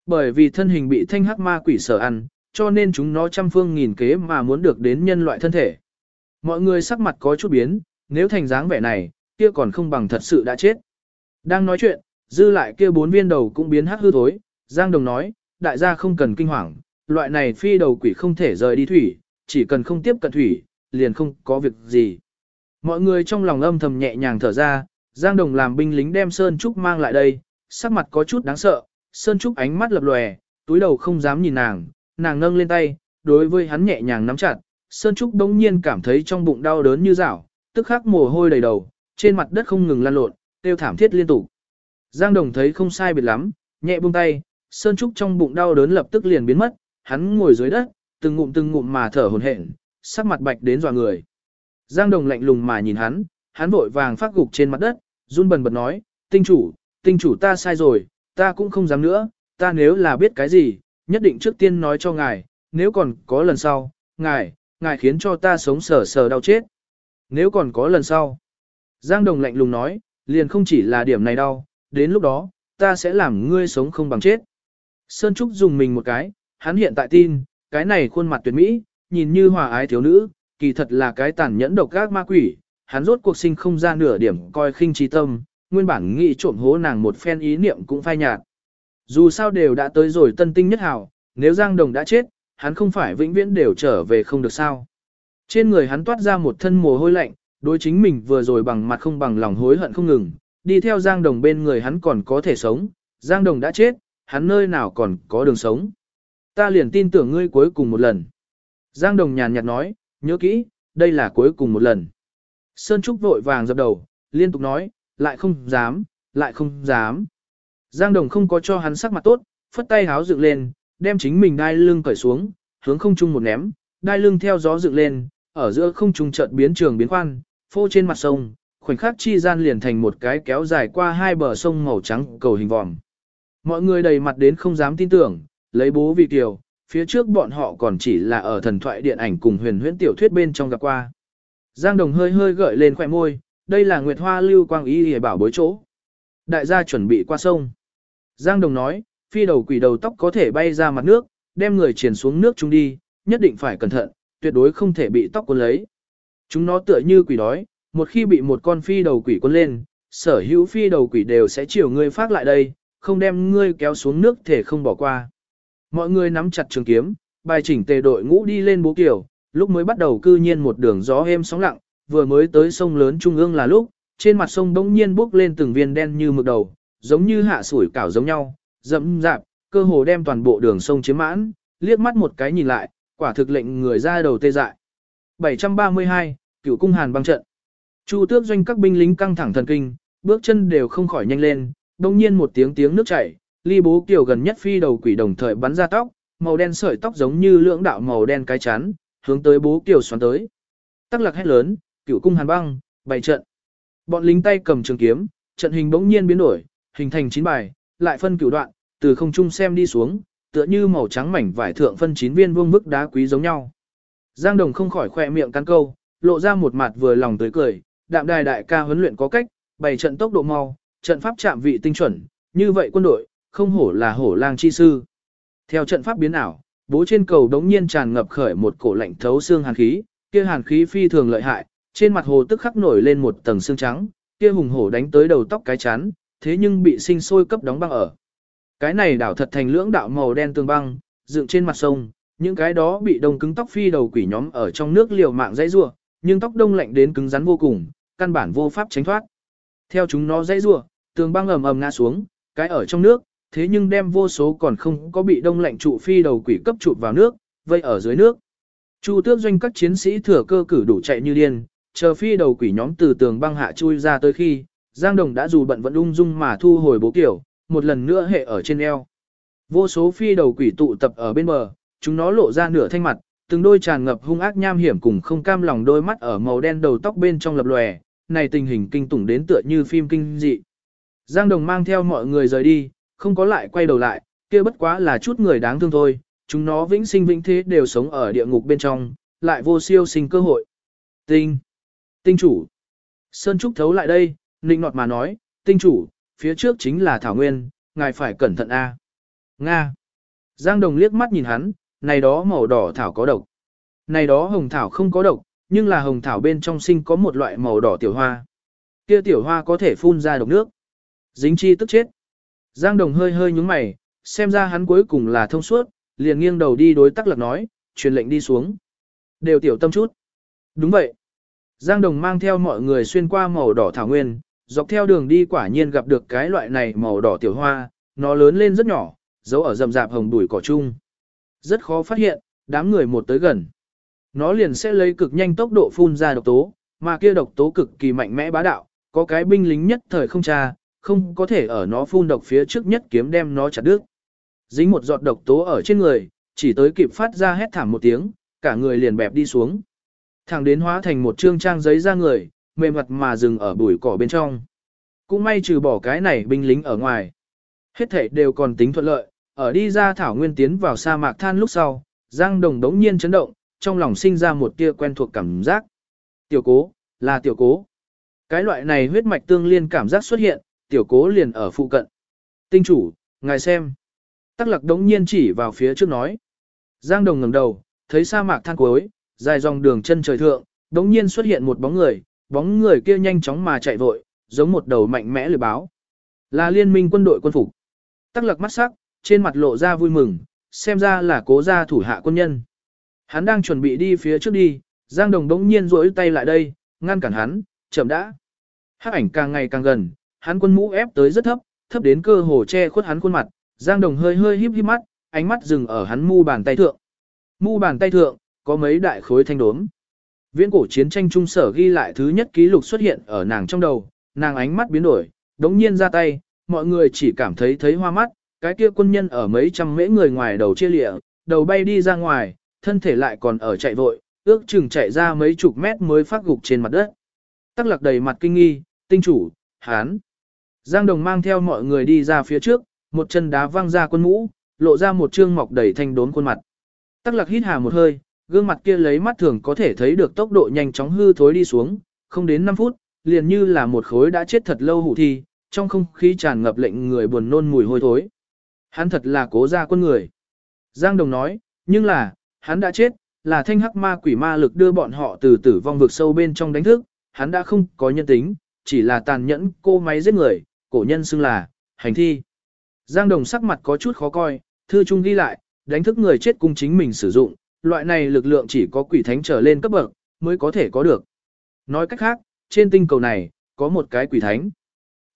Bởi vì thân hình bị thanh hắc ma quỷ sở ăn, cho nên chúng nó trăm phương nghìn kế mà muốn được đến nhân loại thân thể. Mọi người sắc mặt có chút biến, nếu thành dáng vẻ này, kia còn không bằng thật sự đã chết. Đang nói chuyện, dư lại kia bốn viên đầu cũng biến hắc hư thối, Giang Đồng nói, đại gia không cần kinh hoàng, loại này phi đầu quỷ không thể rời đi thủy, chỉ cần không tiếp cận thủy, liền không có việc gì. Mọi người trong lòng âm thầm nhẹ nhàng thở ra, Giang Đồng làm binh lính đem Sơn Trúc mang lại đây, sắc mặt có chút đáng sợ, Sơn Trúc ánh mắt lập lòe, túi đầu không dám nhìn nàng, nàng nâng lên tay, đối với hắn nhẹ nhàng nắm chặt, Sơn Trúc đống nhiên cảm thấy trong bụng đau đớn như rảo, tức khắc mồ hôi đầy đầu, trên mặt đất không ngừng lăn lộn, tiêu thảm thiết liên tục. Giang Đồng thấy không sai biệt lắm, nhẹ buông tay, Sơn Trúc trong bụng đau đớn lập tức liền biến mất, hắn ngồi dưới đất, từng ngụm từng ngụm mà thở hổn hển, sắc mặt bạch đến dọa người. Giang Đồng lạnh lùng mà nhìn hắn, hắn vội vàng phát gục trên mặt đất, run bần bật nói, tinh chủ, tinh chủ ta sai rồi, ta cũng không dám nữa, ta nếu là biết cái gì, nhất định trước tiên nói cho ngài, nếu còn có lần sau, ngài, ngài khiến cho ta sống sờ sờ đau chết. Nếu còn có lần sau, Giang Đồng lạnh lùng nói, liền không chỉ là điểm này đau, đến lúc đó, ta sẽ làm ngươi sống không bằng chết. Sơn Trúc dùng mình một cái, hắn hiện tại tin, cái này khuôn mặt tuyệt mỹ, nhìn như hòa ái thiếu nữ, kỳ thật là cái tàn nhẫn độc ác ma quỷ, hắn rốt cuộc sinh không ra nửa điểm coi khinh trí tâm, nguyên bản nghĩ trộm hố nàng một phen ý niệm cũng phai nhạt. Dù sao đều đã tới rồi tân tinh nhất hào, nếu Giang Đồng đã chết, hắn không phải vĩnh viễn đều trở về không được sao. Trên người hắn toát ra một thân mồ hôi lạnh, đối chính mình vừa rồi bằng mặt không bằng lòng hối hận không ngừng, đi theo Giang Đồng bên người hắn còn có thể sống, Giang Đồng đã chết, hắn nơi nào còn có đường sống. Ta liền tin tưởng ngươi cuối cùng một lần. Giang Đồng nhàn nhạt nói, nhớ kỹ, đây là cuối cùng một lần. Sơn Trúc vội vàng dập đầu, liên tục nói, lại không dám, lại không dám. Giang Đồng không có cho hắn sắc mặt tốt, phất tay háo dựng lên, đem chính mình đai lưng cởi xuống, hướng không trung một ném, đai lưng theo gió dựng lên, ở giữa không trung chợt biến trường biến khoan, phô trên mặt sông, khoảnh khắc chi gian liền thành một cái kéo dài qua hai bờ sông màu trắng cầu hình vòm. Mọi người đầy mặt đến không dám tin tưởng, lấy bố vì tiểu, phía trước bọn họ còn chỉ là ở thần thoại điện ảnh cùng huyền huyễn tiểu thuyết bên trong gặp qua. Giang Đồng hơi hơi gợi lên khỏe môi, đây là Nguyệt Hoa Lưu Quang Ý hề bảo bối chỗ. Đại gia chuẩn bị qua sông. Giang Đồng nói, phi đầu quỷ đầu tóc có thể bay ra mặt nước, đem người triển xuống nước chung đi, nhất định phải cẩn thận, tuyệt đối không thể bị tóc cuốn lấy. Chúng nó tựa như quỷ đói, một khi bị một con phi đầu quỷ cuốn lên, sở hữu phi đầu quỷ đều sẽ chiều ngươi phát lại đây, không đem ngươi kéo xuống nước thể không bỏ qua. Mọi người nắm chặt trường kiếm, bài chỉnh tề đội ngũ đi lên bố kiểu, lúc mới bắt đầu cư nhiên một đường gió êm sóng lặng, vừa mới tới sông lớn trung ương là lúc, trên mặt sông bỗng nhiên bốc lên từng viên đen như mực đầu, giống như hạ sủi cảo giống nhau, dẫm dạp, cơ hồ đem toàn bộ đường sông chiếm mãn, liếc mắt một cái nhìn lại, quả thực lệnh người ra đầu tê dại. 732, Cửu cung Hàn băng trận. Chu Tước doanh các binh lính căng thẳng thần kinh, bước chân đều không khỏi nhanh lên, đồng nhiên một tiếng tiếng nước chảy, ly bố kiều gần nhất phi đầu quỷ đồng thời bắn ra tóc, màu đen sợi tóc giống như lưỡng đạo màu đen cái chán, hướng tới bố kiều xoắn tới. Tắc lạc hét lớn, Cửu cung Hàn băng, bày trận. Bọn lính tay cầm trường kiếm, trận hình bỗng nhiên biến đổi, hình thành chín bài, lại phân cửu đoạn, từ không trung xem đi xuống, tựa như màu trắng mảnh vải thượng phân chín viên vuông vức đá quý giống nhau. Giang Đồng không khỏi khỏe miệng cắn câu, lộ ra một mặt vừa lòng tươi cười, đạm đài đại ca huấn luyện có cách, bày trận tốc độ mau, trận pháp chạm vị tinh chuẩn, như vậy quân đội, không hổ là hổ lang chi sư. Theo trận pháp biến ảo, bố trên cầu đống nhiên tràn ngập khởi một cổ lạnh thấu xương hàn khí, kia hàn khí phi thường lợi hại, trên mặt hồ tức khắc nổi lên một tầng xương trắng, kia hùng hổ đánh tới đầu tóc cái chán, thế nhưng bị sinh sôi cấp đóng băng ở. Cái này đảo thật thành lưỡng đạo màu đen tương băng, dựng trên mặt sông, những cái đó bị đông cứng tóc phi đầu quỷ nhóm ở trong nước liều mạng dãy rua, nhưng tóc đông lạnh đến cứng rắn vô cùng, căn bản vô pháp tránh thoát. Theo chúng nó dãy rủa, tường băng ầm ầm ngã xuống, cái ở trong nước, thế nhưng đem vô số còn không có bị đông lạnh trụ phi đầu quỷ cấp trụ vào nước, vây ở dưới nước. Chu tước doanh các chiến sĩ thừa cơ cử đủ chạy như điên, chờ phi đầu quỷ nhóm từ tường băng hạ chui ra tới khi, Giang Đồng đã dù bận vẫn ung dung mà thu hồi bố kiểu, một lần nữa hệ ở trên eo. Vô số phi đầu quỷ tụ tập ở bên bờ, chúng nó lộ ra nửa thanh mặt, từng đôi tràn ngập hung ác nham hiểm cùng không cam lòng đôi mắt ở màu đen đầu tóc bên trong lập lòe, này tình hình kinh tủng đến tựa như phim kinh dị. Giang Đồng mang theo mọi người rời đi, không có lại quay đầu lại, kia bất quá là chút người đáng thương thôi, chúng nó vĩnh sinh vĩnh thế đều sống ở địa ngục bên trong, lại vô siêu sinh cơ hội. Tinh! Tinh chủ! Sơn Trúc thấu lại đây, nịnh nọt mà nói, tinh chủ, phía trước chính là Thảo Nguyên, ngài phải cẩn thận a. Nga! Giang Đồng liếc mắt nhìn hắn, này đó màu đỏ thảo có độc. Này đó hồng thảo không có độc, nhưng là hồng thảo bên trong sinh có một loại màu đỏ tiểu hoa. Kia tiểu hoa có thể phun ra độc nước. Dính chi tức chết. Giang Đồng hơi hơi nhúng mày, xem ra hắn cuối cùng là thông suốt, liền nghiêng đầu đi đối tắc lạc nói, truyền lệnh đi xuống. Đều tiểu tâm chút. Đúng vậy. Giang Đồng mang theo mọi người xuyên qua màu đỏ thảo nguyên, dọc theo đường đi quả nhiên gặp được cái loại này màu đỏ tiểu hoa, nó lớn lên rất nhỏ, giấu ở rậm rạp hồng bụi cỏ chung. Rất khó phát hiện, đám người một tới gần. Nó liền sẽ lấy cực nhanh tốc độ phun ra độc tố, mà kia độc tố cực kỳ mạnh mẽ bá đạo, có cái binh lính nhất thời không tra, không có thể ở nó phun độc phía trước nhất kiếm đem nó chặt đứt. Dính một giọt độc tố ở trên người, chỉ tới kịp phát ra hét thảm một tiếng, cả người liền bẹp đi xuống. Thẳng đến hóa thành một trương trang giấy ra người, mềm mặt mà dừng ở bụi cỏ bên trong. Cũng may trừ bỏ cái này binh lính ở ngoài. Hết thảy đều còn tính thuận lợi, ở đi ra thảo nguyên tiến vào sa mạc than lúc sau, Giang Đồng đống nhiên chấn động, trong lòng sinh ra một tia quen thuộc cảm giác. Tiểu cố, là tiểu cố. Cái loại này huyết mạch tương liên cảm giác xuất hiện, tiểu cố liền ở phụ cận. Tinh chủ, ngài xem. Tắc lạc đống nhiên chỉ vào phía trước nói. Giang Đồng ngẩng đầu, thấy sa mạc than cuối, dài dòng đường chân trời thượng, đống nhiên xuất hiện một bóng người, bóng người kia nhanh chóng mà chạy vội, giống một đầu mạnh mẽ lừa báo. Là liên minh quân đội quân phục. Tắc lạc mắt sắc, trên mặt lộ ra vui mừng, xem ra là cố gia thủ hạ quân nhân. Hắn đang chuẩn bị đi phía trước đi, Giang Đồng đống nhiên rỗi tay lại đây, ngăn cản hắn, chậm đã. Hắc ảnh càng ngày càng gần, hắn quân mũ ép tới rất thấp, thấp đến cơ hồ che khuất hắn khuôn mặt, Giang Đồng hơi hơi híp híp mắt, ánh mắt dừng ở hắn mu bàn tay thượng. Mu bàn tay thượng, có mấy đại khối thanh đốm. Viễn cổ chiến tranh trung sở ghi lại thứ nhất ký lục xuất hiện ở nàng trong đầu, nàng ánh mắt biến đổi, đống nhiên ra tay, mọi người chỉ cảm thấy thấy hoa mắt, cái kia quân nhân ở mấy trăm mễ người ngoài đầu chia lịa, đầu bay đi ra ngoài, thân thể lại còn ở chạy vội, ước chừng chạy ra mấy chục mét mới phát gục trên mặt đất. Tắc lạc đầy mặt kinh nghi, tinh chủ, hán. Giang Đồng mang theo mọi người đi ra phía trước, một chân đá văng ra quân mũ, lộ ra một trương mọc đầy thanh đốn khuôn mặt. Tắc lạc hít hà một hơi, gương mặt kia lấy mắt thường có thể thấy được tốc độ nhanh chóng hư thối đi xuống, không đến 5 phút, liền như là một khối đã chết thật lâu hủ thi, trong không khí tràn ngập lệnh người buồn nôn mùi hôi thối. Hắn thật là cố ra quân người. Giang Đồng nói, nhưng là, hắn đã chết, là thanh hắc ma quỷ ma lực đưa bọn họ từ tử vong vực sâu bên trong đánh thức, hắn đã không có nhân tính, chỉ là tàn nhẫn cô máy giết người, cổ nhân xưng là, hành thi. Giang Đồng sắc mặt có chút khó coi, thư trung ghi lại, đánh thức người chết cùng chính mình sử dụng, loại này lực lượng chỉ có quỷ thánh trở lên cấp bậc, mới có thể có được. Nói cách khác, trên tinh cầu này, có một cái quỷ thánh.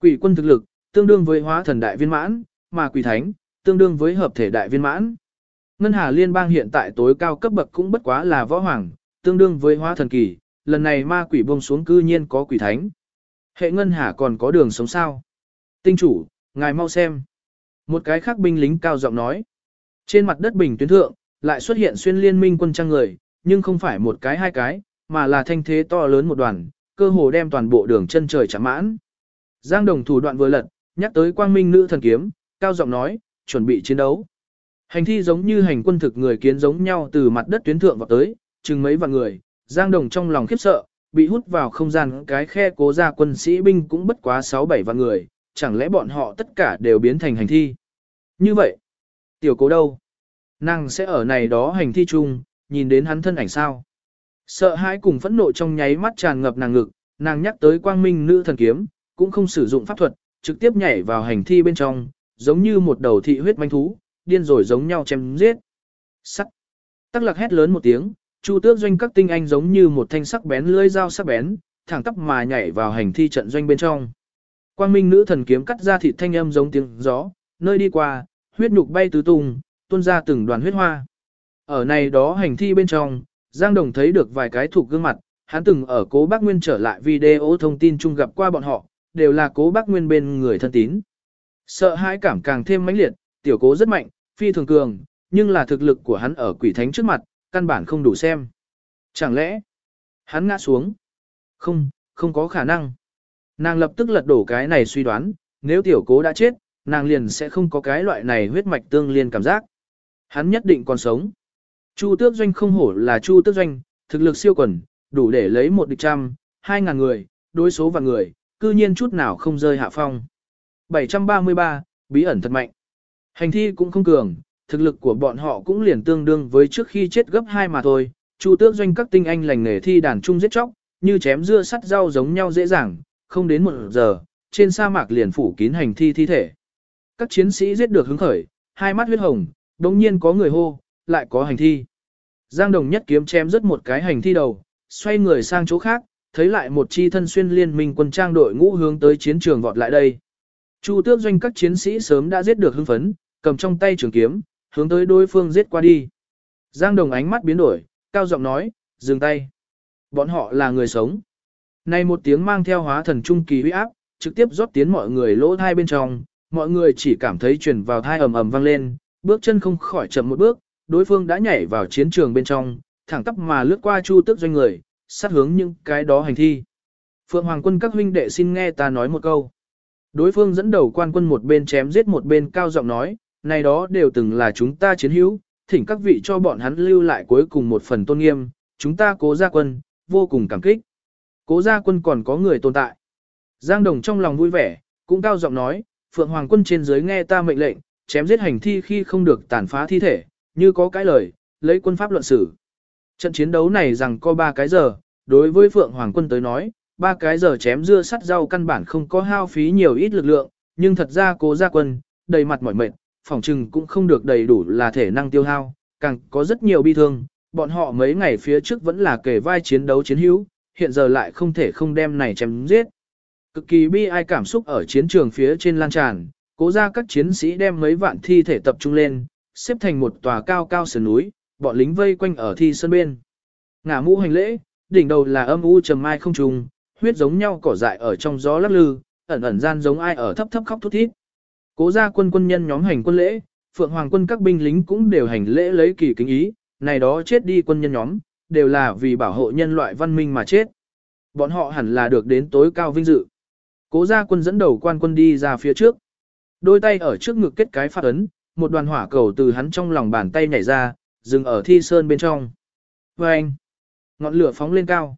Quỷ quân thực lực, tương đương với hóa thần đại viên mãn, mà quỷ thánh, tương đương với hợp thể đại viên mãn. Ngân Hà Liên bang hiện tại tối cao cấp bậc cũng bất quá là võ hoàng, tương đương với hóa thần kỳ, lần này ma quỷ buông xuống cư nhiên có quỷ thánh. Hệ Ngân Hà còn có đường sống sao? Tinh chủ, ngài mau xem. Một cái khác binh lính cao giọng nói. Trên mặt đất bình tuyến thượng, lại xuất hiện xuyên liên minh quân trang người, nhưng không phải một cái hai cái, mà là thanh thế to lớn một đoàn, cơ hồ đem toàn bộ đường chân trời chạm mãn. Giang đồng thủ đoạn vừa lật, nhắc tới quang minh nữ thần kiếm, cao giọng nói, chuẩn bị chiến đấu. Hành thi giống như hành quân thực người kiến giống nhau từ mặt đất tuyến thượng vào tới, chừng mấy vạn người, Giang Đồng trong lòng khiếp sợ, bị hút vào không gian cái khe cố gia quân sĩ binh cũng bất quá 6-7 vạn người, chẳng lẽ bọn họ tất cả đều biến thành hành thi. Như vậy, tiểu cố đâu? Nàng sẽ ở này đó hành thi chung, nhìn đến hắn thân ảnh sao? Sợ hãi cùng phẫn nộ trong nháy mắt tràn ngập nàng ngực, nàng nhắc tới quang minh nữ thần kiếm, cũng không sử dụng pháp thuật, trực tiếp nhảy vào hành thi bên trong, giống như một đầu thị huyết manh thú, điên rồi giống nhau chém giết. Sắt. Tắc lạc hét lớn một tiếng, chu tước doanh các tinh anh giống như một thanh sắc bén lưỡi dao sắc bén, thẳng tắp mà nhảy vào hành thi trận doanh bên trong. Quang minh nữ thần kiếm cắt ra thịt thanh âm giống tiếng gió, nơi đi qua, huyết nhục bay tứ tung, tuôn ra từng đoàn huyết hoa. Ở này đó hành thi bên trong, Giang Đồng thấy được vài cái thuộc gương mặt, hắn từng ở cố bác Nguyên trở lại video thông tin chung gặp qua bọn họ, đều là cố bác Nguyên bên người thân tín. Sợ hãi cảm càng thêm mãnh liệt, tiểu cố rất mạnh, phi thường cường, nhưng là thực lực của hắn ở quỷ thánh trước mặt, căn bản không đủ xem. Chẳng lẽ, hắn ngã xuống? Không, không có khả năng. Nàng lập tức lật đổ cái này suy đoán, nếu tiểu cố đã chết, nàng liền sẽ không có cái loại này huyết mạch tương liên cảm giác. Hắn nhất định còn sống. Chu tước doanh không hổ là chu tước doanh, thực lực siêu quần, đủ để lấy một địch trăm, hai ngàn người, đối số và người, cư nhiên chút nào không rơi hạ phong. 733, bí ẩn thật mạnh. Hành thi cũng không cường, thực lực của bọn họ cũng liền tương đương với trước khi chết gấp hai mà thôi. Chu tước doanh các tinh anh lành nghề thi đàn trung giết chóc, như chém dưa sắt rau giống nhau dễ dàng, không đến một giờ, trên sa mạc liền phủ kín hành thi thi thể. Các chiến sĩ giết được hứng khởi, hai mắt huyết hồng, đồng nhiên có người hô, lại có hành thi. Giang Đồng nhất kiếm chém rất một cái hành thi đầu, xoay người sang chỗ khác, thấy lại một chi thân xuyên liên minh quân trang đội ngũ hướng tới chiến trường vọt lại đây. Chu tước doanh các chiến sĩ sớm đã giết được hưng phấn, cầm trong tay trường kiếm, hướng tới đối phương giết qua đi. Giang Đồng ánh mắt biến đổi, cao giọng nói, dừng tay. Bọn họ là người sống. Này một tiếng mang theo hóa thần trung kỳ uy áp, trực tiếp rót tiến mọi người lỗ thai bên trong, mọi người chỉ cảm thấy truyền vào thai ầm ầm vang lên, bước chân không khỏi chậm một bước, đối phương đã nhảy vào chiến trường bên trong, thẳng tắp mà lướt qua chu tức doanh người, sát hướng những cái đó hành thi. Phượng Hoàng quân các huynh đệ xin nghe ta nói một câu. Đối phương dẫn đầu quan quân một bên chém giết một bên cao giọng nói, này đó đều từng là chúng ta chiến hữu, thỉnh các vị cho bọn hắn lưu lại cuối cùng một phần tôn nghiêm, chúng ta cố gia quân, vô cùng cảm kích. Cố gia quân còn có người tồn tại. Giang Đồng trong lòng vui vẻ, cũng cao giọng nói, Phượng Hoàng quân trên dưới nghe ta mệnh lệnh, chém giết hành thi khi không được tàn phá thi thể, như có cái lời, lấy quân pháp luận xử. Trận chiến đấu này rằng có 3 cái giờ, đối với Phượng Hoàng quân tới nói, 3 cái giờ chém dưa sắt rau căn bản không có hao phí nhiều ít lực lượng, nhưng thật ra cố gia quân, đầy mặt mỏi mệt, phòng trừng cũng không được đầy đủ là thể năng tiêu hao, càng có rất nhiều bi thương, bọn họ mấy ngày phía trước vẫn là kề vai chiến đấu chiến hữu, hiện giờ lại không thể không đem này chém giết. Cực kỳ bi ai cảm xúc ở chiến trường phía trên lan tràn, cố ra các chiến sĩ đem mấy vạn thi thể tập trung lên, xếp thành một tòa cao cao sườn núi, bọn lính vây quanh ở thi sân bên. Ngả mũ hành lễ, đỉnh đầu là âm u trầm mai không trùng, huyết giống nhau cỏ dại ở trong gió lắc lư, ẩn ẩn gian giống ai ở thấp thấp khóc thút thít. Cố gia quân quân nhân nhóm hành quân lễ, Phượng Hoàng quân các binh lính cũng đều hành lễ lấy kỳ kính ý, này đó chết đi quân nhân nhóm, đều là vì bảo hộ nhân loại văn minh mà chết. Bọn họ hẳn là được đến tối cao vinh dự. Cố gia quân dẫn đầu quan quân đi ra phía trước. Đôi tay ở trước ngực kết cái phát ấn, một đoàn hỏa cầu từ hắn trong lòng bàn tay nhảy ra, dừng ở thi sơn bên trong. Và anh, ngọn lửa phóng lên cao.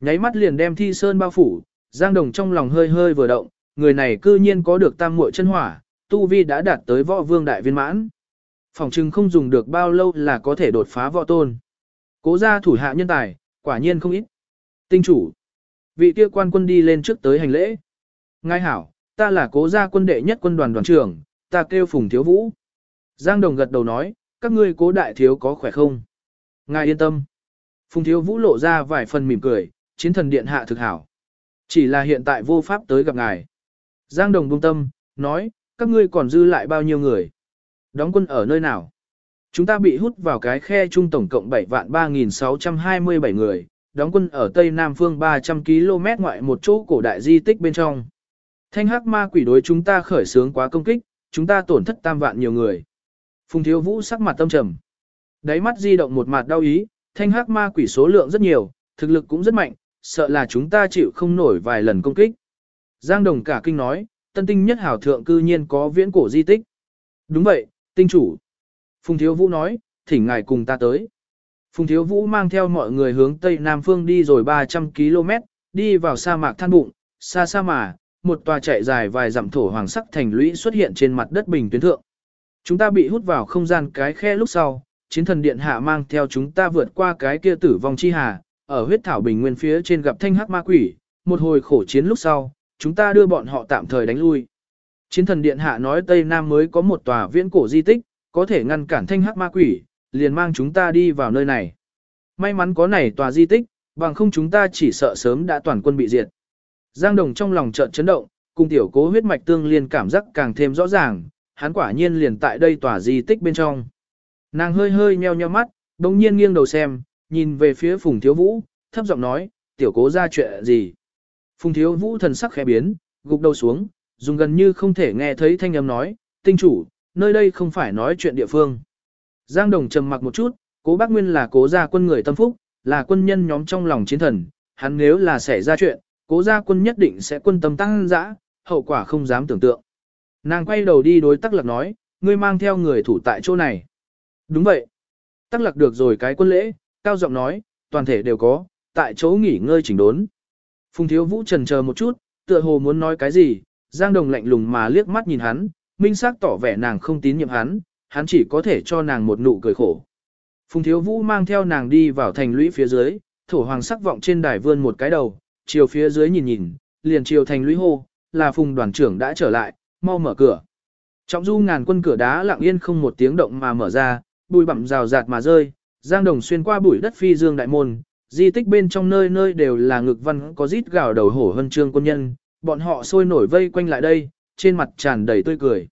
Nháy mắt liền đem thi sơn bao phủ, Giang Đồng trong lòng hơi hơi vừa động, người này cư nhiên có được tam muội chân hỏa, tu vi đã đạt tới võ vương đại viên mãn. Phòng trừng không dùng được bao lâu là có thể đột phá võ tôn. Cố gia thủ hạ nhân tài, quả nhiên không ít. Tinh chủ. Vị kia quan quân đi lên trước tới hành lễ. Ngài hảo, ta là cố gia quân đệ nhất quân đoàn đoàn trưởng, ta kêu Phùng Thiếu Vũ. Giang Đồng gật đầu nói, các ngươi cố đại thiếu có khỏe không? Ngài yên tâm. Phùng Thiếu Vũ lộ ra vài phần mỉm cười, chiến thần điện hạ thực hảo. Chỉ là hiện tại vô pháp tới gặp ngài. Giang Đồng buông tâm, nói, các ngươi còn dư lại bao nhiêu người? Đóng quân ở nơi nào? Chúng ta bị hút vào cái khe trung tổng cộng 7 vạn 3.627 người, đóng quân ở tây nam phương 300 km ngoại một chỗ cổ đại di tích bên trong. Thanh hắc ma quỷ đối chúng ta khởi sướng quá công kích, chúng ta tổn thất tam vạn nhiều người. Phùng thiếu vũ sắc mặt tâm trầm. Đáy mắt di động một mặt đau ý, thanh hắc ma quỷ số lượng rất nhiều, thực lực cũng rất mạnh, sợ là chúng ta chịu không nổi vài lần công kích. Giang Đồng cả kinh nói, tân tinh nhất hảo thượng cư nhiên có viễn cổ di tích. Đúng vậy, tinh chủ. Phùng thiếu vũ nói, thỉnh ngài cùng ta tới. Phùng Thiếu Vũ mang theo mọi người hướng tây nam phương đi rồi 300 km, đi vào sa mạc than bụng, xa xa mà, một tòa chạy dài vài dặm thổ hoàng sắc thành lũy xuất hiện trên mặt đất bình tuyến thượng. Chúng ta bị hút vào không gian cái khe lúc sau, chiến thần điện hạ mang theo chúng ta vượt qua cái kia tử vong chi hà, ở huyết thảo bình nguyên phía trên gặp thanh hắc ma quỷ, một hồi khổ chiến lúc sau, chúng ta đưa bọn họ tạm thời đánh lui. Chiến thần điện hạ nói Tây Nam mới có một tòa viễn cổ di tích, có thể ngăn cản thanh hắc ma quỷ, liền mang chúng ta đi vào nơi này. May mắn có này tòa di tích, bằng không chúng ta chỉ sợ sớm đã toàn quân bị diệt. Giang Đồng trong lòng chợt chấn động, cùng tiểu cố huyết mạch tương liên cảm giác càng thêm rõ ràng, hắn quả nhiên liền tại đây tòa di tích bên trong. Nàng hơi hơi nheo nheo mắt, đồng nhiên nghiêng đầu xem, nhìn về phía Phùng Thiếu Vũ, thấp giọng nói, tiểu cố ra chuyện gì. Phùng Thiếu Vũ thần sắc khẽ biến, gục đầu xuống, dùng gần như không thể nghe thấy thanh âm nói, tinh chủ, nơi đây không phải nói chuyện địa phương. Giang Đồng trầm mặc một chút, cố bác Nguyên là cố gia quân người tâm phúc, là quân nhân nhóm trong lòng chiến thần, hắn nếu là xảy ra chuyện, cố gia quân nhất định sẽ quân tâm tăng dã, hậu quả không dám tưởng tượng. Nàng quay đầu đi đối tắc lạc nói, ngươi mang theo người thủ tại chỗ này. Đúng vậy. Tắc lạc được rồi cái quân lễ, cao giọng nói, toàn thể đều có, tại chỗ nghỉ ngơi chỉnh đốn. Phùng thiếu vũ trần chờ một chút, tựa hồ muốn nói cái gì, Giang Đồng lạnh lùng mà liếc mắt nhìn hắn, minh xác tỏ vẻ nàng không tín nhiệm hắn, hắn chỉ có thể cho nàng một nụ cười khổ. Phùng thiếu vũ mang theo nàng đi vào thành lũy phía dưới, thổ hoàng sắc vọng trên đài vươn một cái đầu, chiều phía dưới nhìn nhìn, liền chiều thành lũy hô, là phùng đoàn trưởng đã trở lại, mau mở cửa. Trọng du ngàn quân cửa đá lặng yên không một tiếng động mà mở ra, bụi bặm rào rạt mà rơi, giang đồng xuyên qua bụi đất phi dương đại môn, di tích bên trong nơi nơi đều là ngực văn có rít gào đầu hổ hơn trương quân nhân, bọn họ sôi nổi vây quanh lại đây, trên mặt tràn đầy tươi cười.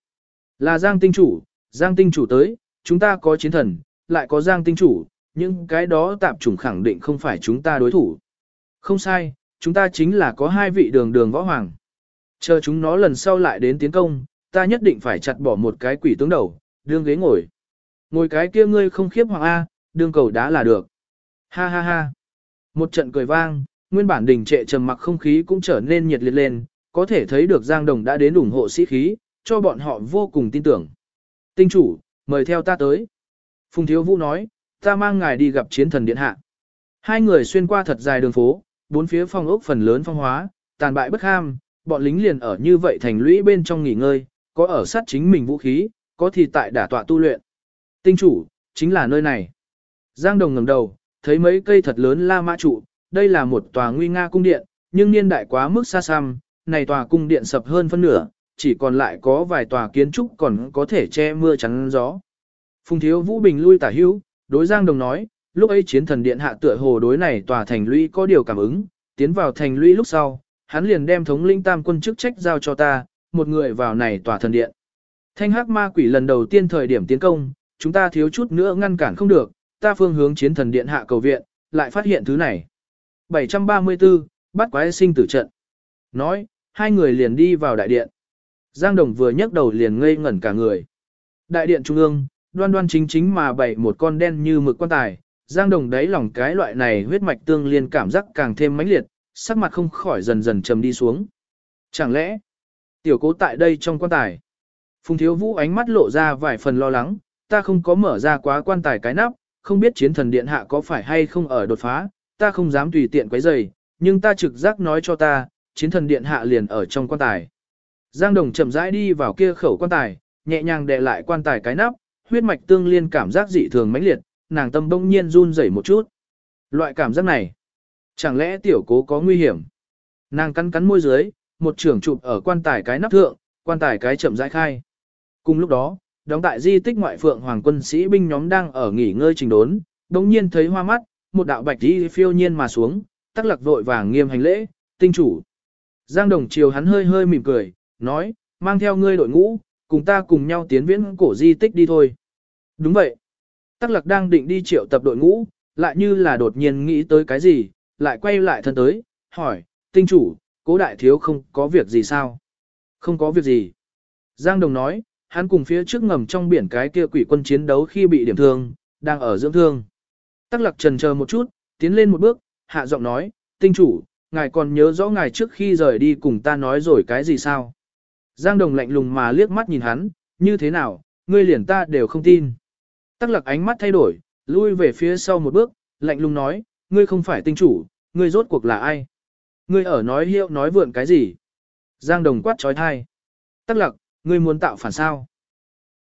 Là giang tinh chủ, giang tinh chủ tới, chúng ta có chiến thần, lại có giang tinh chủ, nhưng cái đó tạm chủng khẳng định không phải chúng ta đối thủ. Không sai, chúng ta chính là có hai vị đường đường võ hoàng. Chờ chúng nó lần sau lại đến tiến công, ta nhất định phải chặt bỏ một cái quỷ tướng đầu, đương ghế ngồi. Ngồi cái kia ngươi không khiếp hoàng A, đương cầu đá là được. Ha ha ha. Một trận cười vang, nguyên bản đình trệ trầm mặc không khí cũng trở nên nhiệt liệt lên, có thể thấy được Giang Đồng đã đến ủng hộ sĩ khí, cho bọn họ vô cùng tin tưởng. Tinh chủ, mời theo ta tới. Phùng Thiếu Vũ nói, ta mang ngài đi gặp chiến thần điện hạ. Hai người xuyên qua thật dài đường phố, bốn phía phong ốc phần lớn phong hóa, tàn bại bất ham, bọn lính liền ở như vậy thành lũy bên trong nghỉ ngơi, có ở sát chính mình vũ khí, có thì tại đả tọa tu luyện. Tinh chủ, chính là nơi này. Giang Đồng ngẩng đầu, thấy mấy cây thật lớn la mã trụ, đây là một tòa nguy nga cung điện, nhưng niên đại quá mức xa xăm, này tòa cung điện sập hơn phân nửa, chỉ còn lại có vài tòa kiến trúc còn có thể che mưa chắn gió. Phùng Thiếu Vũ Bình lui tả hữu, đối Giang Đồng nói, lúc ấy chiến thần điện hạ tựa hồ đối này tòa thành lũy có điều cảm ứng, tiến vào thành lũy lúc sau, hắn liền đem thống linh tam quân chức trách giao cho ta, một người vào này tòa thần điện. Thanh hắc ma quỷ lần đầu tiên thời điểm tiến công, chúng ta thiếu chút nữa ngăn cản không được, ta phương hướng chiến thần điện hạ cầu viện, lại phát hiện thứ này. 734, bắt quái sinh tử trận. Nói, hai người liền đi vào đại điện. Giang Đồng vừa nhấc đầu liền ngây ngẩn cả người. Đại điện trung ương, đoan đoan chính chính mà bày một con đen như mực quan tài. Giang Đồng đáy lòng cái loại này huyết mạch tương liên cảm giác càng thêm mãnh liệt, sắc mặt không khỏi dần dần trầm đi xuống. Chẳng lẽ, tiểu cố tại đây trong quan tài? Phùng Thiếu Vũ ánh mắt lộ ra vài phần lo lắng, ta không có mở ra quá quan tài cái nắp, không biết chiến thần điện hạ có phải hay không ở đột phá, ta không dám tùy tiện quấy rầy, nhưng ta trực giác nói cho ta, chiến thần điện hạ liền ở trong quan tài. Giang Đồng chậm rãi đi vào kia khẩu quan tài, nhẹ nhàng đè lại quan tài cái nắp, huyết mạch tương liên cảm giác dị thường mãnh liệt, nàng tâm bỗng nhiên run rẩy một chút. Loại cảm giác này, chẳng lẽ tiểu cố có nguy hiểm? Nàng cắn cắn môi dưới, một trưởng chụp ở quan tài cái nắp thượng, quan tài cái chậm rãi khai. Cùng lúc đó, đóng tại di tích ngoại phượng hoàng quân sĩ binh nhóm đang ở nghỉ ngơi trình đốn, đống nhiên thấy hoa mắt, một đạo bạch đi phiêu nhiên mà xuống, tắc lạc vội vàng nghiêm hành lễ, tinh chủ. Giang đồng chiều hắn hơi hơi mỉm cười, nói, mang theo ngươi đội ngũ, cùng ta cùng nhau tiến viễn cổ di tích đi thôi. Đúng vậy. Tắc lạc đang định đi triệu tập đội ngũ, lại như là đột nhiên nghĩ tới cái gì, lại quay lại thân tới, hỏi, tinh chủ, cố đại thiếu không có việc gì sao? Không có việc gì. Giang đồng nói, hắn cùng phía trước ngầm trong biển cái kia quỷ quân chiến đấu khi bị điểm thương, đang ở dưỡng thương. Tắc lạc trần chờ một chút, tiến lên một bước, hạ giọng nói, tinh chủ, ngài còn nhớ rõ ngài trước khi rời đi cùng ta nói rồi cái gì sao? Giang đồng lạnh lùng mà liếc mắt nhìn hắn, như thế nào, ngươi liền ta đều không tin. Tắc lạc ánh mắt thay đổi, lui về phía sau một bước, lạnh lùng nói, ngươi không phải tinh chủ, ngươi rốt cuộc là ai? Ngươi ở nói hiệu nói vượn cái gì? Giang Đồng quát trói thai. Tắc Lạc ngươi muốn tạo phản sao?